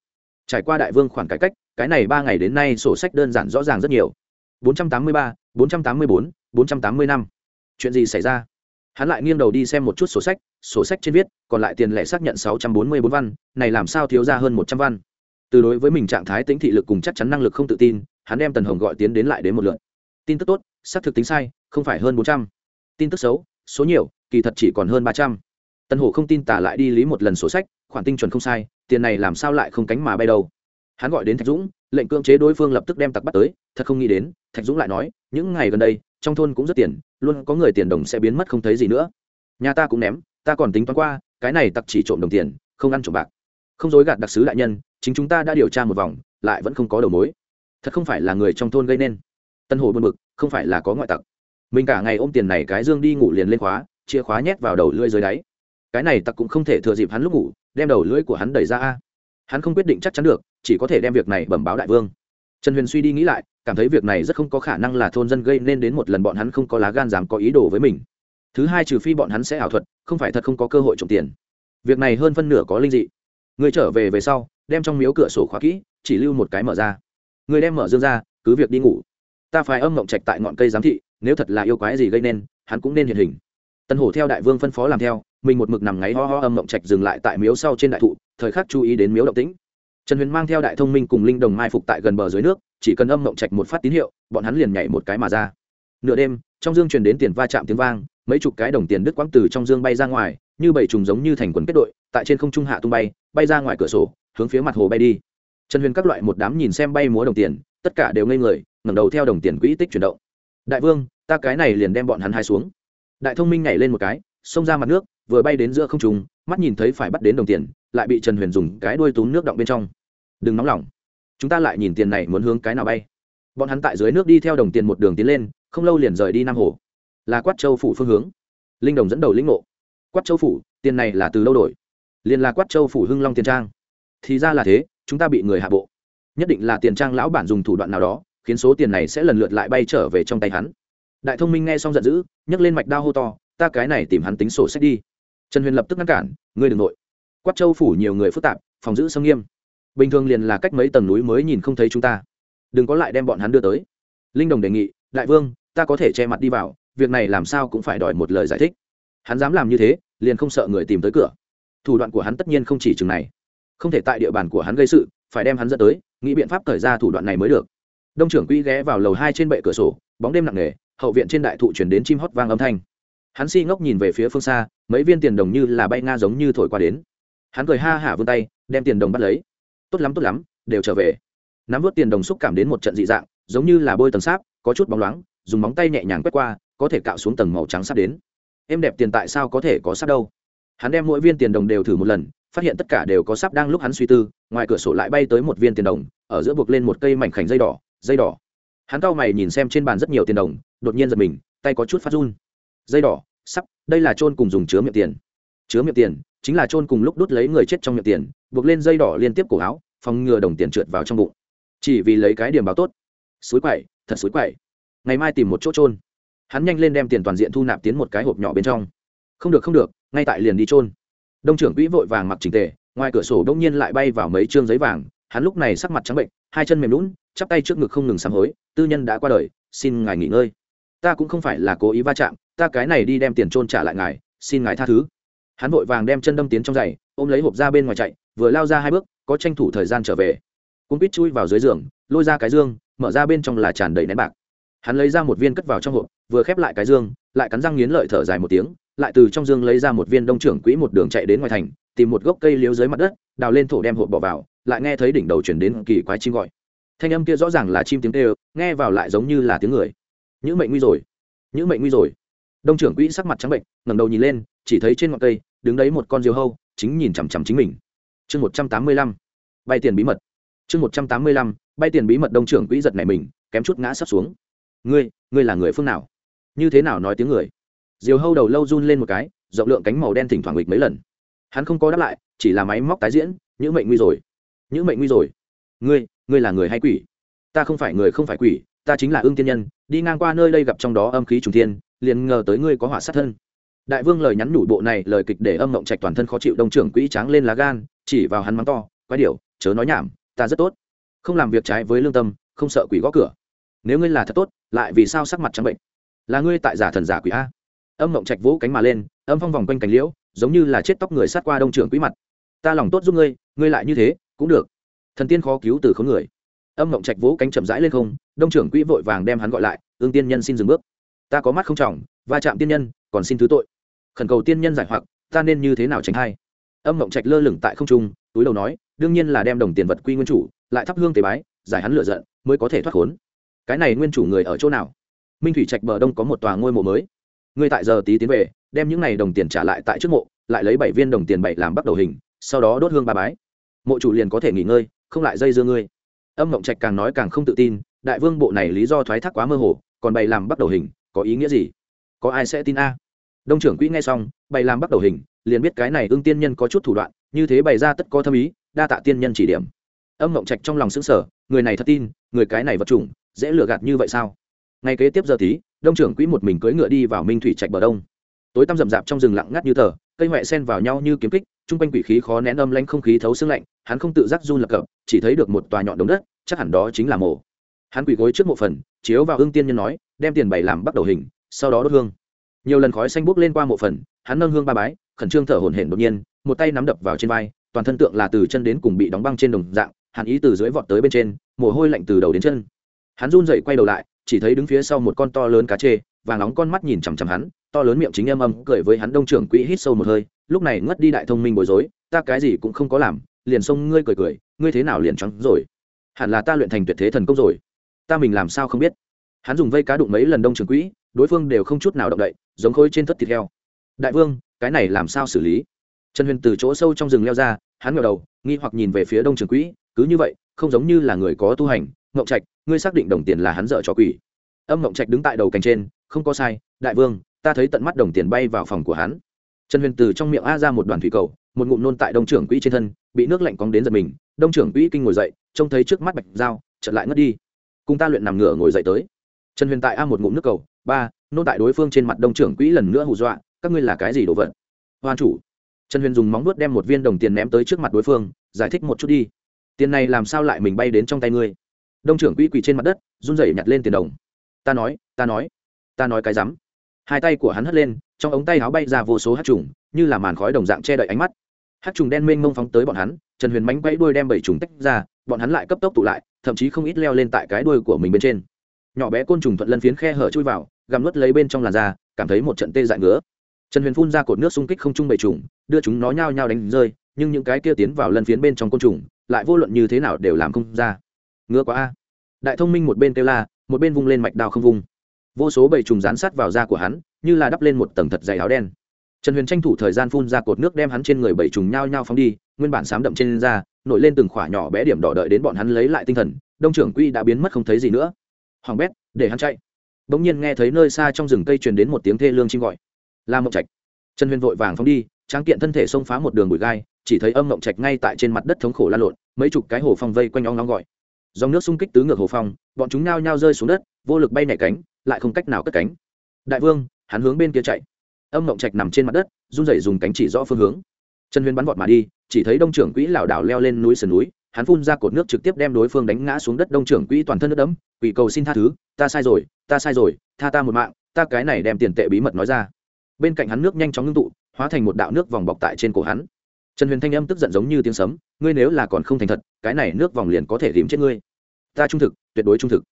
Trải qua đại vương khoản cải cách cái này ba ngày đến nay sổ sách đơn giản rõ ràng rất nhiều. 483, 484, 485. chuyện gì xảy ra? Hắn lại nghiêng đầu đi xem một chút sổ sách sổ sách trên viết còn lại tiền lẻ xác nhận 644 văn này làm sao thiếu ra hơn 100 văn? Từ đối với mình trạng thái tính thị lực cùng chắc chắn năng lực không tự tin hắn đem tần hồng gọi tiến đến lại đến một lượt. Tin tức tốt xác thực tính sai, không phải hơn 400. tin tức xấu, số nhiều, kỳ thật chỉ còn hơn 300. tân hổ không tin tả lại đi lý một lần sổ sách, khoản tinh chuẩn không sai, tiền này làm sao lại không cánh mà bay đâu. Hắn gọi đến thạch dũng, lệnh cưỡng chế đối phương lập tức đem tặc bắt tới, thật không nghĩ đến, thạch dũng lại nói, những ngày gần đây, trong thôn cũng rất tiền, luôn có người tiền đồng sẽ biến mất không thấy gì nữa. Nhà ta cũng ném, ta còn tính toán qua, cái này tặc chỉ trộm đồng tiền, không ăn trộm bạc. Không dối gạt đặc sứ đại nhân, chính chúng ta đã điều tra một vòng, lại vẫn không có đầu mối. Thật không phải là người trong thôn gây nên. Tân hồ buồn bực không phải là có ngoại tặc. Mình cả ngày ôm tiền này cái dương đi ngủ liền lên khóa, chìa khóa nhét vào đầu lưỡi dưới đáy. Cái này tặc cũng không thể thừa dịp hắn lúc ngủ, đem đầu lưỡi của hắn đẩy ra a. Hắn không quyết định chắc chắn được, chỉ có thể đem việc này bẩm báo đại vương. Trần huyền suy đi nghĩ lại, cảm thấy việc này rất không có khả năng là thôn dân gây nên đến một lần bọn hắn không có lá gan dám có ý đồ với mình. Thứ hai trừ phi bọn hắn sẽ ảo thuật, không phải thật không có cơ hội trộm tiền. Việc này hơn phân nửa có linh dị. Người trở về về sau, đem trong miếu cửa sổ khóa kỹ, chỉ lưu một cái mở ra. Người đem mở dương ra, cứ việc đi ngủ ta phải âm mộng trạch tại ngọn cây giám thị, nếu thật là yêu quái gì gây nên, hắn cũng nên hiện hình. Tân hổ theo đại vương phân phó làm theo, mình một mực nằm ngáy ho ho âm mộng trạch dừng lại tại miếu sau trên đại thụ, thời khắc chú ý đến miếu động tĩnh. Trần huyền mang theo đại thông minh cùng linh đồng mai phục tại gần bờ dưới nước, chỉ cần âm mộng trạch một phát tín hiệu, bọn hắn liền nhảy một cái mà ra. Nửa đêm, trong dương truyền đến tiền va chạm tiếng vang, mấy chục cái đồng tiền đứt quãng từ trong dương bay ra ngoài, như bảy trùng giống như thành quần kết đội, tại trên không trung hạ tung bay bay ra ngoài cửa sổ, hướng phía mặt hồ bay đi. Trần huyền các loại một đám nhìn xem bay múa đồng tiền, tất cả đều ngây người ngẩng đầu theo đồng tiền quỹ tích chuyển động. Đại vương, ta cái này liền đem bọn hắn hai xuống. Đại thông minh nhảy lên một cái, xông ra mặt nước, vừa bay đến giữa không trùng mắt nhìn thấy phải bắt đến đồng tiền, lại bị trần huyền dùng cái đuôi túm nước động bên trong. Đừng nóng lòng. Chúng ta lại nhìn tiền này muốn hướng cái nào bay. Bọn hắn tại dưới nước đi theo đồng tiền một đường tiến lên, không lâu liền rời đi nam hồ. Là quát châu phủ phương hướng. Linh đồng dẫn đầu lĩnh ngộ. Quát châu phủ, tiền này là từ lâu đổi. Liền là quát châu phủ hưng long tiền trang. Thì ra là thế, chúng ta bị người hạ bộ. Nhất định là tiền trang lão bản dùng thủ đoạn nào đó khiến số tiền này sẽ lần lượt lại bay trở về trong tay hắn. Đại thông minh nghe xong giận dữ, nhấc lên mạch đao hô to, ta cái này tìm hắn tính sổ sách đi. Trần huyền lập tức ngăn cản, ngươi đ ừ n g nội. Quát châu phủ nhiều người phức tạp, phòng giữ sâm nghiêm. Bình thường liền là cách mấy tầng núi mới nhìn không thấy chúng ta. Đừng có lại đem bọn hắn đưa tới. Linh đồng đề nghị, đại vương, ta có thể che mặt đi vào, việc này làm sao cũng phải đòi một lời giải thích. Hắn dám làm như thế, liền không sợ người tìm tới cửa. Thủ đoạn của hắn tất nhiên không chỉ chừng này. Không thể tại địa bàn của hắn gây sự, phải đem hắn dẫn tới, nghĩ biện pháp thời ra thủ đoạn này mới được đông trưởng quỹ ghé vào lầu hai trên bệ cửa sổ, bóng đêm nặng nề, hậu viện trên đại thụ chuyển đến chim hót vang âm thanh. Hắn si ngốc nhìn về phía phương xa, mấy viên tiền đồng như là bay nga giống như thổi qua đến. Hắn cười ha hả vươn tay, đem tiền đồng bắt lấy. Tốt lắm tốt lắm, đều trở về. Nắm vớt tiền đồng xúc cảm đến một trận dị dạng, giống như là bôi tầng sáp, có chút bóng loáng, dùng móng tay nhẹ nhàng quét qua, có thể cạo xuống tầng màu trắng sắp đến. Em đẹp tiền tại sao có thể có sắp đâu? Hắn đem mỗi viên tiền đồng đều thử một lần, phát hiện tất cả đều có sắp đang lúc hắn suy tư, ngoài cửa sổ lại bay tới một viên tiền đồng, ở giữa buộc lên một cây mảnh khảnh dây đỏ dây đỏ. Hắn cau mày nhìn xem trên bàn rất nhiều tiền đồng, đột nhiên giật mình, tay có chút phát run. Dây đỏ, sắp, đây là trôn cùng dùng chứa miệng tiền. Chứa miệng tiền, chính là trôn cùng lúc đút lấy người chết trong miệng tiền, buộc lên dây đỏ liên tiếp cổ áo, phòng ngừa đồng tiền trượt vào trong bụng. Chỉ vì lấy cái điểm báo tốt. Suối quậy, thật suối quậy. Ngày mai tìm một chỗ trôn hắn nhanh lên đem tiền toàn diện thu nạp tiến một cái hộp nhỏ bên trong. Không được không được, ngay tại liền đi trôn đông trưởng quỹ vội vàng mặc trình tề, ngoài cửa sổ đông nhiên lại bay vào mấy chương giấy vàng hắn lúc này sắc mặt trắng bệnh, hai chân mềm lún chắp tay trước ngực không ngừng sám hối, tư nhân đã qua đời, xin ngài nghỉ ngơi. Ta cũng không phải là cố ý va chạm, ta cái này đi đem tiền trôn trả lại ngài, xin ngài tha thứ. Hắn vội vàng đem chân đâm tiến trong giày, ôm lấy hộp ra bên ngoài chạy, vừa lao ra hai bước, có tranh thủ thời gian trở về. Cung biết chui vào dưới giường, lôi ra cái dương, mở ra bên trong là tràn đầy nén bạc. Hắn lấy ra một viên cất vào trong hộp, vừa khép lại cái dương, lại cắn răng nghiến lợi thở dài một tiếng, lại từ trong dương lấy ra một viên đông trưởng quỹ một đường chạy đến ngoài thành, tìm một gốc cây liếu dưới mặt đất, đào lên thổ đem hộp bỏ vào lại nghe thấy đỉnh đầu chuyển đến kỳ quái chim gọi. Thanh âm kia rõ ràng là chim tiếng tê nghe vào lại giống như là tiếng người. Những mệnh nguy rồi, những mệnh nguy rồi. Đông trưởng quỹ sắc mặt trắng bệnh, ngẩng đầu nhìn lên, chỉ thấy trên ngọn cây, đứng đấy một con diều hâu, chính nhìn chằm chằm chính mình. Chương một trăm tám mươi lăm, bay tiền bí mật. Chương một trăm tám mươi lăm, bay tiền bí mật đông trưởng quỹ giật này mình, kém chút ngã sắp xuống. Ngươi ngươi là người phương nào? Như thế nào nói tiếng người? Diều hâu đầu lâu run lên một cái, rộng lượng cánh màu đen thỉnh thoảng nghịch mấy lần. Hắn không có đáp lại, chỉ là máy móc tái diễn, những mệnh nguy rồi những mệnh nguy rồi. Ngươi ngươi là người hay quỷ? Ta không phải người không phải quỷ ta chính là ương tiên nhân đi ngang qua nơi đây gặp trong đó âm khí trùng thiên liền ngờ tới ngươi có hỏa sát thân. Đại vương lời nhắn nhủ bộ này lời kịch để âm mộng trạch toàn thân khó chịu đông trưởng quỹ tráng lên lá gan chỉ vào hắn mắng to quái điểu, chớ nói nhảm ta rất tốt. Không làm việc trái với lương tâm không sợ quỷ gõ cửa. Nếu ngươi là thật tốt lại vì sao sắc mặt trắng bệnh? Là ngươi tại giả thần giả quỷ a? Âm mộng trạch vỗ cánh mà lên âm phong vòng quanh cánh liễu giống như là chết tóc người sát qua đông trưởng quỹ mặt. Ta lòng tốt giúp ngươi ngươi lại như thế cũng được. Thần tiên khó cứu từ khốn người. Âm mộng trạch vỗ cánh chậm rãi lên không, đông trưởng quỹ vội vàng đem hắn gọi lại, ương tiên nhân xin dừng bước. Ta có mắt không trọng, va chạm tiên nhân, còn xin thứ tội. Khẩn cầu tiên nhân giải hoặc, ta nên như thế nào tránh hay âm mộng trạch lơ lửng tại không trung, túi đầu nói, đương nhiên là đem đồng tiền vật quy nguyên chủ, lại thắp hương tế bái, giải hắn lựa giận, mới có thể thoát khốn. Cái này nguyên chủ người ở chỗ nào? Minh thủy trạch bờ đông có một tòa ngôi mộ mới. Ngươi tại giờ tí tiến về, đem những này đồng tiền trả lại tại trước mộ, lại lấy bảy viên đồng tiền bảy làm bắt đầu hình, sau đó đốt hương ba bái mộ chủ liền có thể nghỉ ngơi, không lại dây dưa ngươi. Âm mộng trạch càng nói càng không tự tin, đại vương, bộ này lý do thoái thác quá mơ hồ, còn bày làm bắt đầu hình, có ý nghĩa gì? Có ai sẽ tin a? Đông trưởng quỹ nghe xong, bày làm bắt đầu hình, liền biết cái này ương tiên nhân có chút thủ đoạn, như thế bày ra tất có thâm ý, đa tạ tiên nhân chỉ điểm. Âm mộng trạch trong lòng xứng sở người này thật tin, người cái này vật chủng, dễ lừa gạt như vậy sao? Ngay kế tiếp giờ tí, đông trưởng quỹ một mình cưỡi ngựa đi vào minh thủy trạch bờ đông. Tối tăm rậm rạp trong rừng lặng ngắt như tờ, cây huệ sen vào nhau như kiếm kích chung quanh quỷ khí khó nén âm lanh không khí thấu xương lạnh, hắn không tự giác run lập cập, chỉ thấy được một tòa nhọn đống đất, chắc hẳn đó chính là mộ. Hắn quỳ gối trước mộ phần, chiếu vào hương tiên nhân nói, đem tiền bày làm bắt đầu hình, sau đó đốt hương. Nhiều lần khói xanh bốc lên qua mộ phần, hắn nâng hương ba bái, khẩn trương thở hổn hển đột nhiên, một tay nắm đập vào trên vai, toàn thân tượng là từ chân đến cùng bị đóng băng trên đồng dạng hàn ý từ dưới vọt tới bên trên, mồ hôi lạnh từ đầu đến chân. Hắn run dậy quay đầu lại, chỉ thấy đứng phía sau một con to lớn cá chê vàng nóng con mắt nhìn chằm chằm hắn, to lớn miệng chính âm âm cười với hắn đông trưởng quỹ hít sâu một hơi, lúc này ngất đi đại thông minh bối rối, ta cái gì cũng không có làm, liền xông ngươi cười cười, ngươi thế nào liền trắng rồi? Hẳn là ta luyện thành tuyệt thế thần công rồi. Ta mình làm sao không biết? Hắn dùng vây cá đụng mấy lần đông trưởng quỹ, đối phương đều không chút nào động đậy, giống khối trên thất thịt heo. Đại vương, cái này làm sao xử lý? Trần huyền từ chỗ sâu trong rừng leo ra, hắn ngờ đầu, nghi hoặc nhìn về phía đông trường quỹ, cứ như vậy, không giống như là người có tu hành ngậu trạch, ngươi xác định đồng tiền là hắn dợ cho quỷ âm mộng trạch đứng tại đầu cành trên, không có sai, đại vương, ta thấy tận mắt đồng tiền bay vào phòng của hắn. Trần huyền từ trong miệng a ra một đoàn thủy cầu, một ngụm nôn tại đông trưởng quỹ trên thân, bị nước lạnh cóng đến giật mình, đông trưởng quỹ kinh ngồi dậy, trông thấy trước mắt bạch dao, chợt lại ngất đi. Cùng ta luyện nằm ngửa ngồi dậy tới. Trần huyền tại a một ngụm nước cầu, ba, nôn tại đối phương trên mặt đông trưởng quỹ lần nữa hù dọa, các ngươi là cái gì đồ vật? Hoan chủ. Trần huyền dùng móng vuốt đem một viên đồng tiền ném tới trước mặt đối phương, giải thích một chút đi. Tiền này làm sao lại mình bay đến trong tay ngươi? Đông trưởng quỹ quỳ trên mặt đất, run rẩy nhặt lên tiền đồng ta nói ta nói ta nói cái rắm. Hai tay của hắn hất lên, trong ống tay áo bay ra vô số hát trùng, như là màn khói đồng dạng che đậy ánh mắt. Hát trùng đen mênh mông phóng tới bọn hắn, trần huyền mánh quay đuôi đem bảy trùng tách ra, bọn hắn lại cấp tốc tụ lại, thậm chí không ít leo lên tại cái đuôi của mình bên trên. Nhỏ bé côn trùng thuận lân phiến khe hở chui vào, gặm nuốt lấy bên trong làn da, cảm thấy một trận tê dại ngứa. Trần huyền phun ra cột nước xung kích không trung bảy trùng, đưa chúng nó nhao nhao đánh rơi, nhưng những cái kia tiến vào lân phiến bên trong côn trùng, lại vô luận như thế nào đều làm không ra. Ngứa quá a. Đại thông minh một bên kêu la một bên vung lên mạch đao không vung. Vô số bầy trùng rán sát vào da của hắn, như là đắp lên một tầng thật dày áo đen. Trần huyền tranh thủ thời gian phun ra cột nước đem hắn trên người bầy trùng nhao nhao phóng đi, nguyên bản sám đậm trên da, nổi lên từng khỏa nhỏ bé điểm đỏ đợi đến bọn hắn lấy lại tinh thần, đông trưởng quy đã biến mất không thấy gì nữa. Hoàng bét, để hắn chạy. Bỗng nhiên nghe thấy nơi xa trong rừng cây truyền đến một tiếng thê lương chim gọi. La mộng trạch. Trần huyền vội vàng phóng đi, tráng kiện thân thể xông phá một đường bụi gai, chỉ thấy âm mộng trạch ngay tại trên mặt đất thống khổ la lộn, mấy chục cái hồ phong vây quanh ong nóng gọi dòng nước xung kích tứ ngược hồ phong, bọn chúng nao nhao rơi xuống đất, vô lực bay nhảy cánh, lại không cách nào cất cánh. Đại vương, hắn hướng bên kia chạy. Âm mộng trạch nằm trên mặt đất, run rẩy dùng cánh chỉ rõ phương hướng. Trần huyền bắn vọt mà đi, chỉ thấy đông trưởng quỹ lảo đảo leo lên núi sườn núi, hắn phun ra cột nước trực tiếp đem đối phương đánh ngã xuống đất. Đông trưởng quỹ toàn thân nước đẫm, quỷ cầu xin tha thứ, ta sai rồi, ta sai rồi, tha ta một mạng, ta cái này đem tiền tệ bí mật nói ra. Bên cạnh hắn nước nhanh chóng ngưng tụ, hóa thành một đạo nước vòng bọc tại trên cổ hắn trần huyền thanh âm tức giận giống như tiếng sấm, ngươi nếu là còn không thành thật, cái này nước vòng liền có thể rím chết ngươi. Ta trung thực, tuyệt đối trung thực.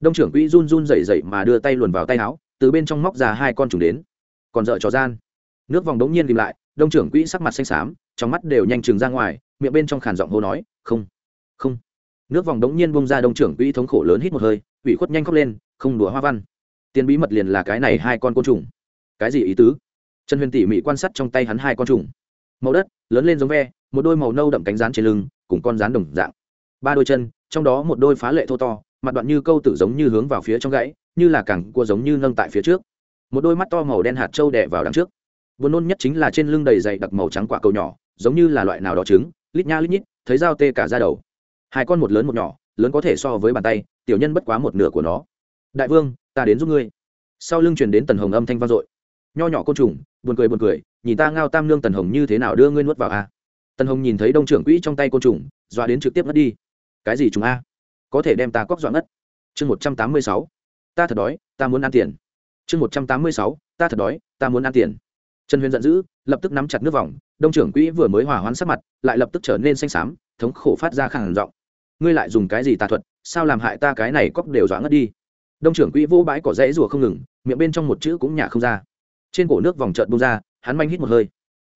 Đông trưởng quỹ run run rẩy rẩy mà đưa tay luồn vào tay áo, từ bên trong móc ra hai con trùng đến. Còn dợ trò gian. Nước vòng đống nhiên tìm lại, đông trưởng quỹ sắc mặt xanh xám, trong mắt đều nhanh chừng ra ngoài, miệng bên trong khàn giọng hô nói, không không. Nước vòng đống nhiên bông ra đông trưởng quỹ thống khổ lớn hít một hơi, ủy khuất nhanh khóc lên, không đùa hoa văn. Tiền bí mật liền là cái này hai con côn trùng. Cái gì ý tứ? Trần huyền tỉ mỉ quan sát trong tay hắn hai con trùng màu đất, lớn lên giống ve, một đôi màu nâu đậm cánh rán trên lưng, cùng con rán đồng dạng. Ba đôi chân, trong đó một đôi phá lệ thô to, mặt đoạn như câu tử giống như hướng vào phía trong gãy, như là cẳng cua giống như nâng tại phía trước. Một đôi mắt to màu đen hạt trâu đẻ vào đằng trước. Buồn nôn nhất chính là trên lưng đầy dày đặc màu trắng quả cầu nhỏ, giống như là loại nào đó trứng, lít nha lít nhít, thấy dao tê cả ra đầu. Hai con một lớn một nhỏ, lớn có thể so với bàn tay, tiểu nhân bất quá một nửa của nó. Đại vương, ta đến giúp ngươi. Sau lưng truyền đến tần hồng âm thanh vang dội. Nho nhỏ côn trùng, buồn cười buồn cười nhìn ta ngao tam nương tần hồng như thế nào đưa ngươi nuốt vào a? À? Tần hồng nhìn thấy đông trưởng quỹ trong tay côn trùng, dọa đến trực tiếp mất đi. Cái gì chúng a? Có thể đem ta cóc dọa ngất. Chương một trăm tám mươi sáu. Ta thật đói, ta muốn ăn tiền. Chương một trăm tám mươi sáu. Ta thật đói, ta muốn ăn tiền. Trần huyền giận dữ, lập tức nắm chặt nước vòng, đông trưởng quỹ vừa mới hỏa hoán sắc mặt, lại lập tức trở nên xanh xám, thống khổ phát ra khẳng giọng. Ngươi lại dùng cái gì tà thuật, sao làm hại ta cái này cóc đều dọa ngất đi? Đông trưởng quỹ vô bãi cỏ rẽ rùa không ngừng, miệng bên trong một chữ cũng nhả không ra. Trên cổ nước vòng trợn bung ra hắn manh hít một hơi.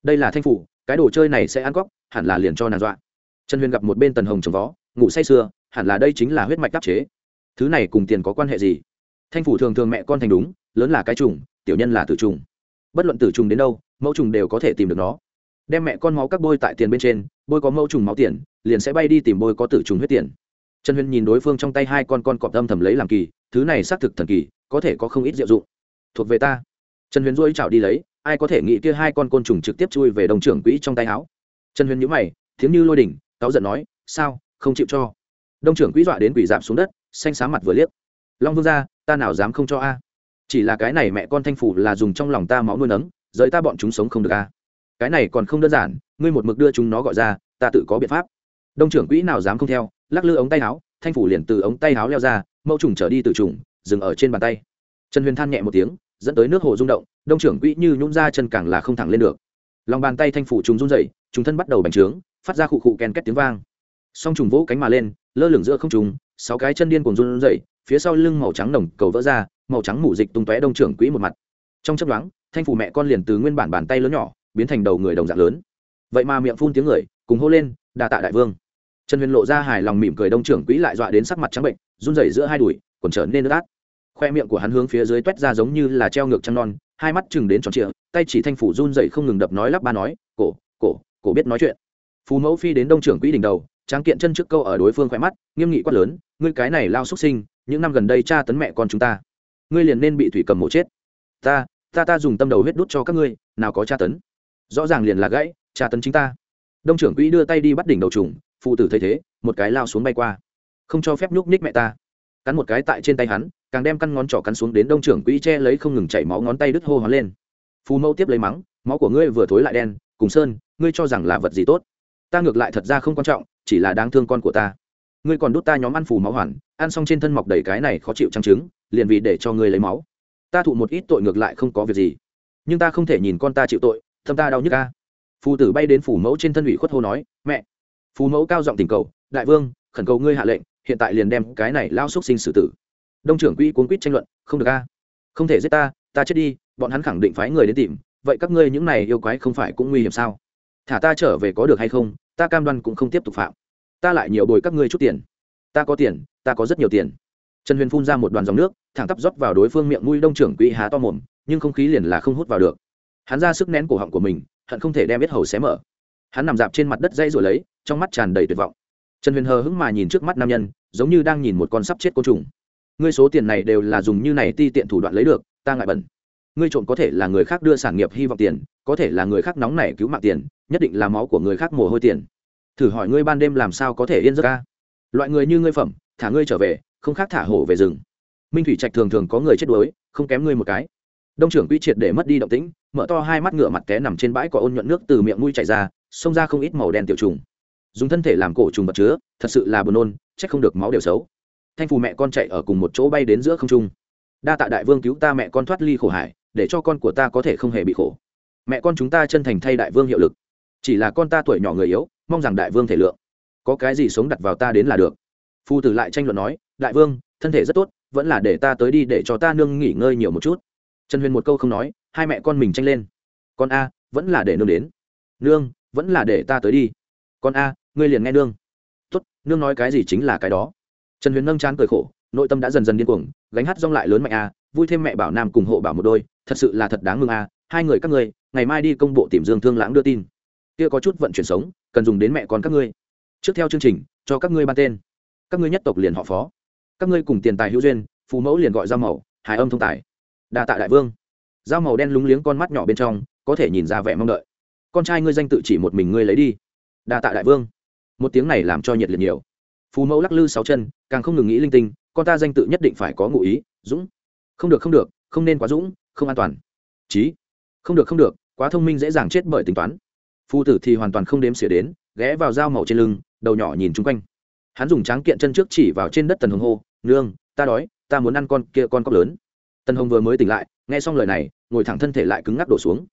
Đây là thanh phủ, cái đồ chơi này sẽ ăn cóc, hẳn là liền cho nàng dọa. Trần huyền gặp một bên tần hồng trồng vó, ngủ say sưa, hẳn là đây chính là huyết mạch đắc chế. Thứ này cùng tiền có quan hệ gì? Thanh phủ thường thường mẹ con thành đúng, lớn là cái trùng, tiểu nhân là tử trùng. Bất luận tử trùng đến đâu, mẫu trùng đều có thể tìm được nó. Đem mẹ con máu các bôi tại tiền bên trên, bôi có mẫu trùng máu tiền, liền sẽ bay đi tìm bôi có tử trùng huyết tiền. Trần huyền nhìn đối phương trong tay hai con con cọp âm thầm lấy làm kỳ, thứ này xác thực thần kỳ, có thể có không ít diệu dụng. Thuộc về ta. Trần huyền dỗi chảo đi lấy ai có thể nghĩ kia hai con côn trùng trực tiếp chui về đồng trưởng quỹ trong tay áo? Trần huyền nhữ mày, tiếng như lôi đỉnh, cáu giận nói, sao, không chịu cho? Đông trưởng quỹ dọa đến quỷ giảm xuống đất, xanh xá mặt vừa liếc. Long vương ra ta nào dám không cho a? Chỉ là cái này mẹ con thanh phủ là dùng trong lòng ta máu nuôi nấng, rời ta bọn chúng sống không được a. Cái này còn không đơn giản, ngươi một mực đưa chúng nó gọi ra, ta tự có biện pháp. Đông trưởng quỹ nào dám không theo, lắc lư ống tay áo, thanh phủ liền từ ống tay áo leo ra, mẫu trùng trở đi tự trùng, dừng ở trên bàn tay. Trần huyền than nhẹ một tiếng dẫn tới nước hồ rung động, đông trưởng quỹ như nhún ra chân càng là không thẳng lên được. Lòng bàn tay thanh phủ trùng run dậy trùng thân bắt đầu bành trướng, phát ra khụ khụ ken két tiếng vang. Song trùng vỗ cánh mà lên, lơ lửng giữa không trùng sáu cái chân điên cùng run dậy phía sau lưng màu trắng nồng cầu vỡ ra, màu trắng mủ dịch tung tóe đông trưởng quỹ một mặt. Trong chấp đoán thanh phủ mẹ con liền từ nguyên bản bàn tay lớn nhỏ, biến thành đầu người đồng dạng lớn. Vậy mà miệng phun tiếng người, cùng hô lên đà tạ đại vương. Trần huyền lộ ra hài lòng mỉm cười đông trưởng quỹ lại dọa đến sắc mặt trắng bệnh, run rẩy giữa hai đùi còn trở nên nước át khoe miệng của hắn hướng phía dưới toét ra giống như là treo ngược trăng non, hai mắt chừng đến tròn trịa, tay chỉ thanh phủ run rẩy không ngừng đập nói lắp ba nói, cổ cổ cổ biết nói chuyện. Phù mẫu phi đến đông trưởng quỹ đỉnh đầu, tráng kiện chân trước câu ở đối phương khoe mắt, nghiêm nghị quát lớn, ngươi cái này lao xuất sinh, những năm gần đây cha tấn mẹ con chúng ta, ngươi liền nên bị thủy cầm mổ chết. Ta ta ta dùng tâm đầu huyết đút cho các ngươi, nào có cha tấn. Rõ ràng liền là gãy cha tấn chính ta. Đông trưởng quỹ đưa tay đi bắt đỉnh đầu trùng, phụ tử thấy thế, một cái lao xuống bay qua. Không cho phép nhúc ních mẹ ta. Cắn một cái tại trên tay hắn càng đem căn ngón trỏ cắn xuống đến đông trưởng quỹ che lấy không ngừng chảy máu ngón tay đứt hô hoán lên. Phù mẫu tiếp lấy mắng, máu của ngươi vừa thối lại đen, cùng sơn, ngươi cho rằng là vật gì tốt? Ta ngược lại thật ra không quan trọng, chỉ là đáng thương con của ta. Ngươi còn đút ta nhóm ăn phù máu hoàn, ăn xong trên thân mọc đầy cái này khó chịu trăng trứng, liền vì để cho ngươi lấy máu. Ta thụ một ít tội ngược lại không có việc gì. Nhưng ta không thể nhìn con ta chịu tội thâm ta đau nhức ca phù tử bay đến phủ mẫu trên thân ủy khuất hô nói, mẹ. Phù mẫu cao giọng tình cầu, đại vương, khẩn cầu ngươi hạ lệnh, hiện tại liền đem cái này lao xúc sinh xử tử đông trưởng quỹ cuốn quýt tranh luận, không được a, không thể giết ta ta chết đi, bọn hắn khẳng định phái người đến tìm, vậy các ngươi những này yêu quái không phải cũng nguy hiểm sao? Thả ta trở về có được hay không, ta cam đoan cũng không tiếp tục phạm. Ta lại nhiều bồi các ngươi chút tiền. Ta có tiền, ta có rất nhiều tiền. Trần huyền phun ra một đoàn dòng nước, thẳng tắp rót vào đối phương miệng mũi đông trưởng quỹ há to mồm, nhưng không khí liền là không hút vào được. Hắn ra sức nén cổ họng của mình, hận không thể đem biết hầu xé mở. Hắn nằm dạp trên mặt đất dây rồi lấy, trong mắt tràn đầy tuyệt vọng. Trần huyền hờ hững mà nhìn trước mắt nam nhân, giống như đang nhìn một con sắp chết côn trùng ngươi số tiền này đều là dùng như này ti tiện thủ đoạn lấy được, ta ngại bẩn. Ngươi trộm có thể là người khác đưa sản nghiệp hy vọng tiền, có thể là người khác nóng nảy cứu mạng tiền, nhất định là máu của người khác mồ hôi tiền. Thử hỏi ngươi ban đêm làm sao có thể yên giấc ca? Loại người như ngươi phẩm, thả ngươi trở về, không khác thả hổ về rừng. Minh thủy trạch thường thường có người chết đuối, không kém ngươi một cái. Đông trưởng quỹ triệt để mất đi động tĩnh, mở to hai mắt ngựa mặt té nằm trên bãi có ôn nhuận nước từ miệng mũi chảy ra, xông ra không ít màu đen tiểu trùng. Dùng thân thể làm cổ trùng vật chứa, thật sự là buồn nôn c h ắ c không được máu đều xấu thanh phù mẹ con chạy ở cùng một chỗ bay đến giữa không trung. Đa tạ đại vương cứu ta mẹ con thoát ly khổ hải, để cho con của ta có thể không hề bị khổ. Mẹ con chúng ta chân thành thay đại vương hiệu lực. Chỉ là con ta tuổi nhỏ người yếu, mong rằng đại vương thể lượng. Có cái gì sống đặt vào ta đến là được. Phu tử lại tranh luận nói, đại vương, thân thể rất tốt, vẫn là để ta tới đi để cho ta nương nghỉ ngơi nhiều một chút. Trần huyền một câu không nói, hai mẹ con mình tranh lên. Con a, vẫn là để nương đến. Nương, vẫn là để ta tới đi. Con a, ngươi liền nghe nương. Tốt, nương nói cái gì chính là cái đó trần huyền nâng chán cười khổ, nội tâm đã dần dần điên cuồng, gánh hát rong lại lớn mạnh a, vui thêm mẹ bảo nam cùng hộ bảo một đôi, thật sự là thật đáng mừng a, hai người các ngươi, ngày mai đi công bộ tìm dương thương lãng đưa tin. Kia có chút vận chuyển sống, cần dùng đến mẹ con các ngươi. Trước theo chương trình, cho các ngươi ban tên. Các ngươi nhất tộc liền họ phó. Các ngươi cùng tiền tài hữu duyên, phù mẫu liền gọi giao màu hải âm thông tài. Đa tạ đại vương. Giao màu đen lúng liếng con mắt nhỏ bên trong, có thể nhìn ra vẻ mong đợi. Con trai ngươi danh tự chỉ một mình ngươi lấy đi. Đa tạ đại vương. Một tiếng này làm cho nhiệt liệt nhiều phù mẫu lắc lư sáu chân, càng không ngừng nghĩ linh tinh, con ta danh tự nhất định phải có ngụ ý, dũng. Không được không được, không nên quá dũng, không an toàn. Trí không được không được, quá thông minh dễ dàng chết bởi tính toán. Phu tử thì hoàn toàn không đếm xỉa đến, ghé vào dao màu trên lưng, đầu nhỏ nhìn chung quanh. Hắn dùng tráng kiện chân trước chỉ vào trên đất tần hồng hô, nương, ta đói, ta muốn ăn con kia con cóc lớn. Tần hồng vừa mới tỉnh lại, nghe xong lời này, ngồi thẳng thân thể lại cứng ngắc đổ xuống.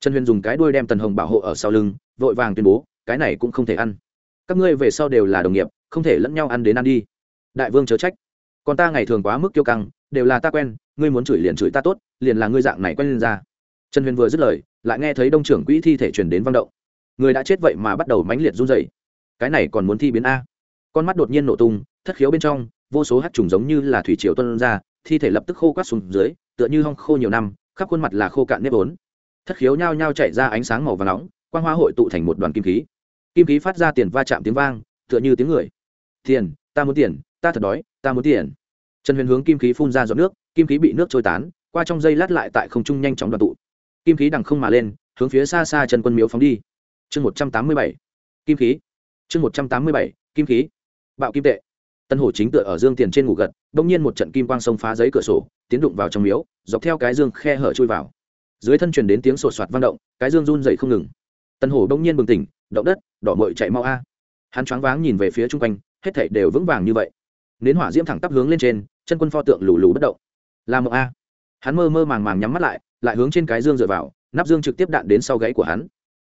Trần huyền dùng cái đuôi đem tần hồng bảo hộ ở sau lưng, vội vàng tuyên bố, cái này cũng không thể ăn các ngươi về sau đều là đồng nghiệp, không thể lẫn nhau ăn đến ăn đi. Đại vương chớ trách. Còn ta ngày thường quá mức kiêu căng, đều là ta quen, ngươi muốn chửi liền chửi ta tốt, liền là ngươi dạng này quen lên ra. Trần huyền vừa dứt lời, lại nghe thấy đông trưởng quỹ thi thể truyền đến văng động. Người đã chết vậy mà bắt đầu mãnh liệt run rẩy. Cái này còn muốn thi biến a. Con mắt đột nhiên nổ tung, thất khiếu bên trong, vô số hát trùng giống như là thủy triều tuân ra, thi thể lập tức khô quát xuống dưới, tựa như hong khô nhiều năm, khắp khuôn mặt là khô cạn nếp ốn thất khiếu nhao nhao chạy ra ánh sáng màu và nóng, quang hoa hội tụ thành một đoàn kim khí kim khí phát ra tiền va chạm tiếng vang, tựa như tiếng người. Tiền, ta muốn tiền, ta thật đói, ta muốn tiền. Trần huyền hướng kim khí phun ra giọt nước, kim khí bị nước trôi tán, qua trong dây lát lại tại không trung nhanh chóng đoàn tụ. Kim khí đằng không mà lên, hướng phía xa xa Trần quân miếu phóng đi. Chương một trăm tám mươi bảy, kim khí. Chương một trăm tám mươi bảy, kim khí. Bạo kim tệ. Tân hổ chính tựa ở dương tiền trên ngủ gật đ ỗ n g nhiên một trận kim quang sông phá giấy cửa sổ, tiến đụng vào trong miếu, dọc theo cái dương khe hở chui vào. Dưới thân truyền đến tiếng sột soạt vang động, cái dương run dậy không ngừng. Tân hổ g nhiên bừng tỉnh động đất, đỏ mội chạy mau a. Hắn choáng váng nhìn về phía chung quanh, hết thảy đều vững vàng như vậy. Nến hỏa diễm thẳng tắp hướng lên trên, chân quân pho tượng lù lù bất động. Là mộng a. Hắn mơ mơ màng màng nhắm mắt lại lại hướng trên cái dương dựa vào, nắp dương trực tiếp đạn đến sau gáy của hắn.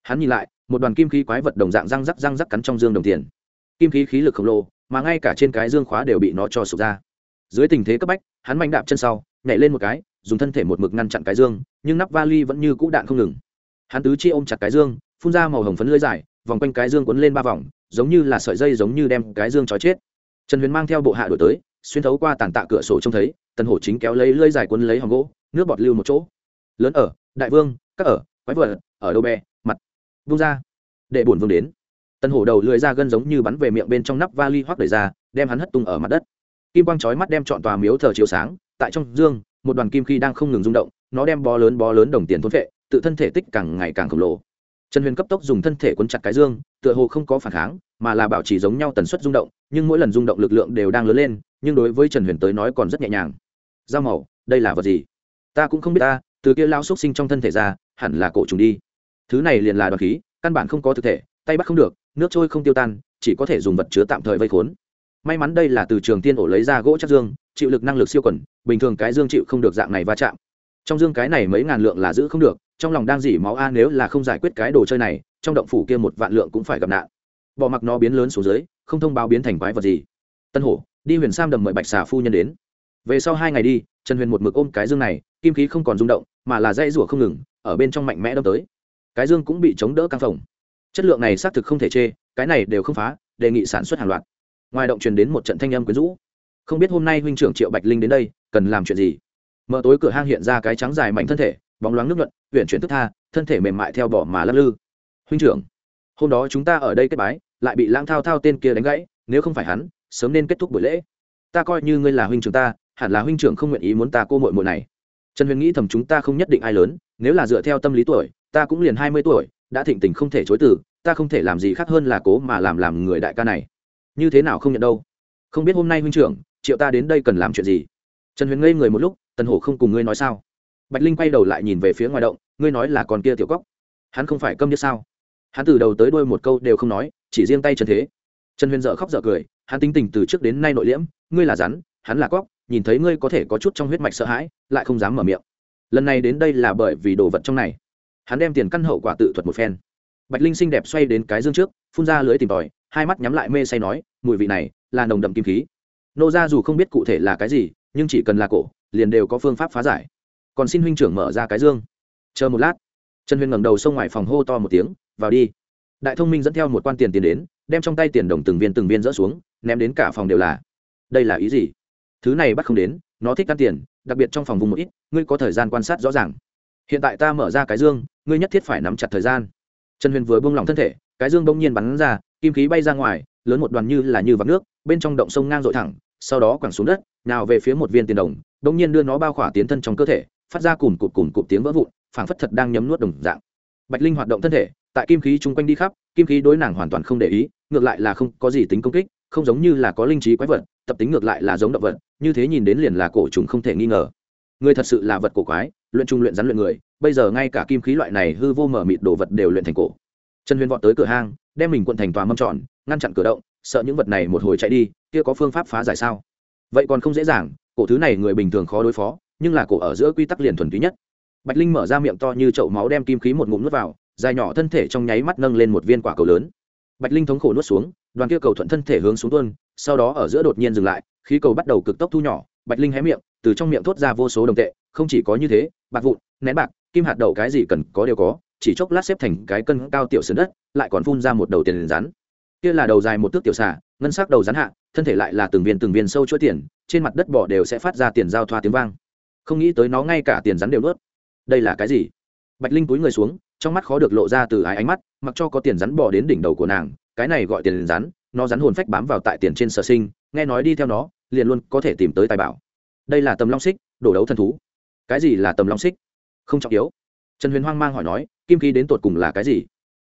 Hắn nhìn lại, một đoàn kim khí quái vật đồng dạng răng rắc răng rắc cắn trong dương đồng tiền. Kim khí khí lực khổng lồ, mà ngay cả trên cái dương khóa đều bị nó cho sụp ra. Dưới tình thế cấp bách, hắn mạnh đạp chân sau, nhảy lên một cái, dùng thân thể một mực ngăn chặn cái dương, nhưng nắp vali vẫn như cũ đạn không ngừng. Hắn tứ chi ôm chặt cái dương phun ra màu hồng phấn lưỡi dài, vòng quanh cái dương quấn lên ba vòng, giống như là sợi dây giống như đem cái dương trói chết. Trần huyền mang theo bộ hạ đổi tới, xuyên thấu qua tàn tạ cửa sổ trông thấy, tần hổ chính kéo lấy lưỡi dài quấn lấy hòn gỗ, nước bọt lưu một chỗ. Lớn ở, đại vương, các ở, quái vợ ở đâu bè, mặt. Vung ra, để bổn vương đến. Tần hổ đầu lưỡi ra gân giống như bắn về miệng bên trong nắp vali hoắc đẩy ra, đem hắn hất tung ở mặt đất. Kim quang chói mắt đem trọn tòa miếu thờ chiếu sáng, tại trong dương, một đoàn kim khí đang không ngừng rung động, nó đem bó lớn bó lớn đồng tiền thốn vệ tự thân thể tích càng ngày càng khổng lồ trần huyền cấp tốc dùng thân thể quấn chặt cái dương, tựa hồ không có phản kháng, mà là bảo trì giống nhau tần suất rung động, nhưng mỗi lần rung động lực lượng đều đang lớn lên, nhưng đối với trần huyền tới nói còn rất nhẹ nhàng. Dao màu, đây là vật gì? Ta cũng không biết ta, từ kia lao xúc sinh trong thân thể ra, hẳn là cổ trùng đi. Thứ này liền là đoàn khí, căn bản không có thực thể, tay bắt không được, nước trôi không tiêu tan, chỉ có thể dùng vật chứa tạm thời vây khốn. May mắn đây là từ trường tiên ổ lấy ra gỗ chắc dương, chịu lực năng lực siêu quẩn bình thường cái dương chịu không được dạng này va chạm. Trong dương cái này mấy ngàn lượng là giữ không được trong lòng đang dỉ máu, a, nếu là không giải quyết cái đồ chơi này, trong động phủ kia một vạn lượng cũng phải gặp nạn. Bỏ mặc nó biến lớn xuống dưới, không thông báo biến thành quái vật gì. Tân hổ, đi huyền sam đầm mời bạch xà phu nhân đến. Về sau hai ngày đi, trần huyền một mực ôm cái dương này, kim khí không còn rung động, mà là dây rủa không ngừng, ở bên trong mạnh mẽ đâm tới. Cái dương cũng bị chống đỡ căng phồng. Chất lượng này xác thực không thể chê, cái này đều không phá, đề nghị sản xuất hàng loạt. Ngoài động truyền đến một trận thanh âm quyến rũ. Không biết hôm nay huynh trưởng triệu bạch linh đến đây, cần làm chuyện gì? Mở tối cửa hang hiện ra cái trắng dài mạnh thân thể, bóng loáng nước luận huyện chuyển thức tha, thân thể mềm mại theo bỏ mà lắc lư. Huynh trưởng, hôm đó chúng ta ở đây kết bái, lại bị lãng thao thao tên kia đánh gãy, nếu không phải hắn, sớm nên kết thúc buổi lễ. Ta coi như ngươi là huynh trưởng ta, hẳn là huynh trưởng không nguyện ý muốn ta cô mội mội này. Trần huyền nghĩ thầm chúng ta không nhất định ai lớn, nếu là dựa theo tâm lý tuổi, ta cũng liền hai mươi tuổi, đã thịnh tình không thể chối từ, ta không thể làm gì khác hơn là cố mà làm làm người đại ca này. Như thế nào không nhận đâu? Không biết hôm nay huynh trưởng, triệu ta đến đây cần làm chuyện gì? Trần huyền ngây người một lúc, tần hổ không cùng ngươi nói sao? Bạch linh quay đầu lại nhìn về phía ngoài động, ngươi nói là con kia tiểu cóc. Hắn không phải câm như sao? Hắn từ đầu tới đuôi một câu đều không nói, chỉ riêng tay trần thế. Trần huyền dợ khóc dợ cười, hắn tính tình từ trước đến nay nội liễm, ngươi là rắn, hắn là cóc, nhìn thấy ngươi có thể có chút trong huyết mạch sợ hãi, lại không dám mở miệng. Lần này đến đây là bởi vì đồ vật trong này. Hắn đem tiền căn hậu quả tự thuật một phen. Bạch linh xinh đẹp xoay đến cái dương trước, phun ra lưới tìm tòi, hai mắt nhắm lại mê say nói, mùi vị này, là nồng đậm kim khí. Nô ra dù không biết cụ thể là cái gì, nhưng chỉ cần là cổ, liền đều có phương pháp phá giải còn xin huynh trưởng mở ra cái dương. Chờ một lát. Trần huyền ngẩng đầu xông ngoài phòng hô to một tiếng, vào đi. Đại thông minh dẫn theo một quan tiền tiền đến, đem trong tay tiền đồng từng viên từng viên dỡ xuống, ném đến cả phòng đều là. Đây là ý gì? Thứ này bắt không đến, nó thích ăn tiền, đặc biệt trong phòng vùng một ít, ngươi có thời gian quan sát rõ ràng. Hiện tại ta mở ra cái dương, ngươi nhất thiết phải nắm chặt thời gian. Trần huyền vừa buông lỏng thân thể, cái dương bỗng nhiên bắn ra, kim khí bay ra ngoài, lớn một đoàn như là như vắng nước, bên trong động sông ngang dội thẳng, sau đó quẳng xuống đất, nào về phía một viên tiền đồng, bỗng nhiên đưa nó bao khỏa tiến thân trong cơ thể phát ra cùm cụt cùm cụt tiếng vỡ vụn, phảng phất thật đang nhấm nuốt đồng dạng. Bạch linh hoạt động thân thể, tại kim khí chung quanh đi khắp, kim khí đối nàng hoàn toàn không để ý, ngược lại là không có gì tính công kích, không giống như là có linh trí quái vật, tập tính ngược lại là giống động vật, như thế nhìn đến liền là cổ trùng không thể nghi ngờ. Người thật sự là vật cổ quái, luyện trung luyện rắn luyện người, bây giờ ngay cả kim khí loại này hư vô mở mịt đồ vật đều luyện thành cổ. Trần huyền vọt tới cửa hang, đem mình quận thành tòa mâm tròn, ngăn chặn cửa động, sợ những vật này một hồi chạy đi, kia có phương pháp phá giải sao? Vậy còn không dễ dàng, cổ thứ này người bình thường khó đối phó nhưng là cổ ở giữa quy tắc liền thuần túy nhất. Bạch linh mở ra miệng to như chậu máu đem kim khí một ngụm nuốt vào, dài nhỏ thân thể trong nháy mắt nâng lên một viên quả cầu lớn. Bạch linh thống khổ nuốt xuống, đoàn kia cầu thuận thân thể hướng xuống tuôn, sau đó ở giữa đột nhiên dừng lại, khí cầu bắt đầu cực tốc thu nhỏ. Bạch linh hé miệng, từ trong miệng thốt ra vô số đồng tệ, không chỉ có như thế, bạc vụn, nén bạc, kim hạt đậu cái gì cần có đều có, chỉ chốc lát xếp thành cái cân cao tiểu sườn đất, lại còn phun ra một đầu tiền rắn. Kia là đầu dài một thước tiểu xà, ngân sắc đầu rắn hạ, thân thể lại là từng viên từng viên sâu chuỗi tiền, trên mặt đất bỏ đều sẽ phát ra tiền giao thoa tiếng vang không nghĩ tới nó ngay cả tiền rắn đều nuốt. Đây là cái gì? Bạch linh túi người xuống, trong mắt khó được lộ ra từ ái ánh mắt, mặc cho có tiền rắn bỏ đến đỉnh đầu của nàng, cái này gọi tiền rắn, nó rắn hồn phách bám vào tại tiền trên sở sinh, nghe nói đi theo nó, liền luôn có thể tìm tới tài bảo. Đây là tầm long xích, đổ đấu thần thú. Cái gì là tầm long xích? Không trọng yếu. Trần huyền hoang mang hỏi nói, kim khí đến tột cùng là cái gì?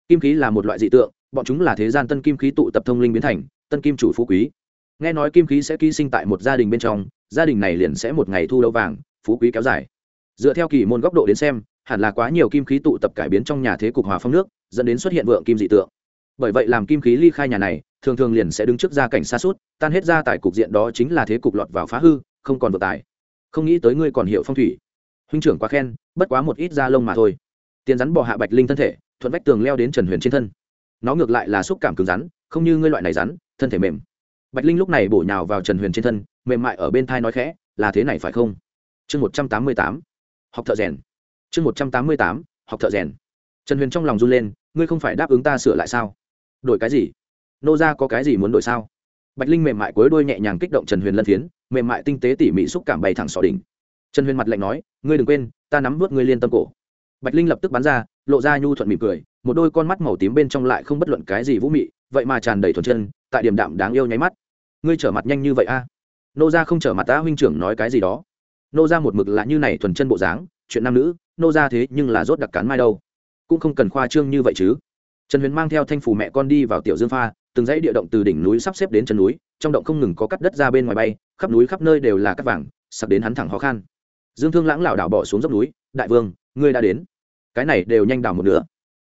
Kim khí là một loại dị tượng, bọn chúng là thế gian tân kim khí tụ tập thông linh biến thành, tân kim chủ phú quý. Nghe nói kim khí sẽ ký sinh tại một gia đình bên trong, gia đình này liền sẽ một ngày thu lâu vàng phú quý kéo dài. Dựa theo kỳ môn góc độ đến xem, hẳn là quá nhiều kim khí tụ tập cải biến trong nhà thế cục hòa phong nước, dẫn đến xuất hiện vượng kim dị tượng. Bởi vậy làm kim khí ly khai nhà này, thường thường liền sẽ đứng trước gia cảnh xa suốt, tan hết ra tại cục diện đó chính là thế cục lọt vào phá hư, không còn vượt tài. Không nghĩ tới ngươi còn hiểu phong thủy. Huynh trưởng quá khen, bất quá một ít da lông mà thôi. Tiền rắn bò hạ bạch linh thân thể, thuận vách tường leo đến trần huyền trên thân. Nó ngược lại là xúc cảm cứng rắn, không như ngươi loại này rắn, thân thể mềm. Bạch linh lúc này bổ nhào vào trần huyền trên thân, mềm mại ở bên thai nói khẽ, là thế này phải không? Chương một trăm tám mươi tám, học thợ rèn. Chương một trăm tám mươi tám, học thợ rèn. Trần huyền trong lòng run lên, ngươi không phải đáp ứng ta sửa lại sao? Đổi cái gì? Nô ra có cái gì muốn đổi sao? Bạch linh mềm mại cuối đôi nhẹ nhàng kích động trần huyền lân phiến, mềm mại tinh tế tỉ mỉ xúc cảm bày thẳng sỏ đỉnh. Trần huyền mặt lạnh nói, ngươi đừng quên, ta nắm vớt ngươi liên tâm cổ. Bạch linh lập tức bắn ra, lộ ra nhu thuận mỉm cười, một đôi con mắt màu tím bên trong lại không bất luận cái gì vũ mị, vậy mà tràn đầy thuần chân, tại điểm đạm đáng yêu nháy mắt. Ngươi trở mặt nhanh như vậy a? Nô ra không trở mặt ta huynh trưởng nói cái gì đó nô ra một mực là như này thuần chân bộ dáng, chuyện nam nữ, nô ra thế nhưng là rốt đặc cán mai đâu. Cũng không cần khoa trương như vậy chứ. Trần huyền mang theo thanh phủ mẹ con đi vào tiểu dương pha, từng dãy địa động từ đỉnh núi sắp xếp đến chân núi, trong động không ngừng có cắt đất ra bên ngoài bay, khắp núi khắp nơi đều là cắt vàng sặc đến hắn thẳng khó khăn dương thương lãng lảo đảo bỏ xuống dốc núi, đại vương, ngươi đã đến. Cái này đều nhanh đảo một nửa.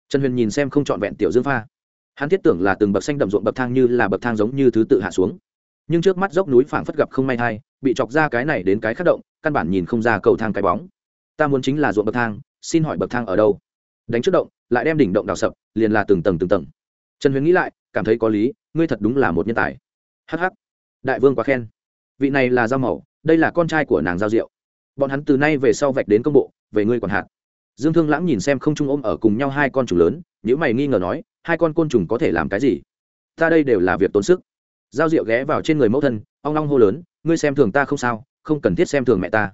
Trần huyền nhìn xem không trọn vẹn tiểu dương pha. Hắn thiết tưởng là từng bậc xanh đậm ruộng bậc thang như là bậc thang giống như thứ tự hạ xuống. Nhưng trước mắt dốc núi phảng phất gặp không may thai bị chọc ra cái này đến cái khắc động căn bản nhìn không ra cầu thang cái bóng. Ta muốn chính là ruộng bậc thang, xin hỏi bậc thang ở đâu? Đánh trước động, lại đem đỉnh động đào sập, liền là từng tầng từng tầng. Trần huyền nghĩ lại, cảm thấy có lý, ngươi thật đúng là một nhân tài. Hh đại vương quá khen. Vị này là giao mẫu đây là con trai của nàng giao diệu. Bọn hắn từ nay về sau vạch đến công bộ, về ngươi còn hạt. Dương thương lãng nhìn xem không trung ôm ở cùng nhau hai con trùng lớn nếu mày nghi ngờ nói, hai con côn trùng có thể làm cái gì? Ta đây đều là việc tốn sức. Giao diệu ghé vào trên người mẫu thân, ong long hô lớn, ngươi xem thường ta không sao không cần thiết xem thường mẹ ta.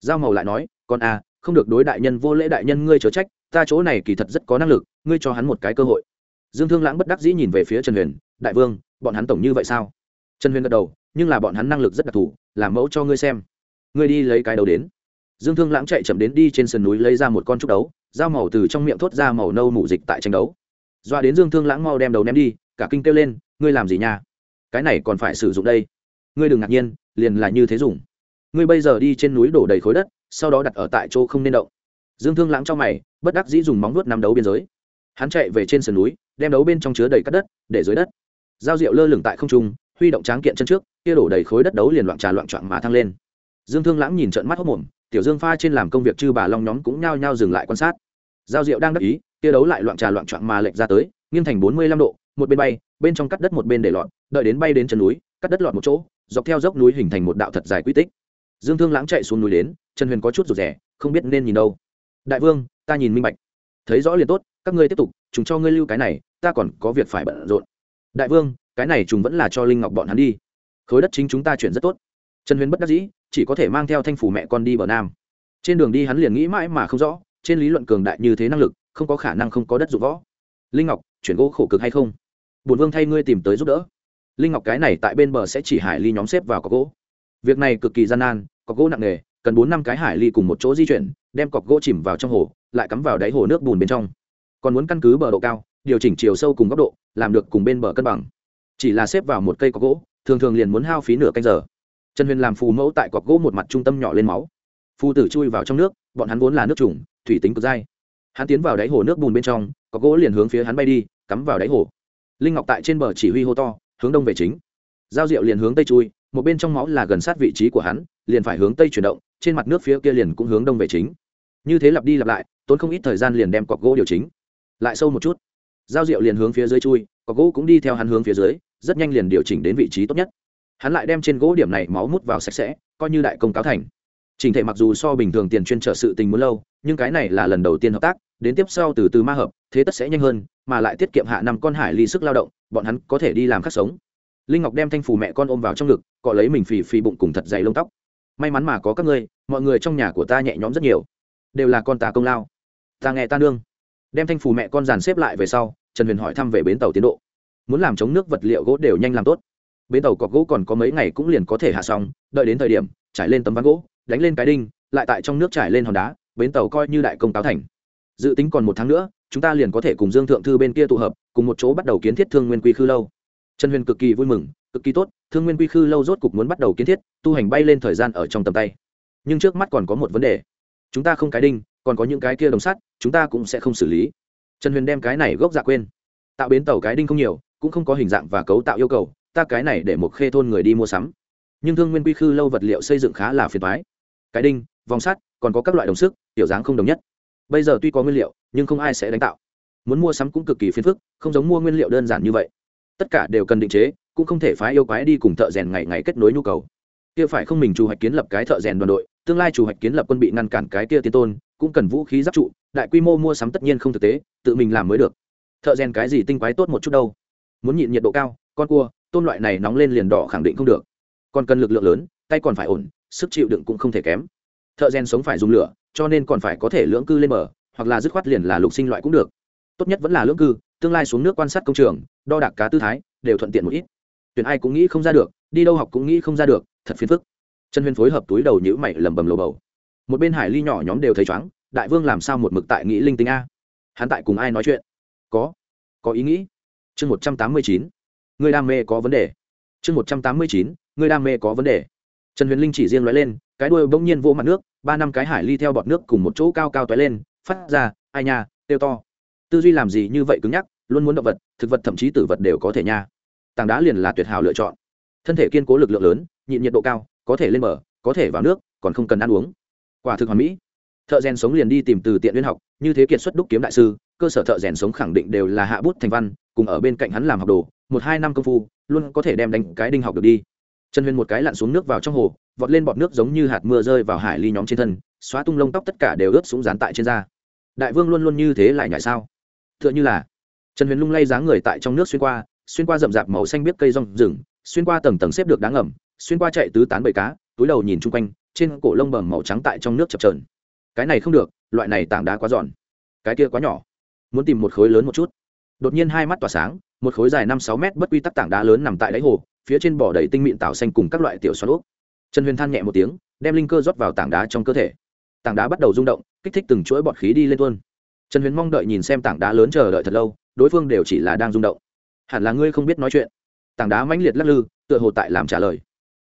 Giao màu lại nói con a à, không được đối đại nhân vô lễ đại nhân ngươi chớ trách ta chỗ này kỳ thật rất có năng lực ngươi cho hắn một cái cơ hội. Dương thương lãng bất đắc dĩ nhìn về phía trần huyền đại vương bọn hắn tổng như vậy sao? Trần huyền gật đầu nhưng là bọn hắn năng lực rất đặc thù làm mẫu cho ngươi xem. Ngươi đi lấy cái đầu đến. Dương thương lãng chạy chậm đến đi trên sườn núi lấy ra một con trúc đấu dao màu từ trong miệng thốt ra màu nâu mù dịch tại tranh đấu. Doa đến dương thương lãng mau đem đầu ném đi cả kinh kêu lên ngươi làm gì nha? Cái này còn phải sử dụng đây. Ngươi đừng ngạc nhiên liền là như thế dùng ngươi bây giờ đi trên núi đổ đầy khối đất, sau đó đặt ở tại chỗ không nên động. Dương thương lãng cho mày, bất đắc dĩ dùng móng nuốt nắm đấu biên giới. Hắn chạy về trên sườn núi, đem đấu bên trong chứa đầy cắt đất, để dưới đất. Giao rượu lơ lửng tại không trung, huy động tráng kiện chân trước, kia đổ đầy khối đất đấu liền loạn trà loạn trọn mà thăng lên. Dương thương lãng nhìn trận mắt hốc mồm, tiểu dương pha trên làm công việc chư bà long nhóm cũng nhao nhao dừng lại quan sát. Giao rượu đang đắc ý, kia đấu lại loạn trà loạn trọn mà lệch ra tới, nghiêng thành bốn mươi lăm độ, một bên bay, bên trong cắt đất một bên để lọt, đợi đến bay đến chân núi cắt đất lọt một chỗ, dọc theo dốc núi hình thành một đạo thật dài quy tích dương thương lãng chạy xuống núi đến, trần huyền có chút rụt rẻ không biết nên nhìn đâu. Đại vương, ta nhìn minh bạch. Thấy rõ liền tốt, các ngươi tiếp tục, chúng cho ngươi lưu cái này, ta còn có việc phải bận rộn. Đại vương, cái này chúng vẫn là cho linh ngọc bọn hắn đi. Khối đất chính chúng ta chuyển rất tốt. Trần huyền bất đắc dĩ, chỉ có thể mang theo thanh phủ mẹ con đi bờ nam. Trên đường đi hắn liền nghĩ mãi mà không rõ, trên lý luận cường đại như thế năng lực, không có khả năng không có đất dụng võ. Linh ngọc, chuyển gỗ khổ cực hay không? Bùn vương thay ngươi tìm tới giúp đỡ. Linh ngọc cái này tại bên bờ sẽ chỉ hải ly nhóm xếp vào có gỗ việc này cực kỳ gian nan, cọc gỗ nặng nề, cần bốn năm cái hải ly cùng một chỗ di chuyển, đem cọc gỗ chìm vào trong hồ, lại cắm vào đáy hồ nước bùn bên trong. Còn muốn căn cứ bờ độ cao, điều chỉnh chiều sâu cùng góc độ, làm được cùng bên bờ cân bằng. Chỉ là xếp vào một cây cọc gỗ, thường thường liền muốn hao phí nửa canh giờ. Trần huyền làm phù mẫu tại cọc gỗ một mặt trung tâm nhỏ lên máu. Phù tử chui vào trong nước, bọn hắn vốn là nước trùng, thủy tính cực dai. Hắn tiến vào đáy hồ nước bùn bên trong, cọc gỗ liền hướng phía hắn bay đi, cắm vào đáy hồ. Linh ngọc tại trên bờ chỉ huy hô to, hướng đông về chính. Giao diệu liền hướng tây chui một bên trong máu là gần sát vị trí của hắn, liền phải hướng tây chuyển động, trên mặt nước phía kia liền cũng hướng đông về chính. Như thế lặp đi lặp lại, tốn không ít thời gian liền đem cọc gỗ điều chính lại sâu một chút, giao rượu liền hướng phía dưới chui, cọc gỗ cũng đi theo hắn hướng phía dưới, rất nhanh liền điều chỉnh đến vị trí tốt nhất. Hắn lại đem trên gỗ điểm này máu mút vào sạch sẽ, coi như đại công cáo thành. Trình thể mặc dù so bình thường tiền chuyên trở sự tình muốn lâu, nhưng cái này là lần đầu tiên hợp tác, đến tiếp sau từ từ ma hợp, thế tất sẽ nhanh hơn, mà lại tiết kiệm hạ năm con hải ly sức lao động, bọn hắn có thể đi làm khắc sống linh ngọc đem thanh phù mẹ con ôm vào trong ngực cọ lấy mình phì phì bụng cùng thật dày lông tóc may mắn mà có các ngươi mọi người trong nhà của ta nhẹ nhõm rất nhiều đều là con ta công lao ta nghe ta nương đem thanh phù mẹ con dàn xếp lại về sau trần huyền hỏi thăm về bến tàu tiến độ muốn làm chống nước vật liệu gỗ đều nhanh làm tốt bến tàu cọc gỗ còn có mấy ngày cũng liền có thể hạ xong đợi đến thời điểm trải lên tấm ván gỗ đánh lên cái đinh lại tại trong nước trải lên hòn đá bến tàu coi như đại công táo thành dự tính còn một tháng nữa chúng ta liền có thể cùng dương thượng thư bên kia tụ hợp cùng một chỗ bắt đầu kiến thiết thương nguyên quy khư lâu trần huyền cực kỳ vui mừng, cực kỳ tốt, thương nguyên quy khư lâu rốt cục muốn bắt đầu kiến thiết, tu hành bay lên thời gian ở trong tầm tay. Nhưng trước mắt còn có một vấn đề. Chúng ta không cái đinh, còn có những cái kia đồng sắt, chúng ta cũng sẽ không xử lý. Trần huyền đem cái này gốc dạ quên. Tạo bến tàu cái đinh không nhiều, cũng không có hình dạng và cấu tạo yêu cầu, ta cái này để một khê thôn người đi mua sắm. Nhưng thương nguyên quy khư lâu vật liệu xây dựng khá là phiền thoái cái đinh, vòng sắt, còn có các loại đồng sức, tiểu dáng không đồng nhất. Bây giờ tuy có nguyên liệu, nhưng không ai sẽ đánh tạo. Muốn mua sắm cũng cực kỳ phiền phức, không giống mua nguyên liệu đơn giản như vậy tất cả đều cần định chế cũng không thể phá yêu quái đi cùng thợ rèn ngày ngày kết nối nhu cầu. Kia phải không mình chủ hoạch kiến lập cái thợ rèn đoàn đội tương lai chủ hoạch kiến lập quân bị ngăn cản cái kia tiên tôn cũng cần vũ khí giáp trụ đại quy mô mua sắm tất nhiên không thực tế tự mình làm mới được. Thợ rèn cái gì tinh quái tốt một chút đâu. Muốn nhịn nhiệt độ cao con cua tôn loại này nóng lên liền đỏ khẳng định không được. Còn cần lực lượng lớn tay còn phải ổn sức chịu đựng cũng không thể kém. Thợ rèn sống phải dùng lửa cho nên còn phải có thể lưỡng cư lên mở, hoặc là dứt khoát liền là lục sinh loại cũng được tốt nhất vẫn là lưỡng cư, tương lai xuống nước quan sát công trường, đo đạc cá tư thái, đều thuận tiện một ít. Tuyển ai cũng nghĩ không ra được, đi đâu học cũng nghĩ không ra được, thật phiền phức. Trần huyền phối hợp túi đầu nhữ mày lầm bầm lầu bầu. Một bên hải ly nhỏ nhóm đều thấy chóng đại vương làm sao một mực tại nghĩ linh tính a? Hắn tại cùng ai nói chuyện? Có. Có ý nghĩ. Chương một trăm tám mươi chín. Người đam mê có vấn đề. Chương một trăm tám mươi chín. Người đam mê có vấn đề. Trần huyền linh chỉ riêng nói lên, cái đuôi bỗng nhiên vô mặt nước, ba năm cái hải ly theo bọt nước cùng một chỗ cao cao t lên, phát ra, ai nha tiêu to tư duy làm gì như vậy cứng nhắc, luôn muốn động vật, thực vật thậm chí tử vật đều có thể nha. Tảng đá liền là tuyệt hảo lựa chọn. Thân thể kiên cố lực lượng lớn, nhịn nhiệt độ cao, có thể lên bờ, có thể vào nước, còn không cần ăn uống. Quả thực hoàn mỹ. Thợ rèn sống liền đi tìm từ tiện liên học, như thế kiệt xuất đúc kiếm đại sư, cơ sở thợ rèn sống khẳng định đều là hạ bút thành văn, cùng ở bên cạnh hắn làm học đồ, một hai năm công phu, luôn có thể đem đánh cái đinh học được đi. Trần huyền một cái lặn xuống nước vào trong hồ, vọt lên bọt nước giống như hạt mưa rơi vào hải ly nhóm trên thân, xóa tung lông tóc tất cả đều ướt súng dán tại trên da. Đại vương luôn luôn như thế lại nhảy sao? Tựa như là trần huyền lung lay dáng người tại trong nước xuyên qua xuyên qua rậm rạp màu xanh biết cây rong rừng, xuyên qua tầng tầng xếp được đá ngầm, xuyên qua chạy tứ tán bầy cá, túi đầu nhìn chung quanh, trên cổ lông bầm màu trắng tại trong nước chập trờn cái này không được, loại này tảng đá quá giòn. Cái kia quá nhỏ. Muốn tìm một khối lớn một chút. Đột nhiên hai mắt tỏa sáng, một khối dài năm sáu mét bất quy tắc tảng đá lớn nằm tại đáy hồ, phía trên bỏ đầy tinh mịn tảo xanh cùng các loại tiểu xoắn úp trần huyền than nhẹ một tiếng, đem linh cơ rót vào tảng đá trong cơ thể. Tảng đá bắt đầu rung động, kích thích từng chuỗi bọt khí đi lên tuôn trần huyền mong đợi nhìn xem tảng đá lớn chờ đợi thật lâu, đối phương đều chỉ là đang rung động. Hẳn là ngươi không biết nói chuyện. Tảng đá mãnh liệt lắc lư, tựa hồ tại làm trả lời.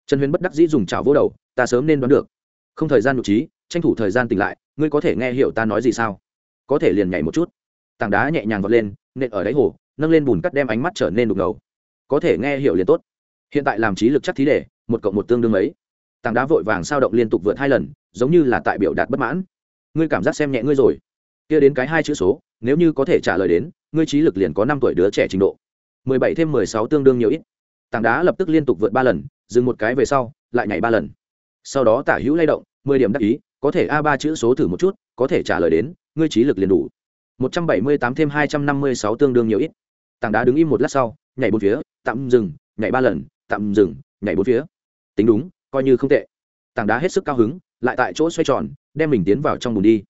Trần huyền bất đắc dĩ dùng chảo vỗ đầu, ta sớm nên đoán được. Không thời gian nhục trí tranh thủ thời gian tỉnh lại, ngươi có thể nghe hiểu ta nói gì sao? Có thể liền nhảy một chút. Tảng đá nhẹ nhàng vọt lên, nện ở đáy hồ, nâng lên bùn cắt đem ánh mắt trở nên đục ngầu. Có thể nghe hiểu liền tốt. Hiện tại làm trí lực chắc thí để một cộng một tương đương ấy tảng đá vội vàng sao động liên tục vượt hai lần, giống như là tại biểu đạt bất mãn. Ngươi cảm giác xem nhẹ ngươi rồi kia đến cái hai chữ số, nếu như có thể trả lời đến, ngươi trí lực liền có năm tuổi đứa trẻ trình độ. Mười bảy thêm mười sáu tương đương nhiều ít. Tảng đá lập tức liên tục vượt ba lần, dừng một cái về sau, lại nhảy ba lần. Sau đó tả hữu lay động, mười điểm đắc ý, có thể a ba chữ số thử một chút, có thể trả lời đến, ngươi trí lực liền đủ. Một trăm bảy mươi tám thêm hai trăm năm mươi sáu tương đương nhiều ít. Tảng đá đứng im một lát sau, nhảy bốn phía, tạm dừng, nhảy ba lần, tạm dừng, nhảy bốn phía. Tính đúng, coi như không tệ. Tảng đá hết sức cao hứng, lại tại chỗ xoay tròn, đem mình tiến vào trong bùn đi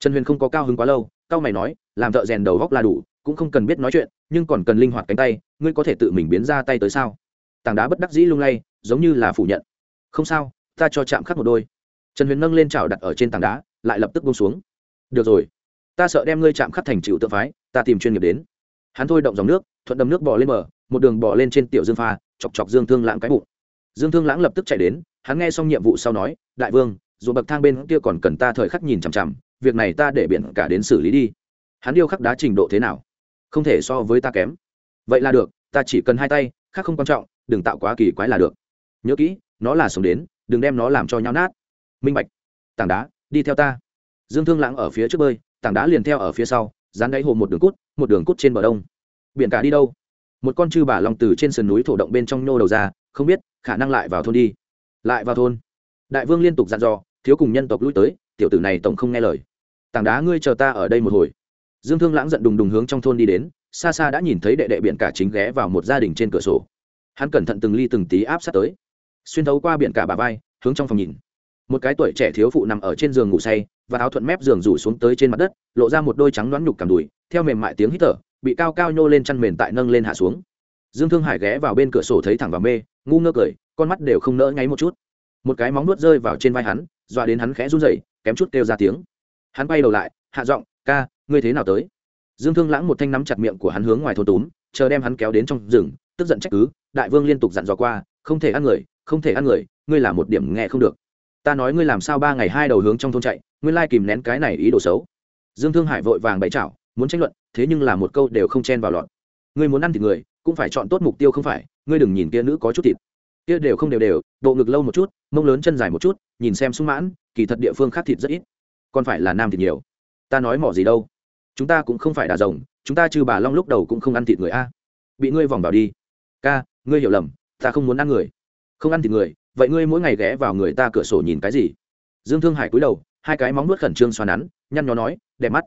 trần huyền không có cao hứng quá lâu cao mày nói, làm thợ rèn đầu góc là đủ, cũng không cần biết nói chuyện, nhưng còn cần linh hoạt cánh tay, ngươi có thể tự mình biến ra tay tới sao? Tảng đá bất đắc dĩ lung lay, giống như là phủ nhận. Không sao, ta cho chạm khắc một đôi. Trần huyền nâng lên chảo đặt ở trên tảng đá, lại lập tức bông xuống. Được rồi, ta sợ đem ngươi chạm khắc thành chịu tự phái, ta tìm chuyên nghiệp đến. Hắn thôi động dòng nước, thuận đầm nước bỏ lên bờ, một đường bỏ lên trên tiểu dương pha, chọc chọc dương thương lãng cái bụng. Dương thương lãng lập tức chạy đến, hắn nghe xong nhiệm vụ sau nói, đại vương dù bậc thang bên kia còn cần ta thời khắc nhìn chằm chằm việc này ta để biển cả đến xử lý đi. Hắn điêu khắc đá trình độ thế nào? Không thể so với ta kém. Vậy là được, ta chỉ cần hai tay, khác không quan trọng, đừng tạo quá kỳ quái là được. Nhớ kỹ, nó là sống đến, đừng đem nó làm cho nhau nát. Minh bạch, tảng đá, đi theo ta. Dương thương lãng ở phía trước bơi, tảng đá liền theo ở phía sau, dán đáy hồ một đường cút, một đường cút trên bờ đông. Biển cả đi đâu? Một con chư bà long từ trên sườn núi thổ động bên trong nhô đầu ra, không biết, khả năng lại vào thôn đi. Lại vào thôn. Đại vương liên tục dặn dò, thiếu cùng nhân tộc lui tới, tiểu tử này tổng không nghe lời tảng đá ngươi chờ ta ở đây một hồi. Dương thương lãng giận đùng đùng hướng trong thôn đi đến, xa xa đã nhìn thấy đệ đệ biển cả chính ghé vào một gia đình trên cửa sổ. Hắn cẩn thận từng ly từng tí áp sát tới. Xuyên thấu qua biển cả bà vai, hướng trong phòng nhìn. Một cái tuổi trẻ thiếu phụ nằm ở trên giường ngủ say, và áo thuận mép giường rủ xuống tới trên mặt đất, lộ ra một đôi trắng đoán nhục cảm đùi, theo mềm mại tiếng hít thở, bị cao cao nhô lên chăn mền tại nâng lên hạ xuống. Dương thương hải ghé vào bên cửa sổ thấy thẳng vào mê, ngu ngơ cười, con mắt đều không nỡ ngáy một chút. Một cái móng nuốt rơi vào trên vai hắn, dọa đến hắn khẽ run rẩy, kém chút kêu ra tiếng hắn bay đầu lại, hạ giọng, ca, ngươi thế nào tới? Dương thương lãng một thanh nắm chặt miệng của hắn hướng ngoài thôn túm, chờ đem hắn kéo đến trong rừng, tức giận trách cứ, đại vương liên tục dặn dò qua, không thể ăn người, không thể ăn người, ngươi là một điểm nghe không được. Ta nói ngươi làm sao ba ngày hai đầu hướng trong thôn chạy nguyên lai kìm nén cái này ý đồ xấu. Dương thương hải vội vàng bày chảo muốn tranh luận, thế nhưng là một câu đều không chen vào lọt. Ngươi muốn ăn thịt người, cũng phải chọn tốt mục tiêu không phải, ngươi đừng nhìn kia nữ có chút thịt. Kia đều không đều đều, độ ngực lâu một chút, mông lớn chân dài một chút, nhìn xem sung mãn, kỳ thật địa phương khác thịt rất ít còn phải là nam thịt nhiều. Ta nói mỏ gì đâu. Chúng ta cũng không phải đà rồng, chúng ta trừ bà long lúc đầu cũng không ăn thịt người a. Bị ngươi vòng vào đi. Ca, ngươi hiểu lầm, ta không muốn ăn người. Không ăn thịt người, vậy ngươi mỗi ngày ghé vào người ta cửa sổ nhìn cái gì? Dương thương hải cúi đầu, hai cái móng nuốt khẩn trương xoa nắn, nhăn nhó nói, đẹp mắt.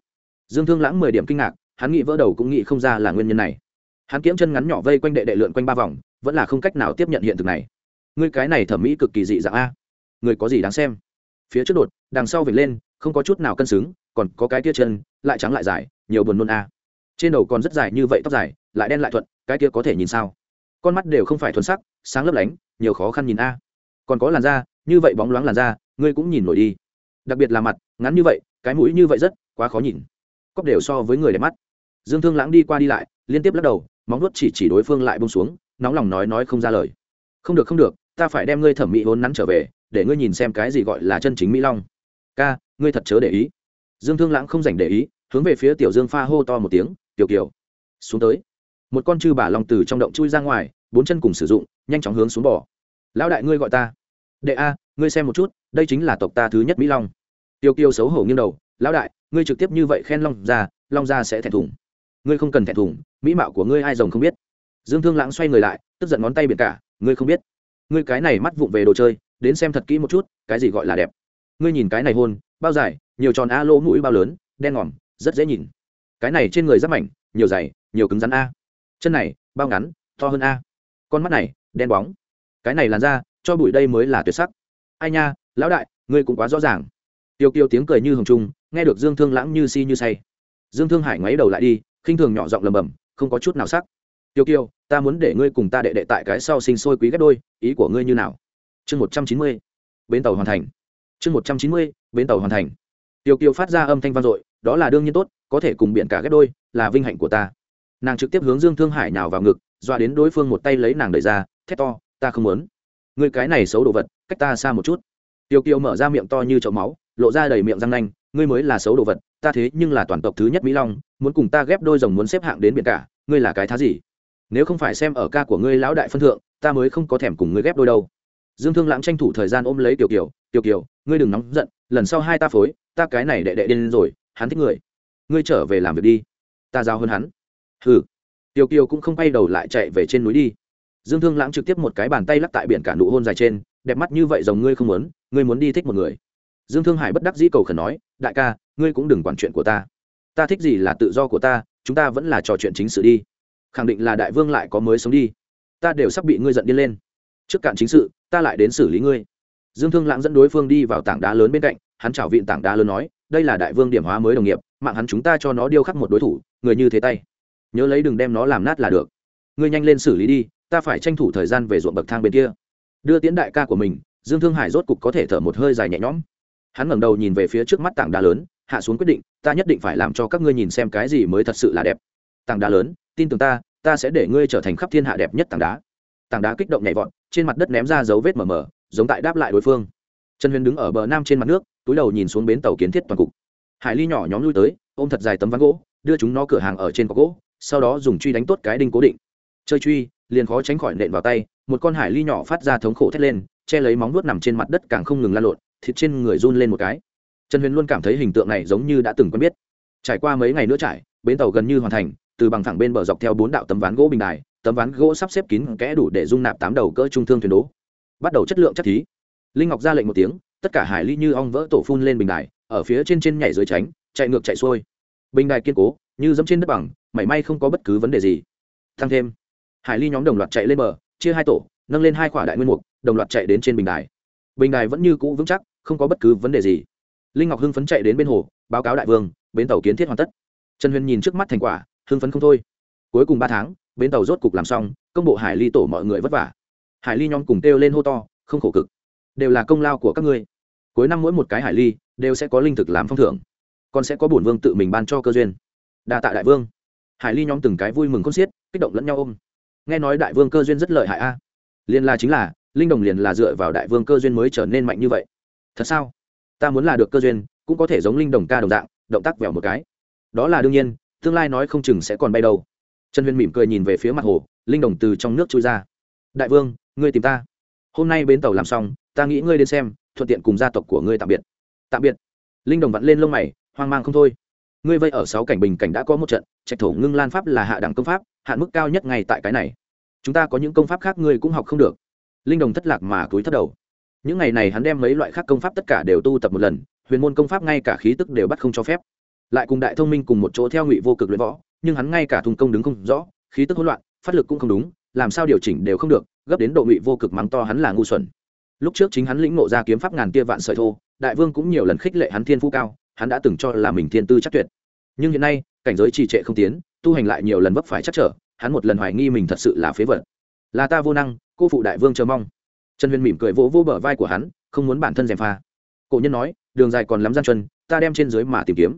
Dương thương lãng mười điểm kinh ngạc, hắn nghĩ vỡ đầu cũng nghĩ không ra là nguyên nhân này. Hắn kiếm chân ngắn nhỏ vây quanh đệ đệ lượn quanh ba vòng, vẫn là không cách nào tiếp nhận hiện thực này. Ngươi cái này thẩm mỹ cực kỳ dị dạng a. Người có gì đáng xem? Phía trước đột, đằng sau vểnh lên, không có chút nào cân xứng, còn có cái kia chân, lại trắng lại dài, nhiều buồn nôn a. Trên đầu còn rất dài như vậy, tóc dài, lại đen lại thuận, cái kia có thể nhìn sao? Con mắt đều không phải thuần sắc, sáng lấp lánh, nhiều khó khăn nhìn a. Còn có làn da, như vậy bóng loáng làn da, ngươi cũng nhìn nổi đi. Đặc biệt là mặt, ngắn như vậy, cái mũi như vậy rất, quá khó nhìn. Cóc đều so với người đẹp mắt. Dương thương lãng đi qua đi lại, liên tiếp lắc đầu, móng nuốt chỉ chỉ đối phương lại bông xuống, nóng lòng nói nói không ra lời. Không được không được, ta phải đem ngươi thẩm mỹ vốn nắn trở về để ngươi nhìn xem cái gì gọi là chân chính mỹ long. Ca, ngươi thật chớ để ý. Dương thương lãng không dành để ý, hướng về phía tiểu dương pha hô to một tiếng, tiểu kiều, xuống tới. Một con chư bà long từ trong động chui ra ngoài, bốn chân cùng sử dụng, nhanh chóng hướng xuống bỏ lão đại ngươi gọi ta. Đệ a, ngươi xem một chút, đây chính là tộc ta thứ nhất mỹ long. Tiêu kiêu xấu hổ nghiêng đầu, lão đại, ngươi trực tiếp như vậy khen long ra long ra sẽ thẹn thùng. Ngươi không cần thẹn thùng, mỹ mạo của ngươi ai rồng không biết. Dương thương lãng xoay người lại, tức giận ngón tay biển cả, ngươi không biết, ngươi cái này mắt vụng về đồ chơi đến xem thật kỹ một chút, cái gì gọi là đẹp. Ngươi nhìn cái này hôn, bao dài, nhiều tròn a lỗ mũi bao lớn, đen ngòm, rất dễ nhìn. Cái này trên người rất mảnh, nhiều dày, nhiều cứng rắn a. Chân này, bao ngắn, to hơn a. Con mắt này, đen bóng. Cái này làn da, cho bụi đây mới là tuyệt sắc. Ai nha, lão đại, ngươi cũng quá rõ ràng. Tiêu kiêu tiếng cười như hồng trung, nghe được dương thương lãng như si như say. Dương thương hải ngoáy đầu lại đi, khinh thường nhỏ giọng lầm bầm không có chút nào sắc. Tiêu kiêu, ta muốn để ngươi cùng ta đệ đệ tại cái sau sinh sôi quý ghép đôi, ý của ngươi như nào? Chương một trăm chín mươi, bến tàu hoàn thành. Chương một trăm chín mươi, bến tàu hoàn thành. Tiêu kiều phát ra âm thanh vang dội, đó là đương nhiên tốt, có thể cùng biển cả ghép đôi, là vinh hạnh của ta. Nàng trực tiếp hướng dương thương hải nào vào ngực doa đến đối phương một tay lấy nàng đẩy ra, thét to, ta không muốn. Ngươi cái này xấu đồ vật, cách ta xa một chút. Tiêu kiều mở ra miệng to như chậu máu, lộ ra đầy miệng răng nanh, ngươi mới là xấu đồ vật, ta thế nhưng là toàn tộc thứ nhất mỹ long, muốn cùng ta ghép đôi rồng muốn xếp hạng đến biển cả, ngươi là cái thá gì? Nếu không phải xem ở ca của ngươi lão đại phân thượng, ta mới không có thèm cùng ngươi ghép đôi đâu dương thương lãng tranh thủ thời gian ôm lấy tiểu kiều tiểu kiều, ngươi đừng nóng giận, lần sau hai ta phối, ta cái này đệ đệ điên rồi, hắn thích người. Ngươi trở về làm việc đi. Ta giao hơn hắn. Hừ. Tiểu kiều cũng không quay đầu lại chạy về trên núi đi. Dương thương lãng trực tiếp một cái bàn tay lắc tại biển cả nụ hôn dài trên, đẹp mắt như vậy dòng ngươi không muốn, ngươi muốn đi thích một người. Dương thương hải bất đắc dĩ cầu khẩn nói, đại ca, ngươi cũng đừng quản chuyện của ta. Ta thích gì là tự do của ta, chúng ta vẫn là trò chuyện chính sự đi. Khẳng định là đại vương lại có mới sống đi. Ta đều sắp bị ngươi giận điên lên trước cạn chính sự, ta lại đến xử lý ngươi. Dương thương lãng dẫn đối phương đi vào tảng đá lớn bên cạnh, hắn chảo vịn tảng đá lớn nói, đây là đại vương điểm hóa mới đồng nghiệp, mạng hắn chúng ta cho nó điêu khắc một đối thủ, người như thế tay. Nhớ lấy đừng đem nó làm nát là được. Ngươi nhanh lên xử lý đi, ta phải tranh thủ thời gian về ruộng bậc thang bên kia. Đưa tiến đại ca của mình, dương thương hải rốt cục có thể thở một hơi dài nhẹ nhõm. Hắn ngẩng đầu nhìn về phía trước mắt tảng đá lớn, hạ xuống quyết định, ta nhất định phải làm cho các ngươi nhìn xem cái gì mới thật sự là đẹp. Tảng đá lớn, tin tưởng ta ta sẽ để ngươi trở thành khắp thiên hạ đẹp nhất tảng đá tảng đá kích động nhảy vọt, trên mặt đất ném ra dấu vết mờ mờ, giống tại đáp lại đối phương. Trần huyền đứng ở bờ nam trên mặt nước, túi đầu nhìn xuống bến tàu kiến thiết toàn cục. Hải ly nhỏ nhóm lui tới, ôm thật dài tấm ván gỗ, đưa chúng nó cửa hàng ở trên có gỗ, sau đó dùng truy đánh tốt cái đinh cố định. Chơi truy, liền khó tránh khỏi nện vào tay, một con hải ly nhỏ phát ra thống khổ thét lên, che lấy móng vuốt nằm trên mặt đất càng không ngừng lan lộn, thịt trên người run lên một cái. Trần huyền luôn cảm thấy hình tượng này giống như đã từng quen biết. Trải qua mấy ngày nữa trải, bến tàu gần như hoàn thành, từ bằng thẳng bên bờ dọc theo bốn đạo tấm ván gỗ bình đài tấm ván gỗ sắp xếp kín kẽ đủ để dung nạp tám đầu cỡ trung thương thuyền đố. Bắt đầu chất lượng chất thí. Linh ngọc ra lệnh một tiếng, tất cả hải ly như ong vỡ tổ phun lên bình đài, ở phía trên trên nhảy dưới tránh, chạy ngược chạy xuôi. Bình đài kiên cố, như dẫm trên đất bằng, mảy may không có bất cứ vấn đề gì. Thăng thêm. Hải ly nhóm đồng loạt chạy lên bờ, chia hai tổ, nâng lên hai quả đại nguyên mục, đồng loạt chạy đến trên bình đài. Bình đài vẫn như cũ vững chắc, không có bất cứ vấn đề gì. Linh ngọc hưng phấn chạy đến bên hồ, báo cáo đại vương, bến tàu kiến thiết hoàn tất. Trần huyền nhìn trước mắt thành quả, hưng phấn không thôi. Cuối cùng ba tháng bến tàu rốt cục làm xong, công bộ hải ly tổ mọi người vất vả. Hải ly nhóm cùng kêu lên hô to, không khổ cực. Đều là công lao của các ngươi. Cuối năm mỗi một cái hải ly đều sẽ có linh thực làm phong thưởng. Còn sẽ có bổn vương tự mình ban cho cơ duyên. Đa tạ đại vương. Hải ly nhóm từng cái vui mừng con xiết, kích động lẫn nhau ôm. Nghe nói đại vương cơ duyên rất lợi hại a. Liên la chính là, linh đồng liền là dựa vào đại vương cơ duyên mới trở nên mạnh như vậy. Thật sao? Ta muốn là được cơ duyên, cũng có thể giống linh đồng ca đồng dạng, động tác vẻo một cái. Đó là đương nhiên, tương lai nói không chừng sẽ còn bay đâu trần huyền mỉm cười nhìn về phía mặt hồ, linh đồng từ trong nước trôi ra. Đại vương, ngươi tìm ta. Hôm nay bến tàu làm xong, ta nghĩ ngươi đến xem, thuận tiện cùng gia tộc của ngươi tạm biệt. Tạm biệt. Linh đồng vặn lên lông mày, hoang mang không thôi. Ngươi vây ở sáu cảnh bình cảnh đã có một trận, trạch thổ ngưng lan pháp là hạ đẳng công pháp, hạn mức cao nhất ngay tại cái này. Chúng ta có những công pháp khác ngươi cũng học không được. Linh đồng thất lạc mà cúi thất đầu. Những ngày này hắn đem mấy loại khác công pháp tất cả đều tu tập một lần, huyền môn công pháp ngay cả khí tức đều bắt không cho phép. Lại cùng đại thông minh cùng một chỗ theo ngụy vô cực luyện võ nhưng hắn ngay cả thùng công đứng không rõ, khí tức hỗn loạn, phát lực cũng không đúng, làm sao điều chỉnh đều không được, gấp đến độ ngụy vô cực mắng to hắn là ngu xuẩn. Lúc trước chính hắn lĩnh ngộ ra kiếm pháp ngàn tia vạn sợi thô, đại vương cũng nhiều lần khích lệ hắn thiên phú cao, hắn đã từng cho là mình thiên tư chắc tuyệt. Nhưng hiện nay, cảnh giới trì trệ không tiến, tu hành lại nhiều lần vấp phải chắc trở, hắn một lần hoài nghi mình thật sự là phế vật. Là ta vô năng, cô phụ đại vương chờ mong. Trần huyền mỉm cười vỗ vỗ bờ vai của hắn, không muốn bản thân gièm pha. Cổ nhân nói, đường dài còn lắm gian chân ta đem trên dưới mà tìm kiếm.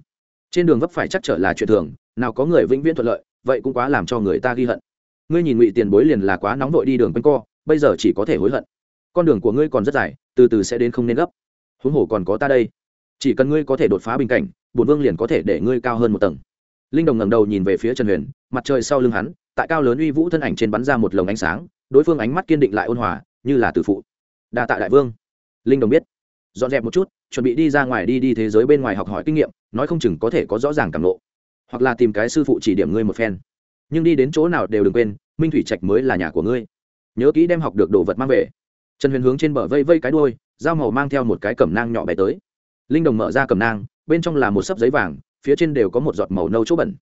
Trên đường vấp phải chắc trở là chuyện thường nào có người vĩnh viễn thuận lợi, vậy cũng quá làm cho người ta ghi hận. Ngươi nhìn ngụy tiền bối liền là quá nóng vội đi đường quanh co, bây giờ chỉ có thể hối hận. Con đường của ngươi còn rất dài, từ từ sẽ đến không nên gấp. Huống hồ còn có ta đây. Chỉ cần ngươi có thể đột phá bình cảnh, bổn vương liền có thể để ngươi cao hơn một tầng. Linh đồng ngẩng đầu nhìn về phía trần huyền, mặt trời sau lưng hắn, tại cao lớn uy vũ thân ảnh trên bắn ra một lồng ánh sáng, đối phương ánh mắt kiên định lại ôn hòa, như là từ phụ. Đa tạ đại vương. Linh đồng biết. Dọn dẹp một chút, chuẩn bị đi ra ngoài đi đi thế giới bên ngoài học hỏi kinh nghiệm, nói không chừng có thể có rõ ràng cảm lộ hoặc là tìm cái sư phụ chỉ điểm ngươi một phen. Nhưng đi đến chỗ nào đều đừng quên, minh thủy trạch mới là nhà của ngươi. Nhớ kỹ đem học được đồ vật mang về. Trần huyền hướng trên bờ vây vây cái đuôi, dao màu mang theo một cái cẩm nang nhỏ bé tới. Linh đồng mở ra cẩm nang, bên trong là một sấp giấy vàng, phía trên đều có một giọt màu nâu chỗ bẩn.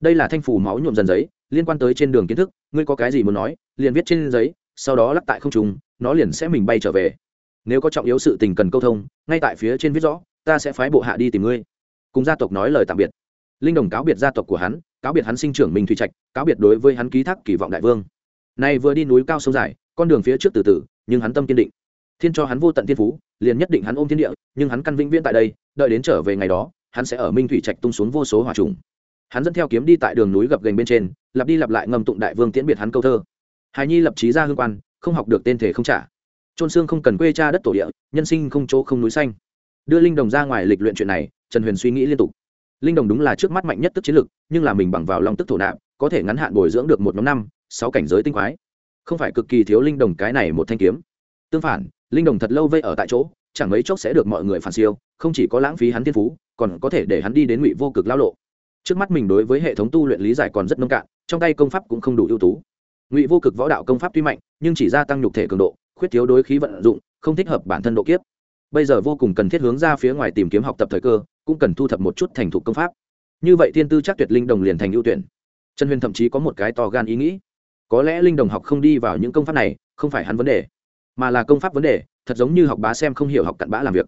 Đây là thanh phủ máu nhuộm dần giấy, liên quan tới trên đường kiến thức, ngươi có cái gì muốn nói, liền viết trên giấy, sau đó lắc tại không trùng nó liền sẽ mình bay trở về. Nếu có trọng yếu sự tình cần câu thông, ngay tại phía trên viết rõ, ta sẽ phái bộ hạ đi tìm ngươi. Cùng gia tộc nói lời tạm biệt linh đồng cáo biệt gia tộc của hắn, cáo biệt hắn sinh trưởng minh thủy trạch, cáo biệt đối với hắn ký thác kỳ vọng đại vương. Nay vừa đi núi cao sông dài, con đường phía trước từ từ, nhưng hắn tâm kiên định. Thiên cho hắn vô tận thiên phú, liền nhất định hắn ôm thiên địa, nhưng hắn căn vĩnh viễn tại đây, đợi đến trở về ngày đó, hắn sẽ ở minh thủy trạch tung xuống vô số hỏa trùng. Hắn dẫn theo kiếm đi tại đường núi gập gành bên trên, lặp đi lặp lại ngầm tụng đại vương tiễn biệt hắn câu thơ. Hài nhi lập trí ra hương quan, không học được tên thể không trả. Trôn xương không cần quê cha đất tổ địa, nhân sinh không chỗ không núi xanh. Đưa linh đồng ra ngoài lịch luyện chuyện này, trần huyền suy nghĩ liên tục linh đồng đúng là trước mắt mạnh nhất tức chiến lực, nhưng là mình bằng vào long tức thổ nạp, có thể ngắn hạn bồi dưỡng được một nhóm năm, sáu cảnh giới tinh quái. Không phải cực kỳ thiếu linh đồng cái này một thanh kiếm. Tương phản, linh đồng thật lâu vây ở tại chỗ, chẳng mấy chốc sẽ được mọi người phản siêu, không chỉ có lãng phí hắn thiên phú, còn có thể để hắn đi đến ngụy vô cực lao lộ. Trước mắt mình đối với hệ thống tu luyện lý giải còn rất nông cạn, trong tay công pháp cũng không đủ ưu tú. Ngụy vô cực võ đạo công pháp tuy mạnh, nhưng chỉ gia tăng nhục thể cường độ, khuyết thiếu đối khí vận dụng, không thích hợp bản thân độ kiếp. Bây giờ vô cùng cần thiết hướng ra phía ngoài tìm kiếm học tập thời cơ cũng cần thu thập một chút thành thục công pháp. Như vậy thiên tư chắc tuyệt linh đồng liền thành ưu tuyển. Trần huyền thậm chí có một cái to gan ý nghĩ. Có lẽ linh đồng học không đi vào những công pháp này, không phải hắn vấn đề, mà là công pháp vấn đề, thật giống như học bá xem không hiểu học cặn bã làm việc.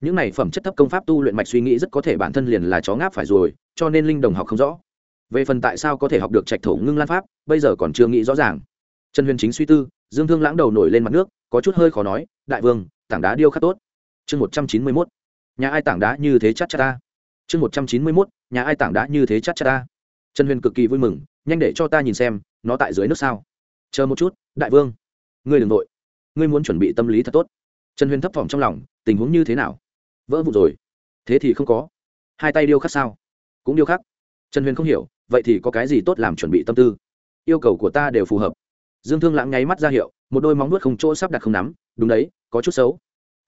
Những này phẩm chất thấp công pháp tu luyện mạch suy nghĩ rất có thể bản thân liền là chó ngáp phải rồi, cho nên linh đồng học không rõ. Về phần tại sao có thể học được trạch thổ ngưng lan pháp, bây giờ còn chưa nghĩ rõ ràng. Trần huyền chính suy tư, dương thương lãng đầu nổi lên mặt nước, có chút hơi khó nói, đại vương, tảng đá điêu khắc tốt. Chương một trăm chín mươi mốt nhà ai tảng đá như thế chắc chắc ta? Chương một trăm chín mươi mốt, nhà ai tảng đá như thế chắc chắc ta? Trần huyền cực kỳ vui mừng, nhanh để cho ta nhìn xem, nó tại dưới nước sao? Chờ một chút, đại vương. Ngươi đ ừ n g nội ngươi muốn chuẩn bị tâm lý thật tốt. Trần huyền thấp thỏm trong lòng, tình huống như thế nào? Vỡ vụ rồi. Thế thì không có. Hai tay điêu khắc sao? Cũng điêu khắc. Trần huyền không hiểu, vậy thì có cái gì tốt làm chuẩn bị tâm tư? Yêu cầu của ta đều phù hợp. Dương thương lãng nháy mắt ra hiệu, một đôi móng nuốt không chỗ sắp đặt không nắm. Đúng đấy, có chút xấu.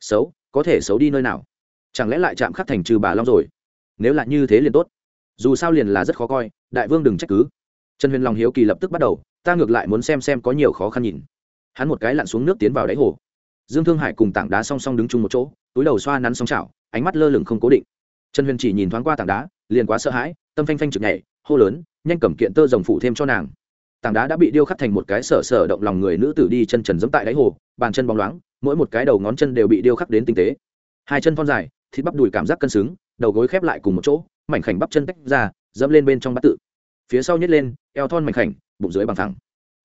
Xấu? Có thể xấu đi nơi nào? Chẳng lẽ lại chạm khắc thành trừ bà long rồi? Nếu là như thế liền tốt. Dù sao liền là rất khó coi, đại vương đừng trách cứ. Trần huyền lòng hiếu kỳ lập tức bắt đầu, ta ngược lại muốn xem xem có nhiều khó khăn nhìn. Hắn một cái lặn xuống nước tiến vào đáy hồ. Dương thương hải cùng tảng đá song song đứng chung một chỗ, túi đầu xoa nắn song chảo, ánh mắt lơ lửng không cố định. Trần huyền chỉ nhìn thoáng qua tảng đá, liền quá sợ hãi, tâm phanh phanh trực nhảy, hô lớn, nhanh cầm kiện tơ rồng phủ thêm cho nàng. Tảng đá đã bị điêu khắc thành một cái sở sở động lòng người nữ tử đi chân trần giẫm tại đáy hồ, bàn chân bóng loáng, mỗi một cái đầu ngón chân đều bị điêu khắc đến tinh tế. Hai chân thon dài thịt bắp đùi cảm giác cân xứng, đầu gối khép lại cùng một chỗ, mảnh khảnh bắp chân tách ra, dẫm lên bên trong bát tự. Phía sau nhét lên, eo thon mảnh khảnh, bụng dưới bằng thẳng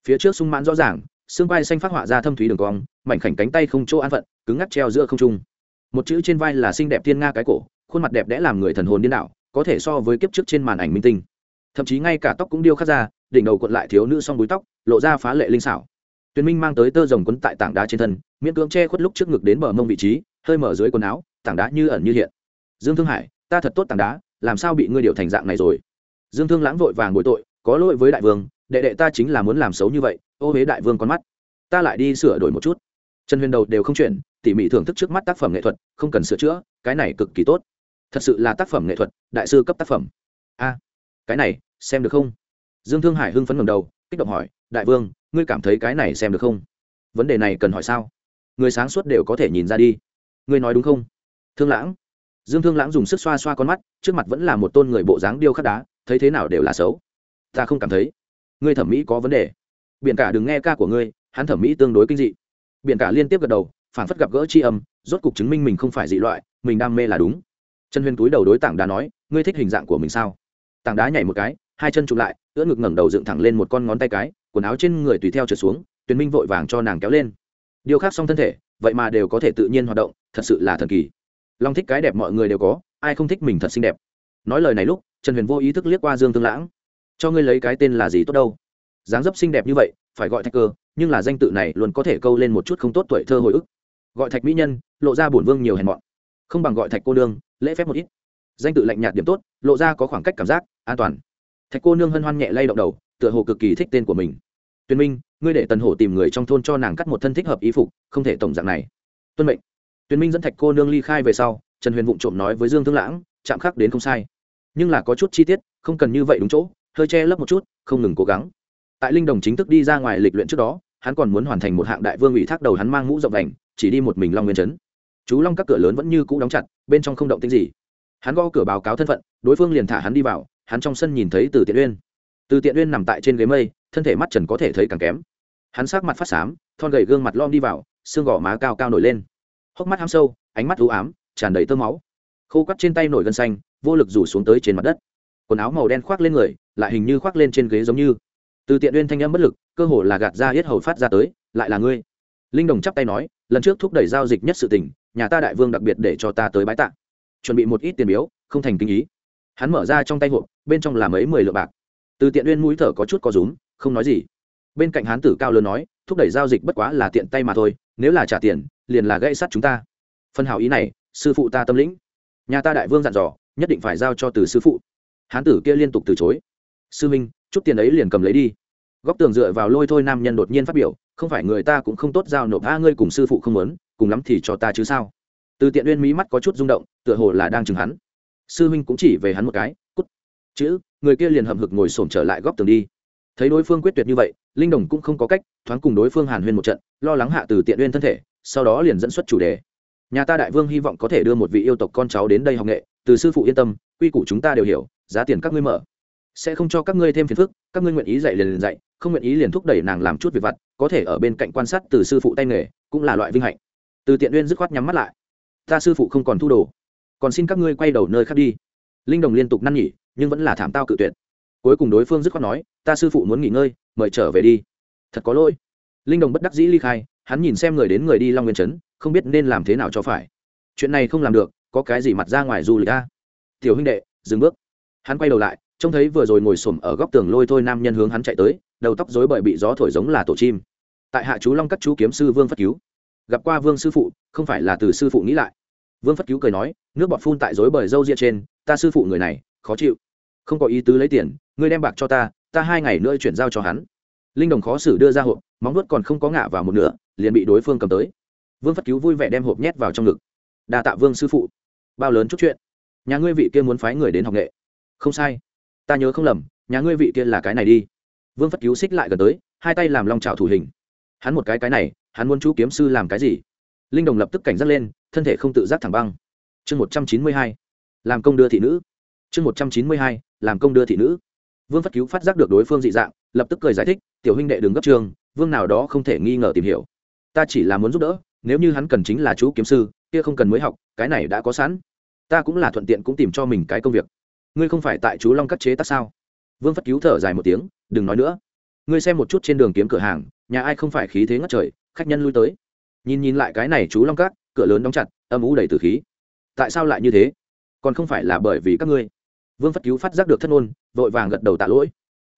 phía trước sung mãn rõ ràng, xương vai xanh phát họa ra thâm thúy đường cong, mảnh khảnh cánh tay không chỗ an phận, cứng ngắc treo giữa không trung. Một chữ trên vai là xinh đẹp thiên nga cái cổ, khuôn mặt đẹp đẽ làm người thần hồn điên đảo, có thể so với kiếp trước trên màn ảnh minh tinh. Thậm chí ngay cả tóc cũng điêu khắc ra, đỉnh đầu cuộn lại thiếu nữ song búi tóc, lộ ra phá lệ linh xảo. Tuyền minh mang tới tơ rồng quấn tại tảng đá trên thân, miễn cưỡng che khuất lúc trước ngực đến bờ mông vị trí, hơi mở dưới quần áo tảng đá như ẩn như hiện. Dương thương hải, ta thật tốt tảng đá, làm sao bị ngươi điều thành dạng này rồi? Dương thương lãng vội vàng bội tội, có lỗi với đại vương, đệ đệ ta chính là muốn làm xấu như vậy, ô huế đại vương con mắt. Ta lại đi sửa đổi một chút. Trần huyền đầu đều không chuyển, tỉ mỉ thưởng thức trước mắt tác phẩm nghệ thuật, không cần sửa chữa, cái này cực kỳ tốt. Thật sự là tác phẩm nghệ thuật, đại sư cấp tác phẩm. A, cái này, xem được không? Dương thương hải hưng phấn ngầm đầu, kích động hỏi, đại vương, ngươi cảm thấy cái này xem được không? Vấn đề này cần hỏi sao? Người sáng suốt đều có thể nhìn ra đi. Ngươi nói đúng không? Thương lãng. Dương thương lãng dùng sức xoa xoa con mắt, trước mặt vẫn là một tôn người bộ dáng điêu khắc đá, thấy thế nào đều là xấu. Ta không cảm thấy. Ngươi thẩm mỹ có vấn đề. Biển cả đừng nghe ca của ngươi, hắn thẩm mỹ tương đối kinh dị. Biển cả liên tiếp gật đầu phản phất gặp gỡ tri âm, rốt cục chứng minh mình không phải dị loại, mình đam mê là đúng. Chân huyền túi đầu đối tảng đá nói, ngươi thích hình dạng của mình sao? Tảng đá nhảy một cái, hai chân chụp lại, ưỡn ngực ngẩng đầu dựng thẳng lên một con ngón tay cái, quần áo trên người tùy theo trượt xuống, tuyền minh vội vàng cho nàng kéo lên. Điều khác xong thân thể, vậy mà đều có thể tự nhiên hoạt động, thật sự là thần kỳ long thích cái đẹp mọi người đều có, ai không thích mình thật xinh đẹp. Nói lời này lúc, trần huyền vô ý thức liếc qua dương tương lãng. Cho ngươi lấy cái tên là gì tốt đâu? Dáng dấp xinh đẹp như vậy, phải gọi thạch cơ, nhưng là danh tự này luôn có thể câu lên một chút không tốt tuổi thơ hồi ức. Gọi thạch mỹ nhân, lộ ra bổn vương nhiều hèn mọn. Không bằng gọi thạch cô nương, lễ phép một ít. Danh tự lạnh nhạt điểm tốt, lộ ra có khoảng cách cảm giác, an toàn. Thạch cô nương hân hoan nhẹ lay động đầu, tựa hồ cực kỳ thích tên của mình. Tuyên minh, ngươi để tần hổ tìm người trong thôn cho nàng cắt một thân thích hợp y phục, không thể tổng dạng này. Tuân mệnh tuyền minh dẫn thạch cô nương ly khai về sau trần huyền vụng trộm nói với dương thương lãng chạm khắc đến không sai. Nhưng là có chút chi tiết không cần như vậy đúng chỗ hơi che lấp một chút không ngừng cố gắng. Tại linh đồng chính thức đi ra ngoài lịch luyện trước đó hắn còn muốn hoàn thành một hạng đại vương ủy thác đầu hắn mang mũ rộng vành chỉ đi một mình long nguyên Trấn, chú long các cửa lớn vẫn như cũ đóng chặt bên trong không động tính gì. Hắn gõ cửa báo cáo thân phận đối phương liền thả hắn đi vào hắn trong sân nhìn thấy từ tiện uyên. Từ tiện uyên nằm tại trên ghế mây thân thể mắt trần có thể thấy càng kém. Hắn sắc mặt phát xám thon gầy gương mặt lom đi vào xương gò má cao cao nổi lên hốc mắt ham sâu, ánh mắt u ám, tràn đầy tơ máu. Khô quắt trên tay nổi gân xanh, vô lực rủ xuống tới trên mặt đất. Quần áo màu đen khoác lên người, lại hình như khoác lên trên ghế giống như. Từ tiện uyên thanh âm bất lực, cơ hồ là gạt ra hết hầu phát ra tới, lại là ngươi. Linh đồng chắp tay nói, lần trước thúc đẩy giao dịch nhất sự tình, nhà ta đại vương đặc biệt để cho ta tới bãi tạng chuẩn bị một ít tiền biếu, không thành kinh ý. Hắn mở ra trong tay hộp, bên trong là mấy mười lượng bạc. Từ tiện uyên mũi thở có chút có rúm, không nói gì. Bên cạnh hán tử cao lớn nói, thúc đẩy giao dịch bất quá là tiện tay mà thôi, nếu là trả tiền liền là gây sát chúng ta. Phân hào ý này, sư phụ ta tâm lĩnh. Nhà ta đại vương dặn dò, nhất định phải giao cho từ sư phụ. Hán tử kia liên tục từ chối. Sư minh chút tiền ấy liền cầm lấy đi. Góc tường dựa vào lôi thôi nam nhân đột nhiên phát biểu, không phải người ta cũng không tốt giao nộp, a, ngươi cùng sư phụ không muốn, cùng lắm thì cho ta chứ sao? Từ tiện uyên mí mắt có chút rung động, tựa hồ là đang chừng hắn. Sư minh cũng chỉ về hắn một cái, cút. Chữ, người kia liền hậm hực ngồi xổm trở lại góc tường đi. Thấy đối phương quyết tuyệt như vậy, linh đồng cũng không có cách, thoáng cùng đối phương hàn huyên một trận, lo lắng hạ từ tiện uyên thân thể sau đó liền dẫn xuất chủ đề. Nhà ta đại vương hy vọng có thể đưa một vị yêu tộc con cháu đến đây học nghệ, từ sư phụ yên tâm, quy củ chúng ta đều hiểu, giá tiền các ngươi mở. Sẽ không cho các ngươi thêm phiền phức, các ngươi nguyện ý dạy liền liền dạy, không nguyện ý liền thúc đẩy nàng làm chút việc vặt, có thể ở bên cạnh quan sát từ sư phụ tay nghề, cũng là loại vinh hạnh. Từ tiện uyên dứt khoát nhắm mắt lại. Ta sư phụ không còn thu đồ. Còn xin các ngươi quay đầu nơi khác đi. Linh đồng liên tục năn nhỉ, nhưng vẫn là thảm tao cự tuyệt. Cuối cùng đối phương dứt khoát nói, ta sư phụ muốn nghỉ ngơi, mời trở về đi. Thật có lỗi. Linh đồng bất đắc dĩ ly khai hắn nhìn xem người đến người đi long nguyên trấn, không biết nên làm thế nào cho phải. Chuyện này không làm được, có cái gì mặt ra ngoài du lịch ta tiểu huynh đệ, dừng bước. Hắn quay đầu lại, trông thấy vừa rồi ngồi xổm ở góc tường lôi thôi nam nhân hướng hắn chạy tới, đầu tóc rối bời bị gió thổi giống là tổ chim. Tại hạ chú long các chú kiếm sư vương phất cứu. Gặp qua vương sư phụ, không phải là từ sư phụ nghĩ lại. Vương phất cứu cười nói, nước bọt phun tại rối bời râu ria trên, ta sư phụ người này, khó chịu. Không có ý tứ lấy tiền, ngươi đem bạc cho ta ta hai ngày nữa chuyển giao cho hắn linh đồng khó xử đưa ra hộp, móng nuốt còn không có ngả vào một nửa, liền bị đối phương cầm tới. Vương phất cứu vui vẻ đem hộp nhét vào trong ngực. Đa tạ vương sư phụ. Bao lớn chút chuyện. Nhà ngươi vị kia muốn phái người đến học nghệ. Không sai. Ta nhớ không lầm, nhà ngươi vị kia là cái này đi. Vương phất cứu xích lại gần tới, hai tay làm long trào thủ hình. Hắn một cái cái này, hắn muốn chú kiếm sư làm cái gì? Linh đồng lập tức cảnh giác lên, thân thể không tự giác thẳng băng. Chương một trăm chín mươi hai, làm công đưa thị nữ. Chương một trăm chín mươi hai, làm công đưa thị nữ. Vương phất cứu phát giác được đối phương dị dạng lập tức cười giải thích, tiểu huynh đệ đừng gấp trường vương nào đó không thể nghi ngờ tìm hiểu. Ta chỉ là muốn giúp đỡ, nếu như hắn cần chính là chú kiếm sư, kia không cần mới học, cái này đã có sẵn. Ta cũng là thuận tiện cũng tìm cho mình cái công việc. Ngươi không phải tại chú long cắt chế tác sao? Vương phất cứu thở dài một tiếng, đừng nói nữa. Ngươi xem một chút trên đường kiếm cửa hàng, nhà ai không phải khí thế ngất trời, khách nhân lui tới. Nhìn nhìn lại cái này chú long cát cửa lớn đóng chặt, âm ú đầy từ khí. Tại sao lại như thế? Còn không phải là bởi vì các ngươi. Vương phất cứu phát giác được thân ôn, vội vàng gật đầu tạ lỗi.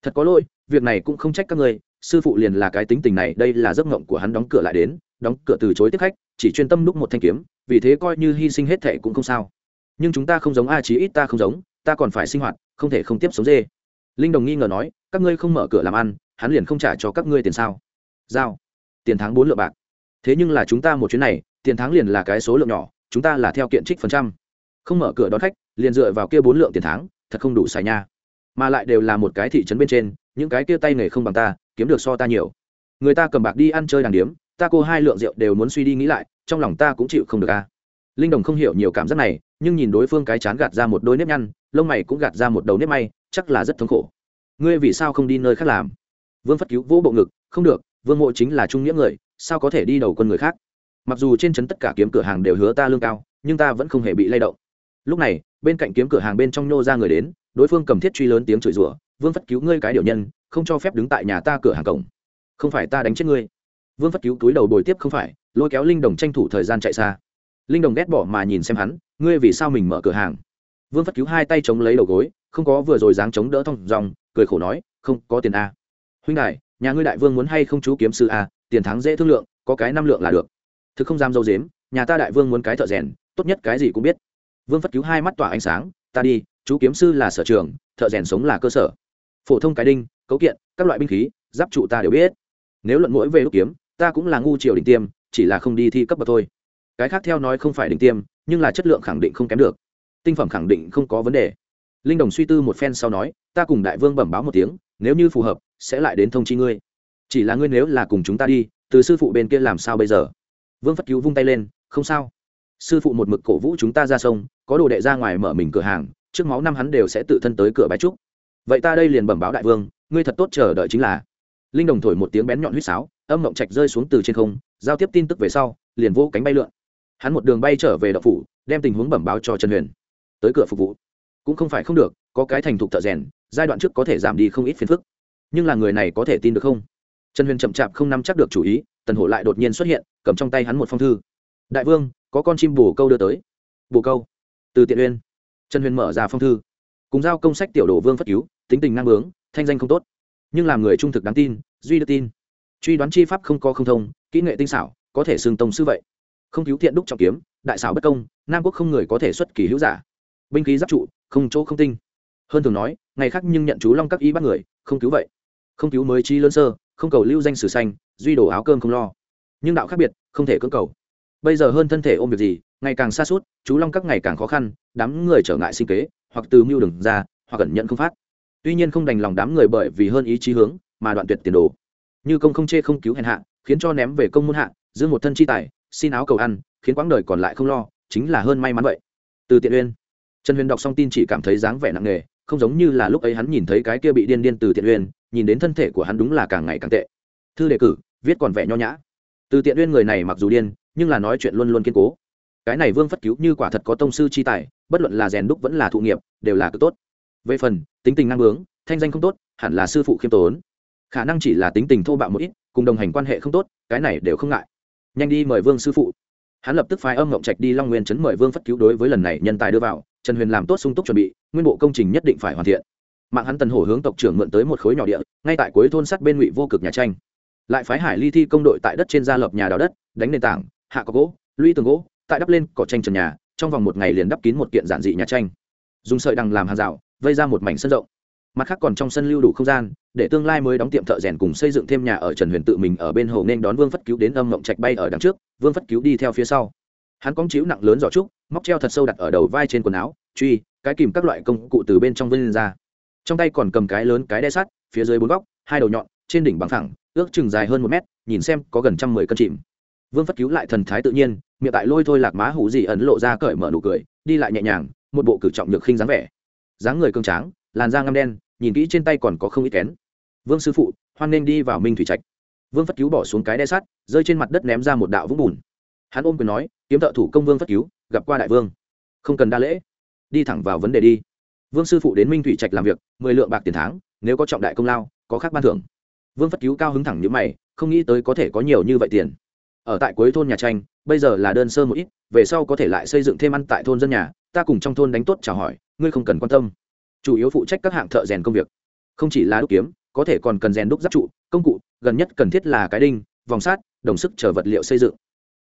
Thật có lỗi việc này cũng không trách các ngươi, sư phụ liền là cái tính tình này, đây là giấc ngộng của hắn đóng cửa lại đến, đóng cửa từ chối tiếp khách, chỉ chuyên tâm đúc một thanh kiếm, vì thế coi như hy sinh hết thệ cũng không sao. Nhưng chúng ta không giống a chí ít ta không giống, ta còn phải sinh hoạt, không thể không tiếp sống dê. Linh đồng nghi ngờ nói, các ngươi không mở cửa làm ăn, hắn liền không trả cho các ngươi tiền sao? Giao. Tiền tháng bốn lượng bạc. Thế nhưng là chúng ta một chuyến này, tiền tháng liền là cái số lượng nhỏ, chúng ta là theo kiện trích phần trăm. Không mở cửa đón khách, liền dựa vào kia bốn lượng tiền tháng, thật không đủ xài nha. Mà lại đều là một cái thị trấn bên trên những cái kia tay nghề không bằng ta, kiếm được so ta nhiều. Người ta cầm bạc đi ăn chơi đàng điếm, ta cô hai lượng rượu đều muốn suy đi nghĩ lại, trong lòng ta cũng chịu không được a. Linh đồng không hiểu nhiều cảm giác này, nhưng nhìn đối phương cái chán gạt ra một đôi nếp nhăn, lông mày cũng gạt ra một đầu nếp may, chắc là rất thống khổ. Ngươi vì sao không đi nơi khác làm? Vương phất cứu vỗ bộ ngực, không được, vương mộ chính là trung nghĩa người, sao có thể đi đầu quân người khác? Mặc dù trên trấn tất cả kiếm cửa hàng đều hứa ta lương cao, nhưng ta vẫn không hề bị lay động. Lúc này, bên cạnh kiếm cửa hàng bên trong nhô ra người đến, đối phương cầm thiết truy lớn tiếng chửi rủa vương phất cứu ngươi cái điều nhân, không cho phép đứng tại nhà ta cửa hàng cổng. Không phải ta đánh chết ngươi. Vương phất cứu túi đầu bồi tiếp không phải, lôi kéo linh đồng tranh thủ thời gian chạy xa. Linh đồng ghét bỏ mà nhìn xem hắn, ngươi vì sao mình mở cửa hàng? Vương phất cứu hai tay chống lấy đầu gối, không có vừa rồi dáng chống đỡ thong dòng cười khổ nói, không có tiền a. Huynh đại nhà ngươi đại vương muốn hay không chú kiếm sư a, tiền thắng dễ thương lượng, có cái năm lượng là được. Thực không dám dâu dếm, nhà ta đại vương muốn cái thợ rèn, tốt nhất cái gì cũng biết. Vương phất cứu hai mắt tỏa ánh sáng, ta đi, chú kiếm sư là sở trường, thợ rèn sống là cơ sở phổ thông cái đinh, cấu kiện, các loại binh khí, giáp trụ ta đều biết. Nếu luận mỗi về đúc kiếm, ta cũng là ngu triều đỉnh tiêm, chỉ là không đi thi cấp bậc thôi. Cái khác theo nói không phải đỉnh tiêm, nhưng là chất lượng khẳng định không kém được. Tinh phẩm khẳng định không có vấn đề. Linh đồng suy tư một phen sau nói, ta cùng đại vương bẩm báo một tiếng, nếu như phù hợp, sẽ lại đến thông chi ngươi. Chỉ là ngươi nếu là cùng chúng ta đi, từ sư phụ bên kia làm sao bây giờ? Vương phất cứu vung tay lên, không sao. Sư phụ một mực cổ vũ chúng ta ra sông, có đồ đệ ra ngoài mở mình cửa hàng, trước máu năm hắn đều sẽ tự thân tới cửa bái trúc vậy ta đây liền bẩm báo đại vương, ngươi thật tốt chờ đợi chính là. Linh đồng thổi một tiếng bén nhọn huýt sáo, âm mộng trạch rơi xuống từ trên không, giao tiếp tin tức về sau, liền vô cánh bay lượn. Hắn một đường bay trở về đậu phủ, đem tình huống bẩm báo cho trần huyền. Tới cửa phục vụ. Cũng không phải không được, có cái thành thục thợ rèn, giai đoạn trước có thể giảm đi không ít phiền phức. Nhưng là người này có thể tin được không? Trần huyền chậm chạp không nắm chắc được chủ ý, tần hổ lại đột nhiên xuất hiện, cầm trong tay hắn một phong thư. Đại vương, có con chim bồ câu đưa tới. Bồ câu. Từ tiện uyên. Trần huyền mở ra phong thư. Cùng giao công sách tiểu đồ vương phất cứu tính tình năng bướng, thanh danh không tốt. Nhưng làm người trung thực đáng tin, duy được tin. Truy đoán chi pháp không có không thông, kỹ nghệ tinh xảo, có thể xưng tông sư vậy. Không cứu thiện đúc trọng kiếm, đại xảo bất công, nam quốc không người có thể xuất kỳ hữu giả. Binh khí giáp trụ, không chỗ không tinh. Hơn thường nói, ngày khác nhưng nhận chú long các ý bắt người, không cứu vậy. Không cứu mới chi lớn sơ, không cầu lưu danh sử xanh, duy đổ áo cơm không lo. Nhưng đạo khác biệt, không thể cưỡng cầu. Bây giờ hơn thân thể ôm việc gì, ngày càng xa suốt, chú long các ngày càng khó khăn, đám người trở ngại sinh kế, hoặc từ mưu đừng ra, hoặc cẩn nhận không phát tuy nhiên không đành lòng đám người bởi vì hơn ý chí hướng, mà đoạn tuyệt tiền đồ. Như công không chê không cứu hèn hạ, khiến cho ném về công môn hạ, giữ một thân chi tài, xin áo cầu ăn, khiến quãng đời còn lại không lo, chính là hơn may mắn vậy. Từ tiện uyên. Trần huyền đọc xong tin chỉ cảm thấy dáng vẻ nặng nề, không giống như là lúc ấy hắn nhìn thấy cái kia bị điên điên từ tiện uyên, nhìn đến thân thể của hắn đúng là càng ngày càng tệ. Thư đề cử, viết còn vẻ nho nhã. Từ tiện uyên người này mặc dù điên, nhưng là nói chuyện luôn luôn kiên cố. Cái này vương phất cứu như quả thật có tông sư chi tài, bất luận là rèn đúc vẫn là thụ nghiệp, đều là cực tốt về phần, tính tình năng bướng, thanh danh không tốt, hẳn là sư phụ khiêm tốn. Khả năng chỉ là tính tình thô bạo một ít, cùng đồng hành quan hệ không tốt, cái này đều không ngại. Nhanh đi mời vương sư phụ. Hắn lập tức phái âm ngộng trạch đi long nguyên chấn mời vương phất cứu đối với lần này nhân tài đưa vào, trần huyền làm tốt sung túc chuẩn bị, nguyên bộ công trình nhất định phải hoàn thiện. Mạng hắn tần hổ hướng tộc trưởng mượn tới một khối nhỏ địa, ngay tại cuối thôn sắt bên ngụy vô cực nhà tranh. Lại phái hải ly thi công đội tại đất trên gia lập nhà đào đất, đánh nền tảng, hạ có gỗ, lũy tường gỗ, tại đắp lên cỏ tranh trần nhà, trong vòng một ngày liền đắp kín một kiện giản dị nhà tranh. Dùng sợi đằng làm hàng rào vây ra một mảnh sân rộng. Mặt khác còn trong sân lưu đủ không gian, để tương lai mới đóng tiệm thợ rèn cùng xây dựng thêm nhà ở trần huyền tự mình ở bên hồ nên đón vương phất cứu đến âm mộng trạch bay ở đằng trước, vương phất cứu đi theo phía sau. Hắn cóng chiếu nặng lớn giỏ trúc, móc treo thật sâu đặt ở đầu vai trên quần áo, truy, cái kìm các loại công cụ từ bên trong vân lên ra. Trong tay còn cầm cái lớn cái đe sắt, phía dưới bốn góc, hai đầu nhọn, trên đỉnh bằng thẳng ước chừng dài hơn một mét, nhìn xem có gần trăm mười cân chìm. Vương phất cứu lại thần thái tự nhiên, miệng tại lôi thôi lạc má hủ gì ấn lộ ra cởi mở nụ cười, đi lại nhẹ nhàng, một bộ cử trọng nhược khinh dáng vẻ dáng người cương tráng, làn da ngăm đen, nhìn kỹ trên tay còn có không ít kén. Vương sư phụ, hoan nên đi vào minh thủy trạch. Vương phất cứu bỏ xuống cái đe sắt, rơi trên mặt đất ném ra một đạo vũng bùn. Hắn ôm quyền nói, kiếm thợ thủ công vương phất cứu, gặp qua đại vương. Không cần đa lễ. Đi thẳng vào vấn đề đi. Vương sư phụ đến minh thủy trạch làm việc, mười lượng bạc tiền tháng, nếu có trọng đại công lao, có khác ban thưởng. Vương phất cứu cao hứng thẳng những mày, không nghĩ tới có thể có nhiều như vậy tiền. Ở tại cuối thôn nhà tranh, bây giờ là đơn sơ một ít, về sau có thể lại xây dựng thêm ăn tại thôn dân nhà, ta cùng trong thôn đánh tốt chào hỏi ngươi không cần quan tâm. Chủ yếu phụ trách các hạng thợ rèn công việc. Không chỉ là đúc kiếm, có thể còn cần rèn đúc giáp trụ, công cụ, gần nhất cần thiết là cái đinh, vòng sát đồng sức chờ vật liệu xây dựng.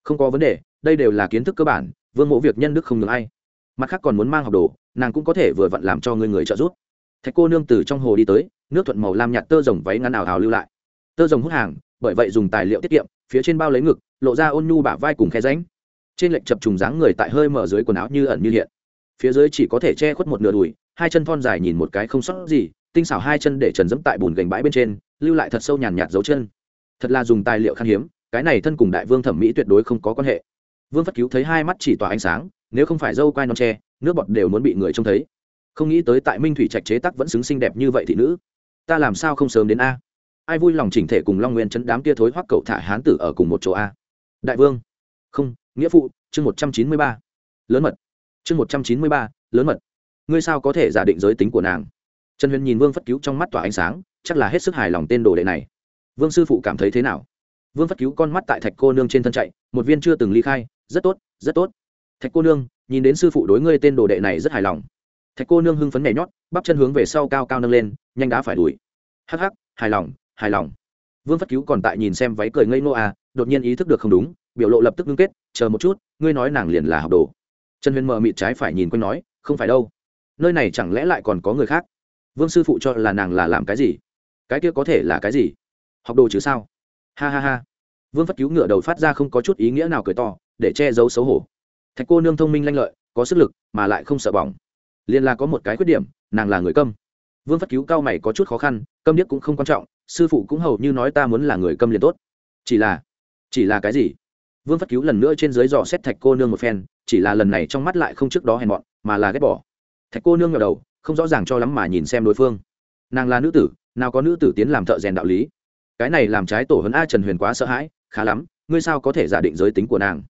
Không có vấn đề, đây đều là kiến thức cơ bản, vương mộ việc nhân đức không ngừng ai. Mặt khác còn muốn mang học đồ, nàng cũng có thể vừa vặn làm cho người người trợ giúp. Thạch cô nương từ trong hồ đi tới, nước thuận màu lam nhạt tơ rồng váy ngắn ảo hào lưu lại. Tơ rồng hút hàng, bởi vậy dùng tài liệu tiết kiệm, phía trên bao lấy ngực, lộ ra ôn nhu bả vai cùng khe ránh trên lệnh chập trùng dáng người tại hơi mở dưới quần áo như ẩn như hiện phía dưới chỉ có thể che khuất một nửa đùi, hai chân thon dài nhìn một cái không sót gì, tinh xảo hai chân để trần dẫm tại bùn gành bãi bên trên, lưu lại thật sâu nhàn nhạt dấu chân. Thật là dùng tài liệu khan hiếm, cái này thân cùng đại vương thẩm mỹ tuyệt đối không có quan hệ. Vương phất cứu thấy hai mắt chỉ tỏa ánh sáng, nếu không phải dâu quai non tre nước bọt đều muốn bị người trông thấy. Không nghĩ tới tại minh thủy trạch chế tắc vẫn xứng xinh đẹp như vậy thị nữ. Ta làm sao không sớm đến a? Ai vui lòng chỉnh thể cùng long nguyên chấn đám kia thối hoắc cậu thả hán tử ở cùng một chỗ a? Đại vương. Không, nghĩa phụ, chương một trăm chín mươi ba. Lớn mật chương một trăm chín mươi ba, lớn mật. Ngươi sao có thể giả định giới tính của nàng? Trần huyền nhìn vương phất cứu trong mắt tỏa ánh sáng, chắc là hết sức hài lòng tên đồ đệ này. Vương sư phụ cảm thấy thế nào? Vương phất cứu con mắt tại thạch cô nương trên thân chạy, một viên chưa từng ly khai, rất tốt rất tốt. Thạch cô nương, nhìn đến sư phụ đối ngươi tên đồ đệ này rất hài lòng. Thạch cô nương hưng phấn nhảy nhót, bắp chân hướng về sau cao cao nâng lên, nhanh đá phải đuổi. Hắc hắc, hài lòng hài lòng. Vương phất cứu còn tại nhìn xem váy cười ngây nô à đột nhiên ý thức được không đúng, biểu lộ lập tức ngưng kết, chờ một chút, ngươi nói nàng liền là học đồ trần huyền mờ mịt trái phải nhìn quanh nói, không phải đâu. Nơi này chẳng lẽ lại còn có người khác? Vương sư phụ cho là nàng là làm cái gì? Cái kia có thể là cái gì? Học đồ chứ sao? Ha ha ha. Vương phất cứu ngựa đầu phát ra không có chút ý nghĩa nào cười to, để che giấu xấu hổ. Thạch cô nương thông minh lanh lợi, có sức lực, mà lại không sợ bỏng. Liên là có một cái khuyết điểm, nàng là người câm. Vương phất cứu cao mày có chút khó khăn, câm điếc cũng không quan trọng, sư phụ cũng hầu như nói ta muốn là người câm liền tốt. Chỉ là chỉ là cái gì? Vương phất cứu lần nữa trên dưới dò xét thạch cô nương một phen, chỉ là lần này trong mắt lại không trước đó hèn mọn, mà là ghét bỏ. Thạch cô nương ngờ đầu, không rõ ràng cho lắm mà nhìn xem đối phương. Nàng là nữ tử, nào có nữ tử tiến làm thợ rèn đạo lý. Cái này làm trái tổ hấn a trần huyền quá sợ hãi, khá lắm, ngươi sao có thể giả định giới tính của nàng?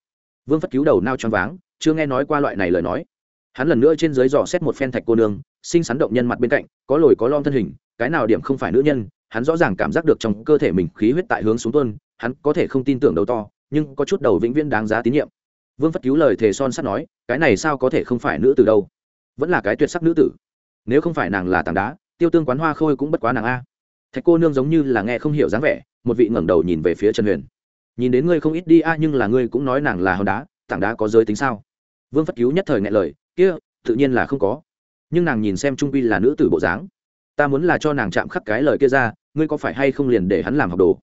Vương phất cứu đầu nao choáng váng, chưa nghe nói qua loại này lời nói. Hắn lần nữa trên dưới dò xét một phen thạch cô nương sinh sắn động nhân mặt bên cạnh, có lồi có lon thân hình, cái nào điểm không phải nữ nhân, hắn rõ ràng cảm giác được trong cơ thể mình khí huyết tại hướng xuống tuân hắn có thể không tin tưởng đầu to nhưng có chút đầu vĩnh viễn đáng giá tín nhiệm. Vương phất cứu lời thề son sắt nói, cái này sao có thể không phải nữ tử đâu? Vẫn là cái tuyệt sắc nữ tử. Nếu không phải nàng là tảng đá, tiêu tương quán hoa khôi cũng bất quá nàng a. Thạch cô nương giống như là nghe không hiểu dáng vẻ, một vị ngẩng đầu nhìn về phía trần huyền. Nhìn đến ngươi không ít đi a, nhưng là ngươi cũng nói nàng là hòn đá, tảng đá có giới tính sao? Vương phất cứu nhất thời ngại lời, kia, tự nhiên là không có. Nhưng nàng nhìn xem trung quy là nữ tử bộ dáng. Ta muốn là cho nàng chạm khắc cái lời kia ra, ngươi có phải hay không liền để hắn làm học đồ?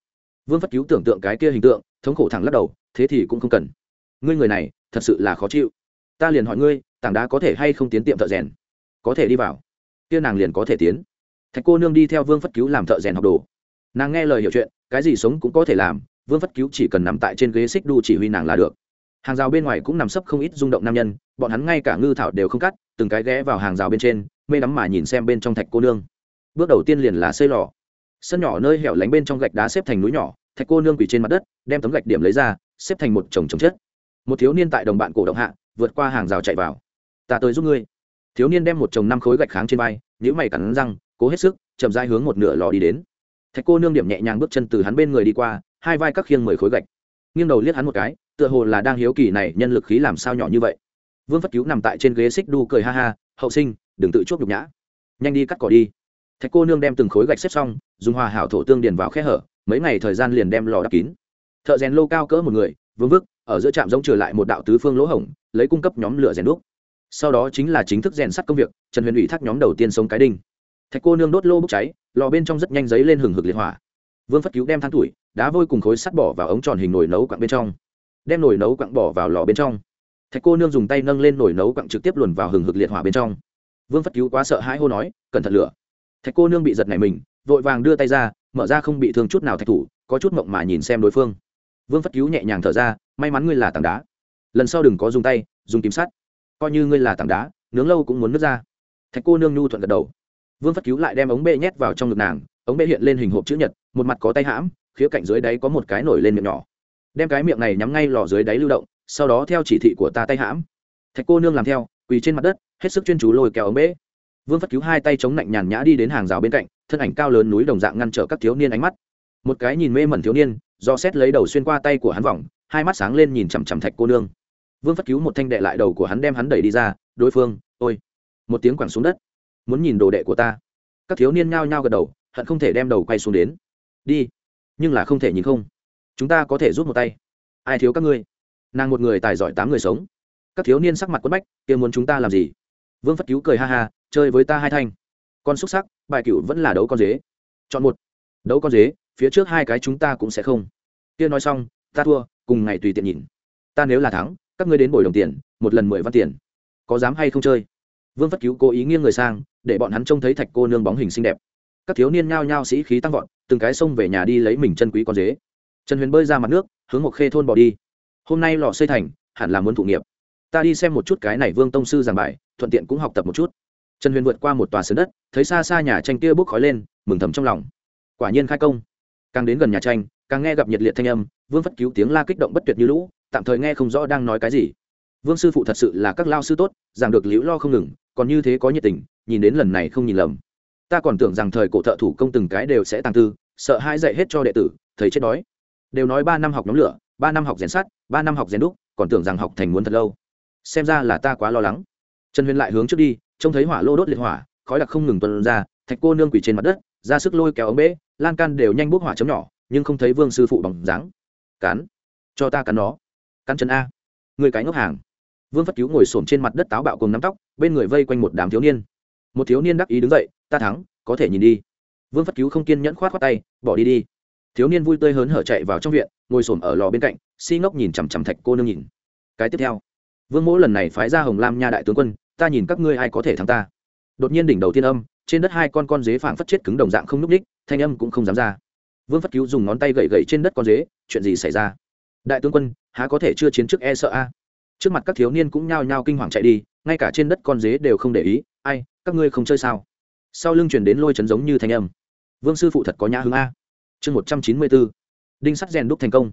Vương phất cứu tưởng tượng cái kia hình tượng, thống khổ thẳng lắc đầu, thế thì cũng không cần. Ngươi người này, thật sự là khó chịu. Ta liền hỏi ngươi, tảng đá có thể hay không tiến tiệm thợ rèn? Có thể đi vào. Kia nàng liền có thể tiến. Thạch cô nương đi theo vương phất cứu làm thợ rèn học đồ. Nàng nghe lời hiểu chuyện, cái gì sống cũng có thể làm, vương phất cứu chỉ cần nằm tại trên ghế xích đu chỉ huy nàng là được. Hàng rào bên ngoài cũng nằm sấp không ít rung động nam nhân, bọn hắn ngay cả ngư thảo đều không cắt, từng cái ghé vào hàng rào bên trên, mê đắm mà nhìn xem bên trong thạch cô nương. Bước đầu tiên liền là xây lò sân nhỏ nơi hẻo lánh bên trong gạch đá xếp thành núi nhỏ, thạch cô nương quỳ trên mặt đất, đem tấm gạch điểm lấy ra, xếp thành một chồng chồng chất một thiếu niên tại đồng bạn cổ động hạ, vượt qua hàng rào chạy vào. Ta tới giúp ngươi. Thiếu niên đem một chồng năm khối gạch kháng trên vai nhữ mày cắn răng, cố hết sức, chậm dai hướng một nửa lò đi đến. Thạch cô nương điểm nhẹ nhàng bước chân từ hắn bên người đi qua, hai vai các khiêng mười khối gạch. Nghiêng đầu liếc hắn một cái, tựa hồ là đang hiếu kỳ này nhân lực khí làm sao nhỏ như vậy. Vương phất cứu nằm tại trên ghế xích đu cười ha ha, hậu sinh, đừng tự chuốc nhục nhã. Nhanh đi cắt cỏ đi thạch cô nương đem từng khối gạch xếp xong, dùng hòa hảo thổ tương điền vào khe hở, mấy ngày thời gian liền đem lò đắp kín. Thợ rèn lô cao cỡ một người, vương vức, ở giữa trạm giống trở lại một đạo tứ phương lỗ hổng, lấy cung cấp nhóm lửa rèn đúc. Sau đó chính là chính thức rèn sắt công việc, trần huyền ủy thác nhóm đầu tiên sống cái đinh. Thạch cô nương đốt lô bốc cháy, lò bên trong rất nhanh giấy lên hừng hực liệt hỏa. Vương phất cứu đem than tuổi, đá vôi cùng khối sắt bỏ vào ống tròn hình nồi nấu quặng bên trong. Đem nồi nấu quặng bỏ vào lò bên trong. Thạch cô nương dùng tay nâng lên nồi nấu quặng trực tiếp luồn vào hừng hực liệt hỏa bên trong. Vương phất cứu quá sợ hãi hô nói, cẩn thận lửa thạch cô nương bị giật này mình, vội vàng đưa tay ra, mở ra không bị thương chút nào thạch thủ, có chút mộng mà nhìn xem đối phương. Vương phất cứu nhẹ nhàng thở ra, may mắn ngươi là tảng đá. Lần sau đừng có dùng tay, dùng kim sắt. Coi như ngươi là tảng đá, nướng lâu cũng muốn nứt ra. Thạch cô nương nhu thuận gật đầu. Vương phất cứu lại đem ống bê nhét vào trong ngực nàng, ống bê hiện lên hình hộp chữ nhật, một mặt có tay hãm, khía cạnh dưới đáy có một cái nổi lên miệng nhỏ. Đem cái miệng này nhắm ngay lò dưới đáy lưu động, sau đó theo chỉ thị của ta tay hãm. Thạch cô nương làm theo, quỳ trên mặt đất, hết sức chuyên chú lôi kéo ống bê vương phất cứu hai tay chống lạnh nhàn nhã đi đến hàng rào bên cạnh, thân ảnh cao lớn núi đồng dạng ngăn trở các thiếu niên ánh mắt. Một cái nhìn mê mẩn thiếu niên, do xét lấy đầu xuyên qua tay của hắn vòng, hai mắt sáng lên nhìn chằm chằm thạch cô nương. Vương phất cứu một thanh đệ lại đầu của hắn đem hắn đẩy đi ra, đối phương, ôi! Một tiếng quẳng xuống đất. Muốn nhìn đồ đệ của ta. Các thiếu niên nhao nhao gật đầu, hận không thể đem đầu quay xuống đến. Đi, nhưng là không thể nhìn không. Chúng ta có thể rút một tay. Ai thiếu các ngươi? Nàng một người tài giỏi tám người sống. Các thiếu niên sắc mặt quất bách, kia muốn chúng ta làm gì? Vương phất cứu cười ha ha chơi với ta hai thanh. Con xúc sắc, bài cựu vẫn là đấu con dế. Chọn một. Đấu con dế, phía trước hai cái chúng ta cũng sẽ không. Kia nói xong, ta thua, cùng ngày tùy tiện nhìn. Ta nếu là thắng, các ngươi đến bồi đồng tiền, một lần mười văn tiền. Có dám hay không chơi? Vương phất cứu cố ý nghiêng người sang, để bọn hắn trông thấy thạch cô nương bóng hình xinh đẹp. Các thiếu niên nhao nhao sĩ khí tăng vọt, từng cái xông về nhà đi lấy mình chân quý con dế. Trần huyền bơi ra mặt nước, hướng một khê thôn bỏ đi. Hôm nay lò xây thành, hẳn là muốn thụ nghiệp. Ta đi xem một chút cái này vương tông sư giảng bài, thuận tiện cũng học tập một chút trần huyền vượt qua một tòa sườn đất, thấy xa xa nhà tranh kia bốc khói lên, mừng thầm trong lòng. Quả nhiên khai công. Càng đến gần nhà tranh, càng nghe gặp nhiệt liệt thanh âm, vương phất cứu tiếng la kích động bất tuyệt như lũ, tạm thời nghe không rõ đang nói cái gì. Vương sư phụ thật sự là các lao sư tốt, giảng được liễu lo không ngừng, còn như thế có nhiệt tình, nhìn đến lần này không nhìn lầm. Ta còn tưởng rằng thời cổ thợ thủ công từng cái đều sẽ tàng tư, sợ hai dạy hết cho đệ tử, thầy chết đói. Đều nói ba năm học nhóm lửa, ba năm học rèn sắt, ba năm học rèn đúc, còn tưởng rằng học thành muốn thật lâu. Xem ra là ta quá lo lắng. Trần huyền lại hướng trước đi trông thấy hỏa lô đốt liệt hỏa, khói đặc không ngừng tuần ra, thạch cô nương quỳ trên mặt đất, ra sức lôi kéo ống bể lan can đều nhanh bốc hỏa chấm nhỏ, nhưng không thấy vương sư phụ bằng dáng. Cắn, cho ta cắn nó. Cắn chân a, người cái ngốc hàng. Vương phất cứu ngồi s trên mặt đất táo bạo cùng nắm tóc, bên người vây quanh một đám thiếu niên. Một thiếu niên đắc ý đứng dậy, ta thắng, có thể nhìn đi. Vương phất cứu không kiên nhẫn khoát khoát tay, bỏ đi đi. Thiếu niên vui tươi hớn hở chạy vào trong viện, ngồi s ở lò bên cạnh, si ngốc nhìn chằm chằm thạch cô nương nhìn. Cái tiếp theo, vương mỗ lần này phái ra hồng lam nha đại tướng quân ta nhìn các ngươi ai có thể thắng ta. Đột nhiên đỉnh đầu tiên âm, trên đất hai con con dế phảng phất chết cứng đồng dạng không núp ních thanh âm cũng không dám ra. Vương phất cứu dùng ngón tay gậy gậy trên đất con dế, chuyện gì xảy ra? Đại tướng quân, há có thể chưa chiến trước e sợ a? Trước mặt các thiếu niên cũng nhao nhao kinh hoàng chạy đi, ngay cả trên đất con dế đều không để ý, ai, các ngươi không chơi sao? Sau lưng chuyển đến lôi chấn giống như thanh âm. Vương sư phụ thật có nhã hứng a. Chương một trăm chín mươi b ố đinh sắt rèn đúc thành công.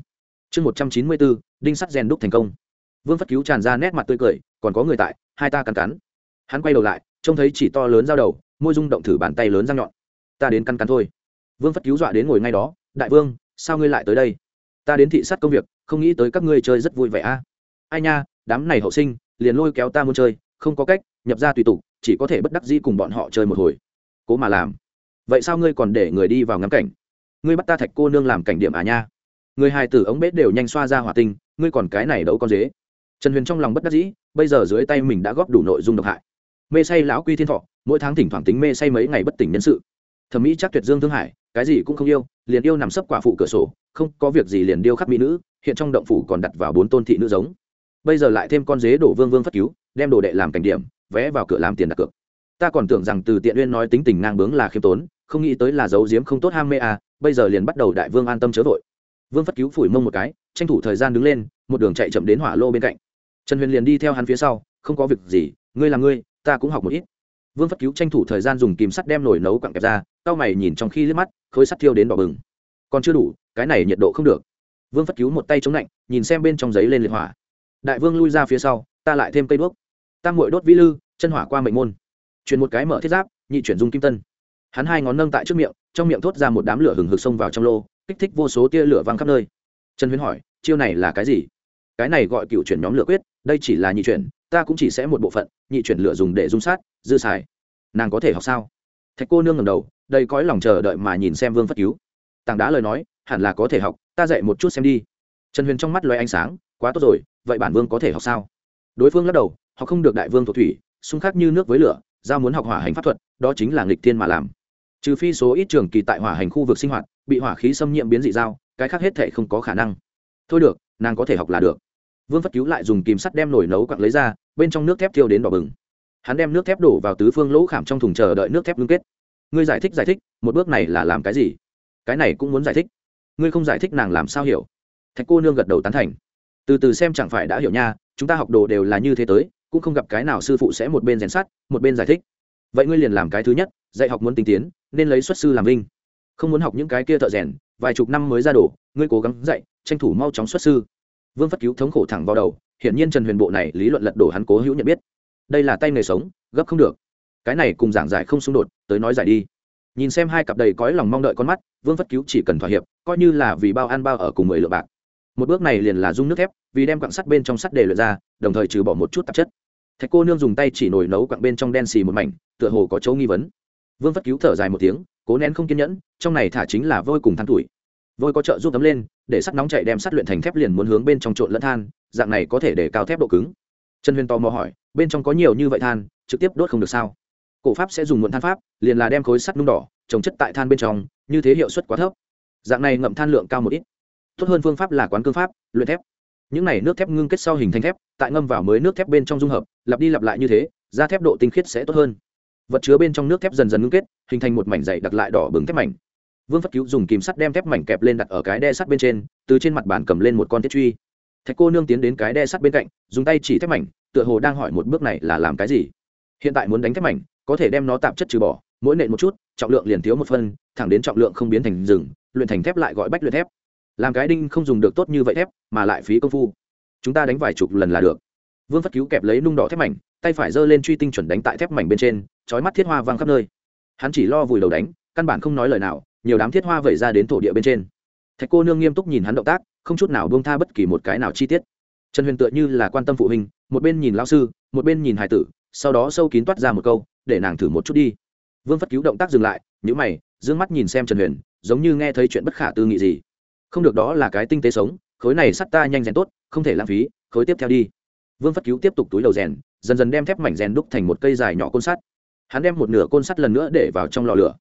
Chương một trăm chín mươi b ố đinh sắt rèn đúc thành công vương phất cứu tràn ra nét mặt tươi cười, còn có người tại, hai ta cắn cắn. Hắn quay đầu lại, trông thấy chỉ to lớn dao đầu, môi rung động thử bàn tay lớn răng nhọn. Ta đến cắn cắn thôi. Vương phất cứu dọa đến ngồi ngay đó, đại vương, sao ngươi lại tới đây? Ta đến thị sát công việc, không nghĩ tới các ngươi chơi rất vui vẻ a. Ai nha, đám này hậu sinh, liền lôi kéo ta muốn chơi, không có cách, nhập ra tùy tục chỉ có thể bất đắc dĩ cùng bọn họ chơi một hồi. Cố mà làm. Vậy sao ngươi còn để người đi vào ngắm cảnh? Ngươi bắt ta thạch cô nương làm cảnh điểm à nha? Người hài tử ống bếp đều nhanh xoa ra hỏa tinh, ngươi còn cái này đấu con dế trần huyền trong lòng bất đắc dĩ, bây giờ dưới tay mình đã góp đủ nội dung độc hại. Mê say lão quy thiên thọ, mỗi tháng thỉnh thoảng tính mê say mấy ngày bất tỉnh nhân sự. Thẩm mỹ chắc tuyệt dương thương hải, cái gì cũng không yêu, liền yêu nằm sấp quả phụ cửa sổ, không có việc gì liền điêu khắc mỹ nữ, hiện trong động phủ còn đặt vào bốn tôn thị nữ giống. Bây giờ lại thêm con dế đổ vương vương phất cứu, đem đồ đệ làm cảnh điểm, vé vào cửa làm tiền đặt cược. Ta còn tưởng rằng từ tiện uyên nói tính tình ngang bướng là khiêm tốn, không nghĩ tới là giấu giếm không tốt ham mê à bây giờ liền bắt đầu đại vương an tâm chớ vội. Vương phất cứu phủi mông một cái, tranh thủ thời gian đứng lên, một đường chạy chậm đến hỏa lô bên cạnh trần huyền liền đi theo hắn phía sau, không có việc gì, ngươi là ngươi, ta cũng học một ít. Vương phất cứu tranh thủ thời gian dùng kìm sắt đem nồi nấu quặng kẹp ra tao mày nhìn trong khi liếc mắt, khối sắt thiêu đến đỏ bừng. Còn chưa đủ, cái này nhiệt độ không được. Vương phất cứu một tay chống lạnh, nhìn xem bên trong giấy lên liệt hỏa. Đại vương lui ra phía sau, ta lại thêm cây đuốc. Ta ngồi đốt vĩ lư, chân hỏa qua mệnh môn. Chuyển một cái mở thiết giáp, nhị chuyển dung kim tân. Hắn hai ngón nâng tại trước miệng, trong miệng thốt ra một đám lửa hừng hực xông vào trong lô, kích thích vô số tia lửa văng khắp nơi. Trần huyến hỏi, chiêu này là cái gì? Cái này gọi cựu chuyển nhóm lửa quyết đây chỉ là nhị chuyển, ta cũng chỉ sẽ một bộ phận, nhị chuyển lửa dùng để dung sát, dư xài. Nàng có thể học sao? Thạch cô nương ngầm đầu đây cõi lòng chờ đợi mà nhìn xem vương phất cứu. Tảng đá lời nói, hẳn là có thể học, ta dạy một chút xem đi. Trần huyền trong mắt loay ánh sáng, quá tốt rồi, vậy bản vương có thể học sao? Đối phương lắc đầu họ không được đại vương thuộc thủy, xung khắc như nước với lửa, giao muốn học hỏa hành pháp thuật, đó chính là nghịch thiên mà làm. Trừ phi số ít trường kỳ tại hỏa hành khu vực sinh hoạt, bị hỏa khí xâm nhiễm biến dị giao, cái khác hết thể không có khả năng. Thôi được, nàng có thể học là được vương phất cứu lại dùng kìm sắt đem nồi nấu quặng lấy ra, bên trong nước thép thiêu đến đỏ bừng. Hắn đem nước thép đổ vào tứ phương lỗ khảm trong thùng chờ đợi nước thép ngưng kết. Ngươi giải thích giải thích, một bước này là làm cái gì? Cái này cũng muốn giải thích. Ngươi không giải thích nàng làm sao hiểu? Thạch cô nương gật đầu tán thành. Từ từ xem chẳng phải đã hiểu nha, chúng ta học đồ đều là như thế tới, cũng không gặp cái nào sư phụ sẽ một bên rèn sát một bên giải thích. Vậy ngươi liền làm cái thứ nhất, dạy học muốn tinh tiến, nên lấy xuất sư làm vinh. Không muốn học những cái kia thợ rèn, vài chục năm mới ra đổ ngươi cố gắng dạy, tranh thủ mau chóng xuất sư vương phất cứu thống khổ thẳng vào đầu, hiển nhiên trần huyền bộ này lý luận lật đổ hắn cố hữu nhận biết. Đây là tay nghề sống, gấp không được. Cái này cùng giảng giải không xung đột, tới nói giải đi. Nhìn xem hai cặp đầy cõi lòng mong đợi con mắt, vương phất cứu chỉ cần thỏa hiệp, coi như là vì bao ăn bao ở cùng mười lượng bạc. Một bước này liền là dung nước thép, vì đem quặng sắt bên trong sắt để lượt ra, đồng thời trừ bỏ một chút tạp chất. Thạch cô nương dùng tay chỉ nổi nấu quặng bên trong đen xì một mảnh, tựa hồ có chỗ nghi vấn. Vương phất cứu thở dài một tiếng, cố nén không kiên nhẫn, trong này thả chính là vôi cùng than tuổi vôi có trợ giúp tấm lên, để sắt nóng chạy đem sắt luyện thành thép liền muốn hướng bên trong trộn lẫn than, dạng này có thể để cao thép độ cứng. Trần huyền tò mò hỏi, bên trong có nhiều như vậy than, trực tiếp đốt không được sao? Cổ pháp sẽ dùng muộn than pháp, liền là đem khối sắt nung đỏ, trồng chất tại than bên trong, như thế hiệu suất quá thấp. Dạng này ngậm than lượng cao một ít. Tốt hơn phương pháp là quán cương pháp, luyện thép. Những này nước thép ngưng kết sau hình thành thép, tại ngâm vào mới nước thép bên trong dung hợp, lặp đi lặp lại như thế ra thép độ tinh khiết sẽ tốt hơn. Vật chứa bên trong nước thép dần dần ngưng kết, hình thành một mảnh dày đặc lại đỏ bừng thép mảnh vương phất cứu dùng kìm sắt đem thép mảnh kẹp lên đặt ở cái đe sắt bên trên, từ trên mặt bàn cầm lên một con thiết truy. Thạch cô nương tiến đến cái đe sắt bên cạnh, dùng tay chỉ thép mảnh, tựa hồ đang hỏi một bước này là làm cái gì. Hiện tại muốn đánh thép mảnh, có thể đem nó tạp chất trừ bỏ, mỗi nện một chút, trọng lượng liền thiếu một phân, thẳng đến trọng lượng không biến thành rừng, luyện thành thép lại gọi bách luyện thép. Làm cái đinh không dùng được tốt như vậy thép, mà lại phí công phu. Chúng ta đánh vài chục lần là được. Vương phất cứu kẹp lấy nung đỏ thép mảnh, tay phải giơ lên truy tinh chuẩn đánh tại thép mảnh bên trên trói mắt thiết hoa văng khắp nơi. Hắn chỉ lo vùi đầu đánh, căn bản không nói lời nào nhiều đám thiết hoa vẩy ra đến thổ địa bên trên. Thạch cô nương nghiêm túc nhìn hắn động tác, không chút nào buông tha bất kỳ một cái nào chi tiết. Trần huyền tựa như là quan tâm phụ huynh, một bên nhìn lao sư, một bên nhìn hải tử, sau đó sâu kín toát ra một câu, để nàng thử một chút đi. Vương phất cứu động tác dừng lại nhữ mày d ư ơ n g mắt nhìn xem trần huyền, giống như nghe thấy chuyện bất khả tư nghị gì. Không được, đó là cái tinh tế sống, khối này sắt ta nhanh rèn tốt, không thể lãng phí, khối tiếp theo đi. Vương phất cứu tiếp tục túi đầu rèn, dần dần đem thép mảnh rèn đúc thành một cây dài nhỏ côn sắt. Hắn đem một nửa côn sắt lần nữa để vào trong lò lửa.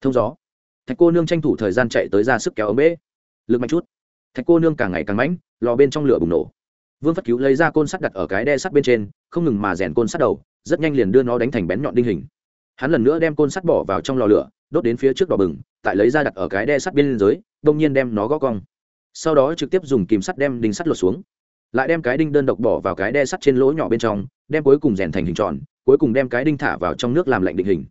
Thông gió thạch cô nương tranh thủ thời gian chạy tới ra sức kéo ống bế. Lực mạnh chút. Thạch cô nương càng ngày càng mãnh, lò bên trong lửa bùng nổ. Vương phất cứu lấy ra côn sắt đặt ở cái đe sắt bên trên, không ngừng mà rèn côn sắt đầu, rất nhanh liền đưa nó đánh thành bén nhọn đinh hình. Hắn lần nữa đem côn sắt bỏ vào trong lò lửa, đốt đến phía trước đỏ bừng, tại lấy ra đặt ở cái đe sắt bên dưới, đông nhiên đem nó gõ cong. Sau đó trực tiếp dùng kìm sắt đem đinh sắt lột xuống. Lại đem cái đinh đơn độc bỏ vào cái đe sắt trên lỗ nhỏ bên trong, đem cuối cùng rèn thành hình tròn, cuối cùng đem cái đinh thả vào trong nước làm lạnh định hình.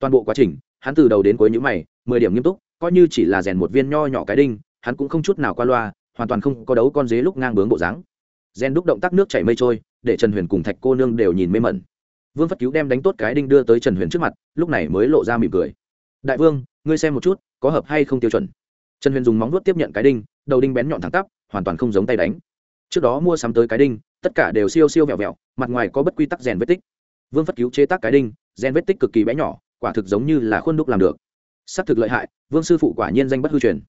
Toàn bộ quá trình, hắn từ đầu đến cuối nhữ mày mười điểm nghiêm túc, coi như chỉ là rèn một viên nho nhỏ cái đinh, hắn cũng không chút nào qua loa, hoàn toàn không có đấu con dế lúc ngang bướng bộ dáng. Rèn đúc động tác nước chảy mây trôi, để trần huyền cùng thạch cô nương đều nhìn mê mẩn. Vương phất cứu đem đánh tốt cái đinh đưa tới trần huyền trước mặt, lúc này mới lộ ra mỉm cười. Đại vương, ngươi xem một chút, có hợp hay không tiêu chuẩn? Trần huyền dùng móng vuốt tiếp nhận cái đinh, đầu đinh bén nhọn thẳng tắp, hoàn toàn không giống tay đánh. Trước đó mua sắm tới cái đinh, tất cả đều siêu siêu vẹo vẹo, mặt ngoài có bất quy tắc rèn vết tích. Vương phất cứu chế tác cái đinh, rèn vết tích cực kỳ bé nhỏ, quả thực giống như là khuôn đúc làm được xác thực lợi hại, vương sư phụ quả nhiên danh bất hư truyền.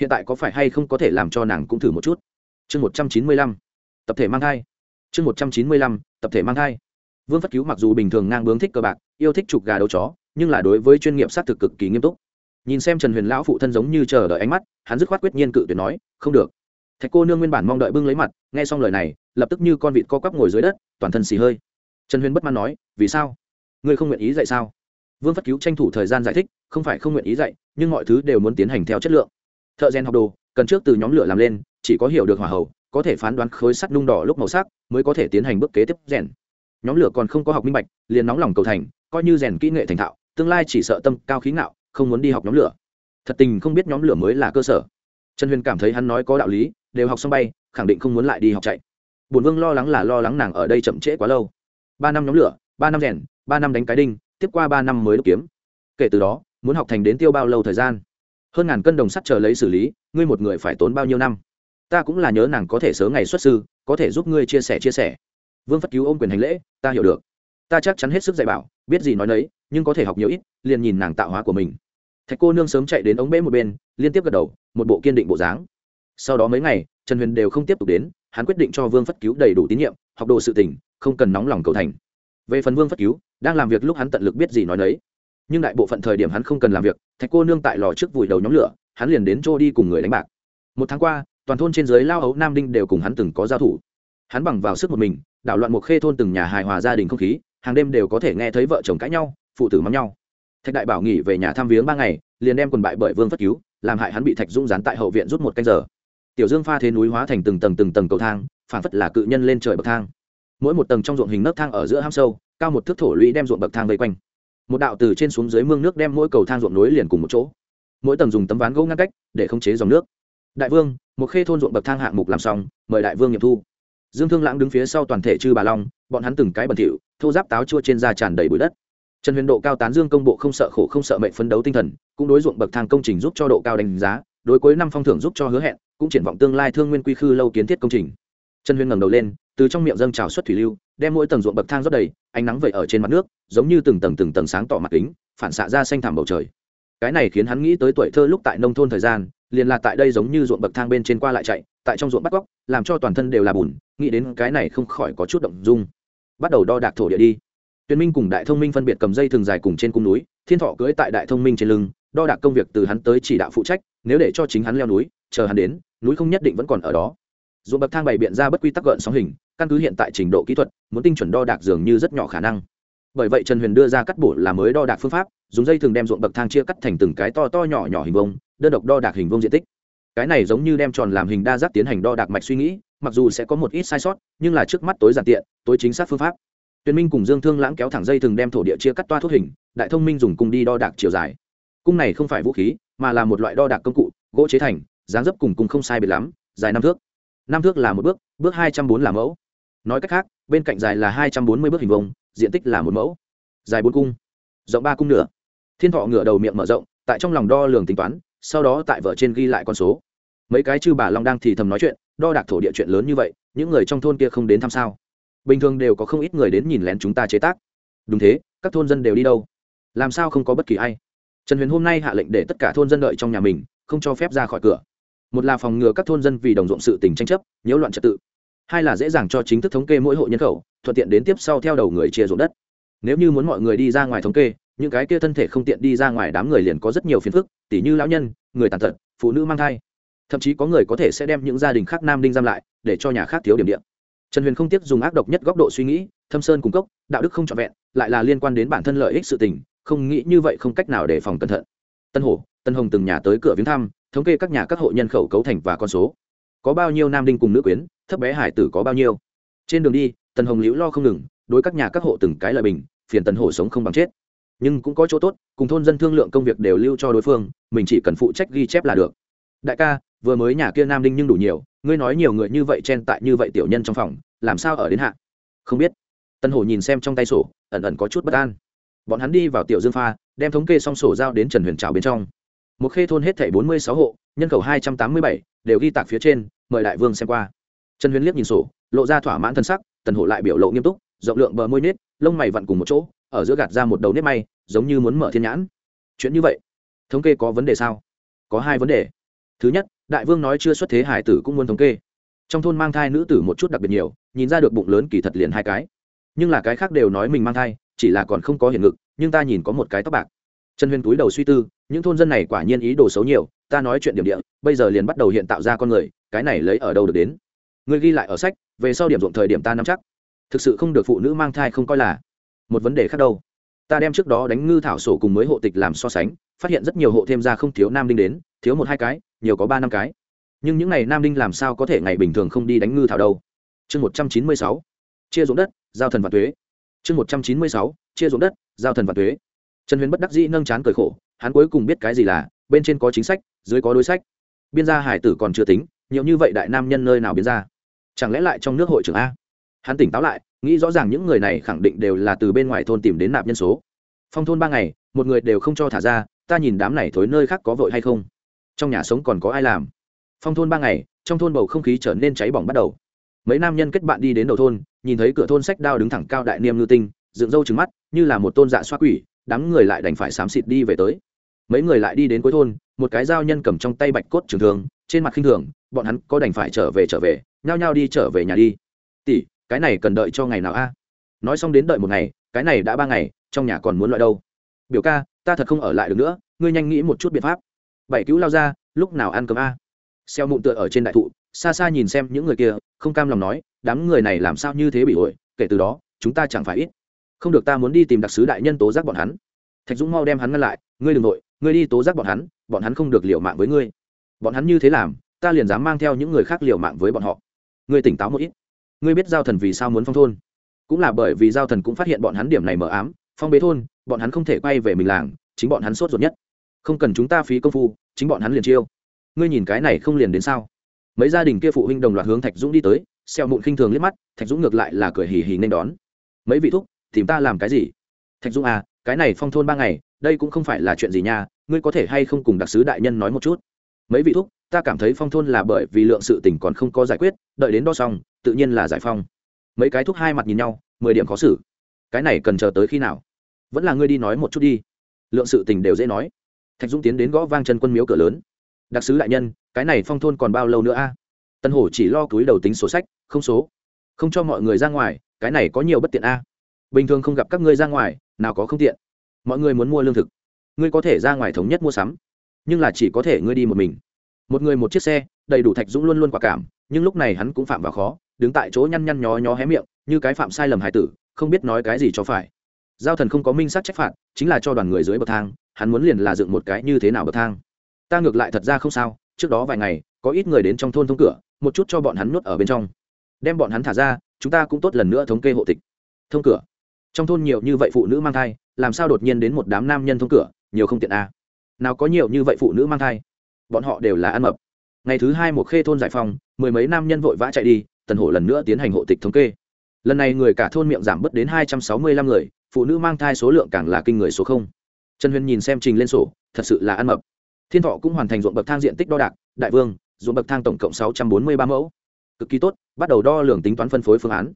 Hiện tại có phải hay không có thể làm cho nàng cũng thử một chút? Chương một trăm chín mươi lăm, tập thể mang thai. Chương một trăm chín mươi lăm, tập thể mang thai. Vương phất cứu mặc dù bình thường ngang bướng thích cờ bạc, yêu thích chụp gà đấu chó, nhưng là đối với chuyên nghiệp xác thực cực kỳ nghiêm túc. Nhìn xem trần huyền lão phụ thân giống như chờ đợi ánh mắt, hắn dứt khoát quyết nhiên cự tuyệt nói, không được. Thạch cô nương nguyên bản mong đợi bưng lấy mặt, nghe xong lời này, lập tức như con vịt co quắp ngồi dưới đất, toàn thân xì hơi. Trần huyền bất mãn nói, vì sao? Ngươi không nguyện ý dạy sao? Vương phất cứu tranh thủ thời gian giải thích không phải không nguyện ý dạy nhưng mọi thứ đều muốn tiến hành theo chất lượng. Thợ rèn học đồ cần trước từ nhóm lửa làm lên chỉ có hiểu được hỏa hầu, có thể phán đoán khối sắt nung đỏ lúc màu sắc mới có thể tiến hành bước kế tiếp rèn. Nhóm lửa còn không có học minh bạch liền nóng lòng cầu thành coi như rèn kỹ nghệ thành thạo tương lai chỉ sợ tâm cao khí ngạo không muốn đi học nhóm lửa. Thật tình không biết nhóm lửa mới là cơ sở. Trần huyền cảm thấy hắn nói có đạo lý đều học xong bay khẳng định không muốn lại đi học chạy. Bùn vương lo lắng là lo lắng nàng ở đây chậm trễ quá lâu. Ba năm nhóm lửa ba năm rèn ba năm đánh cái đinh tiếp qua ba năm mới đúc kiếm. Kể từ đó, muốn học thành đến tiêu bao lâu thời gian? Hơn ngàn cân đồng sắt chờ lấy xử lý, ngươi một người phải tốn bao nhiêu năm? Ta cũng là nhớ nàng có thể sớm ngày xuất sư, có thể giúp ngươi chia sẻ chia sẻ. Vương phất cứu ôm quyền hành lễ, ta hiểu được. Ta chắc chắn hết sức dạy bảo, biết gì nói nấy, nhưng có thể học nhiều ít, liền nhìn nàng tạo hóa của mình. Thạch cô nương sớm chạy đến ống bể một bên, liên tiếp gật đầu, một bộ kiên định bộ dáng. Sau đó mấy ngày, trần huyền đều không tiếp tục đến, hắn quyết định cho vương phất cứu đầy đủ tín nhiệm, học đồ sự tỉnh không cần nóng lòng cầu thành về phần vương phất cứu, đang làm việc lúc hắn tận lực biết gì nói nấy. Nhưng đại bộ phận thời điểm hắn không cần làm việc, thạch cô nương tại lò trước vùi đầu nhóm lửa, hắn liền đến trô đi cùng người đánh bạc. Một tháng qua, toàn thôn trên dưới lao ấu nam đinh đều cùng hắn từng có giao thủ. Hắn bằng vào sức một mình, đảo loạn một khê thôn từng nhà hài hòa gia đình không khí, hàng đêm đều có thể nghe thấy vợ chồng cãi nhau, phụ tử mắng nhau. Thạch đại bảo nghỉ về nhà thăm viếng ba ngày, liền đem quần bại bởi vương phất cứu, làm hại hắn bị thạch dũng dán tại hậu viện rút một canh giờ. Tiểu dương pha thế núi hóa thành từng tầng từng tầng cầu thang phản phất là cự nhân lên trời bậc thang mỗi một tầng trong ruộng hình nấc thang ở giữa ham sâu, cao một thước thổ lũy đem ruộng bậc thang vây quanh. Một đạo từ trên xuống dưới mương nước đem mỗi cầu thang ruộng nối liền cùng một chỗ. Mỗi tầng dùng tấm ván gỗ ngăn cách để khống chế dòng nước. Đại vương, một khê thôn ruộng bậc thang hạng mục làm xong, mời đại vương nghiệm thu. Dương thương lãng đứng phía sau toàn thể chư bà long, bọn hắn từng cái bẩn thỉu, thô giáp táo chua trên da tràn đầy bụi đất. Trần huyền độ cao tán dương công bộ không sợ khổ không sợ mệnh phấn đấu tinh thần, cũng đối ruộng bậc thang công trình giúp cho độ cao đánh giá, đối cuối năm phong thưởng giúp cho hứa hẹn, cũng triển vọng tương lai thương nguyên quy khư lâu kiến thiết công trình trần huyền ngẩng đầu lên, từ trong miệng dâng trào xuất thủy lưu, đem mỗi tầng ruộng bậc thang rót đầy, ánh nắng vậy ở trên mặt nước, giống như từng tầng từng tầng sáng tỏ mặt kính, phản xạ ra xanh thảm bầu trời. Cái này khiến hắn nghĩ tới tuổi thơ lúc tại nông thôn thời gian, liền là tại đây giống như ruộng bậc thang bên trên qua lại chạy, tại trong ruộng bắt góc, làm cho toàn thân đều là bùn, nghĩ đến cái này không khỏi có chút động dung. Bắt đầu đo đạc thổ địa đi. Tuyên minh cùng đại thông minh phân biệt cầm dây thường dài cùng trên cung núi, thiên thọ cưỡi tại đại thông minh trên lưng, đo đạc công việc từ hắn tới chỉ đạo phụ trách, nếu để cho chính hắn leo núi, chờ hắn đến, núi không nhất định vẫn còn ở đó dùng bậc thang bày biện ra bất quy tắc gợn sóng hình, căn cứ hiện tại trình độ kỹ thuật, muốn tinh chuẩn đo đạc dường như rất nhỏ khả năng. Bởi vậy trần huyền đưa ra cắt bổ là mới đo đạc phương pháp, dùng dây thường đem ruộng bậc thang chia cắt thành từng cái to to nhỏ nhỏ hình vông đơn độc đo đạc hình vông diện tích. Cái này giống như đem tròn làm hình đa giác tiến hành đo đạc mạch suy nghĩ, mặc dù sẽ có một ít sai sót, nhưng là trước mắt tối giản tiện, tối chính xác phương pháp. Tuyền minh cùng dương thương lãng kéo thẳng dây thường đem thổ địa chia cắt toa thuốc hình, đại thông minh dùng cung đi đo đạc chiều dài. Cung này không phải vũ khí, mà là một loại đo đạc công cụ, gỗ chế thành, dáng dấp cùng cung không sai biệt lắm, dài năm thước năm thước là một bước bước hai trăm bốn là mẫu. Nói cách khác, bên cạnh dài là hai trăm bốn mươi bước hình vông diện tích là một mẫu. Dài bốn cung, rộng ba cung nửa. Thiên thọ ngửa đầu miệng mở rộng, tại trong lòng đo lường tính toán, sau đó tại vợ trên ghi lại con số. Mấy cái chư bà long đang thì thầm nói chuyện, đo đạc thổ địa chuyện lớn như vậy, những người trong thôn kia không đến thăm sao? Bình thường đều có không ít người đến nhìn lén chúng ta chế tác. Đúng thế, các thôn dân đều đi đâu? Làm sao không có bất kỳ ai? Trần huyền hôm nay hạ lệnh để tất cả thôn dân đợi trong nhà mình, không cho phép ra khỏi cửa một là phòng ngừa các thôn dân vì đồng ruộng sự tình tranh chấp, nhiễu loạn trật tự. Hai là dễ dàng cho chính thức thống kê mỗi hộ nhân khẩu, thuận tiện đến tiếp sau theo đầu người chia ruộng đất. Nếu như muốn mọi người đi ra ngoài thống kê, những cái kia thân thể không tiện đi ra ngoài đám người liền có rất nhiều phiền phức, tỉ như lão nhân, người tàn tật, phụ nữ mang thai. Thậm chí có người có thể sẽ đem những gia đình khác nam đinh giam lại, để cho nhà khác thiếu điểm điện trần huyền không tiếp dùng ác độc nhất góc độ suy nghĩ, thâm sơn cung cốc, đạo đức không trọn vẹn, lại là liên quan đến bản thân lợi ích sự tình, không nghĩ như vậy không cách nào để phòng cẩn thận. Tân hổ, tân hồng từng nhà tới cửa viếng thăm thống kê các nhà các hộ nhân khẩu cấu thành và con số. Có bao nhiêu nam đinh cùng nữ quyến, thấp bé hải tử có bao nhiêu? Trên đường đi, tần hồng liễu lo không ngừng, đối các nhà các hộ từng cái lợi bình, phiền tần hổ sống không bằng chết. Nhưng cũng có chỗ tốt, cùng thôn dân thương lượng công việc đều lưu cho đối phương, mình chỉ cần phụ trách ghi chép là được. Đại ca, vừa mới nhà kia nam đinh nhưng đủ nhiều, ngươi nói nhiều người như vậy chen tại như vậy tiểu nhân trong phòng, làm sao ở đến hạ? Không biết. Tân hổ nhìn xem trong tay sổ, ẩn ẩn có chút bất an. Bọn hắn đi vào tiểu dương pha, đem thống kê xong sổ giao đến trần huyền trào bên trong một khê thôn hết thảy bốn mươi sáu hộ, nhân khẩu hai trăm tám mươi bảy, đều ghi tạc phía trên, mời đại vương xem qua. Trần huyền liếc nhìn sổ, lộ ra thỏa mãn thân sắc, tần hổ lại biểu lộ nghiêm túc, rộng lượng bờ môi nết, lông mày vặn cùng một chỗ, ở giữa gạt ra một đầu nếp may, giống như muốn mở thiên nhãn. Chuyện như vậy, thống kê có vấn đề sao? Có hai vấn đề. Thứ nhất, đại vương nói chưa xuất thế hải tử cũng muốn thống kê. Trong thôn mang thai nữ tử một chút đặc biệt nhiều, nhìn ra được bụng lớn kỳ thật liền hai cái. Nhưng là cái khác đều nói mình mang thai, chỉ là còn không có hiện ngực, nhưng ta nhìn có một cái tóc bạc trần huyền túi đầu suy tư, những thôn dân này quả nhiên ý đồ xấu nhiều, ta nói chuyện điểm địa, bây giờ liền bắt đầu hiện tạo ra con người, cái này lấy ở đâu được đến? Ngươi ghi lại ở sách, về sau điểm ruộng thời điểm ta nắm chắc. Thực sự không được phụ nữ mang thai không coi là một vấn đề khác đâu. Ta đem trước đó đánh ngư thảo sổ cùng mới hộ tịch làm so sánh, phát hiện rất nhiều hộ thêm ra không thiếu nam đinh đến, thiếu một hai cái, nhiều có ba năm cái. Nhưng những ngày nam đinh làm sao có thể ngày bình thường không đi đánh ngư thảo đâu? Chương một trăm chín mươi sáu, chia ruộng đất, giao thần và thuế chương một trăm chín mươi sáu, chia ruộng đất, giao thần và thuế trần huyền bất đắc dĩ nâng chán cởi khổ, hắn cuối cùng biết cái gì là, bên trên có chính sách, dưới có đối sách. Biên gia hải tử còn chưa tính, nhiều như vậy đại nam nhân nơi nào biến ra chẳng lẽ lại trong nước hội trưởng a? Hắn tỉnh táo lại, nghĩ rõ ràng những người này khẳng định đều là từ bên ngoài thôn tìm đến nạp nhân số. Phong thôn ba ngày, một người đều không cho thả ra, ta nhìn đám này thối nơi khác có vội hay không? Trong nhà sống còn có ai làm? Phong thôn ba ngày, trong thôn bầu không khí trở nên cháy bỏng bắt đầu. Mấy nam nhân kết bạn đi đến đầu thôn, nhìn thấy cửa thôn sách đao đứng thẳng cao đại niêm ngư tinh, dựng râu trứng mắt, như là một tôn dạ xoa quỷ đám người lại đành phải xám xịt đi về tới. Mấy người lại đi đến cuối thôn, một cái dao nhân cầm trong tay bạch cốt trường thường trên mặt khinh thường, bọn hắn có đành phải trở về trở về, nhao nhao đi trở về nhà đi. Tỷ, cái này cần đợi cho ngày nào a? Nói xong đến đợi một ngày, cái này đã ba ngày, trong nhà còn muốn loại đâu? Biểu ca, ta thật không ở lại được nữa, ngươi nhanh nghĩ một chút biện pháp. Bảy cứu lao ra, lúc nào ăn cơm a? Xeo mụn tựa ở trên đại thụ, xa xa nhìn xem những người kia, không cam lòng nói, đám người này làm sao như thế bị ổi, kể từ đó, chúng ta chẳng phải ít không được ta muốn đi tìm đặc sứ đại nhân tố giác bọn hắn. Thạch dũng mau đem hắn ngăn lại, ngươi đ ừ n g nội ngươi đi tố giác bọn hắn bọn hắn không được liều mạng với ngươi. Bọn hắn như thế làm, ta liền dám mang theo những người khác liều mạng với bọn họ. Ngươi tỉnh táo một ít. Ngươi biết giao thần vì sao muốn phong thôn. Cũng là bởi vì giao thần cũng phát hiện bọn hắn điểm này mờ ám, phong bế thôn, bọn hắn không thể quay về mình làng, chính bọn hắn sốt ruột nhất. Không cần chúng ta phí công phu, chính bọn hắn liền chiêu. Ngươi nhìn cái này không liền đến sao? Mấy gia đình kia phụ huynh đồng loạt hướng thạch dũng đi tới, xeo mụn khinh thường liếc mắt, thạch dũng ngược lại là cười hì hì nên đón. Mấy vị thúc tìm ta làm cái gì? Thạch dũng à cái này phong thôn ba ngày, đây cũng không phải là chuyện gì nha, ngươi có thể hay không cùng đặc sứ đại nhân nói một chút? Mấy vị thúc, ta cảm thấy phong thôn là bởi vì lượng sự tình còn không có giải quyết, đợi đến đo xong, tự nhiên là giải phong. Mấy cái thúc hai mặt nhìn nhau, mười điểm khó xử. Cái này cần chờ tới khi nào? Vẫn là ngươi đi nói một chút đi. Lượng sự tình đều dễ nói. Thạch dũng tiến đến gõ vang chân quân miếu cửa lớn. Đặc sứ đại nhân, cái này phong thôn còn bao lâu nữa a? Tân hổ chỉ lo túi đầu tính sổ sách, không số. Không cho mọi người ra ngoài, cái này có nhiều bất tiện a bình thường không gặp các ngươi ra ngoài, nào có không tiện. Mọi người muốn mua lương thực. Ngươi có thể ra ngoài thống nhất mua sắm, nhưng là chỉ có thể ngươi đi một mình. Một người một chiếc xe, đầy đủ thạch dũng luôn luôn quả cảm, nhưng lúc này hắn cũng phạm vào khó, đứng tại chỗ nhăn nhăn nhó nhó hé miệng, như cái phạm sai lầm hài tử, không biết nói cái gì cho phải. Giao thần không có minh sát trách phạt, chính là cho đoàn người dưới bậc thang, hắn muốn liền là dựng một cái như thế nào bậc thang. Ta ngược lại thật ra không sao, trước đó vài ngày, có ít người đến trong thôn thông cửa, một chút cho bọn hắn nuốt ở bên trong. Đem bọn hắn thả ra, chúng ta cũng tốt lần nữa thống kê hộ tịch. Thông cửa trong thôn nhiều như vậy phụ nữ mang thai, làm sao đột nhiên đến một đám nam nhân thông cửa, nhiều không tiện à. nào có nhiều như vậy phụ nữ mang thai? Bọn họ đều là ăn mập. Ngày thứ hai một khê thôn giải phóng, mười mấy nam nhân vội vã chạy đi, tần hổ lần nữa tiến hành hộ tịch thống kê. Lần này người cả thôn miệng giảm bớt đến hai trăm sáu mươi lăm người, phụ nữ mang thai số lượng càng là kinh người số không. Trần huyền nhìn xem trình lên sổ, thật sự là ăn mập. Thiên thọ cũng hoàn thành ruộng bậc thang diện tích đo đạc, đại vương, ruộng bậc thang tổng cộng sáu trăm bốn mươi ba mẫu. Cực kỳ tốt, bắt đầu đo lường tính toán phân phối phương án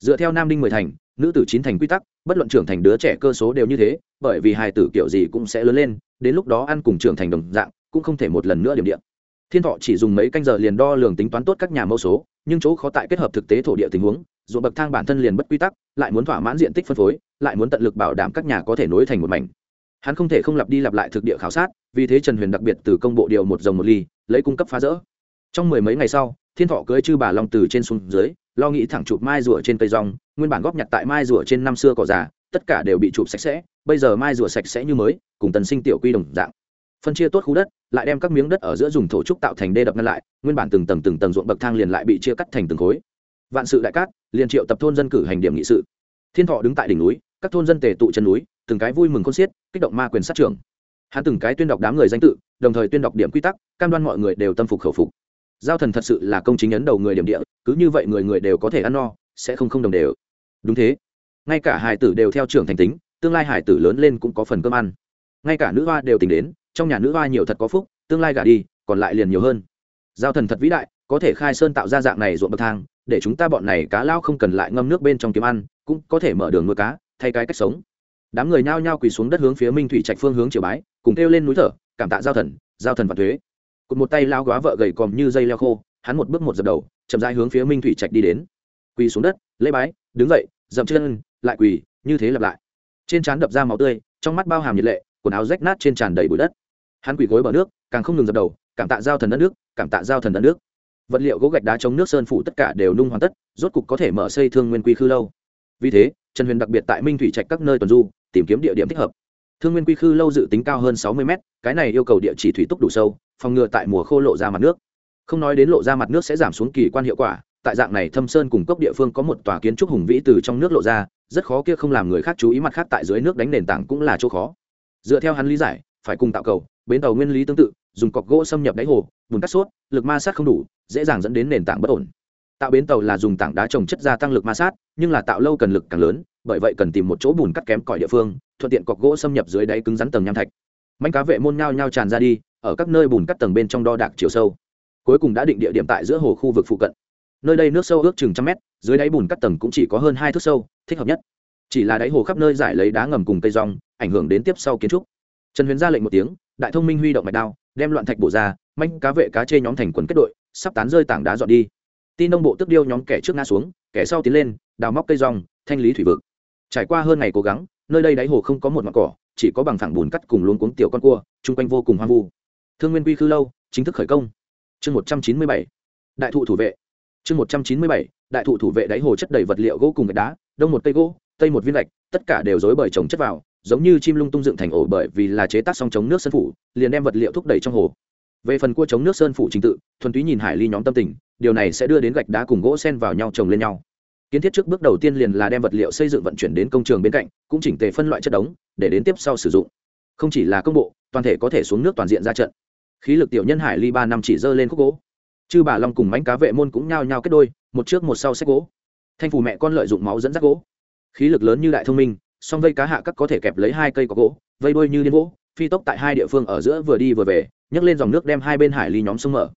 dựa theo nam đinh mười thành, nữ tử chín thành quy tắc, bất luận trưởng thành đứa trẻ cơ số đều như thế, bởi vì hài tử kiểu gì cũng sẽ lớn lên, đến lúc đó ăn cùng trưởng thành đồng dạng, cũng không thể một lần nữa điểm điện thiên thọ chỉ dùng mấy canh giờ liền đo lường tính toán tốt các nhà mẫu số, nhưng chỗ khó tại kết hợp thực tế thổ địa tình huống, ruộng bậc thang bản thân liền bất quy tắc, lại muốn thỏa mãn diện tích phân phối, lại muốn tận lực bảo đảm các nhà có thể nối thành một mảnh. Hắn không thể không lặp đi lặp lại thực địa khảo sát, vì thế trần huyền đặc biệt từ công bộ điều một dòng một ly, lấy cung cấp phá rỡ. Trong mười mấy ngày sau thiên thọ cưới chư bà long từ trên xuống dưới, lo nghĩ thẳng chụp mai rùa trên cây rong, nguyên bản góp nhặt tại mai rùa trên năm xưa cỏ già, tất cả đều bị chụp sạch sẽ, bây giờ mai rùa sạch sẽ như mới, cùng tần sinh tiểu quy đồng dạng. Phân chia tốt khu đất, lại đem các miếng đất ở giữa dùng thổ trúc tạo thành đê đập ngăn lại, nguyên bản từng tầng từng tầng ruộng bậc thang liền lại bị chia cắt thành từng khối. Vạn sự đại cát, liền triệu tập thôn dân cử hành điểm nghị sự. Thiên thọ đứng tại đỉnh núi, các thôn dân tề tụ chân núi, từng cái vui mừng con xiết, kích động ma quyền sát trưởng. Hắn từng cái tuyên đọc đám người danh tự, đồng thời tuyên đọc điểm quy tắc, cam đoan mọi người đều tâm phục khẩu phục giao thần thật sự là công chính ấn đầu người điểm địa, cứ như vậy người người đều có thể ăn no, sẽ không không đồng đều. Đúng thế. Ngay cả hải tử đều theo trưởng thành tính, tương lai hải tử lớn lên cũng có phần cơm ăn. Ngay cả nữ hoa đều tính đến, trong nhà nữ hoa nhiều thật có phúc, tương lai gả đi, còn lại liền nhiều hơn. Giao thần thật vĩ đại, có thể khai sơn tạo ra dạng này ruộng bậc thang, để chúng ta bọn này cá lao không cần lại ngâm nước bên trong kiếm ăn, cũng có thể mở đường nuôi cá, thay cái cách sống. Đám người nhao nhao quỳ xuống đất hướng phía minh thủy trạch phương hướng triều bái, cùng kêu lên núi thở, cảm tạ giao thần giao thần và thuế cụt một tay lao góa vợ gầy còm như dây leo khô, hắn một bước một dập đầu, chậm rãi hướng phía minh thủy trạch đi đến. Quỳ xuống đất, lễ bái, đứng dậy, dậm chân, lại quỳ, như thế lặp lại. Trên trán đập ra máu tươi, trong mắt bao hàm nhiệt lệ, quần áo rách nát trên tràn đầy bụi đất. Hắn quỳ gối bờ nước, càng không ngừng dập đầu, cảm tạ giao thần đất nước, cảm tạ giao thần đất nước. Vật liệu gỗ gạch đá chống nước sơn phủ tất cả đều nung hoàn tất, rốt cục có thể mở xây thương nguyên quy khư lâu. Vì thế, trần huyền đặc biệt tại minh thủy trạch các nơi tuần du, tìm kiếm địa điểm thích hợp thương nguyên quy khư lâu dự tính cao hơn sáu mươi mét, cái này yêu cầu địa chỉ thủy túc đủ sâu, phòng ngừa tại mùa khô lộ ra mặt nước. Không nói đến lộ ra mặt nước sẽ giảm xuống kỳ quan hiệu quả, tại dạng này thâm sơn cùng cốc địa phương có một tòa kiến trúc hùng vĩ từ trong nước lộ ra, rất khó kia không làm người khác chú ý mặt khác tại dưới nước đánh nền tảng cũng là chỗ khó. Dựa theo hắn lý giải, phải cùng tạo cầu, bến tàu nguyên lý tương tự, dùng cọc gỗ xâm nhập đáy hồ, bùn cắt suốt lực ma sát không đủ, dễ dàng dẫn đến nền tảng bất ổn. Tạo bến tàu là dùng tảng đá trồng chất gia tăng lực ma sát, nhưng là tạo lâu cần lực càng lớn bởi vậy cần tìm một chỗ bùn cắt kém cỏi địa phương, thuận tiện cọc gỗ xâm nhập dưới đáy cứng rắn tầng nham thạch. Manh cá vệ môn nhao nhao tràn ra đi, ở các nơi bùn cắt tầng bên trong đo đạc chiều sâu. Cuối cùng đã định địa điểm tại giữa hồ khu vực phụ cận. Nơi đây nước sâu ước chừng trăm mét, dưới đáy bùn cắt tầng cũng chỉ có hơn hai thước sâu, thích hợp nhất. Chỉ là đáy hồ khắp nơi giải lấy đá ngầm cùng cây rong, ảnh hưởng đến tiếp sau kiến trúc. Trần huyền ra lệnh một tiếng, đại thông minh huy động mạch đao, đem loạn thạch bổ ra, manh cá vệ cá chê nhóm thành quần kết đội, sắp tán rơi tảng đá dọn đi. Tin nông bộ tức điêu nhóm kẻ trước ngã xuống, kẻ sau tiến lên, đào móc cây rong, thanh lý thủy vực trải qua hơn ngày cố gắng, nơi đây đáy hồ không có một mặt cỏ, chỉ có bằng phẳng bùn cắt cùng luống cuống tiểu con cua, chung quanh vô cùng hoang vu. Thương nguyên quy khư lâu, chính thức khởi công. Chương một trăm chín mươi bảy, đại thụ thủ vệ. Chương một trăm chín mươi bảy, đại thụ thủ vệ đáy hồ chất đầy vật liệu gỗ cùng gạch đá, đông một cây gỗ, tây một viên gạch, tất cả đều dối bởi trồng chất vào, giống như chim lung tung dựng thành ổ bởi vì là chế tác song chống nước sơn phủ, liền đem vật liệu thúc đẩy trong hồ. Về phần cua chống nước sơn phủ trình tự, thuần túy nhìn hải ly nhóm tâm tình, điều này sẽ đưa đến gạch đá cùng gỗ sen vào nhau trồng lên nhau kiến thiết trước bước đầu tiên liền là đem vật liệu xây dựng vận chuyển đến công trường bên cạnh, cũng chỉnh tề phân loại chất đống, để đến tiếp sau sử dụng. Không chỉ là công bộ, toàn thể có thể xuống nước toàn diện ra trận. Khí lực tiểu nhân hải ly ba năm chỉ dơ lên khúc gỗ. Chư bà long cùng mánh cá vệ môn cũng nhao nhao kết đôi, một trước một sau xếp gỗ. Thanh phù mẹ con lợi dụng máu dẫn dắt gỗ. Khí lực lớn như đại thông minh, song vây cá hạ các có thể kẹp lấy hai cây có gỗ, vây đuôi như liên gỗ, phi tốc tại hai địa phương ở giữa vừa đi vừa về, nhấc lên dòng nước đem hai bên hải ly nhóm sông mở.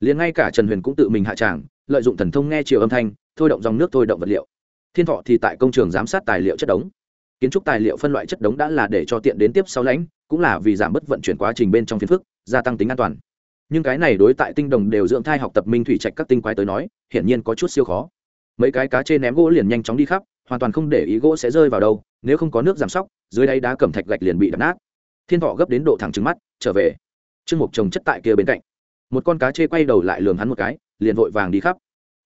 Liền ngay cả trần huyền cũng tự mình hạ tràng, lợi dụng thần thông nghe chiều âm thanh thôi động dòng nước thôi động vật liệu. Thiên thọ thì tại công trường giám sát tài liệu chất đống. Kiến trúc tài liệu phân loại chất đống đã là để cho tiện đến tiếp sau lãnh, cũng là vì giảm bớt vận chuyển quá trình bên trong phiến phức, gia tăng tính an toàn. Nhưng cái này đối tại tinh đồng đều dưỡng thai học tập minh thủy trạch các tinh quái tới nói, hiển nhiên có chút siêu khó. Mấy cái cá trên ném gỗ liền nhanh chóng đi khắp, hoàn toàn không để ý gỗ sẽ rơi vào đâu, nếu không có nước giảm sóc, dưới đáy đá cẩm thạch gạch liền bị đập nát. Thiên thọ gấp đến độ thẳng trứng mắt, trở về. Trương mục trồng chất tại kia bên cạnh. Một con cá chê quay đầu lại lường hắn một cái, liền vội vàng đi khắp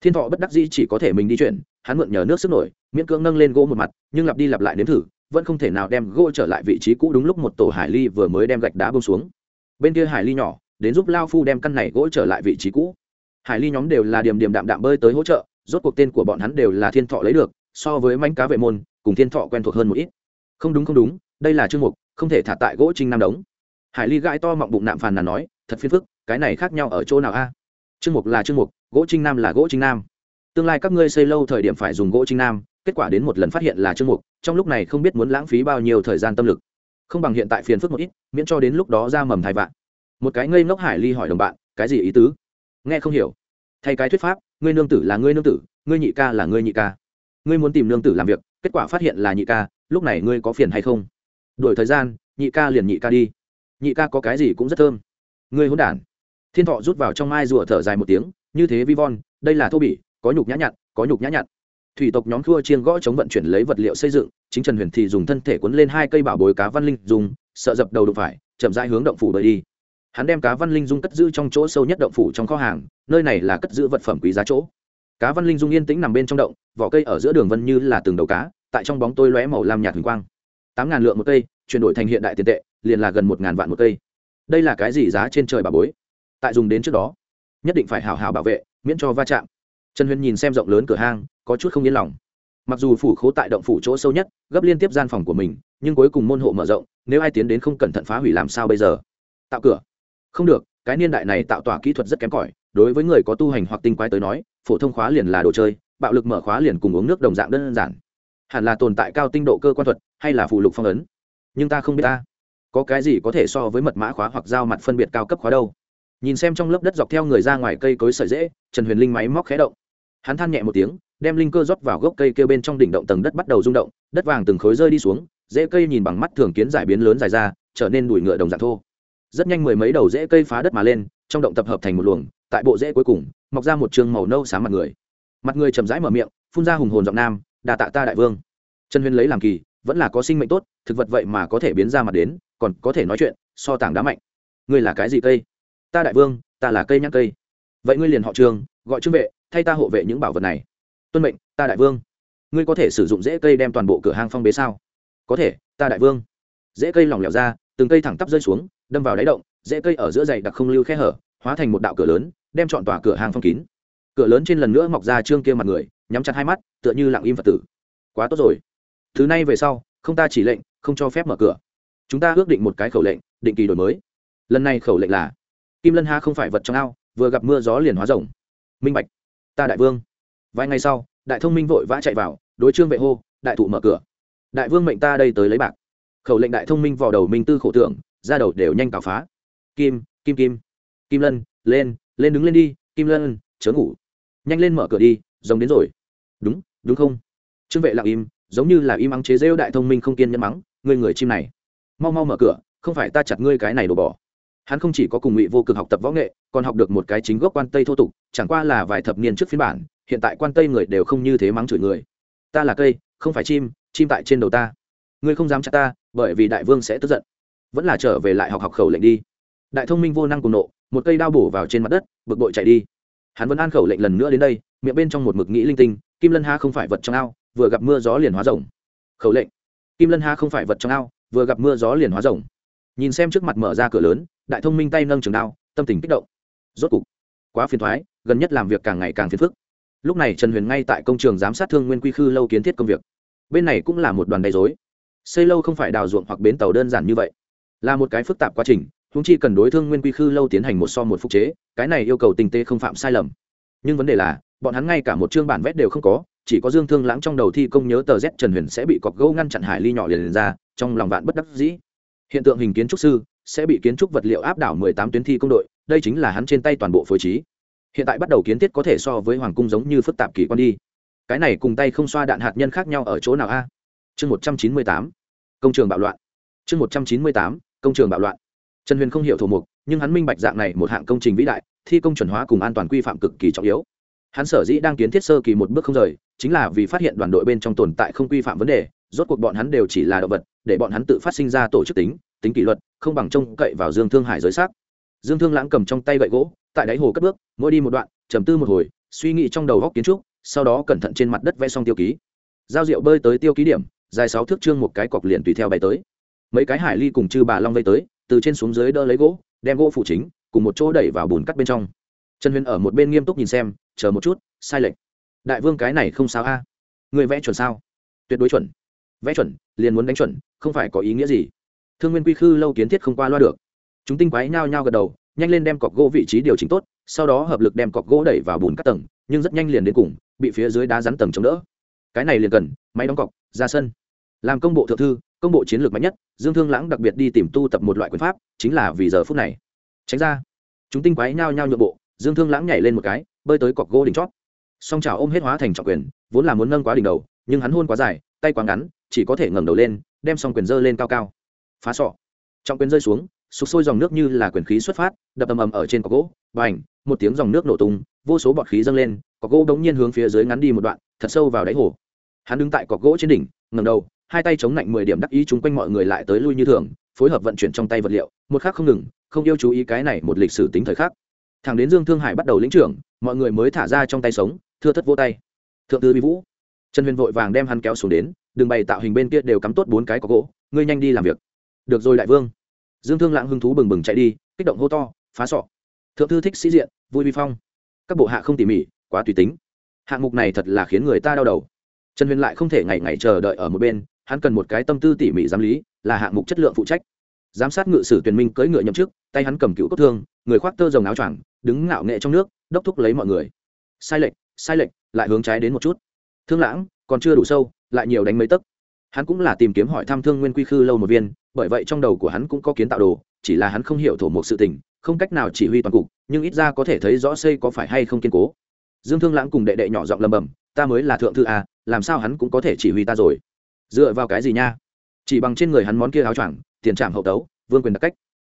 thiên thọ bất đắc dĩ chỉ có thể mình đi chuyển, hắn mượn nhờ nước sức nổi, miễn cưỡng nâng lên gỗ một mặt, nhưng lặp đi lặp lại nếm thử, vẫn không thể nào đem gỗ trở lại vị trí cũ đúng lúc một tổ hải ly vừa mới đem gạch đá bông xuống. Bên kia hải ly nhỏ, đến giúp lao phu đem căn này gỗ trở lại vị trí cũ. Hải ly nhóm đều là điểm điểm đạm đạm bơi tới hỗ trợ, rốt cuộc tên của bọn hắn đều là thiên thọ lấy được, so với manh cá vệ môn, cùng thiên thọ quen thuộc hơn một ít. Không đúng không đúng, đây là chương mục, không thể thả tại gỗ trinh nam đống. Hải ly gãi to mọng bụng nạm phàn là nói, thật phiền phức, cái này khác nhau ở chỗ nào a? à? Chương mục là chương mục, gỗ trinh nam là gỗ trinh nam. Tương lai các ngươi xây lâu thời điểm phải dùng gỗ trinh nam, kết quả đến một lần phát hiện là chương mục, trong lúc này không biết muốn lãng phí bao nhiêu thời gian tâm lực. Không bằng hiện tại phiền phức một ít, miễn cho đến lúc đó ra mầm thai vạn. Một cái ngây ngốc hải ly hỏi đồng bạn, cái gì ý tứ? Nghe không hiểu. Thay cái thuyết pháp, ngươi nương tử là ngươi nương tử, ngươi nhị ca là ngươi nhị ca. Ngươi muốn tìm nương tử làm việc, kết quả phát hiện là nhị ca, lúc này ngươi có phiền hay không? Đổi thời gian, nhị ca liền nhị ca đi. Nhị ca có cái gì cũng rất thơm. Ngươi hôn đản thiên thọ rút vào trong mai rùa thở dài một tiếng, như thế vi von, đây là thô bỉ, có nhục nhã nhặn, có nhục nhã nhặn. Thủy tộc nhóm khua chiên gõ chống vận chuyển lấy vật liệu xây dựng, chính trần huyền thì dùng thân thể quấn lên hai cây bảo bối cá văn linh dùng, sợ dập đầu đụng phải, chậm rãi hướng động phủ đợi đi. Hắn đem cá văn linh dung cất giữ trong chỗ sâu nhất động phủ trong kho hàng, nơi này là cất giữ vật phẩm quý giá chỗ. Cá văn linh dung yên tĩnh nằm bên trong động, vỏ cây ở giữa đường vân như là từng đầu cá, tại trong bóng tôi lóe màu lam nhạt huỳnh quang. Tám ngàn lượng một cây, chuyển đổi thành hiện đại tiền tệ, liền là gần một ngàn vạn một cây. Đây là cái gì giá trên trời bà bối? Tại dùng đến trước đó. Nhất định phải hào hào bảo vệ, miễn cho va chạm. Trần huyền nhìn xem rộng lớn cửa hang, có chút không yên lòng. Mặc dù phủ khố tại động phủ chỗ sâu nhất, gấp liên tiếp gian phòng của mình, nhưng cuối cùng môn hộ mở rộng, nếu ai tiến đến không cẩn thận phá hủy làm sao bây giờ? Tạo cửa. Không được, cái niên đại này tạo tỏa kỹ thuật rất kém cỏi, đối với người có tu hành hoặc tinh quái tới nói, phổ thông khóa liền là đồ chơi, bạo lực mở khóa liền cùng uống nước đồng dạng đơn giản. Hẳn là tồn tại cao tinh độ cơ quan thuật, hay là phụ lục phong ấn. Nhưng ta không biết ta có cái gì có thể so với mật mã khóa hoặc giao mặt phân biệt cao cấp khóa đâu nhìn xem trong lớp đất dọc theo người ra ngoài cây cối sợi dễ trần huyền linh máy móc khé động. Hắn than nhẹ một tiếng, đem linh cơ rót vào gốc cây kêu bên trong đỉnh động tầng đất bắt đầu rung động, đất vàng từng khối rơi đi xuống dễ cây nhìn bằng mắt thường kiến giải biến lớn dài ra, trở nên đùi ngựa đồng dạng thô. Rất nhanh mười mấy đầu rễ cây phá đất mà lên, trong động tập hợp thành một luồng, tại bộ rễ cuối cùng, mọc ra một trường màu nâu sáng mặt người. Mặt người chầm rãi mở miệng, phun ra hùng hồn giọng nam đà tạ ta đại vương. Trần huyền lấy làm kỳ, vẫn là có sinh mệnh tốt, thực vật vậy mà có thể biến ra mặt đến, còn có thể nói chuyện, so tảng đá mạnh. Ngươi là cái gì cây? Ta đại vương, ta là cây nhãn cây. Vậy ngươi liền họ trường, gọi trương vệ, thay ta hộ vệ những bảo vật này. Tuân mệnh, ta đại vương. Ngươi có thể sử dụng dễ cây đem toàn bộ cửa hàng phong bế sao? Có thể, ta đại vương. Dễ cây lỏng lẻo ra, từng cây thẳng tắp rơi xuống, đâm vào đáy động dễ cây ở giữa dày đặc không lưu khe hở, hóa thành một đạo cửa lớn, đem chọn tòa cửa hàng phong kín. Cửa lớn trên lần nữa mọc ra trương kia mặt người, nhắm chặt hai mắt, tựa như lặng im phật tử. Quá tốt rồi. Thứ này về sau, không ta chỉ lệnh, không cho phép mở cửa. Chúng ta ước định một cái khẩu lệnh, định kỳ đổi mới. Lần này khẩu lệnh là kim lân ha không phải vật trong ao, vừa gặp mưa gió liền hóa rồng. Minh bạch, ta đại vương. Vài ngày sau, đại thông minh vội vã chạy vào, đối trương vệ hô, đại thụ mở cửa. Đại vương mệnh ta đây tới lấy bạc. Khẩu lệnh đại thông minh vào đầu minh tư khổ tưởng, ra đầu đều nhanh cào phá. Kim kim kim. Kim lân, lên lên đứng lên đi, kim lân, chớ ngủ. Nhanh lên mở cửa đi giống đến rồi. Đúng đúng không? Trương vệ lặng im, giống như là im ắng chế rêu đại thông minh không kiên nhẫn mắng, ngươi người chim này. Mau mau mở cửa, không phải ta chặt ngươi cái này đổ bỏ hắn không chỉ có cùng ngụy vô cực học tập võ nghệ, còn học được một cái chính gốc quan tây thô tục, chẳng qua là vài thập niên trước phiên bản, hiện tại quan tây người đều không như thế mắng chửi người. Ta là cây, không phải chim chim tại trên đầu ta. Ngươi không dám chặt ta, bởi vì đại vương sẽ tức giận. Vẫn là trở về lại học học khẩu lệnh đi. Đại thông minh vô năng cùng nộ, một cây đao bổ vào trên mặt đất, bực bội chạy đi. Hắn vẫn an khẩu lệnh lần nữa đến đây, miệng bên trong một mực nghĩ linh tinh, kim lân ha không phải vật trong ao, vừa gặp mưa gió liền hóa rồng. Khẩu lệnh, kim lân ha không phải vật trong ao, vừa gặp mưa gió liền hóa rồng. Nhìn xem trước mặt mở ra cửa lớn đại thông minh tay nâng trường đao tâm tình kích động. Rốt cục quá phiền thoái gần nhất làm việc càng ngày càng phiền phức. Lúc này trần huyền ngay tại công trường giám sát thương nguyên quy khư lâu kiến thiết công việc. Bên này cũng là một đoàn đầy dối xây lâu không phải đào ruộng hoặc bến tàu đơn giản như vậy. Là một cái phức tạp quá trình húng chi cần đối thương nguyên quy khư lâu tiến hành một so một phục chế cái này yêu cầu tinh tế không phạm sai lầm. Nhưng vấn đề là bọn hắn ngay cả một chương bản vét đều không có chỉ có dương thương lãng trong đầu thi công nhớ tờ z trần huyền sẽ bị cọc gấu ngăn chặn hải ly nhỏ liền, liền ra trong lòng vạn bất đắc dĩ. Hiện tượng hình kiến trúc sư sẽ bị kiến trúc vật liệu áp đảo mười tám tuyến thi công đội, đây chính là hắn trên tay toàn bộ phối trí. Hiện tại bắt đầu kiến thiết có thể so với hoàng cung giống như phức tạp kỳ quan đi. Cái này cùng tay không xoa đạn hạt nhân khác nhau ở chỗ nào a? Chương một trăm chín mươi tám, công trường bạo loạn. Chương một trăm chín mươi tám, công trường bạo loạn. Trần huyền không hiểu thủ mục, nhưng hắn minh bạch dạng này một hạng công trình vĩ đại, thi công chuẩn hóa cùng an toàn quy phạm cực kỳ trọng yếu. Hắn sở dĩ đang kiến thiết sơ kỳ một bước không rời, chính là vì phát hiện đoàn đội bên trong tồn tại không quy phạm vấn đề, rốt cuộc bọn hắn đều chỉ là động vật, để bọn hắn tự phát sinh ra tổ chức tính tính kỷ luật, không bằng trông cậy vào dương thương hải giới xác dương thương lãng cầm trong tay gậy gỗ, tại đáy hồ cất bước, mỗi đi một đoạn, trầm tư một hồi, suy nghĩ trong đầu góc kiến trúc, sau đó cẩn thận trên mặt đất vẽ xong tiêu ký. Giao rượu bơi tới tiêu ký điểm, dài sáu thước trương một cái cọc liền tùy theo bay tới. Mấy cái hải ly cùng chư bà long vây tới, từ trên xuống dưới đỡ lấy gỗ, đem gỗ phụ chính, cùng một chỗ đẩy vào bùn cắt bên trong. Trần huyền ở một bên nghiêm túc nhìn xem, chờ một chút, sai lệch. Đại vương cái này không sao a. Người vẽ chuẩn sao? Tuyệt đối chuẩn. Vẽ chuẩn, liền muốn đánh chuẩn, không phải có ý nghĩa gì thương nguyên quy khư lâu kiến thiết không qua loa được. Chúng tinh quái nhao nhao gật đầu, nhanh lên đem cọc gỗ vị trí điều chỉnh tốt, sau đó hợp lực đem cọc gỗ đẩy vào bùn các tầng, nhưng rất nhanh liền đến cùng, bị phía dưới đá rắn tầng chống đỡ. Cái này liền cần, máy đóng cọc, ra sân. Làm công bộ thượng thư, công bộ chiến lược mạnh nhất, dương thương lãng đặc biệt đi tìm tu tập một loại quyền pháp, chính là vì giờ phút này. Tránh ra. Chúng tinh quái nhao nhao nhượng bộ, dương thương lãng nhảy lên một cái, bơi tới cọc gỗ đỉnh chót. Song trào ôm hết hóa thành trọng quyền, vốn là muốn nâng quá đỉnh đầu, nhưng hắn hôn quá dài, tay quá ngắn, chỉ có thể ngẩng đầu lên, đem song quyền dơ lên cao cao phá sọ. Trọng quyền rơi xuống sụp sôi dòng nước như là quyền khí xuất phát, đập ầm ầm ở trên cọc gỗ và ảnh một tiếng dòng nước nổ tung, vô số bọt khí dâng lên, cọc gỗ đống nhiên hướng phía dưới ngắn đi một đoạn, thật sâu vào đáy hồ. Hắn đứng tại cọc gỗ trên đỉnh ngầm đầu, hai tay chống lạnh mười điểm đắc ý chung quanh mọi người lại tới lui như thường, phối hợp vận chuyển trong tay vật liệu, một khắc không ngừng, không yêu chú ý cái này một lịch sử tính thời khắc. Thằng đến dương thương hải bắt đầu lĩnh trưởng, mọi người mới thả ra trong tay sống, thưa thất vô tay. Thượng tư vi vũ, trần huyền vội vàng đem hắn kéo xuống đến đường bày tạo hình bên kia đều cắm tốt bốn cái có gỗ, ngươi nhanh đi làm việc được rồi đại vương. Dương thương lãng hưng thú bừng bừng chạy đi, kích động hô to, phá sọ. Thượng thư thích sĩ diện, vui vi phong. Các bộ hạ không tỉ mỉ, quá tùy tính. Hạng mục này thật là khiến người ta đau đầu. Trần huyền lại không thể ngày ngày chờ đợi ở một bên, hắn cần một cái tâm tư tỉ mỉ giám lý, là hạng mục chất lượng phụ trách. Giám sát ngự sử tuyển minh cưỡi ngựa nhậm chức, tay hắn cầm cựu cốt thương, người khoác tơ rồng áo choàng, đứng ngạo nghệ trong nước, đốc thúc lấy mọi người. Sai lệch sai lệch, lại hướng trái đến một chút. Thương lãng, còn chưa đủ sâu, lại nhiều đánh mấy tấc hắn cũng là tìm kiếm hỏi tham thương nguyên quy khư lâu một viên, bởi vậy trong đầu của hắn cũng có kiến tạo đồ, chỉ là hắn không hiểu thổ một sự tình, không cách nào chỉ huy toàn cục, nhưng ít ra có thể thấy rõ xây có phải hay không kiên cố. Dương thương lãng cùng đệ đệ nhỏ giọng lầm bầm, ta mới là thượng thư à làm sao hắn cũng có thể chỉ huy ta rồi? Dựa vào cái gì nha? Chỉ bằng trên người hắn món kia áo choàng, tiền trạm hậu tấu, vương quyền đặc cách.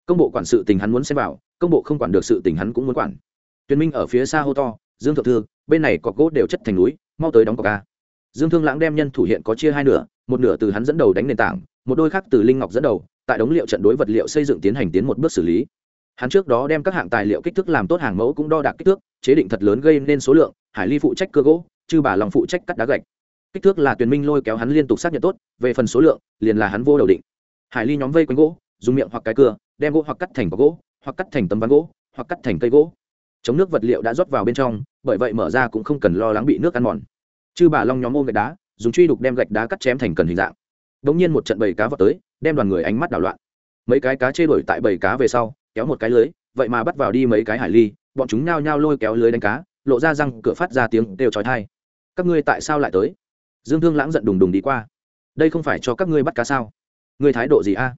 Công bộ quản sự tình hắn muốn xem vào, công bộ không quản được sự tình hắn cũng muốn quản. Tuyên minh ở phía xa hô to, dương thượng thư, bên này cọc gỗ đều chất thành núi, mau tới đóng cọc ca dương thương lãng đem nhân thủ hiện có chia hai nửa một nửa từ hắn dẫn đầu đánh nền tảng, một đôi khác từ linh ngọc dẫn đầu, tại đống liệu trận đối vật liệu xây dựng tiến hành tiến một bước xử lý. Hắn trước đó đem các hạng tài liệu kích thước làm tốt hàng mẫu cũng đo đạc kích thước, chế định thật lớn gây nên số lượng, hải ly phụ trách cơ gỗ, chư bà lòng phụ trách cắt đá gạch. Kích thước là tuyền minh lôi kéo hắn liên tục xác nhận tốt, về phần số lượng, liền là hắn vô đầu định. Hải ly nhóm vây quanh gỗ, dùng miệng hoặc cái cưa, đem gỗ hoặc cắt thành gỗ, hoặc cắt thành tấm ván gỗ, hoặc cắt thành cây gỗ. Chống nước vật liệu đã rót vào bên trong, bởi vậy mở ra cũng không cần lo lắng bị nước ăn mòn. Chư bà long nhóm ôm gạch đá dùng truy đục đem gạch đá cắt chém thành cần hình dạng. Đ nhiên một trận bầy cá vào tới, đem đoàn người ánh mắt đảo loạn. Mấy cái cá chê đuổi tại bầy cá về sau, kéo một cái lưới, vậy mà bắt vào đi mấy cái hải ly, bọn chúng nhao nhao lôi kéo lưới đánh cá, lộ ra răng, cửa phát ra tiếng đều trói thai các ngươi tại sao lại tới? Dương thương lãng giận đùng đùng đi qua. Đây không phải cho các ngươi bắt cá sao? Ngươi thái độ gì a?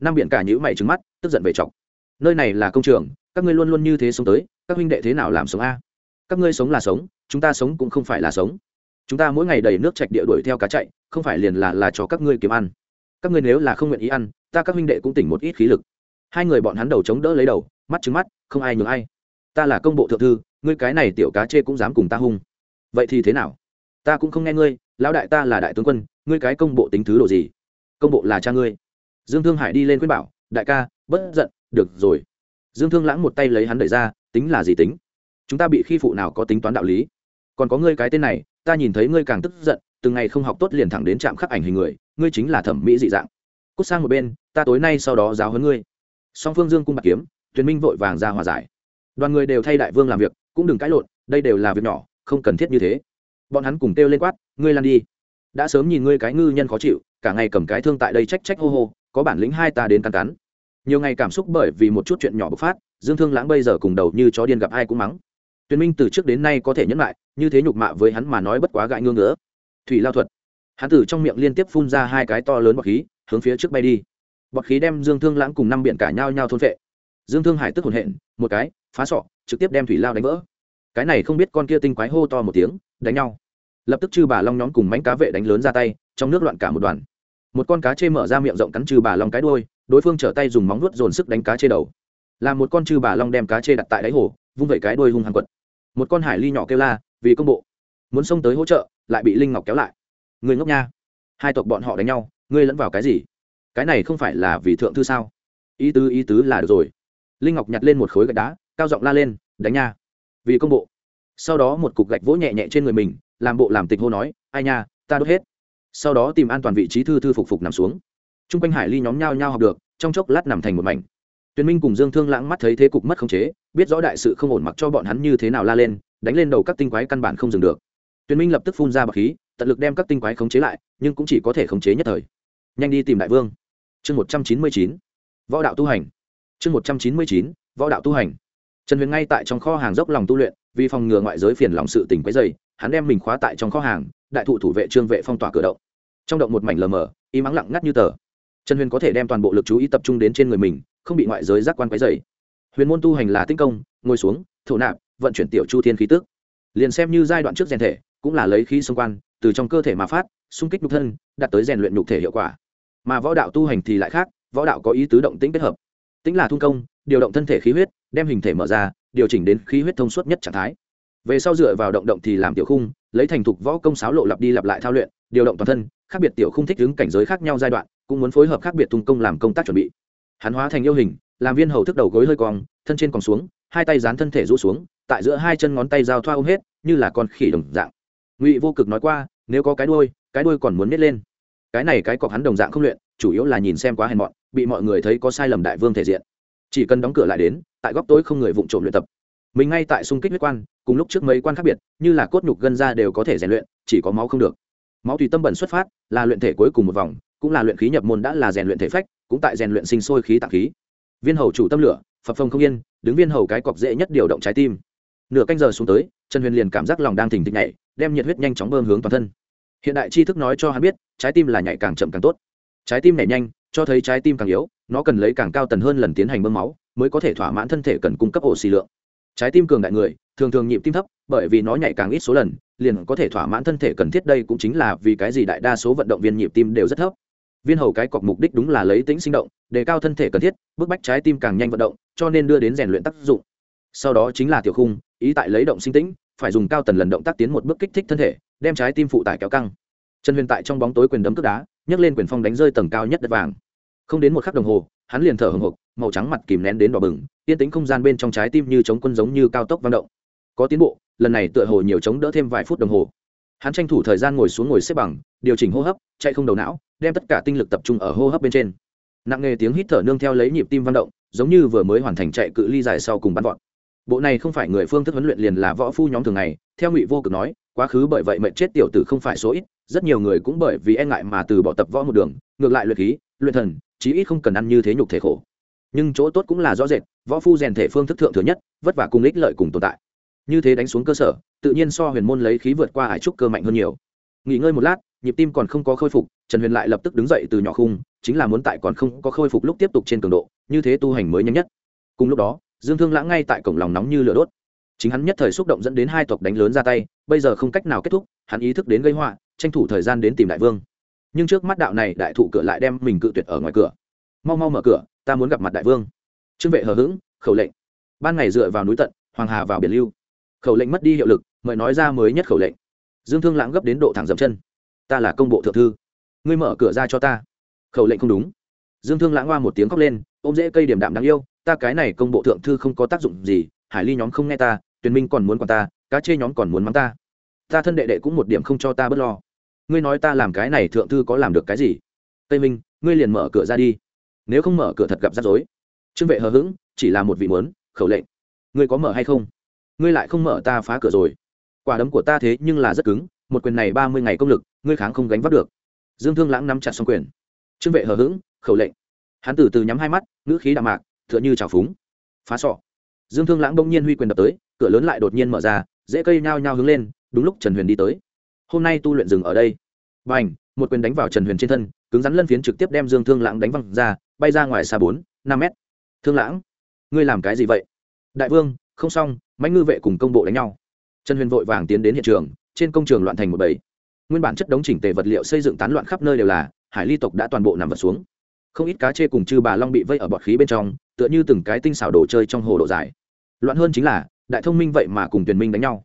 Năm biển cả nhữ mày trứng mắt, tức giận về chọc. Nơi này là công trường, các ngươi luôn luôn như thế sống tới, các huynh đệ thế nào làm sống a? Các ngươi sống là sống, chúng ta sống cũng không phải là sống chúng ta mỗi ngày đầy nước trạch địa đuổi theo cá chạy, không phải liền là là cho các ngươi kiếm ăn. Các ngươi nếu là không nguyện ý ăn, ta các huynh đệ cũng tỉnh một ít khí lực. Hai người bọn hắn đầu chống đỡ lấy đầu, mắt trứng mắt, không ai nhường ai. Ta là công bộ thượng thư, ngươi cái này tiểu cá chê cũng dám cùng ta hung. Vậy thì thế nào? Ta cũng không nghe ngươi, lão đại ta là đại tướng quân, ngươi cái công bộ tính thứ đồ gì? Công bộ là cha ngươi. Dương thương hải đi lên khuyên bảo, đại ca bất giận, được rồi. Dương thương lãng một tay lấy hắn đẩy ra, tính là gì tính? Chúng ta bị khi phụ nào có tính toán đạo lý? Còn có ngươi cái tên này ta nhìn thấy ngươi càng tức giận, từng ngày không học tốt liền thẳng đến trạm khắc ảnh hình người, ngươi chính là thẩm mỹ dị dạng. Cút sang một bên, ta tối nay sau đó giáo huấn ngươi. Song phương dương cung bạc kiếm, tuyền minh vội vàng ra hòa giải. Đoàn người đều thay đại vương làm việc, cũng đừng cãi lộn, đây đều là việc nhỏ, không cần thiết như thế. Bọn hắn cùng kêu lên quát, ngươi lan đi. Đã sớm nhìn ngươi cái ngư nhân khó chịu, cả ngày cầm cái thương tại đây trách trách hô hô, có bản lĩnh hai ta đến căn cắn. Nhiều ngày cảm xúc bởi vì một chút chuyện nhỏ bộc phát, dương thương lãng bây giờ cùng đầu như chó điên gặp ai cũng mắng tuyền minh từ trước đến nay có thể nhẫn lại như thế nhục mạ với hắn mà nói bất quá gãi ngương nữa thủy lao thuật. Hắn từ trong miệng liên tiếp phun ra hai cái to lớn bọt khí, hướng phía trước bay đi. Bọt khí đem dương thương lãng cùng năm biển cả nhau nhau thôn vệ dương thương hải tức hồn hện, một cái, phá sọ, trực tiếp đem thủy lao đánh vỡ. Cái này không biết con kia tinh quái hô to một tiếng, đánh nhau. Lập tức chư bà long nhóm cùng mánh cá vệ đánh lớn ra tay, trong nước loạn cả một đoàn. Một con cá chê mở ra miệng rộng cắn Trư bà long cái đôi đối phương trở tay dùng móng nuốt dồn sức đánh cá chê đầu. Làm một con Trư bà long đem cá chê đặt tại đáy hồ, vung vẩy cái đuôi hung hăng quật một con hải ly nhỏ kêu la, vì công bộ. Muốn xông tới hỗ trợ, lại bị linh ngọc kéo lại. Người ngốc nha. Hai tộc bọn họ đánh nhau, ngươi lẫn vào cái gì? Cái này không phải là vì thượng thư sao? Ý tứ ý tứ là được rồi. Linh ngọc nhặt lên một khối gạch đá, cao giọng la lên, đánh nha. Vì công bộ. Sau đó một cục gạch vỗ nhẹ nhẹ trên người mình, làm bộ làm tịch hô nói, ai nha, ta đốt hết. Sau đó tìm an toàn vị trí thư thư phục phục nằm xuống. T r u n g quanh hải ly nhóm nhao nhao học được, trong chốc lát nằm thành một mảnh tuyền minh cùng dương thương lãng mắt thấy thế cục mất khống chế, biết rõ đại sự không ổn mặc cho bọn hắn như thế nào la lên, đánh lên đầu các tinh quái căn bản không dừng được. Tuyền minh lập tức phun ra bậc khí, tận lực đem các tinh quái khống chế lại, nhưng cũng chỉ có thể khống chế nhất thời. Nhanh đi tìm đại vương. Chương một trăm chín mươi chín, võ đạo tu hành. Chương một trăm chín mươi chín, võ đạo tu hành. Trần huyền ngay tại trong kho hàng dốc lòng tu luyện, vì phòng ngừa ngoại giới phiền lòng sự tình quấy dày hắn đem mình khóa tại trong kho hàng, đại thụ thủ vệ trương vệ phong tỏa cửa động. Trong động một mảnh lờ mờ im ắng lặng ngắt như tờ. Trần huyền có thể đem toàn bộ lực chú ý tập trung đến trên người mình không bị ngoại giới giác quan quấy dày huyền môn tu hành là tinh công, ngồi xuống, thổ nạp, vận chuyển tiểu chu thiên khí tức. Liền xem như giai đoạn trước rèn thể, cũng là lấy khí xung quan, từ trong cơ thể mà phát, xung kích nhục thân, đạt tới rèn luyện nhục thể hiệu quả. Mà võ đạo tu hành thì lại khác, võ đạo có ý tứ động tĩnh kết hợp. Tính là thung công, điều động thân thể khí huyết, đem hình thể mở ra, điều chỉnh đến khí huyết thông suốt nhất trạng thái. Về sau dựa vào động động thì làm tiểu khung, lấy thành thục võ công sáo lộ lặp đi lặp lại thao luyện, điều động toàn thân, khác biệt tiểu khung thích ứng cảnh giới khác nhau giai đoạn, cũng muốn phối hợp khác biệt thung công làm công tác chuẩn bị hắn hóa thành yêu hình, làm viên hầu thức đầu gối hơi cong, thân trên còn xuống, hai tay dán thân thể rũ xuống, tại giữa hai chân ngón tay giao thoa ôm hết, như là con khỉ đồng dạng. Ngụy vô cực nói qua, nếu có cái đuôi cái đuôi còn muốn nít lên. Cái này cái cọc hắn đồng dạng không luyện, chủ yếu là nhìn xem quá hèn mọn, bị mọi người thấy có sai lầm đại vương thể diện. Chỉ cần đóng cửa lại đến, tại góc tối không người vụng trộm luyện tập. Mình ngay tại xung kích huyết quan, cùng lúc trước mấy quan khác biệt, như là cốt nhục gân ra đều có thể rèn luyện, chỉ có máu không được. Máu tùy tâm bẩn xuất phát, là luyện thể cuối cùng một vòng, cũng là luyện khí nhập môn đã là rèn luyện thể phách cũng tại rèn luyện sinh sôi khí tạng khí. Viên hầu chủ tâm lửa, phập phồng không yên, đứng viên hầu cái cọc dễ nhất điều động trái tim. Nửa canh giờ xuống tới, trần huyền liền cảm giác lòng đang thình thịch nhảy, đem nhiệt huyết nhanh chóng bơm hướng toàn thân. Hiện đại tri thức nói cho hắn biết, trái tim là nhảy càng chậm càng tốt. Trái tim nhảy nhanh, cho thấy trái tim càng yếu, nó cần lấy càng cao tần hơn lần tiến hành bơm máu, mới có thể thỏa mãn thân thể cần cung cấp oxy lượng. Trái tim cường đại người, thường thường nhịp tim thấp, bởi vì nó nhảy càng ít số lần, liền có thể thỏa mãn thân thể cần thiết đây cũng chính là vì cái gì đại đa số vận động viên nhịp tim đều rất thấp viên hầu cái cọc mục đích đúng là lấy tính sinh động, đề cao thân thể cần thiết, bức bách trái tim càng nhanh vận động, cho nên đưa đến rèn luyện tác dụng. Sau đó chính là tiểu khung, ý tại lấy động sinh tĩnh, phải dùng cao tần lần động tác tiến một bước kích thích thân thể, đem trái tim phụ tải kéo căng. Trần huyền tại trong bóng tối quyền đấm cướp đá, nhấc lên quyền phong đánh rơi tầng cao nhất đất vàng. Không đến một khắc đồng hồ, hắn liền thở hồng hộc, màu trắng mặt kìm nén đến đỏ bừng, yên tính không gian bên trong trái tim như chống quân giống như cao tốc vang động. Có tiến bộ, lần này tựa hồ nhiều chống đỡ thêm vài phút đồng hồ. Hắn tranh thủ thời gian ngồi xuống ngồi xếp bằng, điều chỉnh hô hấp, chạy không đầu não đem tất cả tinh lực tập trung ở hô hấp bên trên. Nặng nghề tiếng hít thở nương theo lấy nhịp tim vang động, giống như vừa mới hoàn thành chạy cự ly dài sau cùng bắn vọt. Bộ này không phải người phương thức huấn luyện liền là võ phu nhóm thường ngày, theo ngụy vô cực nói, quá khứ bởi vậy mệnh chết tiểu tử không phải số ít, rất nhiều người cũng bởi vì e ngại mà từ bỏ tập võ một đường, ngược lại luyện khí, luyện thần, chí ít không cần ăn như thế nhục thể khổ. Nhưng chỗ tốt cũng là rõ rệt, võ phu rèn thể phương thức thượng thừa nhất, vất vả cùng ích lợi cùng tồn tại. Như thế đánh xuống cơ sở, tự nhiên so huyền môn lấy khí vượt qua hải trúc cơ mạnh hơn nhiều. Nghỉ ngơi một lát nhịp tim còn không có khôi phục, trần huyền lại lập tức đứng dậy từ nhỏ khung, chính là muốn tại còn không có khôi phục lúc tiếp tục trên cường độ, như thế tu hành mới nhanh nhất. Cùng lúc đó, dương thương lãng ngay tại cổng lòng nóng như lửa đốt. Chính hắn nhất thời xúc động dẫn đến hai tộc đánh lớn ra tay, bây giờ không cách nào kết thúc, hắn ý thức đến gây họa, tranh thủ thời gian đến tìm đại vương. Nhưng trước mắt đạo này đại thụ cửa lại đem mình cự tuyệt ở ngoài cửa. Mau mau mở cửa, ta muốn gặp mặt đại vương. Trương vệ hờ hững, khẩu lệnh. Ban ngày dựa vào núi tận, hoàng hà vào biển lưu. Khẩu lệnh mất đi hiệu lực, mời nói ra mới nhất khẩu lệnh. Dương thương lãng gấp đến độ thẳng dậm chân ta là công bộ thượng thư. Ngươi mở cửa ra cho ta. Khẩu lệnh không đúng. Dương thương lãng hoa một tiếng khóc lên, ôm dễ cây điểm đạm đáng yêu, ta cái này công bộ thượng thư không có tác dụng gì, hải ly nhóm không nghe ta, tuyền minh còn muốn còn ta, cá chê nhóm còn muốn mắng ta. Ta thân đệ đệ cũng một điểm không cho ta bớt lo. Ngươi nói ta làm cái này thượng thư có làm được cái gì? Tây minh, ngươi liền mở cửa ra đi. Nếu không mở cửa thật gặp rắc rối. Trương vệ hờ hững, chỉ là một vị muốn, khẩu lệnh. Ngươi có mở hay không? Ngươi lại không mở ta phá cửa rồi. Quả đấm của ta thế nhưng là rất cứng một quyền này ba mươi ngày công lực, ngươi kháng không gánh vác được. Dương thương lãng nắm chặt xong quyền. Trương vệ hờ hững, khẩu lệnh. Hắn từ từ nhắm hai mắt, ngữ khí đạm mạc, tựa như ư trào phúng. Phá sọ. Dương thương lãng bỗng nhiên huy quyền đập tới, cửa lớn lại đột nhiên mở ra dễ cây nhao nhao hướng lên, đúng lúc trần huyền đi tới. Hôm nay tu luyện dừng ở đây. B à n h một quyền đánh vào trần huyền trên thân, cứng rắn lân phiến trực tiếp đem dương thương lãng đánh văng ra, bay ra ngoài xa bốn, năm mét. Thương lãng, ngươi làm cái gì vậy? Đại vương, không xong, mãnh ngư vệ cùng công bộ đánh nhau. Trần huyền vội vàng tiến đến hiện trường trên công trường loạn thành một bầy. Nguyên bản chất đống chỉnh tề vật liệu xây dựng tán loạn khắp nơi đều là, hải ly tộc đã toàn bộ nằm vật xuống. Không ít cá chê cùng chư bà long bị vây ở bọt khí bên trong, tựa như từng cái tinh xảo đồ chơi trong hồ độ dài. Loạn hơn chính là, đại thông minh vậy mà cùng tuyền minh đánh nhau.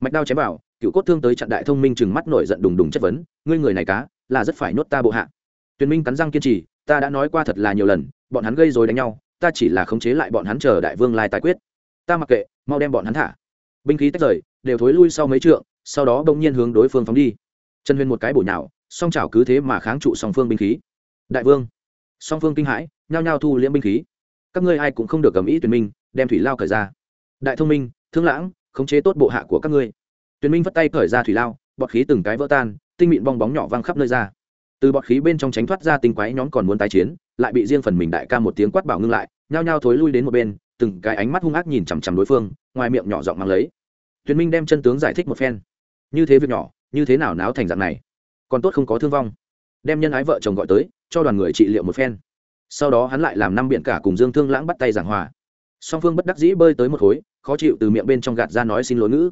Mạch đao chém vào cựu cốt thương tới chặn đại thông minh chừng mắt nổi giận đùng đùng chất vấn, ngươi người này cá, là rất phải nhốt ta bộ hạ. Tuyền minh cắn răng kiên trì, ta đã nói qua thật là nhiều lần, bọn hắn gây rồi đánh nhau, ta chỉ là khống chế lại bọn hắn chờ đại vương lai tài quyết. Ta mặc kệ, mau đem bọn hắn thả. Binh khí tách rời, đều thối lui sau mấy trượng sau đó bỗng nhiên hướng đối phương phóng đi. Trần huyền một cái bổ nhào, song chảo cứ thế mà kháng trụ song phương binh khí. Đại vương, song phương kinh hãi, nhao nhao thu liễm binh khí. Các ngươi ai cũng không được cầm ý tuyển minh, đem thủy lao cởi ra. Đại thông minh, thương lãng, khống chế tốt bộ hạ của các ngươi. Tuyển minh vất tay cởi ra thủy lao, bọt khí từng cái vỡ tan, tinh mịn bong bóng nhỏ văng khắp nơi ra. Từ bọt khí bên trong tránh thoát ra tinh quái nhóm còn muốn tái chiến, lại bị riêng phần mình đại ca một tiếng quát bảo ngưng lại, nhao nhao thối lui đến một bên, từng cái ánh mắt hung ác nhìn chằm chằm đối phương, ngoài miệng nhỏ giọng mang lấy. Tuyển minh đem chân tướng giải thích một phen như thế việc nhỏ, như thế nào náo thành dạng này? Còn tốt không có thương vong. Đem nhân ái vợ chồng gọi tới, cho đoàn người trị liệu một phen. Sau đó hắn lại làm năm biện cả cùng dương thương lãng bắt tay giảng hòa. Song phương bất đắc dĩ bơi tới một khối, khó chịu từ miệng bên trong gạt ra nói xin lỗi ngữ.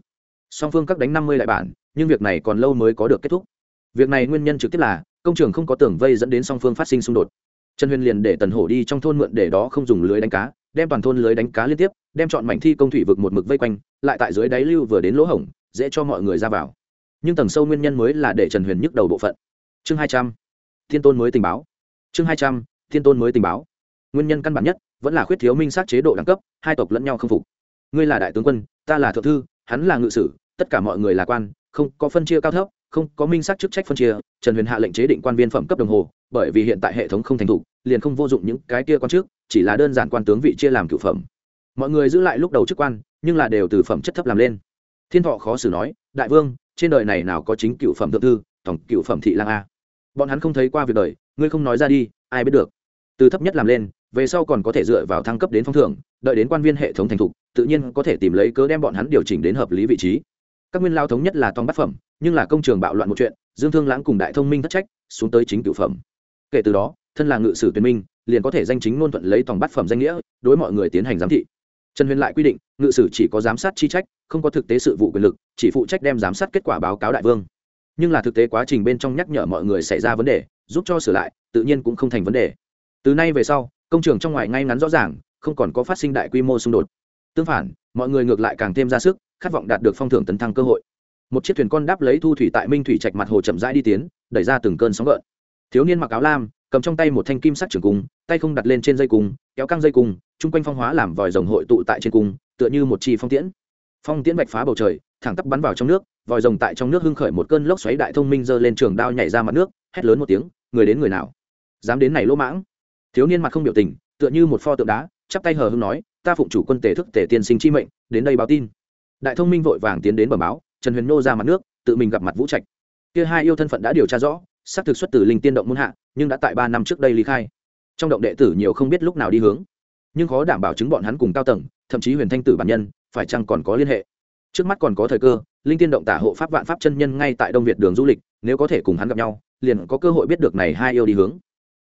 Song phương các đánh năm mươi đại bản, nhưng việc này còn lâu mới có được kết thúc. Việc này nguyên nhân trực tiếp là, công trường không có tường vây dẫn đến song phương phát sinh xung đột. Trần huyền liền để tần hổ đi trong thôn mượn để đó không dùng lưới đánh cá, đem toàn thôn lưới đánh cá liên tiếp, đem chọn mảnh thi công thủy vực một mực vây quanh, lại tại dưới đáy lưu vừa đến lỗ hổng dễ cho mọi người ra vào. Nhưng tầng sâu nguyên nhân mới là để trần huyền nhức đầu bộ phận. Chương hai trăm, thiên tôn mới tình báo. Chương hai trăm, thiên tôn mới tình báo. Nguyên nhân căn bản nhất vẫn là khuyết thiếu minh sát chế độ đẳng cấp, hai tộc lẫn nhau không phục. Ngươi là đại tướng quân, ta là thượng thư, hắn là ngự sử, tất cả mọi người là quan, không có phân chia cao thấp, không có minh sát chức trách phân chia, trần huyền hạ lệnh chế định quan viên phẩm cấp đồng hồ, bởi vì hiện tại hệ thống không thành thục, liền không vô dụng những cái kia quan trước, chỉ là đơn giản quan tướng vị chia làm cựu phẩm. Mọi người giữ lại lúc đầu chức quan, nhưng là đều từ phẩm chất thấp làm lên thiên thọ khó xử nói, đại vương, trên đời này nào có chính cựu phẩm thượng thư, tổng cựu phẩm thị lang a? Bọn hắn không thấy qua việc đời, ngươi không nói ra đi, ai biết được. Từ thấp nhất làm lên, về sau còn có thể dựa vào thăng cấp đến phong thưởng, đợi đến quan viên hệ thống thành thục, tự nhiên có thể tìm lấy cớ đem bọn hắn điều chỉnh đến hợp lý vị trí. Các nguyên lao thống nhất là tòng bát phẩm, nhưng là công trường bạo loạn một chuyện, dương thương lãng cùng đại thông minh thất trách, xuống tới chính cửu phẩm. Kể từ đó, thân là ngự sử tuyên minh, liền có thể danh chính ngôn thuận lấy tòng bát phẩm danh nghĩa, đối mọi người tiến hành giám thị. Trần huyền lại quy định, ngự sử chỉ có giám sát chi trách không có thực tế sự vụ quyền lực, chỉ phụ trách đem giám sát kết quả báo cáo đại vương. Nhưng là thực tế quá trình bên trong nhắc nhở mọi người xảy ra vấn đề, giúp cho sửa lại, tự nhiên cũng không thành vấn đề. Từ nay về sau, công trường trong ngoài ngay ngắn rõ ràng, không còn có phát sinh đại quy mô xung đột. Tương phản, mọi người ngược lại càng thêm ra sức, khát vọng đạt được phong thưởng tấn thăng cơ hội. Một chiếc thuyền con đáp lấy thu thủy tại minh thủy trạch mặt hồ chậm rãi đi tiến, đẩy ra từng cơn sóng gợn. Thiếu niên mặc áo lam, cầm trong tay một thanh kim sắc trường cung, tay không đặt lên trên dây cung, kéo căng dây cung, chung quanh phong hóa làm vòi rồng hội tụ tại trên cung, tựa như một chi phong tiễn phong tiễn vạch phá bầu trời, thẳng tắp bắn vào trong nước, vòi rồng tại trong nước hưng khởi một cơn lốc xoáy đại thông minh giơ lên trường đao nhảy ra mặt nước, hét lớn một tiếng, người đến người nào? Dám đến này lỗ mãng? Thiếu niên mặt không biểu tình, tựa như một pho tượng đá, chắp tay hờ hưng nói, ta phụng chủ quân tề thức tề tiên sinh chi mệnh, đến đây báo tin. Đại thông minh vội vàng tiến đến bờ báo, trần huyền nô ra mặt nước, tự mình gặp mặt vũ trạch. Kia hai yêu thân phận đã điều tra rõ, xác thực xuất từ linh tiên động muôn hạ, nhưng đã tại ba năm trước đây ly khai. Trong động đệ tử nhiều không biết lúc nào đi hướng, nhưng khó đảm bảo chứng bọn hắn cùng cao tầng thậm chí huyền thanh tử bản nhân, phải chăng còn có liên hệ? Trước mắt còn có thời cơ, linh tiên động tả hộ pháp vạn pháp chân nhân ngay tại đông việt đường du lịch, nếu có thể cùng hắn gặp nhau, liền có cơ hội biết được này hai yêu đi hướng.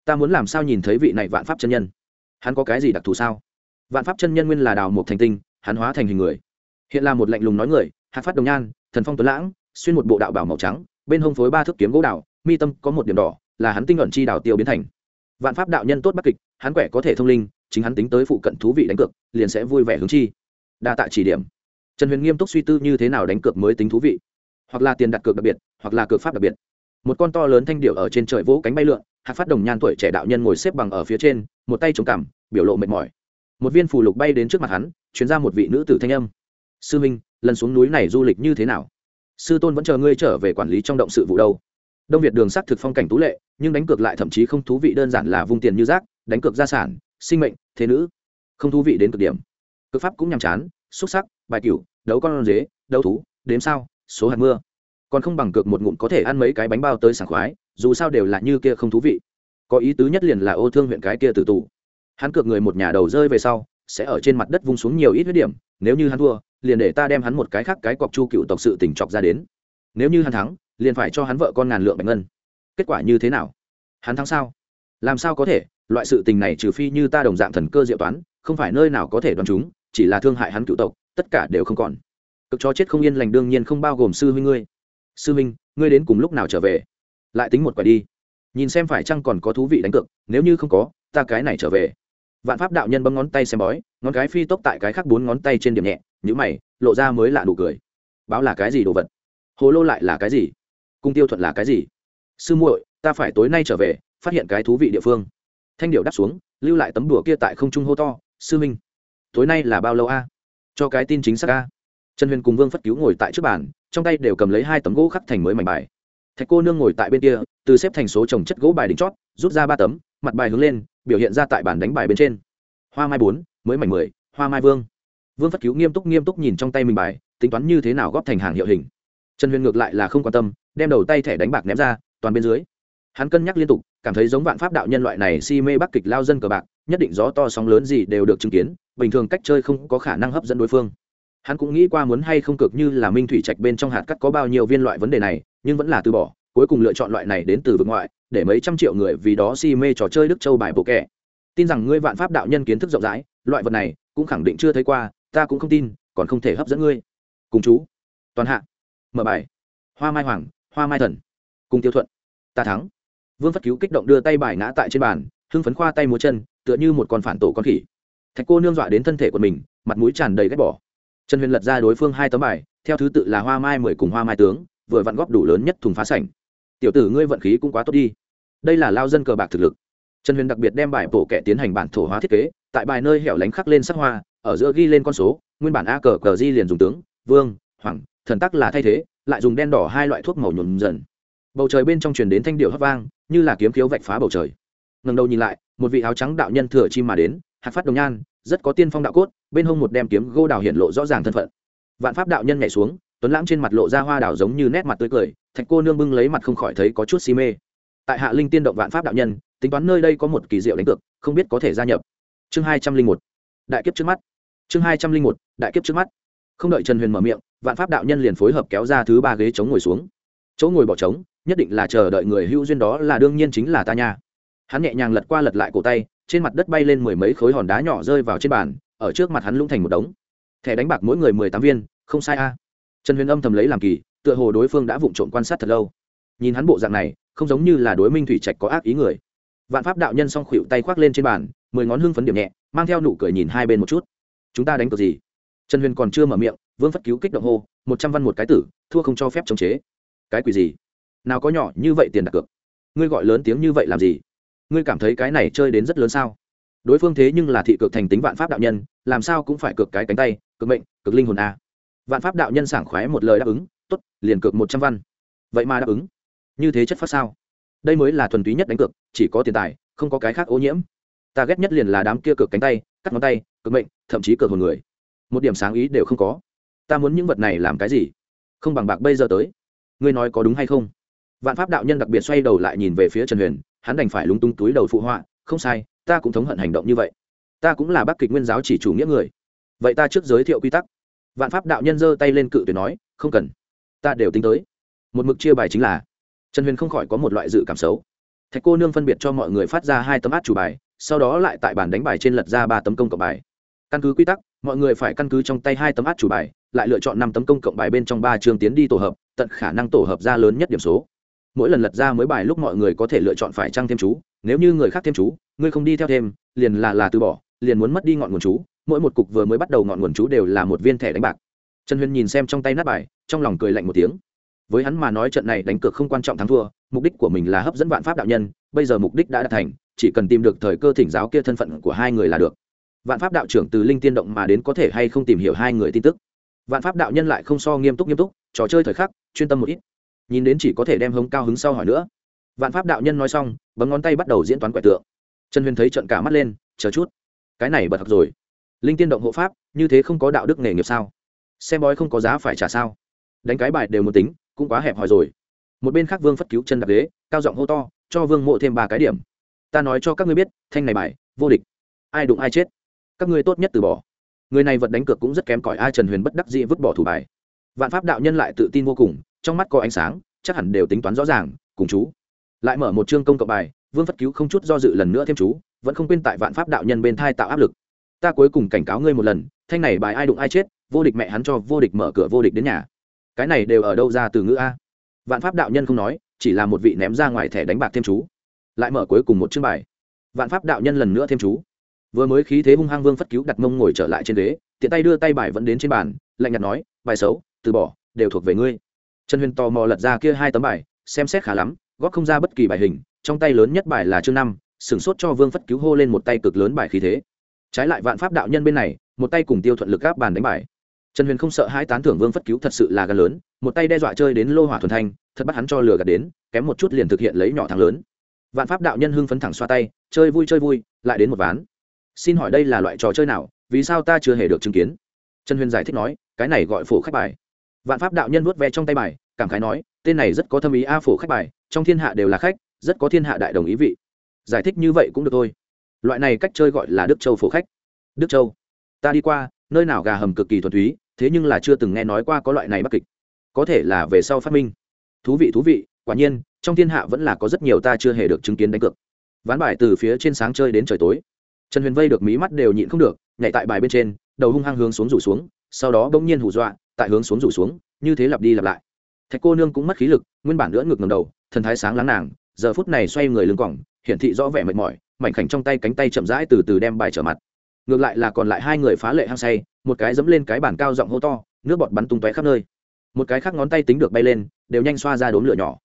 Ta muốn làm sao nhìn thấy vị này vạn pháp chân nhân? Hắn có cái gì đặc thù sao? Vạn pháp chân nhân nguyên là đào một thành tinh, hắn hóa thành hình người. Hiện là một lạnh lùng nói người, hạt phát đồng nhan, thần phong tuấn lãng, xuyên một bộ đạo bảo màu trắng, bên hông phối ba thước kiếm gỗ đạo mi tâm có một điểm đỏ, là hắn tinh luận chi đào tiêu biến thành vạn pháp đạo nhân tốt bắc kịch, hắn quẻ có thể thông linh, chính hắn tính tới phụ cận thú vị đánh cược, liền sẽ vui vẻ hướng chi. Đa tạ chỉ điểm. Trần huyền nghiêm túc suy tư như thế nào đánh cược mới tính thú vị. Hoặc là tiền đặt cược đặc biệt, hoặc là cược pháp đặc biệt. Một con to lớn thanh điệu ở trên trời vỗ cánh bay lượn hạt phát đồng nhan tuổi trẻ đạo nhân ngồi xếp bằng ở phía trên, một tay trồng cằm, biểu lộ mệt mỏi. Một viên phù lục bay đến trước mặt hắn chuyến ra một vị nữ tử thanh âm. Sư minh, lần xuống núi này du lịch như thế nào? Sư tôn vẫn chờ ngươi trở về quản lý trong động sự vụ đâu? Đông việt đường sắc thực phong cảnh tú lệ, nhưng đánh cược lại thậm chí không thú vị đơn giản là vung tiền như rác, đánh cược gia sản, sinh mệnh, thế nữ. Không thú vị đến cực điểm. Cực pháp cũng nhàm chán xúc sắc, bài cửu, đấu con dế đấu thú, đếm sao, số hạt mưa. Còn không bằng cược một ngụm có thể ăn mấy cái bánh bao tới sảng khoái, dù sao đều là như kia không thú vị. Có ý tứ nhất liền là ô thương huyện cái kia tử tù. Hắn cược người một nhà đầu rơi về sau, sẽ ở trên mặt đất vung xuống nhiều ít huyết điểm, nếu như hắn thua, liền để ta đem hắn một cái khác cái cọc chu cựu tộc sự tỉnh chọc ra đến. Nếu như hắn thắng liền phải cho hắn vợ con ngàn lượng bạch ngân. Kết quả như thế nào? Hắn thắng sao? Làm sao có thể? Loại sự tình này trừ phi như ta đồng dạng thần cơ diệu toán, không phải nơi nào có thể đoán chúng, chỉ là thương hại hắn cựu tộc, tất cả đều không còn. Cực cho chết không yên lành đương nhiên không bao gồm sư huynh ngươi. Sư huynh, ngươi đến cùng lúc nào trở về? Lại tính một quả đi. Nhìn xem phải chăng còn có thú vị đánh cược, nếu như không có, ta cái này trở về. Vạn pháp đạo nhân bấm ngón tay xem bói, ngón cái phi tốc tại cái khác bốn ngón tay trên điểm nhẹ nhữ mày, lộ ra mới lạ đủ cười. Báo là cái gì đồ vật? Hồ lô lại là cái gì? Cung tiêu thuận là cái gì? Sư muội, ta phải tối nay trở về, phát hiện cái thú vị địa phương. Thanh điệu đáp xuống, lưu lại tấm đùa kia tại không trung hô to, sư minh, tối nay là bao lâu a? Cho cái tin chính xác a. Trần huyền cùng vương phất cứu ngồi tại trước bàn, trong tay đều cầm lấy hai tấm gỗ khắc thành mới mảnh bài. Thạch cô nương ngồi tại bên kia, từ xếp thành số trồng chất gỗ bài đỉnh chót, rút ra ba tấm, mặt bài hướng lên, biểu hiện ra tại bản đánh bài bên trên. Hoa mai bốn, mới mảnh mười, hoa mai vương. Vương phất cứu nghiêm túc nghiêm túc nhìn trong tay mình bài, tính toán như thế nào góp thành hàng hiệu hình trần huyền ngược lại là không quan tâm, đem đầu tay thẻ đánh bạc ném ra, toàn bên dưới. Hắn cân nhắc liên tục, cảm thấy giống vạn pháp đạo nhân loại này si mê bắc kịch lao dân cờ bạc, nhất định gió to sóng lớn gì đều được chứng kiến, bình thường cách chơi không có khả năng hấp dẫn đối phương. Hắn cũng nghĩ qua muốn hay không cực như là minh thủy trạch bên trong hạt cắt có bao nhiêu viên loại vấn đề này, nhưng vẫn là từ bỏ, cuối cùng lựa chọn loại này đến từ vực ngoại, để mấy trăm triệu người vì đó si mê trò chơi đức châu bài bộ kẻ. Tin rằng ngươi vạn pháp đạo nhân kiến thức rộng rãi, loại vật này cũng khẳng định chưa thấy qua, ta cũng không tin, còn không thể hấp dẫn ngươi. Cùng chú. Toàn hạ mở bài. Hoa mai hoàng, hoa mai thần. Cùng tiêu thuận. Ta thắng. Vương phất cứu kích động đưa tay bài ngã tại trên bàn, hưng phấn khoa tay múa chân, tựa như một con phản tổ con khỉ. Thạch cô nương dọa đến thân thể của mình, mặt mũi tràn đầy ghét bỏ. Trần huyền lật ra đối phương hai tấm bài, theo thứ tự là hoa mai mười cùng hoa mai tướng, vừa vặn góp đủ lớn nhất thùng phá sảnh. Tiểu tử ngươi vận khí cũng quá tốt đi. Đây là lao dân cờ bạc thực lực. Trần huyền đặc biệt đem bài bổ kẻ tiến hành bản thổ hóa thiết kế, tại bài nơi hẻo lánh khắc lên sắc hoa, ở giữa ghi lên con số, nguyên bản a cờ cờ di liền dùng tướng, vương, hoàng thần tắc là thay thế, lại dùng đen đỏ hai loại thuốc màu nhuộm dần. Bầu trời bên trong truyền đến thanh điệu hấp vang, như là kiếm khiếu vạch phá bầu trời. Ngần đầu nhìn lại, một vị áo trắng đạo nhân thừa chim mà đến, hạt phát đồng nhan, rất có tiên phong đạo cốt, bên hông một đem kiếm gô đào hiện lộ rõ ràng thân phận. Vạn pháp đạo nhân nhảy xuống, tuấn lãng trên mặt lộ ra hoa đào giống như nét mặt tươi cười, thạch cô nương bưng lấy mặt không khỏi thấy có chút si mê. Tại hạ linh tiên động vạn pháp đạo nhân, tính toán nơi đây có một kỳ diệu đánh cược, không biết có thể gia nhập. Chương hai trăm linh một, đại kiếp trước mắt. Chương hai trăm linh một, đại kiếp trước mắt. Không đợi trần huyền mở miệng vạn pháp đạo nhân liền phối hợp kéo ra thứ ba ghế chống ngồi xuống. Chỗ ngồi bỏ trống, nhất định là chờ đợi người hữu duyên đó là đương nhiên chính là ta nha. Hắn nhẹ nhàng lật qua lật lại cổ tay, trên mặt đất bay lên mười mấy khối hòn đá nhỏ rơi vào trên bàn, ở trước mặt hắn lũng thành một đống. Thẻ đánh bạc mỗi người mười tám viên, không sai a. Trần huyền âm thầm lấy làm kỳ, tựa hồ đối phương đã vụng trộm quan sát thật lâu. Nhìn hắn bộ dạng này, không giống như là đối minh thủy trạch có ác ý người. Vạn pháp đạo nhân s o n g khuỵu tay khoác lên trên bàn, mười ngón hưng phấn điểm nhẹ, mang theo nụ cười nhìn hai bên một chút. Chúng ta đánh cược gì? Trần huyền còn chưa mở miệng vương phất cứu kích động hô, một trăm văn một cái tử, thua không cho phép chống chế. Cái quỷ gì? Nào có nhỏ như vậy tiền đặt cược? Ngươi gọi lớn tiếng như vậy làm gì? Ngươi cảm thấy cái này chơi đến rất lớn sao? Đối phương thế nhưng là thị cực thành tính vạn pháp đạo nhân, làm sao cũng phải cược cái cánh tay cực mệnh cực linh hồn a. Vạn pháp đạo nhân sảng khoái một lời đáp ứng t ố t liền cược một trăm văn. Vậy mà đáp ứng? Như thế chất phát sao? Đây mới là thuần túy nhất đánh cược, chỉ có tiền tài, không có cái khác ô nhiễm. Ta ghét nhất liền là đám kia cược cánh tay, cắt ngón tay cực mệnh, thậm chí cược hồn người. Một điểm sáng ý đều không có ta muốn những vật này làm cái gì? Không bằng bạc bây giờ tới. Ngươi nói có đúng hay không? Vạn pháp đạo nhân đặc biệt xoay đầu lại nhìn về phía trần huyền, hắn đành phải lúng túng túi đầu phụ họa, không sai, ta cũng thống hận hành động như vậy. Ta cũng là bác kịch nguyên giáo chỉ chủ nghĩa người. Vậy ta trước giới thiệu quy tắc. Vạn pháp đạo nhân giơ tay lên cự tuyệt nói, không cần. Ta đều tính tới. Một mực chia bài chính là. Trần huyền không khỏi có một loại dự cảm xấu. Thạch cô nương phân biệt cho mọi người phát ra hai tấm át chủ bài, sau đó lại tại bàn đánh bài trên lật ra ba tấm công cộng bài. Căn cứ quy tắc mọi người phải căn cứ trong tay hai tấm át chủ bài, lại lựa chọn năm tấm công cộng bài bên trong ba chương tiến đi tổ hợp, tận khả năng tổ hợp ra lớn nhất điểm số. Mỗi lần lật ra mới bài lúc mọi người có thể lựa chọn phải trăng thêm chú, nếu như người khác thêm chú, ngươi không đi theo thêm, liền là là từ bỏ, liền muốn mất đi ngọn nguồn chú. Mỗi một cục vừa mới bắt đầu ngọn nguồn chú đều là một viên thẻ đánh bạc. Trần huyền nhìn xem trong tay nát bài, trong lòng cười lạnh một tiếng. Với hắn mà nói trận này đánh cược không quan trọng thắng thua, mục đích của mình là hấp dẫn vạn pháp đạo nhân, bây giờ mục đích đã đạt thành, chỉ cần tìm được thời cơ thỉnh giáo kia thân phận của hai người là được vạn pháp đạo trưởng từ linh tiên động mà đến có thể hay không tìm hiểu hai người tin tức? Vạn pháp đạo nhân lại không so nghiêm túc nghiêm túc, trò chơi thời khắc, chuyên tâm một ít. Nhìn đến chỉ có thể đem hống cao hứng sau hỏi nữa. Vạn pháp đạo nhân nói xong, bấm ngón tay bắt đầu diễn toán quẻ tượng. Trần huyền thấy trận cả mắt lên, chờ chút. Cái này bật thật rồi. Linh tiên động hộ pháp, như thế không có đạo đức nghề nghiệp sao? Xem bói không có giá phải trả sao? Đánh cái bài đều một tính, cũng quá hẹp hòi rồi. Một bên khác vương phất cứu chân đặc ghế, cao giọng hô to, cho vương mộ thêm ba cái điểm. Ta nói cho các ngươi biết, thanh này bài, vô địch. Ai đụng ai chết? Các ngươi tốt nhất từ bỏ. Người này vật đánh cược cũng rất kém cỏi, ai trần huyền bất đắc dĩ vứt bỏ thủ bài. Vạn pháp đạo nhân lại tự tin vô cùng, trong mắt có ánh sáng, chắc hẳn đều tính toán rõ ràng, cùng chú. Lại mở một chương công cộng bài, vương phất cứu không chút do dự lần nữa thêm chú, vẫn không quên tại vạn pháp đạo nhân bên thai tạo áp lực. Ta cuối cùng cảnh cáo ngươi một lần, thanh này bài ai đụng ai chết, vô địch mẹ hắn cho, vô địch mở cửa, vô địch đến nhà. Cái này đều ở đâu ra từ ngữ a? Vạn pháp đạo nhân không nói, chỉ là một vị ném ra ngoài thẻ đánh bạc thêm chú. Lại mở cuối cùng một chương bài, vạn pháp đạo nhân lần nữa thêm chú vừa mới khí thế hung hăng vương phất cứu đặt mông ngồi trở lại trên ghế, tiện tay đưa tay bài vẫn đến trên bàn, lạnh nhạt nói, bài xấu, từ bỏ, đều thuộc về ngươi. Trần huyền tò mò lật ra kia hai tấm bài, xem xét khá lắm, góp không ra bất kỳ bài hình, trong tay lớn nhất bài là chương năm, sửng sốt cho vương phất cứu hô lên một tay cực lớn bài khí thế. Trái lại vạn pháp đạo nhân bên này, một tay cùng tiêu thuận lực gáp bàn đánh bài. Trần huyền không sợ hai tán thưởng vương phất cứu thật sự là gan lớn, một tay đe dọa chơi đến lô hỏa thuần thanh, thật bắt hắn cho lừa gạt đến, kém một chút liền thực hiện lấy nhỏ thắng lớn. Vạn pháp đạo nhân hưng phấn thẳng xoa tay, chơi vui chơi vui, lại đến một ván xin hỏi đây là loại trò chơi nào, vì sao ta chưa hề được chứng kiến? Trần huyền giải thích nói, cái này gọi phổ khách bài. Vạn pháp đạo nhân vuốt ve trong tay bài, cảm khái nói, tên này rất có thâm ý a, phổ khách bài, trong thiên hạ đều là khách, rất có thiên hạ đại đồng ý vị. Giải thích như vậy cũng được thôi. Loại này cách chơi gọi là đức châu phổ khách. Đức châu. Ta đi qua, nơi nào gà hầm cực kỳ thuần túy, thế nhưng là chưa từng nghe nói qua có loại này bắc kịch. Có thể là về sau phát minh. Thú vị thú vị, quả nhiên, trong thiên hạ vẫn là có rất nhiều ta chưa hề được chứng kiến đánh cược. Ván bài từ phía trên sáng chơi đến trời tối trần huyền vây được mí mắt đều nhịn không được, nhảy tại bài bên trên, đầu hung hăng hướng xuống rủ xuống, sau đó bỗng nhiên hù dọa, tại hướng xuống rủ xuống, như thế lặp đi lặp lại. Thạch cô nương cũng mất khí lực, nguyên bản nữa ngực ngầm đầu, thần thái sáng láng nàng, giờ phút này xoay người lưng cỏng hiển thị rõ vẻ mệt mỏi, mảnh khảnh trong tay cánh tay chậm rãi từ từ đem bài trở mặt. Ngược lại là còn lại hai người phá lệ hăng say, một cái dẫm lên cái bàn cao giọng hô to, nước bọt bắn tung tóe khắp nơi. Một cái khác ngón tay tính được bay lên, đều nhanh xoa ra đốm lửa nhỏ.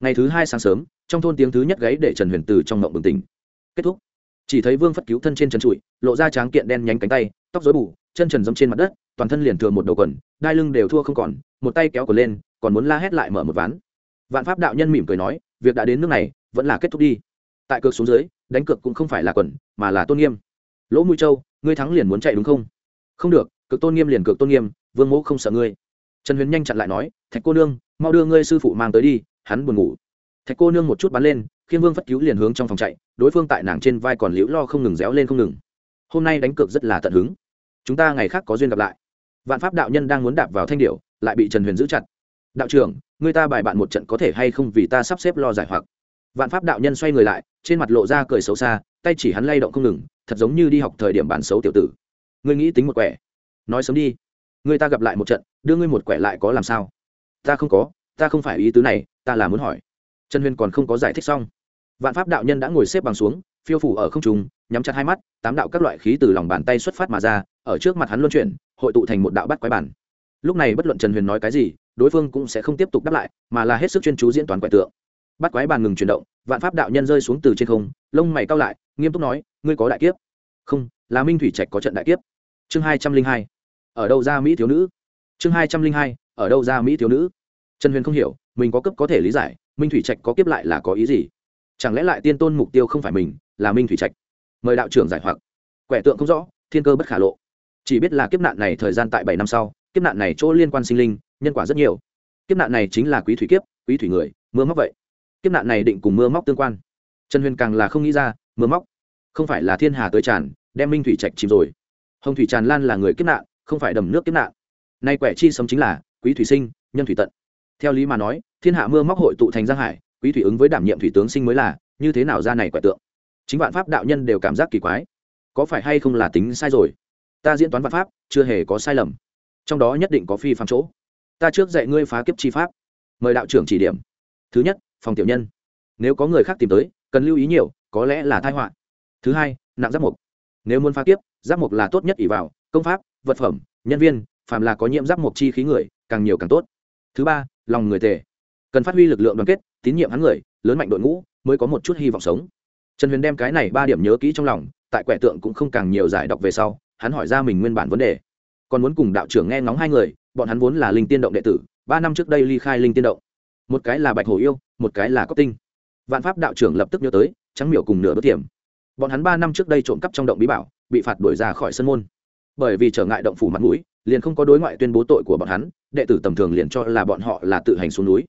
Ngày thứ hai sáng sớm, trong thôn tiếng thứ nhất gáy để trần huyền từ trong ngộng bừng tỉnh. Kết thúc chỉ thấy vương phất cứu thân trên trần trụi, lộ ra tráng kiện đen nhánh cánh tay, tóc dối bù, chân trần dâm trên mặt đất, toàn thân liền thừa một đầu quần, đai lưng đều thua không còn, một tay kéo cờ lên, còn muốn la hét lại mở một ván. Vạn pháp đạo nhân mỉm cười nói, việc đã đến nước này, vẫn là kết thúc đi. Tại cược xuống dưới, đánh cược cũng không phải là quần, mà là tôn nghiêm. Lỗ mũi châu, ngươi thắng liền muốn chạy đúng không? Không được cực tôn nghiêm liền cực tôn nghiêm, vương mẫu không sợ ngươi. Trần huyền nhanh chặn lại nói, thạch cô nương, mau đưa ngươi sư phụ mang tới đi, hắn buồn ngủ. Thạch cô nương một chút bắn lên khiên vương phất cứu liền hướng trong phòng chạy, đối phương tại nàng trên vai còn liễu lo không ngừng réo lên không ngừng. Hôm nay đánh cược rất là tận hứng. Chúng ta ngày khác có duyên gặp lại. Vạn pháp đạo nhân đang muốn đạp vào thanh điệu lại bị trần huyền giữ chặt. Đạo trưởng, người ta bài bạn một trận có thể hay không vì ta sắp xếp lo giải hoặc? Vạn pháp đạo nhân xoay người lại, trên mặt lộ ra cười xấu xa, tay chỉ hắn lay động không ngừng, thật giống như đi học thời điểm bản xấu tiểu tử. Ngươi nghĩ tính một quẻ. Nói sớm đi. Người ta gặp lại một trận, đưa ngươi một quẻ lại có làm sao? Ta không có, ta không phải ý tứ này, ta là muốn hỏi. Trần huyền còn không có giải thích xong vạn pháp đạo nhân đã ngồi xếp bằng xuống phiêu phủ ở không trung, nhắm chặt hai mắt tám đạo các loại khí từ lòng bàn tay xuất phát mà ra ở trước mặt hắn luân chuyển hội tụ thành một đạo bắt quái bản. Lúc này bất luận trần huyền nói cái gì đối phương cũng sẽ không tiếp tục đáp lại mà là hết sức chuyên chú diễn toán quẻ tượng. Bắt quái bàn ngừng chuyển động vạn pháp đạo nhân rơi xuống từ trên không lông mày cao lại nghiêm túc nói ngươi có đại kiếp? Không là minh thủy trạch có trận đại kiếp. Chương hai trăm linh hai. Ở đâu ra mỹ thiếu nữ? Chương hai trăm linh hai. Ở đâu ra mỹ thiếu nữ? Trần huyền không hiểu mình có cấp có thể lý giải minh thủy trạch có kiếp lại là có ý gì? Chẳng lẽ lại tiên tôn mục tiêu không phải mình, là minh thủy trạch? Mời đạo trưởng giải hoặc. Quẻ tượng không rõ, thiên cơ bất khả lộ. Chỉ biết là kiếp nạn này thời gian tại bảy năm sau, kiếp nạn này chỗ liên quan sinh linh, nhân quả rất nhiều. Kiếp nạn này chính là quý thủy kiếp, quý thủy người, mưa móc vậy. Kiếp nạn này định cùng mưa móc tương quan. Trần huyền càng là không nghĩ ra, mưa móc. Không phải là thiên hà tới tràn, đem minh thủy trạch chìm rồi. Hồng thủy tràn lan là người kiếp nạn, không phải đầm nước kiếp nạn. Nay quẻ chi sống chính là quý thủy sinh, nhân thủy tận. Theo lý mà nói, thiên hạ mưa móc hội tụ thành giang hải quý thủy ứng với đảm nhiệm thủy tướng sinh mới là, như thế nào ra này quẻ tượng? Chính vạn pháp đạo nhân đều cảm giác kỳ quái. Có phải hay không là tính sai rồi? Ta diễn toán vạn pháp, chưa hề có sai lầm. Trong đó nhất định có phi phạm chỗ. Ta trước dạy ngươi phá kiếp chi pháp. Mời đạo trưởng chỉ điểm. Thứ nhất, phòng tiểu nhân. Nếu có người khác tìm tới, cần lưu ý nhiều, có lẽ là thai họa. Thứ hai, nặng giáp mục. Nếu muốn phá kiếp, giáp mục là tốt nhất ỷ vào, công pháp, vật phẩm, nhân viên, phàm là có nhiễm giáp mục chi khí người, càng nhiều càng tốt. Thứ ba, lòng người tề. Cần phát huy lực lượng đoàn kết tín nhiệm hắn người, lớn mạnh đội ngũ, mới có một chút hy vọng sống. Trần huyền đem cái này ba điểm nhớ kỹ trong lòng, tại quẻ tượng cũng không càng nhiều giải đọc về sau, hắn hỏi ra mình nguyên bản vấn đề. Còn muốn cùng đạo trưởng nghe ngóng hai người, bọn hắn vốn là linh tiên động đệ tử, ba năm trước đây ly khai linh tiên động. Một cái là bạch hổ yêu, một cái là cóc tinh. Vạn pháp đạo trưởng lập tức nhớ tới, trắng miểu cùng nửa bất tiềm bọn hắn ba năm trước đây trộm cắp trong động bí bảo, bị phạt đuổi ra khỏi sân môn. Bởi vì trở ngại động phủ mặt mũi, liền không có đối ngoại tuyên bố tội của bọn hắn, đệ tử tầm thường liền cho là bọn họ là tự hành xuống núi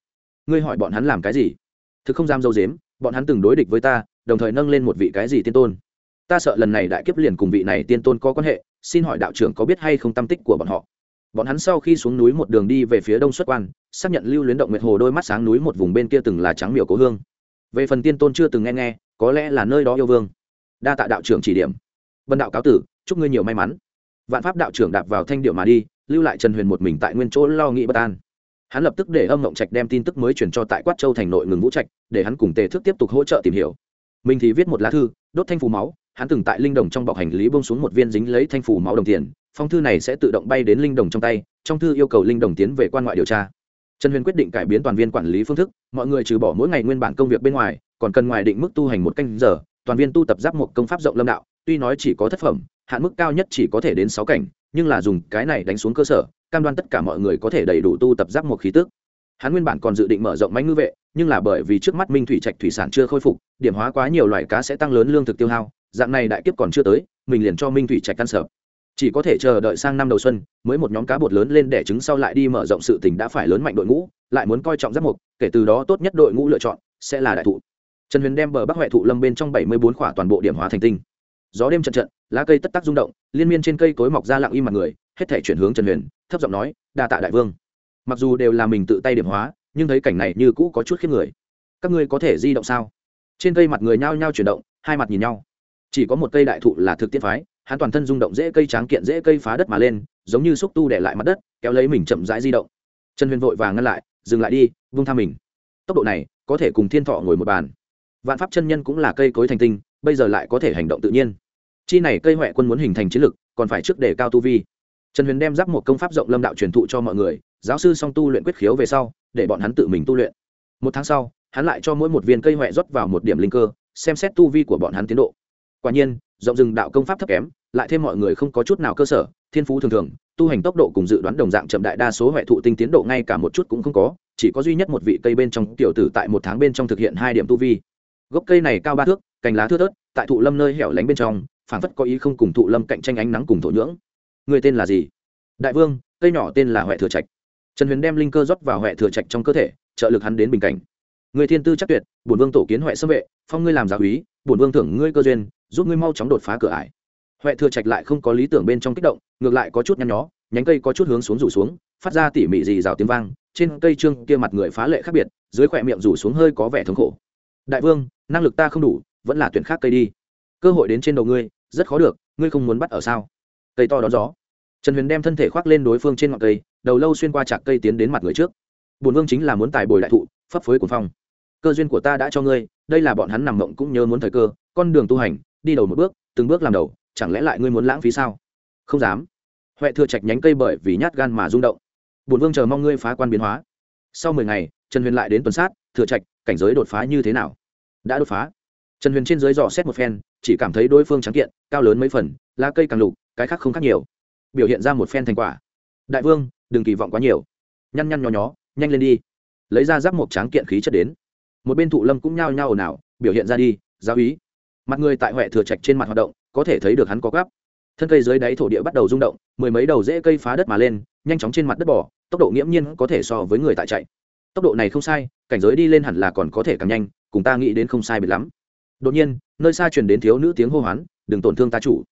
ngươi hỏi bọn hắn làm cái gì? Thực không dám dâu dếm bọn hắn từng đối địch với ta, đồng thời nâng lên một vị cái gì tiên tôn? Ta sợ lần này đại kiếp liền cùng vị này tiên tôn có quan hệ, xin hỏi đạo trưởng có biết hay không tâm tích của bọn họ? Bọn hắn sau khi xuống núi một đường đi về phía đông xuất quan, xác nhận lưu luyến động nguyệt hồ đôi mắt sáng núi một vùng bên kia từng là trắng miểu cố hương. Về phần tiên tôn chưa từng nghe nghe, có lẽ là nơi đó yêu vương. Đa tạ đạo trưởng chỉ điểm. Vân đạo cáo tử, chúc ngươi nhiều may mắn. Vạn pháp đạo trưởng đạp vào thanh điệu mà đi, lưu lại trần huyền một mình tại nguyên chỗ lo nghĩ bất an hắn lập tức để âm mộng trạch đem tin tức mới chuyển cho tại quát châu thành nội ngừng vũ trạch, để hắn cùng tề thức tiếp tục hỗ trợ tìm hiểu. Mình thì viết một lá thư, đốt thanh phù máu, hắn từng tại linh đồng trong bọc hành lý bông xuống một viên dính lấy thanh phù máu đồng tiền, phong thư này sẽ tự động bay đến linh đồng trong tay, trong thư yêu cầu linh đồng tiến về quan ngoại điều tra. Trần huyền quyết định cải biến toàn viên quản lý phương thức, mọi người trừ bỏ mỗi ngày nguyên bản công việc bên ngoài, còn cần ngoài định mức tu hành một canh giờ, toàn viên tu tập giáp một công pháp rộng lâm đạo, tuy nói chỉ có thất phẩm hạn mức cao nhất chỉ có thể đến sáu cảnh, nhưng là dùng cái này đánh xuống cơ sở, cam đoan tất cả mọi người có thể đầy đủ tu tập giáp một khí tức. Hắn nguyên bản còn dự định mở rộng mánh ngư vệ, nhưng là bởi vì trước mắt minh thủy trạch thủy sản chưa khôi phục, điểm hóa quá nhiều loài cá sẽ tăng lớn lương thực tiêu hao, dạng này đại kiếp còn chưa tới, mình liền cho minh thủy trạch căn sở chỉ có thể chờ đợi sang năm đầu xuân, mới một nhóm cá bột lớn lên đẻ trứng sau lại đi mở rộng sự tình đã phải lớn mạnh đội ngũ, lại muốn coi trọng giáp mục kể từ đó tốt nhất đội ngũ lựa chọn sẽ là đại thụ. Trần huyền đem bờ bắc huệ thụ lâm bên trong bảy mươi bốn khỏa toàn bộ điểm hóa thành tinh gió đêm trận trận, lá cây tất tắc rung động, liên miên trên cây cối mọc ra lặng im mặt người, hết thể chuyển hướng trần huyền, thấp giọng nói, đa tạ đại vương. Mặc dù đều là mình tự tay điểm hóa, nhưng thấy cảnh này như cũ có chút khiếp người. Các ngươi có thể di động sao? Trên cây mặt người nhao nhao chuyển động, hai mặt nhìn nhau. Chỉ có một cây đại thụ là thực tiễn phái, hắn toàn thân rung động dễ cây tráng kiện dễ cây phá đất mà lên, giống như xúc tu để lại mặt đất, kéo lấy mình chậm rãi di động. Trần huyền vội vàng ngăn lại, dừng lại đi, vung tha mình. Tốc độ này có thể cùng thiên thọ ngồi một bàn. Vạn pháp chân nhân cũng là cây cối thành tinh, bây giờ lại có thể hành động tự nhiên chi này cây huệ quân muốn hình thành chiến lực, còn phải trước để cao tu vi. Trần huyền đem giáp một công pháp rộng lâm đạo truyền thụ cho mọi người, giáo sư song tu luyện quyết khiếu về sau, để bọn hắn tự mình tu luyện. Một tháng sau, hắn lại cho mỗi một viên cây huệ rót vào một điểm linh cơ, xem xét tu vi của bọn hắn tiến độ. Quả nhiên, rộng rừng đạo công pháp thấp kém, lại thêm mọi người không có chút nào cơ sở, thiên phú thường thường, tu hành tốc độ cùng dự đoán đồng dạng chậm đại đa số huệ thụ tinh tiến độ ngay cả một chút cũng không có, chỉ có duy nhất một vị cây bên trong tiểu tử tại một tháng bên trong thực hiện hai điểm tu vi. Gốc cây này cao ba thước, cành lá thưa thớt, tại thụ lâm nơi hẻo lánh bên trong phản phất có ý không cùng thụ lâm cạnh tranh ánh nắng cùng thổ nhưỡng. Người tên là gì? Đại vương, cây nhỏ tên là huệ thừa trạch. Trần huyền đem linh cơ rót vào huệ thừa trạch trong cơ thể, trợ lực hắn đến bình cảnh. Người thiên tư chắc tuyệt, bổn vương tổ kiến huệ xâm vệ, phong ngươi làm giáo úy, bổn vương thưởng ngươi cơ duyên, giúp ngươi mau chóng đột phá cửa ải. Huệ thừa trạch lại không có lý tưởng bên trong kích động, ngược lại có chút nhăn nhó, nhánh cây có chút hướng xuống rủ xuống, phát ra tỉ mỉ dì rào tiếng vang, trên cây trương kia mặt người phá lệ khác biệt, dưới khỏe miệng rủ xuống hơi có vẻ thống khổ. Đại vương, năng lực ta không đủ, vẫn là tuyển khác cây đi cơ hội đến trên đầu ngươi, rất khó được, ngươi không muốn bắt ở sao? Cây to đón gió. Trần huyền đem thân thể khoác lên đối phương trên ngọn cây, đầu lâu xuyên qua chạc cây tiến đến mặt người trước. Bùn vương chính là muốn tài bồi đại thụ, phấp phới của phong. Cơ duyên của ta đã cho ngươi, đây là bọn hắn nằm mộng cũng nhớ muốn thời cơ, con đường tu hành, đi đầu một bước, từng bước làm đầu, chẳng lẽ lại ngươi muốn lãng phí sao? Không dám. Huệ thừa chạch nhánh cây bởi vì nhát gan mà rung động. Bùn vương chờ mong ngươi phá quan biến hóa. Sau mười ngày, trần huyền lại đến tuần sát, thừa trạch, cảnh giới đột phá như thế nào? Đã đột phá trần huyền trên dưới dò xét một phen, chỉ cảm thấy đối phương trắng kiện, cao lớn mấy phần, lá cây càng lục, cái khác không khác nhiều. Biểu hiện ra một phen thành quả. Đại vương, đừng kỳ vọng quá nhiều. Nhăn nhăn nhó nhó, nhanh lên đi. Lấy ra giáp một tráng kiện khí chất đến. Một bên thụ lâm cũng nhao nhao ồn ào, biểu hiện ra đi, giáo ý. Mặt người tại huệ thừa trạch trên mặt hoạt động, có thể thấy được hắn có gấp. thân cây dưới đáy thổ địa bắt đầu rung động, mười mấy đầu rễ cây phá đất mà lên, nhanh chóng trên mặt đất bỏ tốc độ nghiễm nhiên có thể so với người tại chạy. Tốc độ này không sai, cảnh giới đi lên hẳn là còn có thể càng nhanh, cùng ta nghĩ đến không sai biệt lắm đột nhiên, nơi xa truyền đến thiếu nữ tiếng hô hoán, đừng tổn thương ta chủ.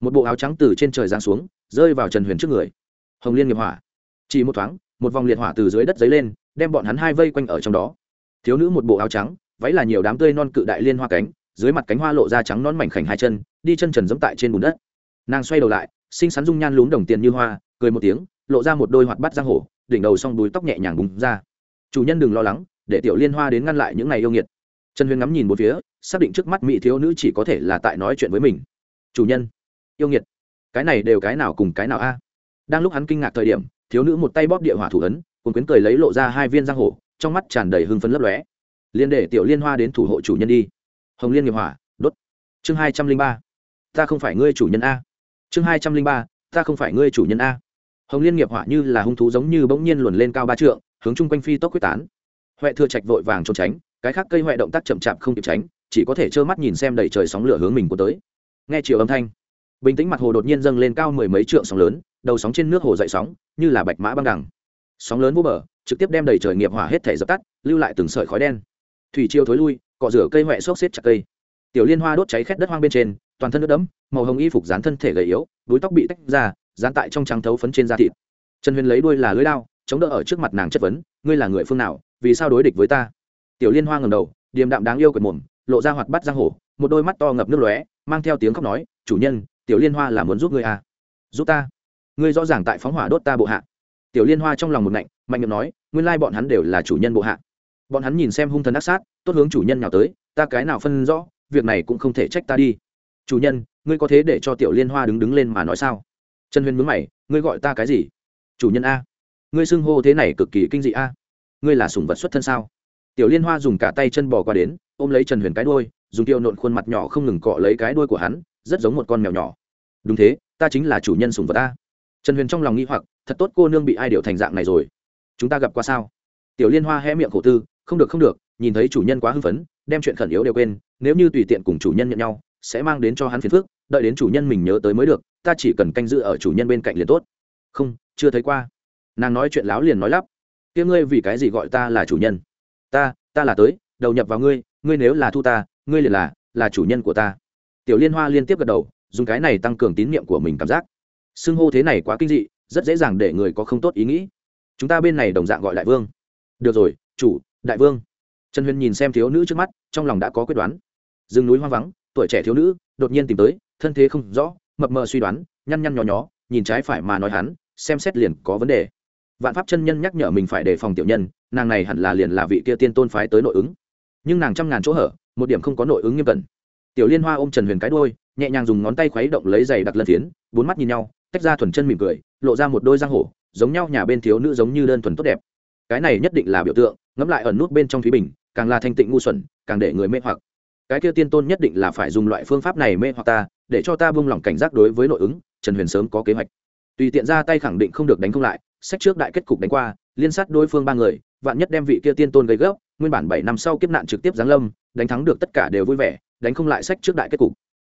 Một bộ áo trắng từ trên trời giáng xuống, rơi vào trần huyền trước người. Hồng liên nghiệp hỏa. Chỉ một thoáng, một vòng liệt hỏa từ dưới đất dấy lên, đem bọn hắn hai vây quanh ở trong đó. Thiếu nữ một bộ áo trắng, váy là nhiều đám tươi non cự đại liên hoa cánh, dưới mặt cánh hoa lộ ra trắng non mảnh khảnh hai chân, đi chân trần dẫm tại trên bùn đất. Nàng xoay đầu lại, xinh xắn dung nhan lún đồng tiền như hoa, cười một tiếng, lộ ra một đôi hoạt bắt giang hổ đỉnh đầu xong đuôi tóc nhẹ nhàng bùng ra. Chủ nhân đừng lo lắng, để tiểu liên hoa đến ngăn lại những ngày yêu nghiệt trần huyền ngắm nhìn một phía, xác định trước mắt mỹ thiếu nữ chỉ có thể là tại nói chuyện với mình. Chủ nhân, yêu nghiệt, cái này đều cái nào cùng cái nào a? Đang lúc hắn kinh ngạc thời điểm, thiếu nữ một tay bóp địa hỏa thủ ấn cùng quyến cười lấy lộ ra hai viên giang hổ trong mắt tràn đầy hưng phấn lấp lóe. Liên để tiểu liên hoa đến thủ hộ chủ nhân đi. Hồng liên nghiệp hỏa, đốt. Chương hai trăm linh ba. Ta không phải ngươi chủ nhân a. Chương hai trăm linh ba, ta không phải ngươi chủ nhân a. Hồng liên nghiệp hỏa như là hung thú giống như bỗng nhiên luồn lên cao ba trượng, hướng chung quanh phi tốc quyết tán. Huệ thừa trạch vội vàng trốn tránh cái khác cây huệ động tác chậm chạp không kịp tránh, chỉ có thể trơ mắt nhìn xem đầy trời sóng lửa hướng mình của tới. Nghe chiều âm thanh, bình tĩnh mặt hồ đột nhiên dâng lên cao mười mấy trượng sóng lớn, đầu sóng trên nước hồ dậy sóng, như là bạch mã băng đằng. Sóng lớn vô bờ, trực tiếp đem đầy trời nghiệp hỏa hết thể dập tắt, lưu lại từng sợi khói đen. Thủy chiêu thối lui, cọ rửa cây huệ xốc xếp chặt cây. Tiểu liên hoa đốt cháy khét đất hoang bên trên, toàn thân nước đẫm, màu hồng y phục dán thân thể gầy yếu, đuôi tóc bị tách ra, dán tại trong trắng thấu phấn trên da thịt. Trần huyền lấy đuôi là lưới lao chống đỡ ở trước mặt nàng chất vấn, ngươi là người phương nào, vì sao đối địch với ta? Tiểu liên hoa ngầm đầu, điềm đạm đáng yêu quệt mồm, lộ ra hoạt bắt giang hổ một đôi mắt to ngập nước lóe, mang theo tiếng khóc nói, chủ nhân, tiểu liên hoa là muốn giúp ngươi à? Giúp ta? Ngươi rõ ràng tại phóng hỏa đốt ta bộ hạ. Tiểu liên hoa trong lòng một ngạnh, mạnh miệng nói, nguyên lai bọn hắn đều là chủ nhân bộ hạ. Bọn hắn nhìn xem hung thần ác sát, tốt hướng chủ nhân nào tới, ta cái nào phân rõ, việc này cũng không thể trách ta đi. Chủ nhân, ngươi có thế để cho tiểu liên hoa đứng đứng lên mà nói sao? Trần huyền mướn mày, ngươi gọi ta cái gì? Chủ nhân a. Ngươi xưng hô thế này cực kỳ kinh dị a. Ngươi là sùng vật xuất thân sao? Tiểu liên hoa dùng cả tay chân bò qua đến, ôm lấy trần huyền cái đôi dùng tiêu nộn khuôn mặt nhỏ không ngừng cọ lấy cái đôi của hắn, rất giống một con mèo nhỏ. Đúng thế, ta chính là chủ nhân sùng vật ta. Trần huyền trong lòng nghĩ hoặc, thật tốt cô nương bị ai điều thành dạng này rồi. Chúng ta gặp qua sao? Tiểu liên hoa hé miệng khổ tư, không được không được, nhìn thấy chủ nhân quá hưng phấn, đem chuyện khẩn yếu đều quên, nếu như tùy tiện cùng chủ nhân nhận nhau, sẽ mang đến cho hắn phiền phức, đợi đến chủ nhân mình nhớ tới mới được, ta chỉ cần canh giữ ở chủ nhân bên cạnh liền tốt. Không, chưa thấy qua. Nàng nói chuyện láo liền nói lắp. Tiếng ngươi vì cái gì gọi ta là chủ nhân? Ta ta là tới, đầu nhập vào ngươi ngươi nếu là thu ta, ngươi liền là là chủ nhân của ta. Tiểu liên hoa liên tiếp gật đầu, dùng cái này tăng cường tín nhiệm của mình cảm giác. Xưng hô thế này quá kinh dị, rất dễ dàng để người có không tốt ý nghĩ. Chúng ta bên này đồng dạng gọi đại vương. Được rồi, chủ, đại vương. Trần huyền nhìn xem thiếu nữ trước mắt, trong lòng đã có quyết đoán. Rừng núi hoang vắng, tuổi trẻ thiếu nữ, đột nhiên tìm tới, thân thế không rõ, mập mờ suy đoán, nhăn nhăn nhó nhó, nhìn trái phải mà nói hắn, xem xét liền có vấn đề. Vạn pháp chân nhân nhắc nhở mình phải đề phòng tiểu nhân nàng này hẳn là liền là vị kia tiên tôn phái tới nội ứng. Nhưng nàng trăm ngàn chỗ hở, một điểm không có nội ứng nghiêm cẩn. Tiểu liên hoa ôm trần huyền cái đôi nhẹ nhàng dùng ngón tay khuấy động lấy giày đặt lân phiến, bốn mắt nhìn nhau, tách ra thuần chân mỉm cười, lộ ra một đôi giang hổ, giống nhau nhà bên thiếu nữ giống như đơn thuần tốt đẹp. Cái này nhất định là biểu tượng, ngẫm lại ẩn nút bên trong thúy bình, càng là thanh tịnh ngu xuẩn, càng để người mê hoặc. Cái kia tiên tôn nhất định là phải dùng loại phương pháp này mê hoặc ta, để cho ta buông lỏng cảnh giác đối với nội ứng, trần huyền sớm có kế hoạch. Tùy tiện ra tay khẳng định không được đánh không lại sách trước đại kết cục đánh qua, liên sát đối phương ba người vạn nhất đem vị kia tiên tôn gây gốc nguyên bản bảy năm sau kiếp nạn trực tiếp giáng lâm, đánh thắng được tất cả đều vui vẻ, đánh không lại sách trước đại kết cục.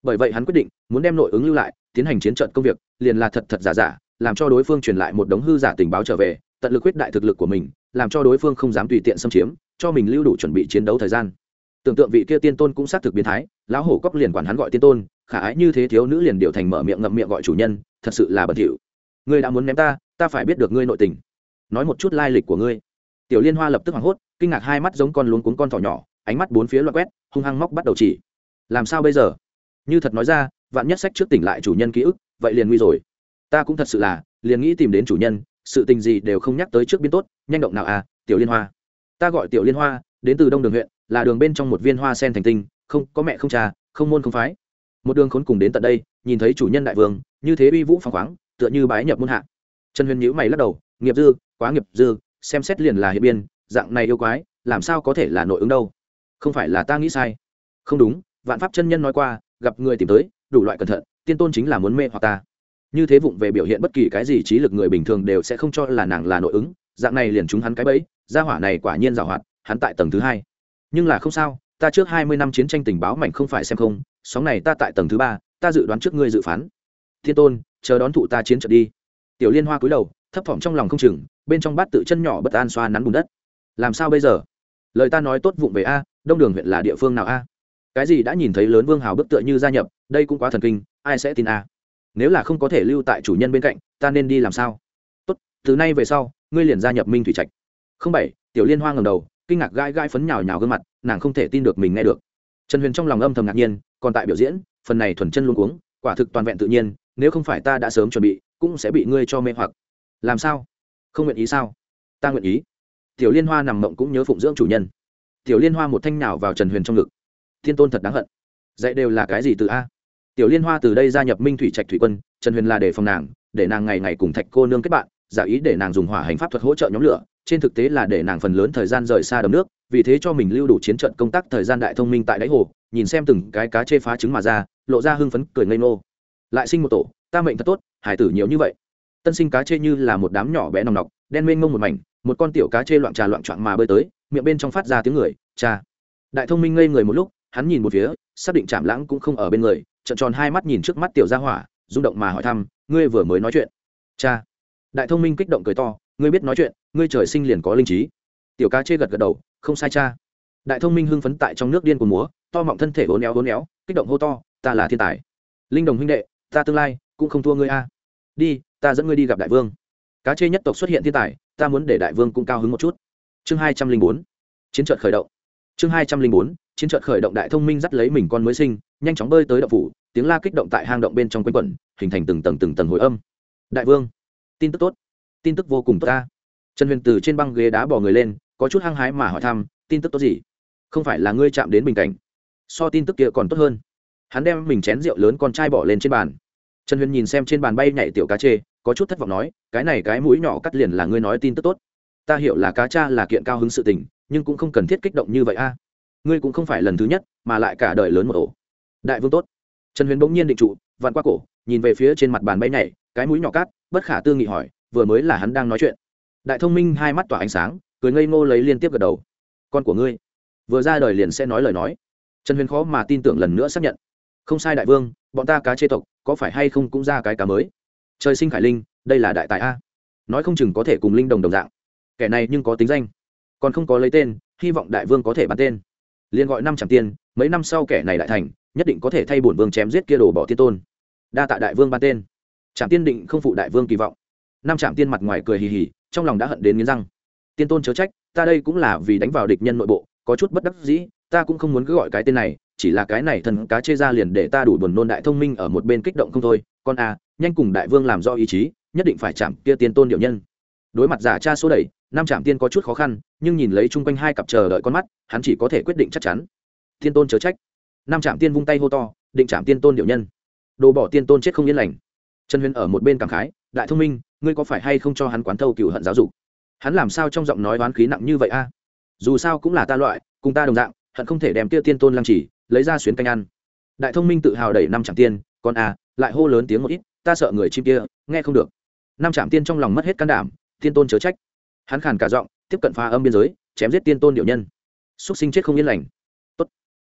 Bởi vậy hắn quyết định muốn đem nội ứng lưu lại, tiến hành chiến trận công việc, liền là thật thật giả giả, làm cho đối phương truyền lại một đống hư giả tình báo trở về, tận lực quyết đại thực lực của mình, làm cho đối phương không dám tùy tiện xâm chiếm, cho mình lưu đủ chuẩn bị chiến đấu thời gian. Tưởng tượng vị kia tiên tôn cũng xác thực biến thái, lão hổ cóc liền quản hắn gọi tiên tôn, khả ái như thế thiếu nữ liền điều thành mở miệng ngậm miệng gọi chủ nhân, thật sự là bẩn thỉu. Ngươi đã muốn ném ta ta phải biết được ngươi nội tình. Nói một chút lai lịch của ngươi tiểu liên hoa lập tức hoảng hốt, kinh ngạc hai mắt giống con luống cuống con thỏ nhỏ, ánh mắt bốn phía loạt quét, hung hăng móc bắt đầu chỉ. Làm sao bây giờ? Như thật nói ra, vạn nhất sách trước tỉnh lại chủ nhân ký ức, vậy liền nguy rồi. Ta cũng thật sự là, liền nghĩ tìm đến chủ nhân, sự tình gì đều không nhắc tới trước biên tốt, nhanh động nào à tiểu liên hoa. Ta gọi tiểu liên hoa, đến từ đông đường huyện, là đường bên trong một viên hoa sen thành tinh, không, có mẹ không cha, không môn không phái. Một đường khốn cùng đến tận đây, nhìn thấy chủ nhân đại vương, như thế uy vũ phăng khoáng, tựa như bái nhập môn hạ. Trần huyền nhữ mày lắc đầu, nghiệp dư, quá nghiệp dư xem xét liền là hiệp biên, dạng này yêu quái, làm sao có thể là nội ứng đâu? Không phải là ta nghĩ sai. Không đúng, vạn pháp chân nhân nói qua, gặp người tìm tới, đủ loại cẩn thận, tiên tôn chính là muốn mê hoặc ta. Như thế vụng về biểu hiện bất kỳ cái gì trí lực người bình thường đều sẽ không cho là nàng là nội ứng, dạng này liền chúng hắn cái bẫy, gia hỏa này quả nhiên giàu hoạt, hắn tại tầng thứ hai. Nhưng là không sao, ta trước hai mươi năm chiến tranh tình báo mạnh không phải xem không, sóng này ta tại tầng thứ ba, ta dự đoán trước ngươi dự phán. Thiên tôn, chờ đón thụ ta chiến trận đi. Tiểu liên hoa cúi đầu, thấp thỏm trong lòng không chừng bên trong bát tự chân nhỏ bất an xoa nắn bùn đất. Làm sao bây giờ? Lời ta nói tốt vụng về a, đông đường huyện là địa phương nào a? Cái gì đã nhìn thấy lớn vương hào bức tựa như gia nhập, đây cũng quá thần kinh, ai sẽ tin a? Nếu là không có thể lưu tại chủ nhân bên cạnh, ta nên đi làm sao? Tốt, từ nay về sau, ngươi liền gia nhập minh thủy trạch. Không bảy, tiểu liên hoa ngầm đầu, kinh ngạc gai gai phấn nhào nhào gương mặt, nàng không thể tin được mình nghe được. Trần huyền trong lòng âm thầm ngạc nhiên, còn tại biểu diễn, phần này thuần chân luôn cuống, quả thực toàn vẹn tự nhiên, nếu không phải ta đã sớm chuẩn bị, cũng sẽ bị ngươi cho mê hoặc. Làm sao? Không nguyện ý sao? Ta nguyện ý. Tiểu liên hoa nằm mộng cũng nhớ phụng dưỡng chủ nhân. Tiểu liên hoa một thanh nào vào trần huyền trong ngực. Thiên tôn thật đáng hận. Dạy đều là cái gì từ a? Tiểu liên hoa từ đây gia nhập minh thủy trạch thủy quân, trần huyền là để phòng nàng, để nàng ngày ngày cùng thạch cô nương kết bạn, giả ý để nàng dùng hỏa hành pháp thuật hỗ trợ nhóm lửa, trên thực tế là để nàng phần lớn thời gian rời xa đầm nước, vì thế cho mình lưu đủ chiến trận công tác thời gian đại thông minh tại đáy hồ, nhìn xem từng cái cá chê phá trứng mà ra, lộ ra hưng phấn, cười ngây ngô. Lại sinh một tổ, ta mệnh thật tốt, hải tử nhiều như vậy tân sinh cá chê như là một đám nhỏ bé nòng nọc, đen mênh mông một mảnh, một con tiểu cá chê loạn trà loạn trọn mà bơi tới, miệng bên trong phát ra tiếng người, cha. Đại thông minh ngây người một lúc, hắn nhìn một phía, xác định chạm lãng cũng không ở bên người trận tròn hai mắt nhìn trước mắt tiểu gia hỏa, rung động mà hỏi thăm, ngươi vừa mới nói chuyện? Cha. Đại thông minh kích động cười to, ngươi biết nói chuyện, ngươi trời sinh liền có linh trí. Tiểu cá chê gật gật đầu, không sai cha. Đại thông minh hưng phấn tại trong nước điên của múa, to mọng thân thể hố néo hố néo kích động hô to, ta là thiên tài. Linh đồng huynh đệ, ta tương lai cũng không thua ngươi a đi, ta dẫn ngươi đi gặp đại vương. Cá chê nhất tộc xuất hiện thiên tài, ta muốn để đại vương cũng cao hứng một chút. Chương hai trăm linh bốn. Chiến trận khởi động. Chương hai trăm linh bốn. Chiến trận khởi động đại thông minh dắt lấy mình con mới sinh, nhanh chóng bơi tới động phủ, tiếng la kích động tại hang động bên trong quanh quẩn, hình thành từng tầng từng tầng hồi âm. Đại vương, tin tức tốt. Tin tức vô cùng tốt ta. Trần huyền từ trên băng ghế đá bỏ người lên, có chút hăng hái mà hỏi thăm, tin tức tốt gì? Không phải là ngươi chạm đến bình cảnh. So tin tức kia còn tốt hơn. Hắn đem mình chén rượu lớn con trai bỏ lên trên bàn trần huyền nhìn xem trên bàn bay nhảy tiểu cá chê, có chút thất vọng nói, cái này cái mũi nhỏ cắt liền là ngươi nói tin tức tốt. Ta hiểu là cá cha là kiện cao hứng sự tình, nhưng cũng không cần thiết kích động như vậy a. Ngươi cũng không phải lần thứ nhất, mà lại cả đời lớn một ổ. Đại vương tốt. Trần huyền bỗng nhiên định trụ, vặn qua cổ, nhìn về phía trên mặt bàn bay nhảy, cái mũi nhỏ cát bất khả tư nghị hỏi, vừa mới là hắn đang nói chuyện? Đại thông minh hai mắt tỏa ánh sáng, cười ngây ngô lấy liên tiếp gật đầu. Con của ngươi, vừa ra đời liền sẽ nói lời nói. Trần huyền khó mà tin tưởng lần nữa xác nhận. Không sai đại vương, bọn ta cá chê tộc có phải hay không cũng ra cái cá mới? Trời sinh khải linh, đây là đại tài a. Nói không chừng có thể cùng linh đồng đồng dạng. Kẻ này nhưng có tính danh. Còn không có lấy tên, hy vọng đại vương có thể bắn tên. Liền gọi năm chẳng tiên, mấy năm sau kẻ này đại thành, nhất định có thể thay bổn vương chém giết kia đồ bỏ tiên tôn. Đa tạ đại vương ban tên. Trạm tiên định không phụ đại vương kỳ vọng. Năm trạm tiên mặt ngoài cười hì hì, trong lòng đã hận đến nghiến răng. Tiên tôn chớ trách, ta đây cũng là vì đánh vào địch nhân nội bộ, có chút bất đắc dĩ, ta cũng không muốn cứ gọi cái tên này chỉ là cái này thần cá chê ra liền để ta đủ buồn nôn đại thông minh ở một bên kích động không thôi. Con a nhanh cùng đại vương làm do ý chí, nhất định phải chạm kia tiên tôn điệu nhân. Đối mặt giả cha số đẩy nam trạm tiên có chút khó khăn, nhưng nhìn lấy chung quanh hai cặp chờ đợi con mắt, hắn chỉ có thể quyết định chắc chắn. Tiên tôn chớ trách. Nam trạm tiên vung tay hô to, định trạm tiên tôn điệu nhân. Đồ bỏ tiên tôn chết không yên lành. Trần huyền ở một bên cảm khái, đại thông minh, ngươi có phải hay không cho hắn quán thâu cựu hận giáo dục? Hắn làm sao trong giọng nói oán khí nặng như vậy a? Dù sao cũng là ta loại, cùng ta đồng dạng, hận không thể đem kia tiên tôn lăng trì lấy ra xuyến canh ăn. Đại thông minh tự hào đẩy năm trạm tiên còn a à, lại hô lớn tiếng một ít, ta sợ người chim kia, nghe không được. Năm trạm tiên trong lòng mất hết can đảm, tiên tôn chớ trách. Hắn khàn cả giọng, tiếp cận phá âm biên giới, chém giết tiên tôn điệu nhân. Xúc sinh chết không yên lành. Tốt,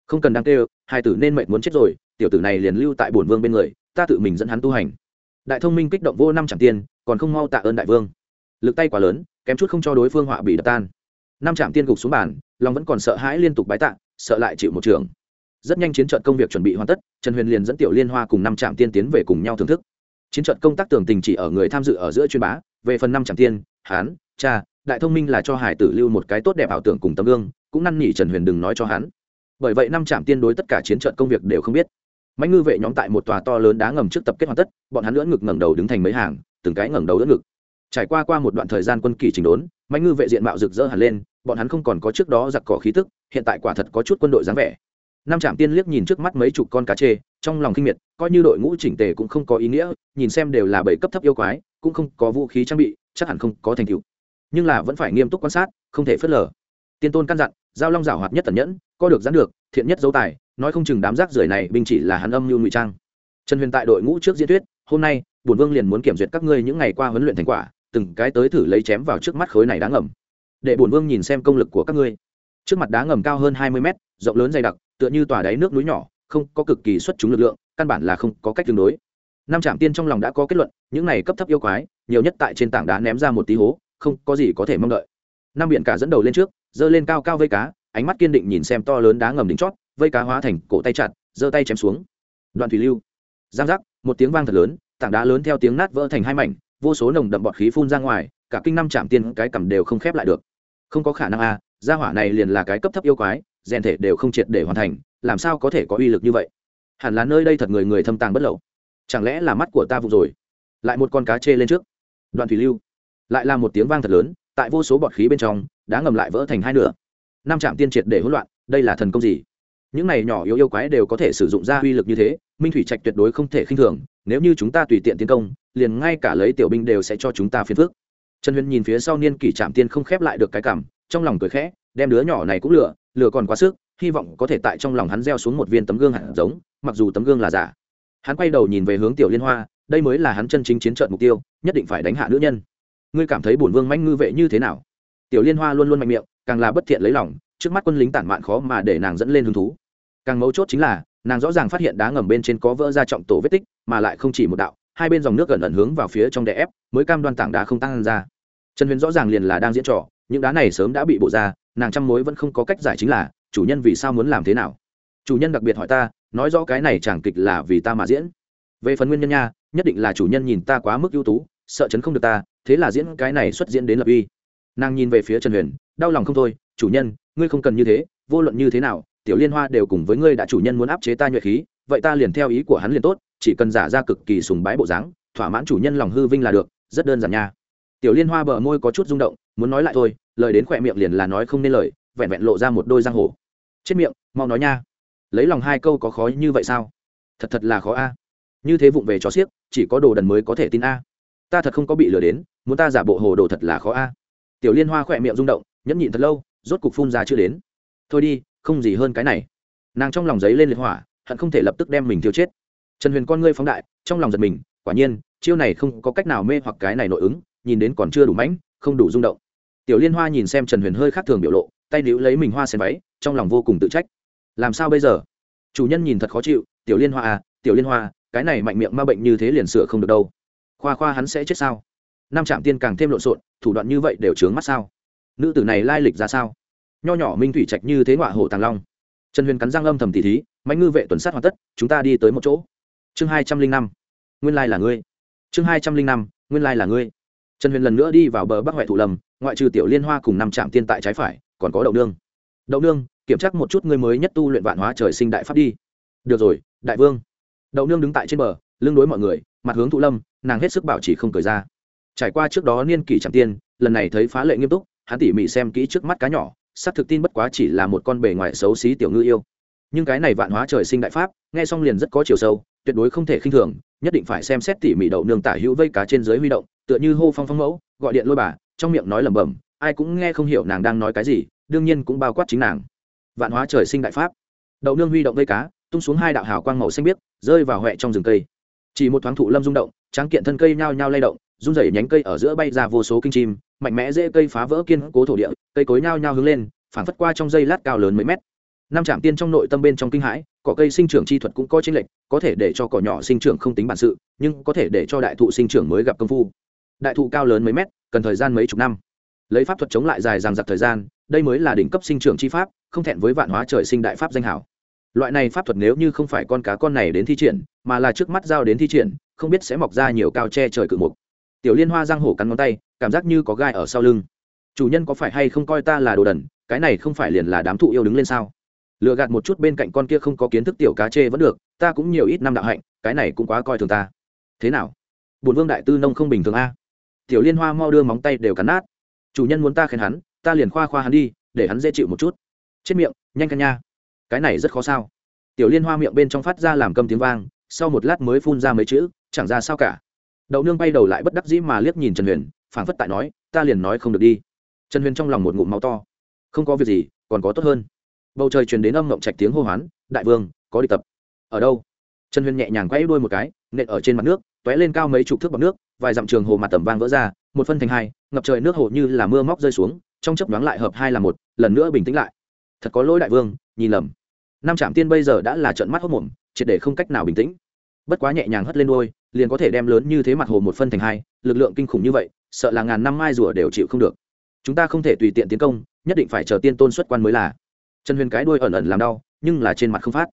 không cần đăng kêu, hai tử nên mệnh muốn chết rồi, tiểu tử này liền lưu tại bổn vương bên người, ta tự mình dẫn hắn tu hành. Đại thông minh kích động vô năm trạm tiên, còn không mau tạ ơn đại vương. Lực tay quá lớn, kém chút không cho đối phương họa bị đập tan. Năm trạm tiên gục xuống bàn, lòng vẫn còn sợ hãi liên tục bái tạ, sợ lại chịu một trường rất nhanh chiến trận công việc chuẩn bị hoàn tất, trần huyền liền dẫn tiểu liên hoa cùng năm trạm tiên tiến về cùng nhau thưởng thức. Chiến trận công tác tưởng tình chỉ ở người tham dự ở giữa chuyên bá, về phần năm trạm tiên hán cha, đại thông minh là cho hải tử lưu một cái tốt đẹp ảo tưởng cùng tấm gương, cũng năn nỉ trần huyền đừng nói cho hắn. Bởi vậy năm trạm tiên đối tất cả chiến trận công việc đều không biết. Mạnh ngư vệ nhóm tại một tòa to lớn đá ngầm trước tập kết hoàn tất, bọn hắn lưỡn ngực ngẩng đầu đứng thành mấy hàng, từng cái ngẩng đầu đỡ ngực. Trải qua qua một đoạn thời gian quân kỳ trình đốn mạnh ngư vệ diện mạo rực rỡ hẳn lên, bọn hắn không còn có trước đó giặc cỏ khí tức, hiện tại quả thật có chút quân đội dáng vẻ năm trạm tiên liếc nhìn trước mắt mấy chục con cá chê, trong lòng kinh miệt, coi như đội ngũ chỉnh tề cũng không có ý nghĩa, nhìn xem đều là bảy cấp thấp yêu quái, cũng không có vũ khí trang bị, chắc hẳn không có thành tựu. Nhưng là vẫn phải nghiêm túc quan sát, không thể phớt lờ. Tiên tôn căn dặn, giao long giảo hoạt nhất tần nhẫn, có được gián được, thiện nhất dấu tài, nói không chừng đám rác rưởi này binh chỉ là hắn âm mưu ngụy trang. Trần huyền tại đội ngũ trước diễn thuyết, hôm nay, bổn vương liền muốn kiểm duyệt các ngươi những ngày qua huấn luyện thành quả, từng cái tới thử lấy chém vào trước mắt khối này đáng ngầm. Để bổn vương nhìn xem công lực của các ngươi. Trước mặt đá ngầm cao hơn hai mươi mét, rộng lớn dày đặc tựa như tòa đáy nước núi nhỏ không có cực kỳ xuất chúng lực lượng căn bản là không có cách tương đối. Năm trạm tiên trong lòng đã có kết luận những này cấp thấp yêu quái nhiều nhất tại trên tảng đá ném ra một tí hố không có gì có thể mong đợi. Năm biển cả dẫn đầu lên trước giơ lên cao cao vây cá ánh mắt kiên định nhìn xem to lớn đá ngầm đỉnh chót vây cá hóa thành cổ tay chặt giơ tay chém xuống. Đoạn thủy lưu. Giang giác một tiếng vang thật lớn tảng đá lớn theo tiếng nát vỡ thành hai mảnh vô số nồng đậm bọt khí phun ra ngoài cả kinh năm Trạm tiên cái cầm đều không khép lại được. Không có khả năng a à, gia hỏa này liền là cái cấp thấp yêu quái rèn thể đều không triệt để hoàn thành, làm sao có thể có uy lực như vậy? Hẳn là nơi đây thật người người thâm tàng bất lậu. Chẳng lẽ là mắt của ta vụ rồi? Lại một con cá chê lên trước. Đoạn thủy lưu. Lại là một tiếng vang thật lớn, tại vô số bọt khí bên trong, đã ngầm lại vỡ thành hai nửa. Năm trạm tiên triệt để hỗn loạn, đây là thần công gì? Những này nhỏ yếu yêu quái đều có thể sử dụng ra uy lực như thế, minh thủy trạch tuyệt đối không thể khinh thường, nếu như chúng ta tùy tiện tiến công, liền ngay cả lấy tiểu binh đều sẽ cho chúng ta phiền phước trần huyền nhìn phía sau niên kỷ trạm tiên không khép lại được cái cảm, trong lòng cười khẽ, đem đứa nhỏ này cũng lừa Lửa còn quá sức, hy vọng có thể tại trong lòng hắn gieo xuống một viên tấm gương hạt giống, mặc dù tấm gương là giả. Hắn quay đầu nhìn về hướng tiểu liên hoa, đây mới là hắn chân chính chiến trận mục tiêu, nhất định phải đánh hạ nữ nhân. Ngươi cảm thấy bổn vương manh ngư vệ như thế nào? Tiểu liên hoa luôn luôn mạnh miệng, càng là bất thiện lấy lòng, trước mắt quân lính tản mạn khó mà để nàng dẫn lên hứng thú. Càng mấu chốt chính là, nàng rõ ràng phát hiện đá ngầm bên trên có vỡ ra trọng tổ vết tích, mà lại không chỉ một đạo, hai bên dòng nước gần ẩn hướng vào phía trong đè ép, mới cam đoan tảng đá không tăng ra. Trần huyền rõ ràng liền là đang diễn trò, những đá này sớm đã bị bộ ra nàng trăm mối vẫn không có cách giải chính là, chủ nhân vì sao muốn làm thế nào? Chủ nhân đặc biệt hỏi ta, nói rõ cái này chẳng kịch là vì ta mà diễn. Về phần nguyên nhân nha, nhất định là chủ nhân nhìn ta quá mức ưu tú, sợ chấn không được ta, thế là diễn cái này xuất diễn đến lập uy. Nàng nhìn về phía trần huyền, đau lòng không thôi, chủ nhân, ngươi không cần như thế, vô luận như thế nào, tiểu liên hoa đều cùng với ngươi đã chủ nhân muốn áp chế ta nhuệ khí, vậy ta liền theo ý của hắn liền tốt, chỉ cần giả ra cực kỳ sùng bái bộ dáng, thỏa mãn chủ nhân lòng hư vinh là được, rất đơn giản nha. Tiểu liên hoa bờ môi có chút rung động, muốn nói lại thôi lời đến khỏe miệng liền là nói không nên lời, vẹn vẹn lộ ra một đôi răng hổ chết miệng, mau nói nha. Lấy lòng hai câu có khó như vậy sao? Thật thật là khó a. Như thế vụng về cho xiếc, chỉ có đồ đần mới có thể tin a. Ta thật không có bị lừa đến, muốn ta giả bộ hồ đồ thật là khó a. Tiểu liên hoa khỏe miệng rung động, nhẫn nhịn thật lâu, rốt cục phun ra chưa đến. Thôi đi, không gì hơn cái này. Nàng trong lòng giấy lên liệt hỏa, hận không thể lập tức đem mình thiêu chết. Trần huyền con ngươi phóng đại, trong lòng giật mình, quả nhiên, chiêu này không có cách nào mê hoặc cái này nội ứng, nhìn đến còn chưa đủ mãnh, không đủ rung động tiểu liên hoa nhìn xem trần huyền hơi khác thường biểu lộ, tay níu lấy mình hoa sen váy, trong lòng vô cùng tự trách. Làm sao bây giờ? Chủ nhân nhìn thật khó chịu, tiểu liên hoa à tiểu liên hoa, cái này mạnh miệng ma bệnh như thế liền sửa không được đâu. Khoa khoa hắn sẽ chết sao? Nam trạm tiên càng thêm lộn xộn, thủ đoạn như vậy đều trướng mắt sao? Nữ tử này lai lịch ra sao? Nho nhỏ minh thủy trạch như thế ngọa hổ tàng long. Trần huyền cắn răng âm thầm tỉ thí mạnh ngư vệ tuần sát hoàn tất, chúng ta đi tới một chỗ. Chương hai trăm linh năm. Nguyên lai là ngươi. Chương hai trăm linh năm, nguyên lai là ngươi. Trần huyền lần nữa đi vào bờ bắc huệ thụ lầm ngoại trừ tiểu liên hoa cùng năm trạm tiên tại trái phải, còn có đậu nương. Đậu nương, kiểm tra một chút ngươi mới nhất tu luyện vạn hóa trời sinh đại pháp đi. Được rồi, đại vương. Đậu nương đứng tại trên bờ, lưng đối mọi người, mặt hướng thụ lâm, nàng hết sức bảo chỉ không cười ra. Trải qua trước đó niên kỷ trạm tiên, lần này thấy phá lệ nghiêm túc, hắn tỉ mỉ xem kỹ trước mắt cá nhỏ, xác thực tin bất quá chỉ là một con bề ngoài xấu xí tiểu ngư yêu. Nhưng cái này vạn hóa trời sinh đại pháp, nghe xong liền rất có chiều sâu, tuyệt đối không thể khinh thường, nhất định phải xem xét tỉ mỉ đậu nương tả hữu vây cá trên dưới huy động, tựa như hô phong phong mẫu, gọi điện lôi bà trong miệng nói lẩm bẩm, ai cũng nghe không hiểu nàng đang nói cái gì, đương nhiên cũng bao quát chính nàng. Vạn hóa trời sinh đại pháp. Đậu nương huy động vây cá, tung xuống hai đạo hào quang màu xanh biếc, rơi vào huệ trong rừng cây. Chỉ một thoáng thụ lâm rung động, tráng kiện thân cây nhao nhao lay động rung rẩy nhánh cây ở giữa bay ra vô số kinh chim, mạnh mẽ dễ cây phá vỡ kiên cố thổ địa, cây cối nhao nhao hướng lên phản phất qua trong dây lát cao lớn mấy mét. Năm trạm tiên trong nội tâm bên trong kinh hãi, cỏ cây sinh trưởng chi thuật cũng có chênh lệch, có thể để cho cỏ nhỏ sinh trưởng không tính bản sự, nhưng có thể để cho đại thụ sinh trưởng mới gặp công phu. Đại thụ cao lớn mấy mét cần thời gian mấy chục năm. Lấy pháp thuật chống lại dài dằng dặc thời gian, đây mới là đỉnh cấp sinh trưởng chi pháp, không thẹn với vạn hóa trời sinh đại pháp danh hảo. Loại này pháp thuật nếu như không phải con cá con này đến thi triển, mà là trước mắt giao đến thi triển, không biết sẽ mọc ra nhiều cao che trời cự mục. Tiểu liên hoa giang hổ cắn ngón tay, cảm giác như có gai ở sau lưng. Chủ nhân có phải hay không coi ta là đồ đần, cái này không phải liền là đám thụ yêu đứng lên sao? Lựa gạt một chút bên cạnh con kia không có kiến thức tiểu cá chê vẫn được, ta cũng nhiều ít năm đạo hạnh, cái này cũng quá coi thường ta. Thế nào? Bùn vương đại tư nông không bình thường a tiểu liên hoa mau đưa móng tay đều cắn nát. Chủ nhân muốn ta khen hắn, ta liền khoa khoa hắn đi, để hắn dễ chịu một chút. Chết miệng, nhanh căn nha. Cái này rất khó sao. Tiểu liên hoa miệng bên trong phát ra làm câm tiếng vang, sau một lát mới phun ra mấy chữ, chẳng ra sao cả. Đậu nương bay đầu lại bất đắc dĩ mà liếc nhìn trần huyền, phảng phất tại nói, ta liền nói không được đi. Trần huyền trong lòng một ngụm máu to. Không có việc gì, còn có tốt hơn. Bầu trời truyền đến âm ngộng trạch tiếng hô hoán, đại vương, có đi tập. Ở đâu? Trần huyền nhẹ nhàng quay đuôi một cái, nện ở trên mặt nước tóe lên cao mấy chục thước bọc nước, vài dặm trường hồ mặt tầm vang vỡ ra, một phân thành hai, ngập trời nước hồ như là mưa móc rơi xuống, trong chấp đoán lại hợp hai là một, lần nữa bình tĩnh lại. Thật có lỗi đại vương, nhìn lầm. Nam trạm tiên bây giờ đã là trận mắt hốc mồm, triệt để không cách nào bình tĩnh. Bất quá nhẹ nhàng hất lên đôi, liền có thể đem lớn như thế mặt hồ một phân thành hai, lực lượng kinh khủng như vậy, sợ là ngàn năm mai rùa đều chịu không được. Chúng ta không thể tùy tiện tiến công, nhất định phải chờ tiên tôn xuất quan mới là. Trần huyền cái đuôi ẩn ẩn làm đau, nhưng là trên mặt không phát.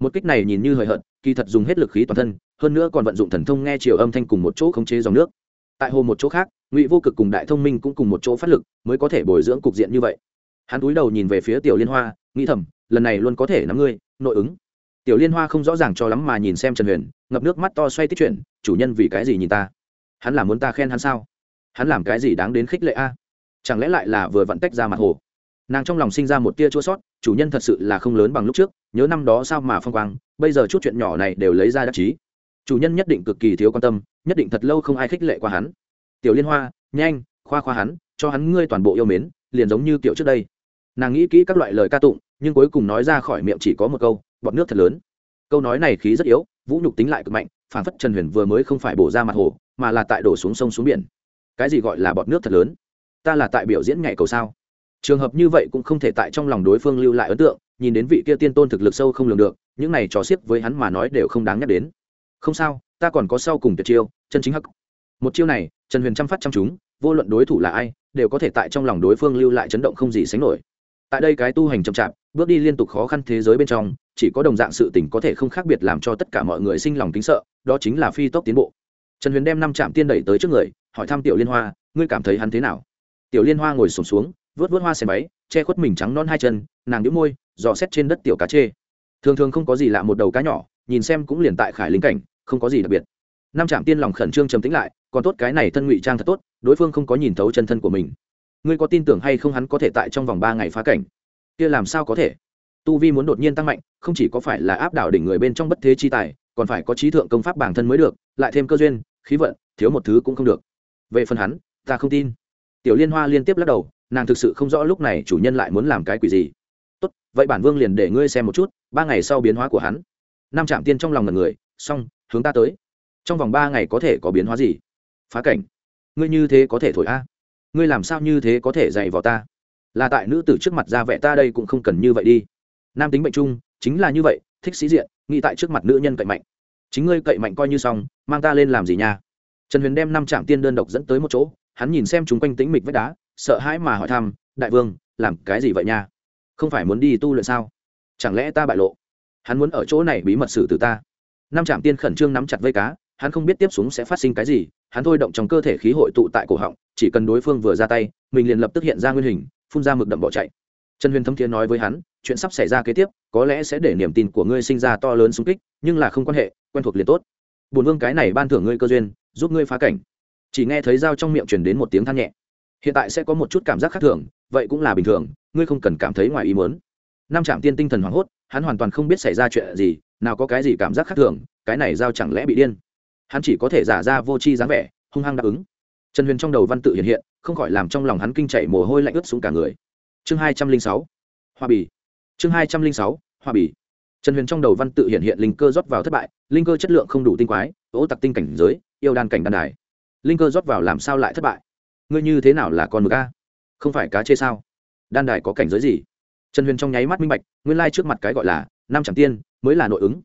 Một kích này nhìn như hời hợt, kỳ thật dùng hết lực khí toàn thân hơn nữa còn vận dụng thần thông nghe chiều âm thanh cùng một chỗ khống chế dòng nước. Tại hồ một chỗ khác, ngụy vô cực cùng đại thông minh cũng cùng một chỗ phát lực, mới có thể bồi dưỡng cục diện như vậy. Hắn cúi đầu nhìn về phía tiểu liên hoa, nghĩ thầm, lần này luôn có thể nắm ngươi, nội ứng. Tiểu liên hoa không rõ ràng cho lắm mà nhìn xem trần huyền, ngập nước mắt to xoay tích chuyện, chủ nhân vì cái gì nhìn ta? Hắn làm muốn ta khen hắn sao? Hắn làm cái gì đáng đến khích lệ a? Chẳng lẽ lại là vừa vặn tách ra mặt hồ? Nàng trong lòng sinh ra một tia chua sót, chủ nhân thật sự là không lớn bằng lúc trước, nhớ năm đó sao mà phong quang, bây giờ chút chuyện nhỏ này đều lấy ra đắc chí chủ nhân nhất định cực kỳ thiếu quan tâm, nhất định thật lâu không ai khích lệ qua hắn. Tiểu liên hoa, nhanh, khoa khoa hắn, cho hắn ngươi toàn bộ yêu mến, liền giống như kiểu trước đây. Nàng nghĩ kỹ các loại lời ca tụng, nhưng cuối cùng nói ra khỏi miệng chỉ có một câu bọt nước thật lớn. Câu nói này khí rất yếu, vũ nhục tính lại cực mạnh, phản phất trần huyền vừa mới không phải bổ ra mặt hồ, mà là tại đổ xuống sông xuống biển. Cái gì gọi là bọt nước thật lớn? Ta là tại biểu diễn nhảy cầu sao? Trường hợp như vậy cũng không thể tại trong lòng đối phương lưu lại ấn tượng, nhìn đến vị kia tiên tôn thực lực sâu không lường được, những này trò xiếc với hắn mà nói đều không đáng nhắc đến không sao ta còn có sau cùng tuyệt chiêu chân chính hắc. Một chiêu này trần huyền chăm phát chăm chúng vô luận đối thủ là ai đều có thể tại trong lòng đối phương lưu lại chấn động không gì sánh nổi. Tại đây cái tu hành chậm chạp bước đi liên tục khó khăn thế giới bên trong chỉ có đồng dạng sự tình có thể không khác biệt làm cho tất cả mọi người sinh lòng kính sợ đó chính là phi tốc tiến bộ. Trần huyền đem năm trạm tiên đẩy tới trước người hỏi thăm tiểu liên hoa ngươi cảm thấy hắn thế nào? Tiểu liên hoa ngồi sùng xuống, xuống vớt vớt hoa xe máy che khuất mình trắng non hai chân nàng đĩu môi dò xét trên đất tiểu cá chê. Thường thường không có gì lạ một đầu cá nhỏ nhìn xem cũng liền tại khải lính cảnh không có gì đặc biệt. Năm trạm tiên lòng khẩn trương trầm tĩnh lại, còn tốt cái này thân ngụy trang thật tốt, đối phương không có nhìn thấu chân thân của mình. Ngươi có tin tưởng hay không hắn có thể tại trong vòng ba ngày phá cảnh? Kia làm sao có thể? Tu vi muốn đột nhiên tăng mạnh, không chỉ có phải là áp đảo đỉnh người bên trong bất thế chi tài, còn phải có trí thượng công pháp bản thân mới được, lại thêm cơ duyên, khí vận, thiếu một thứ cũng không được. Về phần hắn, ta không tin. Tiểu liên hoa liên tiếp lắc đầu, nàng thực sự không rõ lúc này chủ nhân lại muốn làm cái quỷ gì. Tốt, vậy bản vương liền để ngươi xem một chút, ba ngày sau biến hóa của hắn. Nam trạm tiên trong lòng ngần người, xong hướng ta tới. Trong vòng ba ngày có thể có biến hóa gì? Phá cảnh. Ngươi như thế có thể thổi a. Ngươi làm sao như thế có thể dạy vào ta? Là tại nữ tử trước mặt ra vẻ ta đây cũng không cần như vậy đi. Nam tính bệnh chung chính là như vậy, thích sĩ diện, nghĩ tại trước mặt nữ nhân cậy mạnh. Chính ngươi cậy mạnh coi như xong, mang ta lên làm gì nha? Trần huyền đem năm trạm tiên đơn độc dẫn tới một chỗ, hắn nhìn xem chúng quanh tĩnh mịch vách đá, sợ hãi mà hỏi thăm, đại vương, làm cái gì vậy nha? Không phải muốn đi tu luyện sao? Chẳng lẽ ta bại lộ? Hắn muốn ở chỗ này bí mật xử từ ta năm trạm tiên khẩn trương nắm chặt vây cá, hắn không biết tiếp xuống sẽ phát sinh cái gì, hắn thôi động trong cơ thể khí hội tụ tại cổ họng, chỉ cần đối phương vừa ra tay, mình liền lập tức hiện ra nguyên hình, phun ra mực đậm bỏ chạy. Trần huyền thấm thiên nói với hắn, chuyện sắp xảy ra kế tiếp, có lẽ sẽ để niềm tin của ngươi sinh ra to lớn xung kích, nhưng là không quan hệ, quen thuộc liền tốt. Bùn vương cái này ban thưởng ngươi cơ duyên, giúp ngươi phá cảnh. Chỉ nghe thấy dao trong miệng truyền đến một tiếng than nhẹ. Hiện tại sẽ có một chút cảm giác khác thường, vậy cũng là bình thường, ngươi không cần cảm thấy ngoài ý muốn. Năm trạm tiên tinh thần hoảng hốt, hắn hoàn toàn không biết xảy ra chuyện gì nào có cái gì cảm giác khác thường, cái này giao chẳng lẽ bị điên? Hắn chỉ có thể giả ra vô tri dáng vẻ, hung hăng đáp ứng. Trần huyền trong đầu văn tự hiện hiện, không khỏi làm trong lòng hắn kinh chạy mồ hôi lạnh ướt xuống cả người. Chương hai trăm linh sáu, hoa bì. Chương hai trăm linh sáu, hoa bì. Trần huyền trong đầu văn tự hiện hiện linh cơ rót vào thất bại, linh cơ chất lượng không đủ tinh quái, ố tặc tinh cảnh giới, yêu đan cảnh đan đài. Linh cơ rót vào làm sao lại thất bại? Ngươi như thế nào là con mực a? Không phải cá chê sao? Đan đài có cảnh giới gì? Trần huyền trong nháy mắt minh bạch, nguyên lai trước mặt cái gọi là năm chẳng tiên, mới là nội ứng.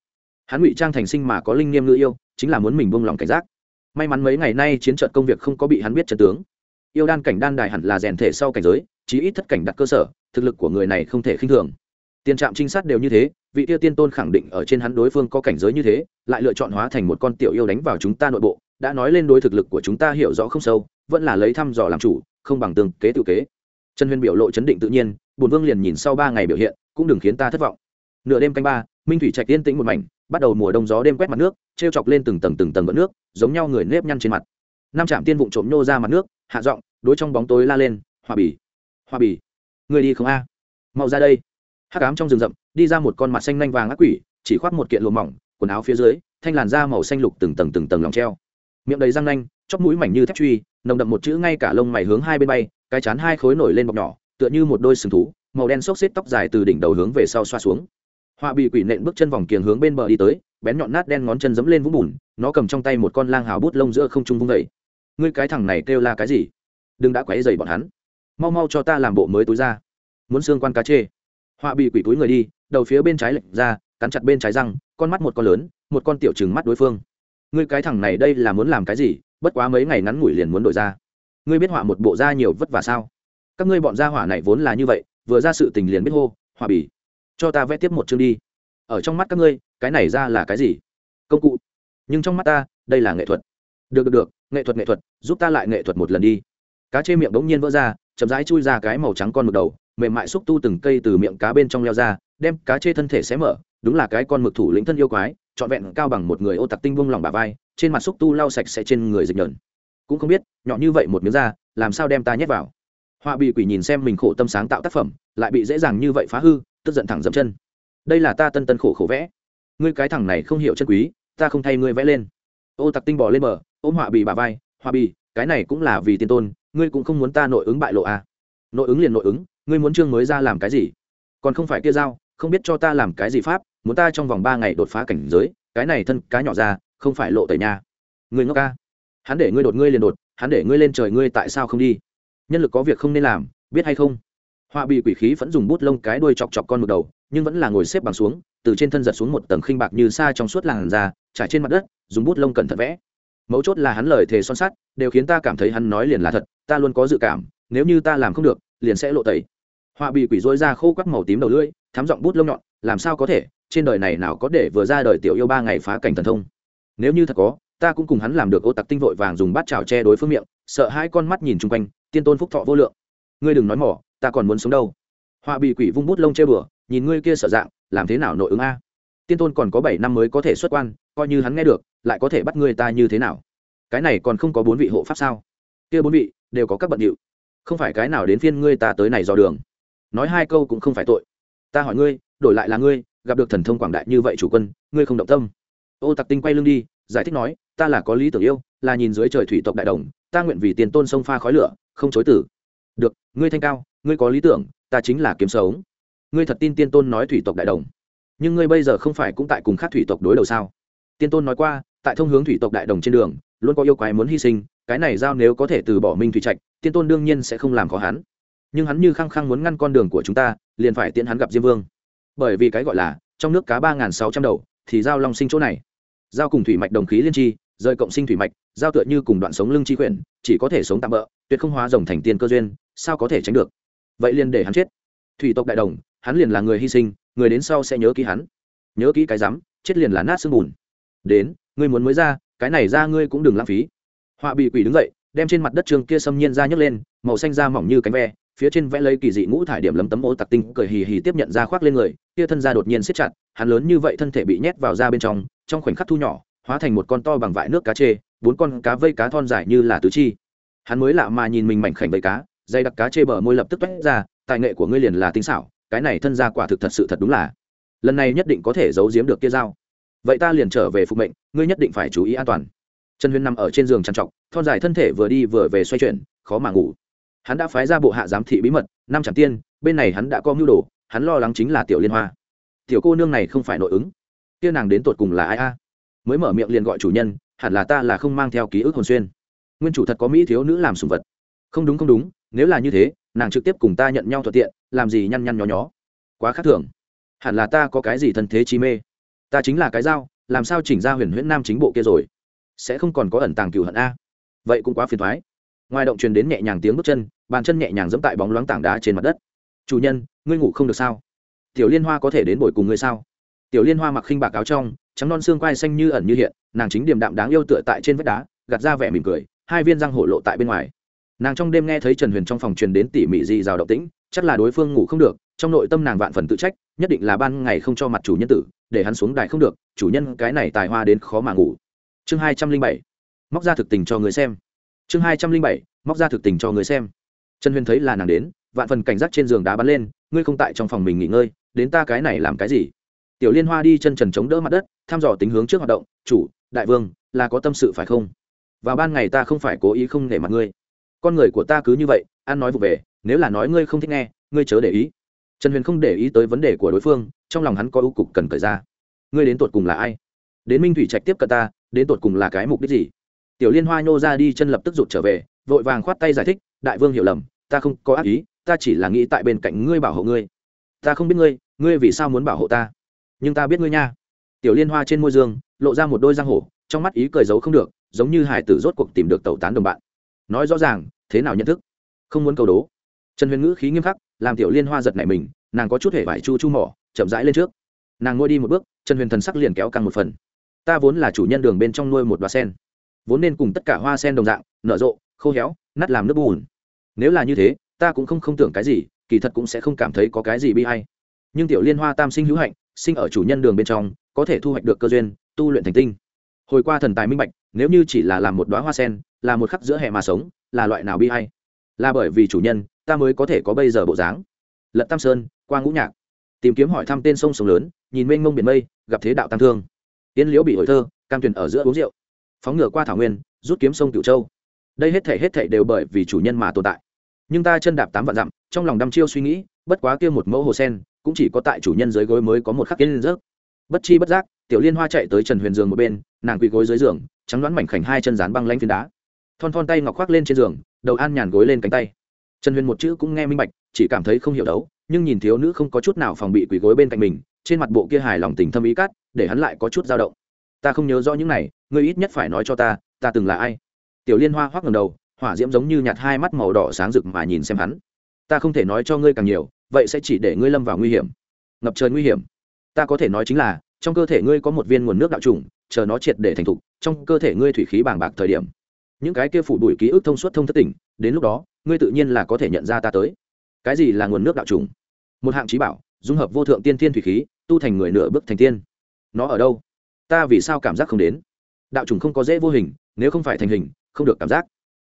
Hắn ngụy trang thành sinh mà có linh nghiêm nữ yêu, chính là muốn mình buông lòng cảnh giác. May mắn mấy ngày nay chiến trận công việc không có bị hắn biết trận tướng. Yêu đan cảnh đan đài hẳn là rèn thể sau cảnh giới, chí ít thất cảnh đặt cơ sở, thực lực của người này không thể khinh thường. Tiền trạm trinh sát đều như thế, vị tiêu tiên tôn khẳng định ở trên hắn đối phương có cảnh giới như thế, lại lựa chọn hóa thành một con tiểu yêu đánh vào chúng ta nội bộ, đã nói lên đối thực lực của chúng ta hiểu rõ không sâu, vẫn là lấy thăm dò làm chủ, không bằng tương kế tự kế. Trần huyền biểu lộ chấn định tự nhiên, bùn vương liền nhìn sau ba ngày biểu hiện, cũng đừng khiến ta thất vọng nửa đêm canh ba minh thủy trạch yên tĩnh một mảnh bắt đầu mùa đông gió đêm quét mặt nước t r e o chọc lên từng tầng từng tầng vỡ nước giống nhau người nếp nhăn trên mặt. Năm trạm tiên vụng trộm nhô ra mặt nước hạ giọng đối trong bóng tối la lên hòa bỉ, hòa bỉ, người đi không a? Mau ra đây. Hắc ám trong rừng rậm đi ra một con mặt xanh nanh vàng ác quỷ chỉ khoác một kiện lùa mỏng quần áo phía dưới thanh làn da màu xanh lục từng tầng từng tầng lòng treo. Miệng đầy răng nanh chóp mũi mảnh như thép truy nồng đậm một chữ ngay cả lông mày hướng hai bên bay cái chán hai khối nổi lên bọc nhỏ tựa như một đôi sừng thú màu đen xốc xếp tóc dài từ đỉnh đầu hướng về sau xoa xuống họa bị quỷ nện bước chân vòng kiềng hướng bên bờ đi tới, bén nhọn nát đen ngón chân dẫm lên vũng bùn, nó cầm trong tay một con lang hào bút lông giữa không trung vung vẩy ngươi cái thằng này kêu là cái gì? Đừng đã quấy dày bọn hắn. Mau mau cho ta làm bộ mới túi ra. Muốn xương quan cá chê. Họa bị quỷ túi người đi, đầu phía bên trái lệch ra, cắn chặt bên trái răng, con mắt một con lớn, một con tiểu chừng mắt đối phương. Ngươi cái thằng này đây là muốn làm cái gì? Bất quá mấy ngày ngắn ngủi liền muốn đổi ra. Ngươi biết họa một bộ da nhiều vất vả sao? Các ngươi bọn gia hỏa này vốn là như vậy, vừa ra sự tình liền biết hô, họa bỉ cho ta vẽ tiếp một chương đi. Ở trong mắt các ngươi, cái này ra là cái gì? Công cụ. Nhưng trong mắt ta, đây là nghệ thuật. Được được được, nghệ thuật nghệ thuật, giúp ta lại nghệ thuật một lần đi. Cá chê miệng bỗng nhiên vỡ ra, chậm rãi chui ra cái màu trắng con mực đầu, mềm mại xúc tu từng cây từ miệng cá bên trong leo ra, đem cá chê thân thể xé mở, đúng là cái con mực thủ lĩnh thân yêu quái, trọn vẹn cao bằng một người ô tặc tinh vung lòng bà vai, trên mặt xúc tu lau sạch sẽ trên người dịch nhờn. Cũng không biết, nhỏ như vậy một miếng da làm sao đem ta nhét vào? Họa bị quỷ nhìn xem mình khổ tâm sáng tạo tác phẩm, lại bị dễ dàng như vậy phá hư tức giận thẳng dậm chân. Đây là ta tân tân khổ khổ vẽ. Ngươi cái thằng này không hiểu chân quý ta không thay ngươi vẽ lên. Ô tặc tinh bỏ lên bờ ôm họa bì bà vai họa bì, cái này cũng là vì tiên tôn ngươi cũng không muốn ta nội ứng bại lộ à. nội ứng liền nội ứng ngươi muốn chương mới ra làm cái gì? Còn không phải kia dao không biết cho ta làm cái gì pháp muốn ta trong vòng ba ngày đột phá cảnh giới cái này thân cá nhỏ ra không phải lộ tẩy nha ngươi ngốc ca hắn để ngươi đột ngươi liền đột hắn để ngươi lên trời ngươi tại sao không đi? Nhân lực có việc không nên làm biết hay không? Họa bị quỷ khí vẫn dùng bút lông cái đuôi chọc chọc con mực đầu, nhưng vẫn là ngồi xếp bằng xuống, từ trên thân giật xuống một tầng khinh bạc như xa trong suốt làn da, trải trên mặt đất, dùng bút lông cẩn thận vẽ. Mấu chốt là hắn lời thề son sắt, đều khiến ta cảm thấy hắn nói liền là thật, ta luôn có dự cảm, nếu như ta làm không được, liền sẽ lộ tẩy. Họa bị quỷ dối ra khô quắc màu tím đầu lưỡi thám giọng bút lông nhọn, làm sao có thể, trên đời này nào có để vừa ra đời tiểu yêu ba ngày phá cảnh thần thông. Nếu như thật có, ta cũng cùng hắn làm được ô tặc tinh vội vàng dùng bát trào che đối phương miệng, sợ hai con mắt nhìn chung quanh, tiên tôn phúc thọ vô lượng. Ngươi đừng nói mỏ ta còn muốn sống đâu? Họa bị quỷ vung bút lông che bừa nhìn ngươi kia sợ dạng, làm thế nào nội ứng a? Tiên tôn còn có bảy năm mới có thể xuất quan, coi như hắn nghe được, lại có thể bắt ngươi ta như thế nào? Cái này còn không có bốn vị hộ pháp sao? Kia bốn vị, đều có các bận điệu. Không phải cái nào đến phiên ngươi ta tới này do đường. Nói hai câu cũng không phải tội. Ta hỏi ngươi, đổi lại là ngươi, gặp được thần thông quảng đại như vậy chủ quân, ngươi không động tâm. Ô tặc tinh quay lưng đi, giải thích nói, ta là có lý tưởng yêu, là nhìn dưới trời thủy tộc đại đồng, ta nguyện vì tiền tôn sông pha khói lửa, không chối tử được, ngươi thanh cao ngươi có lý tưởng, ta chính là kiếm sống. Ngươi thật tin tiên tôn nói thủy tộc đại đồng. Nhưng ngươi bây giờ không phải cũng tại cùng khác thủy tộc đối đầu sao? Tiên tôn nói qua, tại thông hướng thủy tộc đại đồng trên đường, luôn có yêu quái muốn hy sinh, cái này giao nếu có thể từ bỏ minh thủy trạch, tiên tôn đương nhiên sẽ không làm khó hắn. Nhưng hắn như khăng khăng muốn ngăn con đường của chúng ta, liền phải tiễn hắn gặp diêm vương. Bởi vì cái gọi là, trong nước cá ba n g h n sáu trăm đầu, thì giao long sinh chỗ này. Giao cùng thủy mạch đồng khí liên tri, rời cộng sinh thủy mạch, giao tựa như cùng đoạn sống lưng chi quyển, chỉ có thể sống tạm bỡ tuyệt không hóa rồng thành tiên cơ duyên, sao có thể tránh được? Vậy liền để hắn chết. Thủy tộc đại đồng, hắn liền là người hy sinh, người đến sau sẽ nhớ kỹ hắn. Nhớ kỹ cái rắm chết liền là nát xương bùn. Đến, ngươi muốn mới ra, cái này ra ngươi cũng đừng lãng phí. Họa bị quỷ đứng dậy, đem trên mặt đất trường kia xâm nhiên ra nhấc lên, màu xanh da mỏng như cánh ve, phía trên vẽ lấy kỳ dị ngũ thải điểm lấm tấm ô tặc tinh, cười hì hì tiếp nhận ra khoác lên người, kia thân da đột nhiên siết chặt, hắn lớn như vậy thân thể bị nhét vào da bên trong trong khoảnh khắc thu nhỏ, hóa thành một con to bằng vại nước cá chê, bốn con cá vây cá thon dài như là tứ chi. Hắn mới lạ mà nhìn mình mảnh khảnh vây cá dây đặc cá chê bờ môi lập tức toét ra, tài nghệ của ngươi liền là tinh xảo, cái này thân ra quả thực thật sự thật đúng là. Lần này nhất định có thể giấu giếm được kia dao. Vậy ta liền trở về phục mệnh, ngươi nhất định phải chú ý an toàn. Trần huyền nằm ở trên giường trằn trọc, thon dài thân thể vừa đi vừa về xoay chuyển, khó mà ngủ. Hắn đã phái ra bộ hạ giám thị bí mật, năm chẳng tiên, bên này hắn đã có mưu đồ, hắn lo lắng chính là tiểu liên hoa. Tiểu cô nương này không phải nội ứng. Kia nàng đến tột cùng là ai a? Mới mở miệng liền gọi chủ nhân, hẳn là ta là không mang theo ký ức hồn xuyên. Nguyên chủ thật có mỹ thiếu nữ làm sùng vật. Không đúng không đúng nếu là như thế, nàng trực tiếp cùng ta nhận nhau thuận tiện, làm gì nhăn nhăn nhó nhó. Quá khác thường. Hẳn là ta có cái gì thân thế chi mê. Ta chính là cái dao, làm sao chỉnh ra huyền huyễn nam chính bộ kia rồi? Sẽ không còn có ẩn tàng cửu hận a. Vậy cũng quá phiền thoái ngoài động truyền đến nhẹ nhàng tiếng bước chân, bàn chân nhẹ nhàng dẫm tại bóng loáng tảng đá trên mặt đất. Chủ nhân, ngươi ngủ không được sao? Tiểu liên hoa có thể đến bồi cùng ngươi sao? Tiểu liên hoa mặc khinh bạc áo trong, trắng non xương quai xanh như ẩn như hiện, nàng chính điềm đạm đáng yêu tựa tại trên vách đá, gạt ra vẻ mỉm cười, hai viên răng hổ lộ tại bên ngoài nàng trong đêm nghe thấy trần huyền trong phòng truyền đến tỉ mỉ dị rào động tĩnh, chắc là đối phương ngủ không được, trong nội tâm nàng vạn phần tự trách, nhất định là ban ngày không cho mặt chủ nhân tử, để hắn xuống đài không được, chủ nhân cái này tài hoa đến khó mà ngủ. Chương hai trăm linh bảy, móc ra thực tình cho người xem. Chương hai trăm linh bảy, móc ra thực tình cho người xem. Trần huyền thấy là nàng đến, vạn phần cảnh giác trên giường đá bắn lên, ngươi không tại trong phòng mình nghỉ ngơi, đến ta cái này làm cái gì? Tiểu liên hoa đi chân trần chống đỡ mặt đất, thăm dò tính hướng trước hoạt động, chủ, đại vương, là có tâm sự phải không? Vào ban ngày ta không phải cố ý không để mặt ngươi con người của ta cứ như vậy an nói vụ về, nếu là nói ngươi không thích nghe, ngươi chớ để ý. Trần huyền không để ý tới vấn đề của đối phương, trong lòng hắn có ưu cục cần cởi ra. Ngươi đến tột cùng là ai? Đến minh thủy trạch tiếp cận ta, đến tột cùng là cái mục đích gì? Tiểu liên hoa nhô ra đi chân lập tức rụt trở về, vội vàng khoát tay giải thích, đại vương hiểu lầm, ta không có ác ý, ta chỉ là nghĩ tại bên cạnh ngươi bảo hộ ngươi. Ta không biết ngươi ngươi vì sao muốn bảo hộ ta? Nhưng ta biết ngươi nha. Tiểu liên hoa trên môi dương, lộ ra một đôi răng hổ trong mắt ý cười giấu không được, giống như hải tử rốt cuộc tìm được tẩu tán đồng bạn. Nói rõ ràng thế nào nhận thức? Không muốn cầu đố. Trần huyền ngữ khí nghiêm khắc, làm tiểu liên hoa giật nảy mình, nàng có chút hề vải chu chu mỏ, chậm rãi lên trước. Nàng ngôi đi một bước, trần huyền thần sắc liền kéo căng một phần. Ta vốn là chủ nhân đường bên trong nuôi một đoá sen. Vốn nên cùng tất cả hoa sen đồng dạng, nở rộ, khô héo, nát làm nước bùn. Nếu là như thế, ta cũng không không tưởng cái gì, kỳ thật cũng sẽ không cảm thấy có cái gì bi hay nhưng tiểu liên hoa tam sinh hữu hạnh, sinh ở chủ nhân đường bên trong, có thể thu hoạch được cơ duyên, tu luyện thành tinh. Hồi qua thần tài minh bạch, nếu như chỉ là làm một đoá hoa sen, là một khắc giữa hè mà sống là loại nào bi hay? Là bởi vì chủ nhân, ta mới có thể có bây giờ bộ dáng. Lật tam sơn, qua ngũ nhạc, tìm kiếm hỏi thăm tên sông sông lớn, nhìn mênh mông biển mây, gặp thế đạo tăng thương. Yên liễu bị hội thơ, cam tuyển ở giữa uống rượu. Phóng ngựa qua thảo nguyên, rút kiếm sông cửu châu. Đây hết thể hết thể đều bởi vì chủ nhân mà tồn tại. Nhưng ta chân đạp tám vạn dặm, trong lòng đăm chiêu suy nghĩ, bất quá kia một mẫu hồ sen, cũng chỉ có tại chủ nhân dưới gối mới có một khắc kiến rớt bất chi bất giác, tiểu liên hoa chạy tới trần huyền giường một bên, nàng quỳ gối dưới giường, trắng đoán mảnh khảnh hai chân dán băng lanh phiến đá thon thon tay ngọc khoác lên trên giường đầu an nhàn gối lên cánh tay. Trần huyền một chữ cũng nghe minh bạch chỉ cảm thấy không hiểu đấu nhưng nhìn thiếu nữ không có chút nào phòng bị quỳ gối bên cạnh mình trên mặt bộ kia hài lòng tình thâm ý cát, để hắn lại có chút dao động. Ta không nhớ rõ những này ngươi ít nhất phải nói cho ta ta từng là ai? Tiểu liên hoa hoác ngầm đầu hỏa diễm giống như nhạt hai mắt màu đỏ sáng rực mà nhìn xem hắn. Ta không thể nói cho ngươi càng nhiều vậy sẽ chỉ để ngươi lâm vào nguy hiểm. Ngập trời nguy hiểm. Ta có thể nói chính là trong cơ thể ngươi có một viên nguồn nước đạo trùng chờ nó triệt để thành thục trong cơ thể ngươi thủy khí bàng bạc thời điểm những cái kia phủ đuổi ký ức thông suốt thông thất tỉnh đến lúc đó, ngươi tự nhiên là có thể nhận ra ta tới. Cái gì là nguồn nước đạo trùng? Một hạng trí bảo, dung hợp vô thượng tiên thiên thủy khí, tu thành người nửa bước thành tiên. Nó ở đâu? Ta vì sao cảm giác không đến? Đạo trùng không có dễ vô hình, nếu không phải thành hình, không được cảm giác.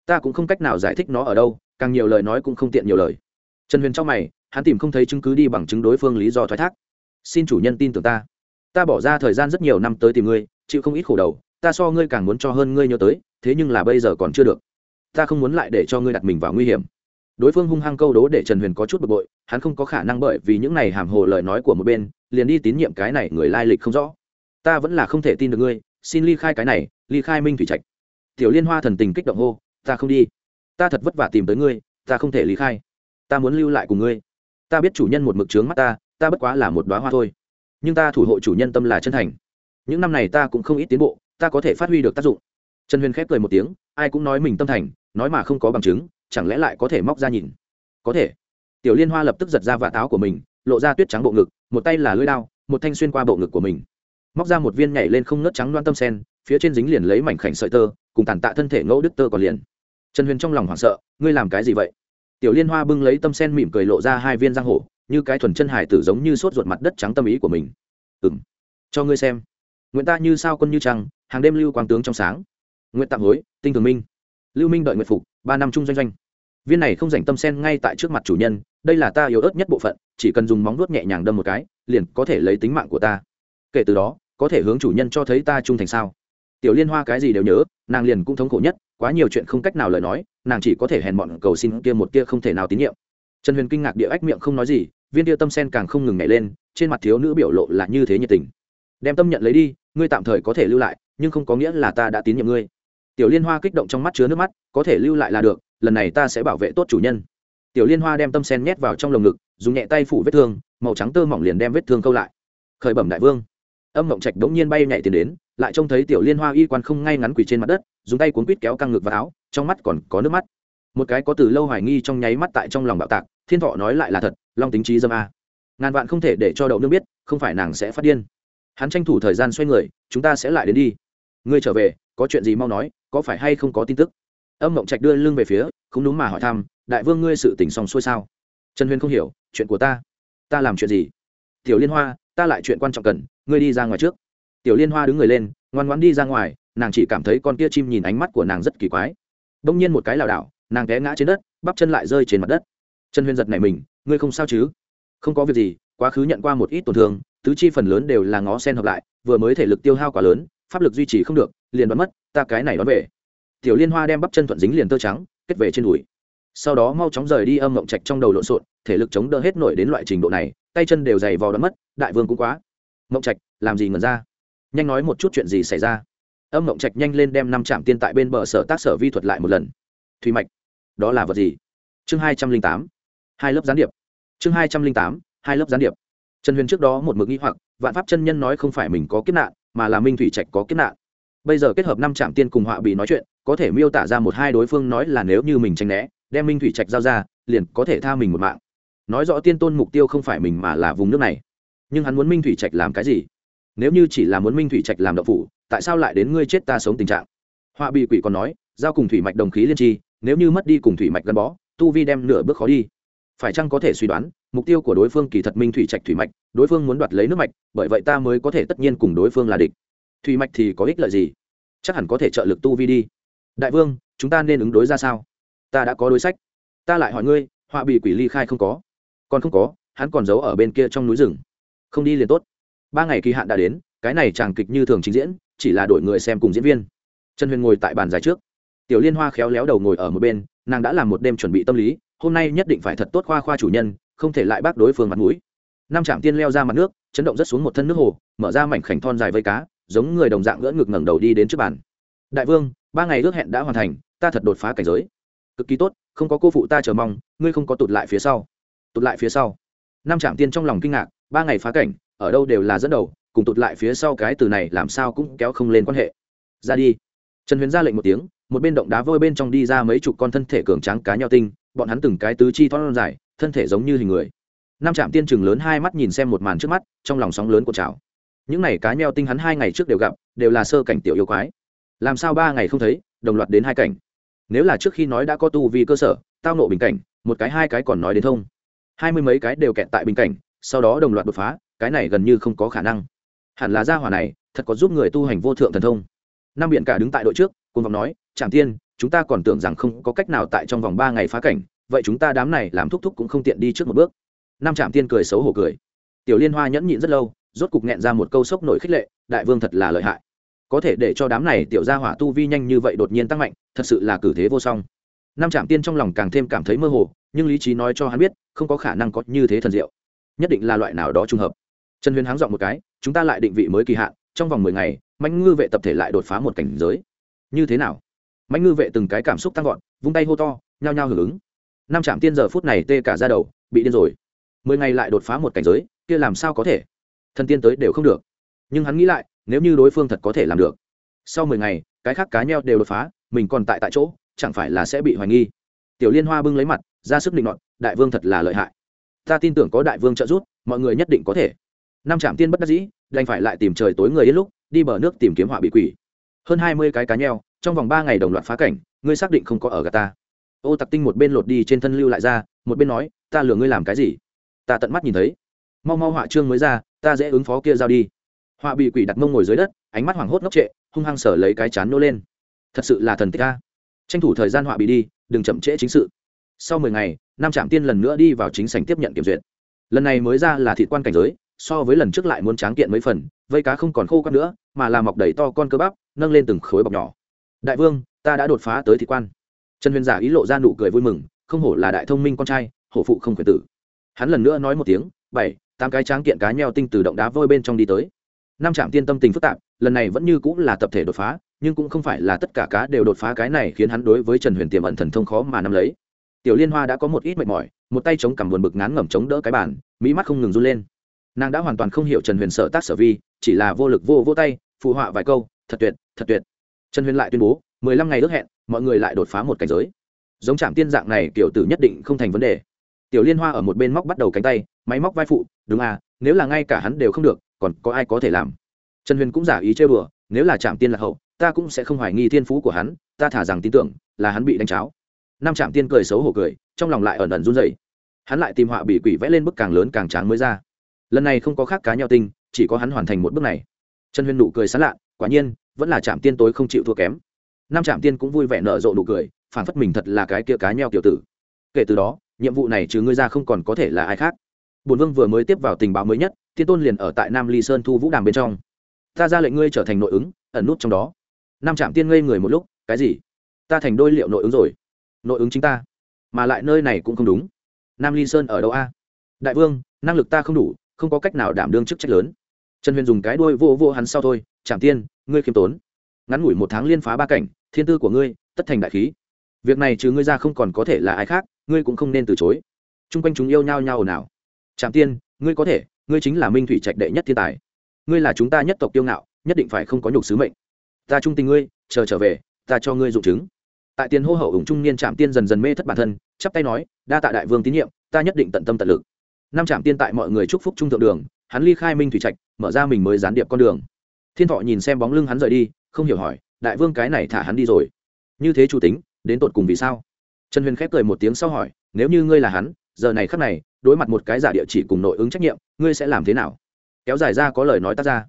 Ta cũng không cách nào giải thích nó ở đâu, càng nhiều lời nói cũng không tiện nhiều lời. Trần huyền trong mày, hắn tìm không thấy chứng cứ đi bằng chứng đối phương lý do thoái thác. Xin chủ nhân tin tưởng ta. Ta bỏ ra thời gian rất nhiều năm tới tìm ngươi, chịu không ít khổ đầu ta so ngươi càng muốn cho hơn ngươi nhớ tới, thế nhưng là bây giờ còn chưa được. Ta không muốn lại để cho ngươi đặt mình vào nguy hiểm. Đối phương hung hăng câu đố để trần huyền có chút bực bội, hắn không có khả năng bởi vì những này hàm hồ lời nói của một bên, liền đi tín nhiệm cái này người lai lịch không rõ. Ta vẫn là không thể tin được ngươi, xin ly khai cái này, ly khai minh thủy trạch. Tiểu liên hoa thần tình kích động hô, ta không đi. Ta thật vất vả tìm tới ngươi, ta không thể ly khai. Ta muốn lưu lại cùng ngươi. Ta biết chủ nhân một mực trướng mắt ta ta bất quá là một đoá hoa thôi. Nhưng ta thủ hộ chủ nhân tâm là chân thành. Những năm này ta cũng không ít tiến bộ ta có thể phát huy được tác dụng. Trần huyền khép cười một tiếng, ai cũng nói mình tâm thành, nói mà không có bằng chứng, chẳng lẽ lại có thể móc ra nhìn? Có thể. Tiểu liên hoa lập tức giật ra vạt áo của mình, lộ ra tuyết trắng bộ ngực, một tay là lưỡi đao, một thanh xuyên qua bộ ngực của mình. Móc ra một viên nhảy lên không nớt trắng loan tâm sen, phía trên dính liền lấy mảnh khảnh sợi tơ, cùng tàn tạ thân thể ngẫu đức tơ còn liền. Trần huyền trong lòng hoảng sợ, ngươi làm cái gì vậy? Tiểu liên hoa bưng lấy tâm sen mỉm cười lộ ra hai viên răng hổ như cái thuần chân hải tử giống như sốt ruột mặt đất trắng tâm ý của mình. Ừ m cho ngươi xem. Nguyễn ta như sao quân như trăng hàng đêm lưu quang tướng trong sáng. Nguyện tạm hối, tinh thường minh. Lưu minh đợi nguyện phục, ba năm chung doanh doanh. Viên này không dành tâm sen ngay tại trước mặt chủ nhân, đây là ta yếu ớt nhất bộ phận, chỉ cần dùng móng nuốt nhẹ nhàng đâm một cái, liền có thể lấy tính mạng của ta. Kể từ đó, có thể hướng chủ nhân cho thấy ta trung thành sao? Tiểu liên hoa cái gì đều nhớ, nàng liền cũng thống khổ nhất, quá nhiều chuyện không cách nào lời nói, nàng chỉ có thể hèn mọn cầu xin kia một kia không thể nào tín nhiệm. Trần huyền kinh ngạc địa ách miệng không nói gì, viên tia tâm sen càng không ngừng nhảy lên, trên mặt thiếu nữ biểu lộ là như thế nhiệt tình. Đem tâm nhận lấy đi, ngươi tạm thời có thể lưu lại nhưng không có nghĩa là ta đã tín nhiệm ngươi. Tiểu liên hoa kích động trong mắt chứa nước mắt, có thể lưu lại là được, lần này ta sẽ bảo vệ tốt chủ nhân. Tiểu liên hoa đem tâm sen nhét vào trong lồng ngực, dùng nhẹ tay phủ vết thương, màu trắng tơ mỏng liền đem vết thương câu lại. Khởi bẩm đại vương. Âm mộng trạch đống nhiên bay nhảy tiền đến, lại trông thấy tiểu liên hoa y quan không ngay ngắn quỳ trên mặt đất, dùng tay cuốn quít kéo căng ngực vào áo, trong mắt còn có nước mắt. Một cái có từ lâu hoài nghi trong nháy mắt tại trong lòng bạo tạc, thiên thọ nói lại là thật, long tính trí dâm a. Ngàn vạn không thể để cho đậu nương biết, không phải nàng sẽ phát điên. Hắn tranh thủ thời gian xoay người, chúng ta sẽ lại đến đi ngươi trở về, có chuyện gì mau nói, có phải hay không có tin tức? Âm mộng trạch đưa lưng về phía, không đúng mà hỏi thăm, đại vương ngươi sự tỉnh xong xuôi sao? Trần huyền không hiểu, chuyện của ta ta làm chuyện gì? Tiểu liên hoa, ta lại chuyện quan trọng cần, ngươi đi ra ngoài trước. Tiểu liên hoa đứng người lên, ngoan ngoãn đi ra ngoài, nàng chỉ cảm thấy con kia chim nhìn ánh mắt của nàng rất kỳ quái. Đông nhiên một cái lảo đảo, nàng té ngã trên đất, bắp chân lại rơi trên mặt đất. Trần huyền giật này mình, ngươi không sao chứ? Không có việc gì, quá khứ nhận qua một ít tổn thương, tứ chi phần lớn đều là ngó sen hợp lại, vừa mới thể lực tiêu hao quá lớn pháp lực duy trì không được, liền đoán mất, ta cái này đoán về. Tiểu liên hoa đem bắp chân thuận dính liền tơ trắng, kết về trên đùi. Sau đó mau chóng rời đi âm mộng trạch trong đầu lộn xộn, thể lực chống đỡ hết nổi đến loại trình độ này, tay chân đều dày vò đoán mất, đại vương cũng quá. Mộng trạch, làm gì ngẩn ra? Nhanh nói một chút chuyện gì xảy ra. Âm mộng trạch nhanh lên đem năm trạm tiên tại bên bờ sở tác sở vi thuật lại một lần. Thùy mạch, đó là vật gì? Chương hai trăm linh tám, hai lớp gián điệp. Chương hai trăm linh tám, hai lớp gián điệp trần huyền trước đó một mực nghĩ hoặc, vạn pháp chân nhân nói không phải mình có kiếp nạn, mà là minh thủy trạch có kiếp nạn. Bây giờ kết hợp năm trạm tiên cùng họa bị nói chuyện, có thể miêu tả ra một hai đối phương nói là nếu như mình tranh né, đem minh thủy trạch giao ra, liền có thể tha mình một mạng. Nói rõ tiên tôn mục tiêu không phải mình mà là vùng nước này. Nhưng hắn muốn minh thủy trạch làm cái gì? Nếu như chỉ là muốn minh thủy trạch làm đậu phủ, tại sao lại đến ngươi chết ta sống tình trạng? Họa bị quỷ còn nói, giao cùng thủy mạch đồng khí liên tri, nếu như mất đi cùng thủy mạch gắn bó, tu vi đem nửa bước khó đi phải chăng có thể suy đoán, mục tiêu của đối phương kỳ thật minh thủy trạch thủy mạch, đối phương muốn đoạt lấy nước mạch, bởi vậy ta mới có thể tất nhiên cùng đối phương là địch. Thủy mạch thì có ích lợi gì? Chắc hẳn có thể trợ lực tu vi đi. Đại vương, chúng ta nên ứng đối ra sao? Ta đã có đối sách. Ta lại hỏi ngươi, họa bị quỷ ly khai không có. Còn không có, hắn còn giấu ở bên kia trong núi rừng. Không đi liền tốt. Ba ngày kỳ hạn đã đến, cái này chàng kịch như thường trình diễn, chỉ là đổi người xem cùng diễn viên. Trần huyền ngồi tại bàn dài trước. Tiểu liên hoa khéo léo đầu ngồi ở một bên, nàng đã làm một đêm chuẩn bị tâm lý hôm nay nhất định phải thật tốt khoa khoa chủ nhân, không thể lại bác đối phương mặt mũi. Năm trạm tiên leo ra mặt nước, chấn động rất xuống một thân nước hồ, mở ra mảnh khảnh thon dài vây cá, giống người đồng dạng ngỡ ngực ngẩng đầu đi đến trước bàn. Đại vương, ba ngày ước hẹn đã hoàn thành, ta thật đột phá cảnh giới. Cực kỳ tốt, không có cô phụ ta chờ mong, ngươi không có tụt lại phía sau. Tụt lại phía sau. Năm trạm tiên trong lòng kinh ngạc, ba ngày phá cảnh, ở đâu đều là dẫn đầu, cùng tụt lại phía sau cái từ này làm sao cũng kéo không lên quan hệ. Ra đi. Trần huyền ra lệnh một tiếng, một bên động đá vôi bên trong đi ra mấy chục con thân thể cường tráng cá nhau tinh bọn hắn từng cái tứ chi thon dài, thân thể giống như hình người. Nam trạm tiên chừng lớn hai mắt nhìn xem một màn trước mắt, trong lòng sóng lớn của trào. Những n à y cá nheo tinh hắn hai ngày trước đều gặp, đều là sơ cảnh tiểu yêu quái. Làm sao ba ngày không thấy, đồng loạt đến hai cảnh? Nếu là trước khi nói đã có tu vì cơ sở, tao nộ bình cảnh, một cái hai cái còn nói đến thông. Hai mươi mấy cái đều kẹt tại bình cảnh, sau đó đồng loạt đột phá, cái này gần như không có khả năng. Hẳn là gia hỏa này, thật có giúp người tu hành vô thượng thần thông. Nam biện cả đứng tại đội trước cùng vọng nói, trạm tiên chúng ta còn tưởng rằng không có cách nào tại trong vòng ba ngày phá cảnh, vậy chúng ta đám này làm thúc thúc cũng không tiện đi trước một bước. Nam trạm tiên cười xấu hổ cười. Tiểu liên hoa nhẫn nhịn rất lâu, rốt cục nghẹn ra một câu sốc nổi khích lệ, đại vương thật là lợi hại. Có thể để cho đám này tiểu gia hỏa tu vi nhanh như vậy đột nhiên tăng mạnh, thật sự là cử thế vô song. Nam trạm tiên trong lòng càng thêm cảm thấy mơ hồ, nhưng lý trí nói cho hắn biết, không có khả năng có như thế thần diệu. Nhất định là loại nào đó trùng hợp. Trần huyền háng dọn một cái, chúng ta lại định vị mới kỳ hạn, trong vòng mười ngày mạnh ngư vệ tập thể lại đột phá một cảnh giới. Như thế nào? Mạnh ngư vệ từng cái cảm xúc tăng vọt, vung tay hô to, nhao nhao hưởng ứng. Năm trạm tiên giờ phút này tê cả ra đầu, bị điên rồi. Mười ngày lại đột phá một cảnh giới, kia làm sao có thể? Thần tiên tới đều không được. Nhưng hắn nghĩ lại, nếu như đối phương thật có thể làm được. Sau mười ngày, cái khác cá nheo đều đột phá, mình còn tại tại chỗ, chẳng phải là sẽ bị hoài nghi. Tiểu liên hoa bưng lấy mặt, ra sức định luận đại vương thật là lợi hại. Ta tin tưởng có đại vương trợ giúp, mọi người nhất định có thể. Năm trạm tiên bất đắc dĩ, đành phải lại tìm trời tối người ít lúc, đi bờ nước tìm kiếm họa bị quỷ. Hơn hai mươi cái cá nheo trong vòng ba ngày đồng loạt phá cảnh, ngươi xác định không có ở gà ta. Ô tặc tinh một bên lột đi trên thân lưu lại ra, một bên nói, ta lừa ngươi làm cái gì? Ta tận mắt nhìn thấy. Mau mau họa trương mới ra, ta dễ ứng phó kia giao đi. Họa bị quỷ đặt mông ngồi dưới đất, ánh mắt hoảng hốt ngốc trệ, hung hăng sở lấy cái chán nô lên. Thật sự là thần tích ca tranh thủ thời gian họa bị đi, đừng chậm trễ chính sự. Sau mười ngày, nam trạm tiên lần nữa đi vào chính sảnh tiếp nhận kiểm duyệt. Lần này mới ra là thị quan cảnh giới, so với lần trước lại muốn tráng kiện mấy phần, vây cá không còn khô quát nữa, mà là mọc đầy to con cơ bắp, nâng lên từng khối bọc nhỏ đại vương, ta đã đột phá tới thị quan. Trần huyền giả ý lộ ra nụ cười vui mừng, không hổ là đại thông minh con trai, hổ phụ không khuyển tử. Hắn lần nữa nói một tiếng, bảy, tám cái tráng kiện cá nheo tinh từ động đá vôi bên trong đi tới. Năm trạm tiên tâm tình phức tạp, lần này vẫn như cũng là tập thể đột phá, nhưng cũng không phải là tất cả cá đều đột phá cái này khiến hắn đối với trần huyền tiềm ẩn thần thông khó mà nắm lấy. Tiểu liên hoa đã có một ít mệt mỏi, một tay chống cằm buồn bực ngán ngẩm chống đỡ cái bàn, mỹ mắt không ngừng run lên. Nàng đã hoàn toàn không hiểu trần huyền sợ tác sở vi, chỉ là vô lực vô vô tay, phụ họa vài câu, thật tuyệt thật tuyệt trần huyền lại tuyên bố, mười lăm ngày ước hẹn, mọi người lại đột phá một cảnh giới. Giống trạm tiên dạng này kiểu tử nhất định không thành vấn đề. Tiểu liên hoa ở một bên móc bắt đầu cánh tay, máy móc vai phụ, đúng à nếu là ngay cả hắn đều không được, còn có ai có thể làm? Trần huyền cũng giả ý chơi bừa, nếu là trạm tiên là hậu, ta cũng sẽ không hoài nghi thiên phú của hắn, ta thả rằng tin tưởng là hắn bị đánh cháo. Nam trạm tiên cười xấu hổ cười, trong lòng lại ẩn ẩn run dậy hắn lại tìm họa bị quỷ vẽ lên bức càng lớn càng tráng mới ra. Lần này không có khác cá nhau tinh, chỉ có hắn hoàn thành một bước này. Trần huyền nụ cười sán lạ, quả nhiên vẫn là trạm tiên tối không chịu thua kém. Năm trạm tiên cũng vui vẻ nở rộ nụ cười, phản phất mình thật là cái kia cá nheo kiểu tử. Kể từ đó, nhiệm vụ này trừ ngươi ra không còn có thể là ai khác. Bùn vương vừa mới tiếp vào tình báo mới nhất tiên tôn liền ở tại nam ly sơn thu vũ đàm bên trong. Ta ra lệnh ngươi trở thành nội ứng, ẩn nút trong đó. Năm trạm tiên ngây người một lúc, cái gì? Ta thành đôi liệu nội ứng rồi. Nội ứng chính ta. Mà lại nơi này cũng không đúng. Nam ly sơn ở đâu a? Đại vương, năng lực ta không đủ, không có cách nào đảm đương chức trách lớn. Trần huyền dùng cái đuôi vô vô hắn sau thôi Trạm tiên, ngươi khiêm tốn. Ngắn ngủi một tháng liên phá ba cảnh, thiên tư của ngươi, tất thành đại khí. Việc này trừ ngươi ra không còn có thể là ai khác, ngươi cũng không nên từ chối. T r u n g quanh chúng yêu nhau nhau ồn ào. Trạm tiên, ngươi có thể, ngươi chính là minh thủy trạch đệ nhất thiên tài. Ngươi là chúng ta nhất tộc tiêu ngạo, nhất định phải không có nhục sứ mệnh. Ta trung tình ngươi, chờ trở về, ta cho ngươi dụng chứng. Tại tiền hô hậu ủng trung niên trạm tiên dần dần mê thất bản thân, chắp tay nói, đa tạ đại vương tín nhiệm, ta nhất định tận tâm tận lực. Năm trạm tiên tại mọi người chúc phúc trung thượng đường, hắn ly khai minh thủy trạch, mở ra mình mới gián điệp con đường thiên thọ nhìn xem bóng lưng hắn rời đi, không hiểu hỏi, đại vương cái này thả hắn đi rồi. Như thế chủ tính, đến tột cùng vì sao? Trần huyền khép cười một tiếng sau hỏi, nếu như ngươi là hắn, giờ này khắc này, đối mặt một cái giả địa chỉ cùng nội ứng trách nhiệm, ngươi sẽ làm thế nào? Kéo dài ra có lời nói tác ra.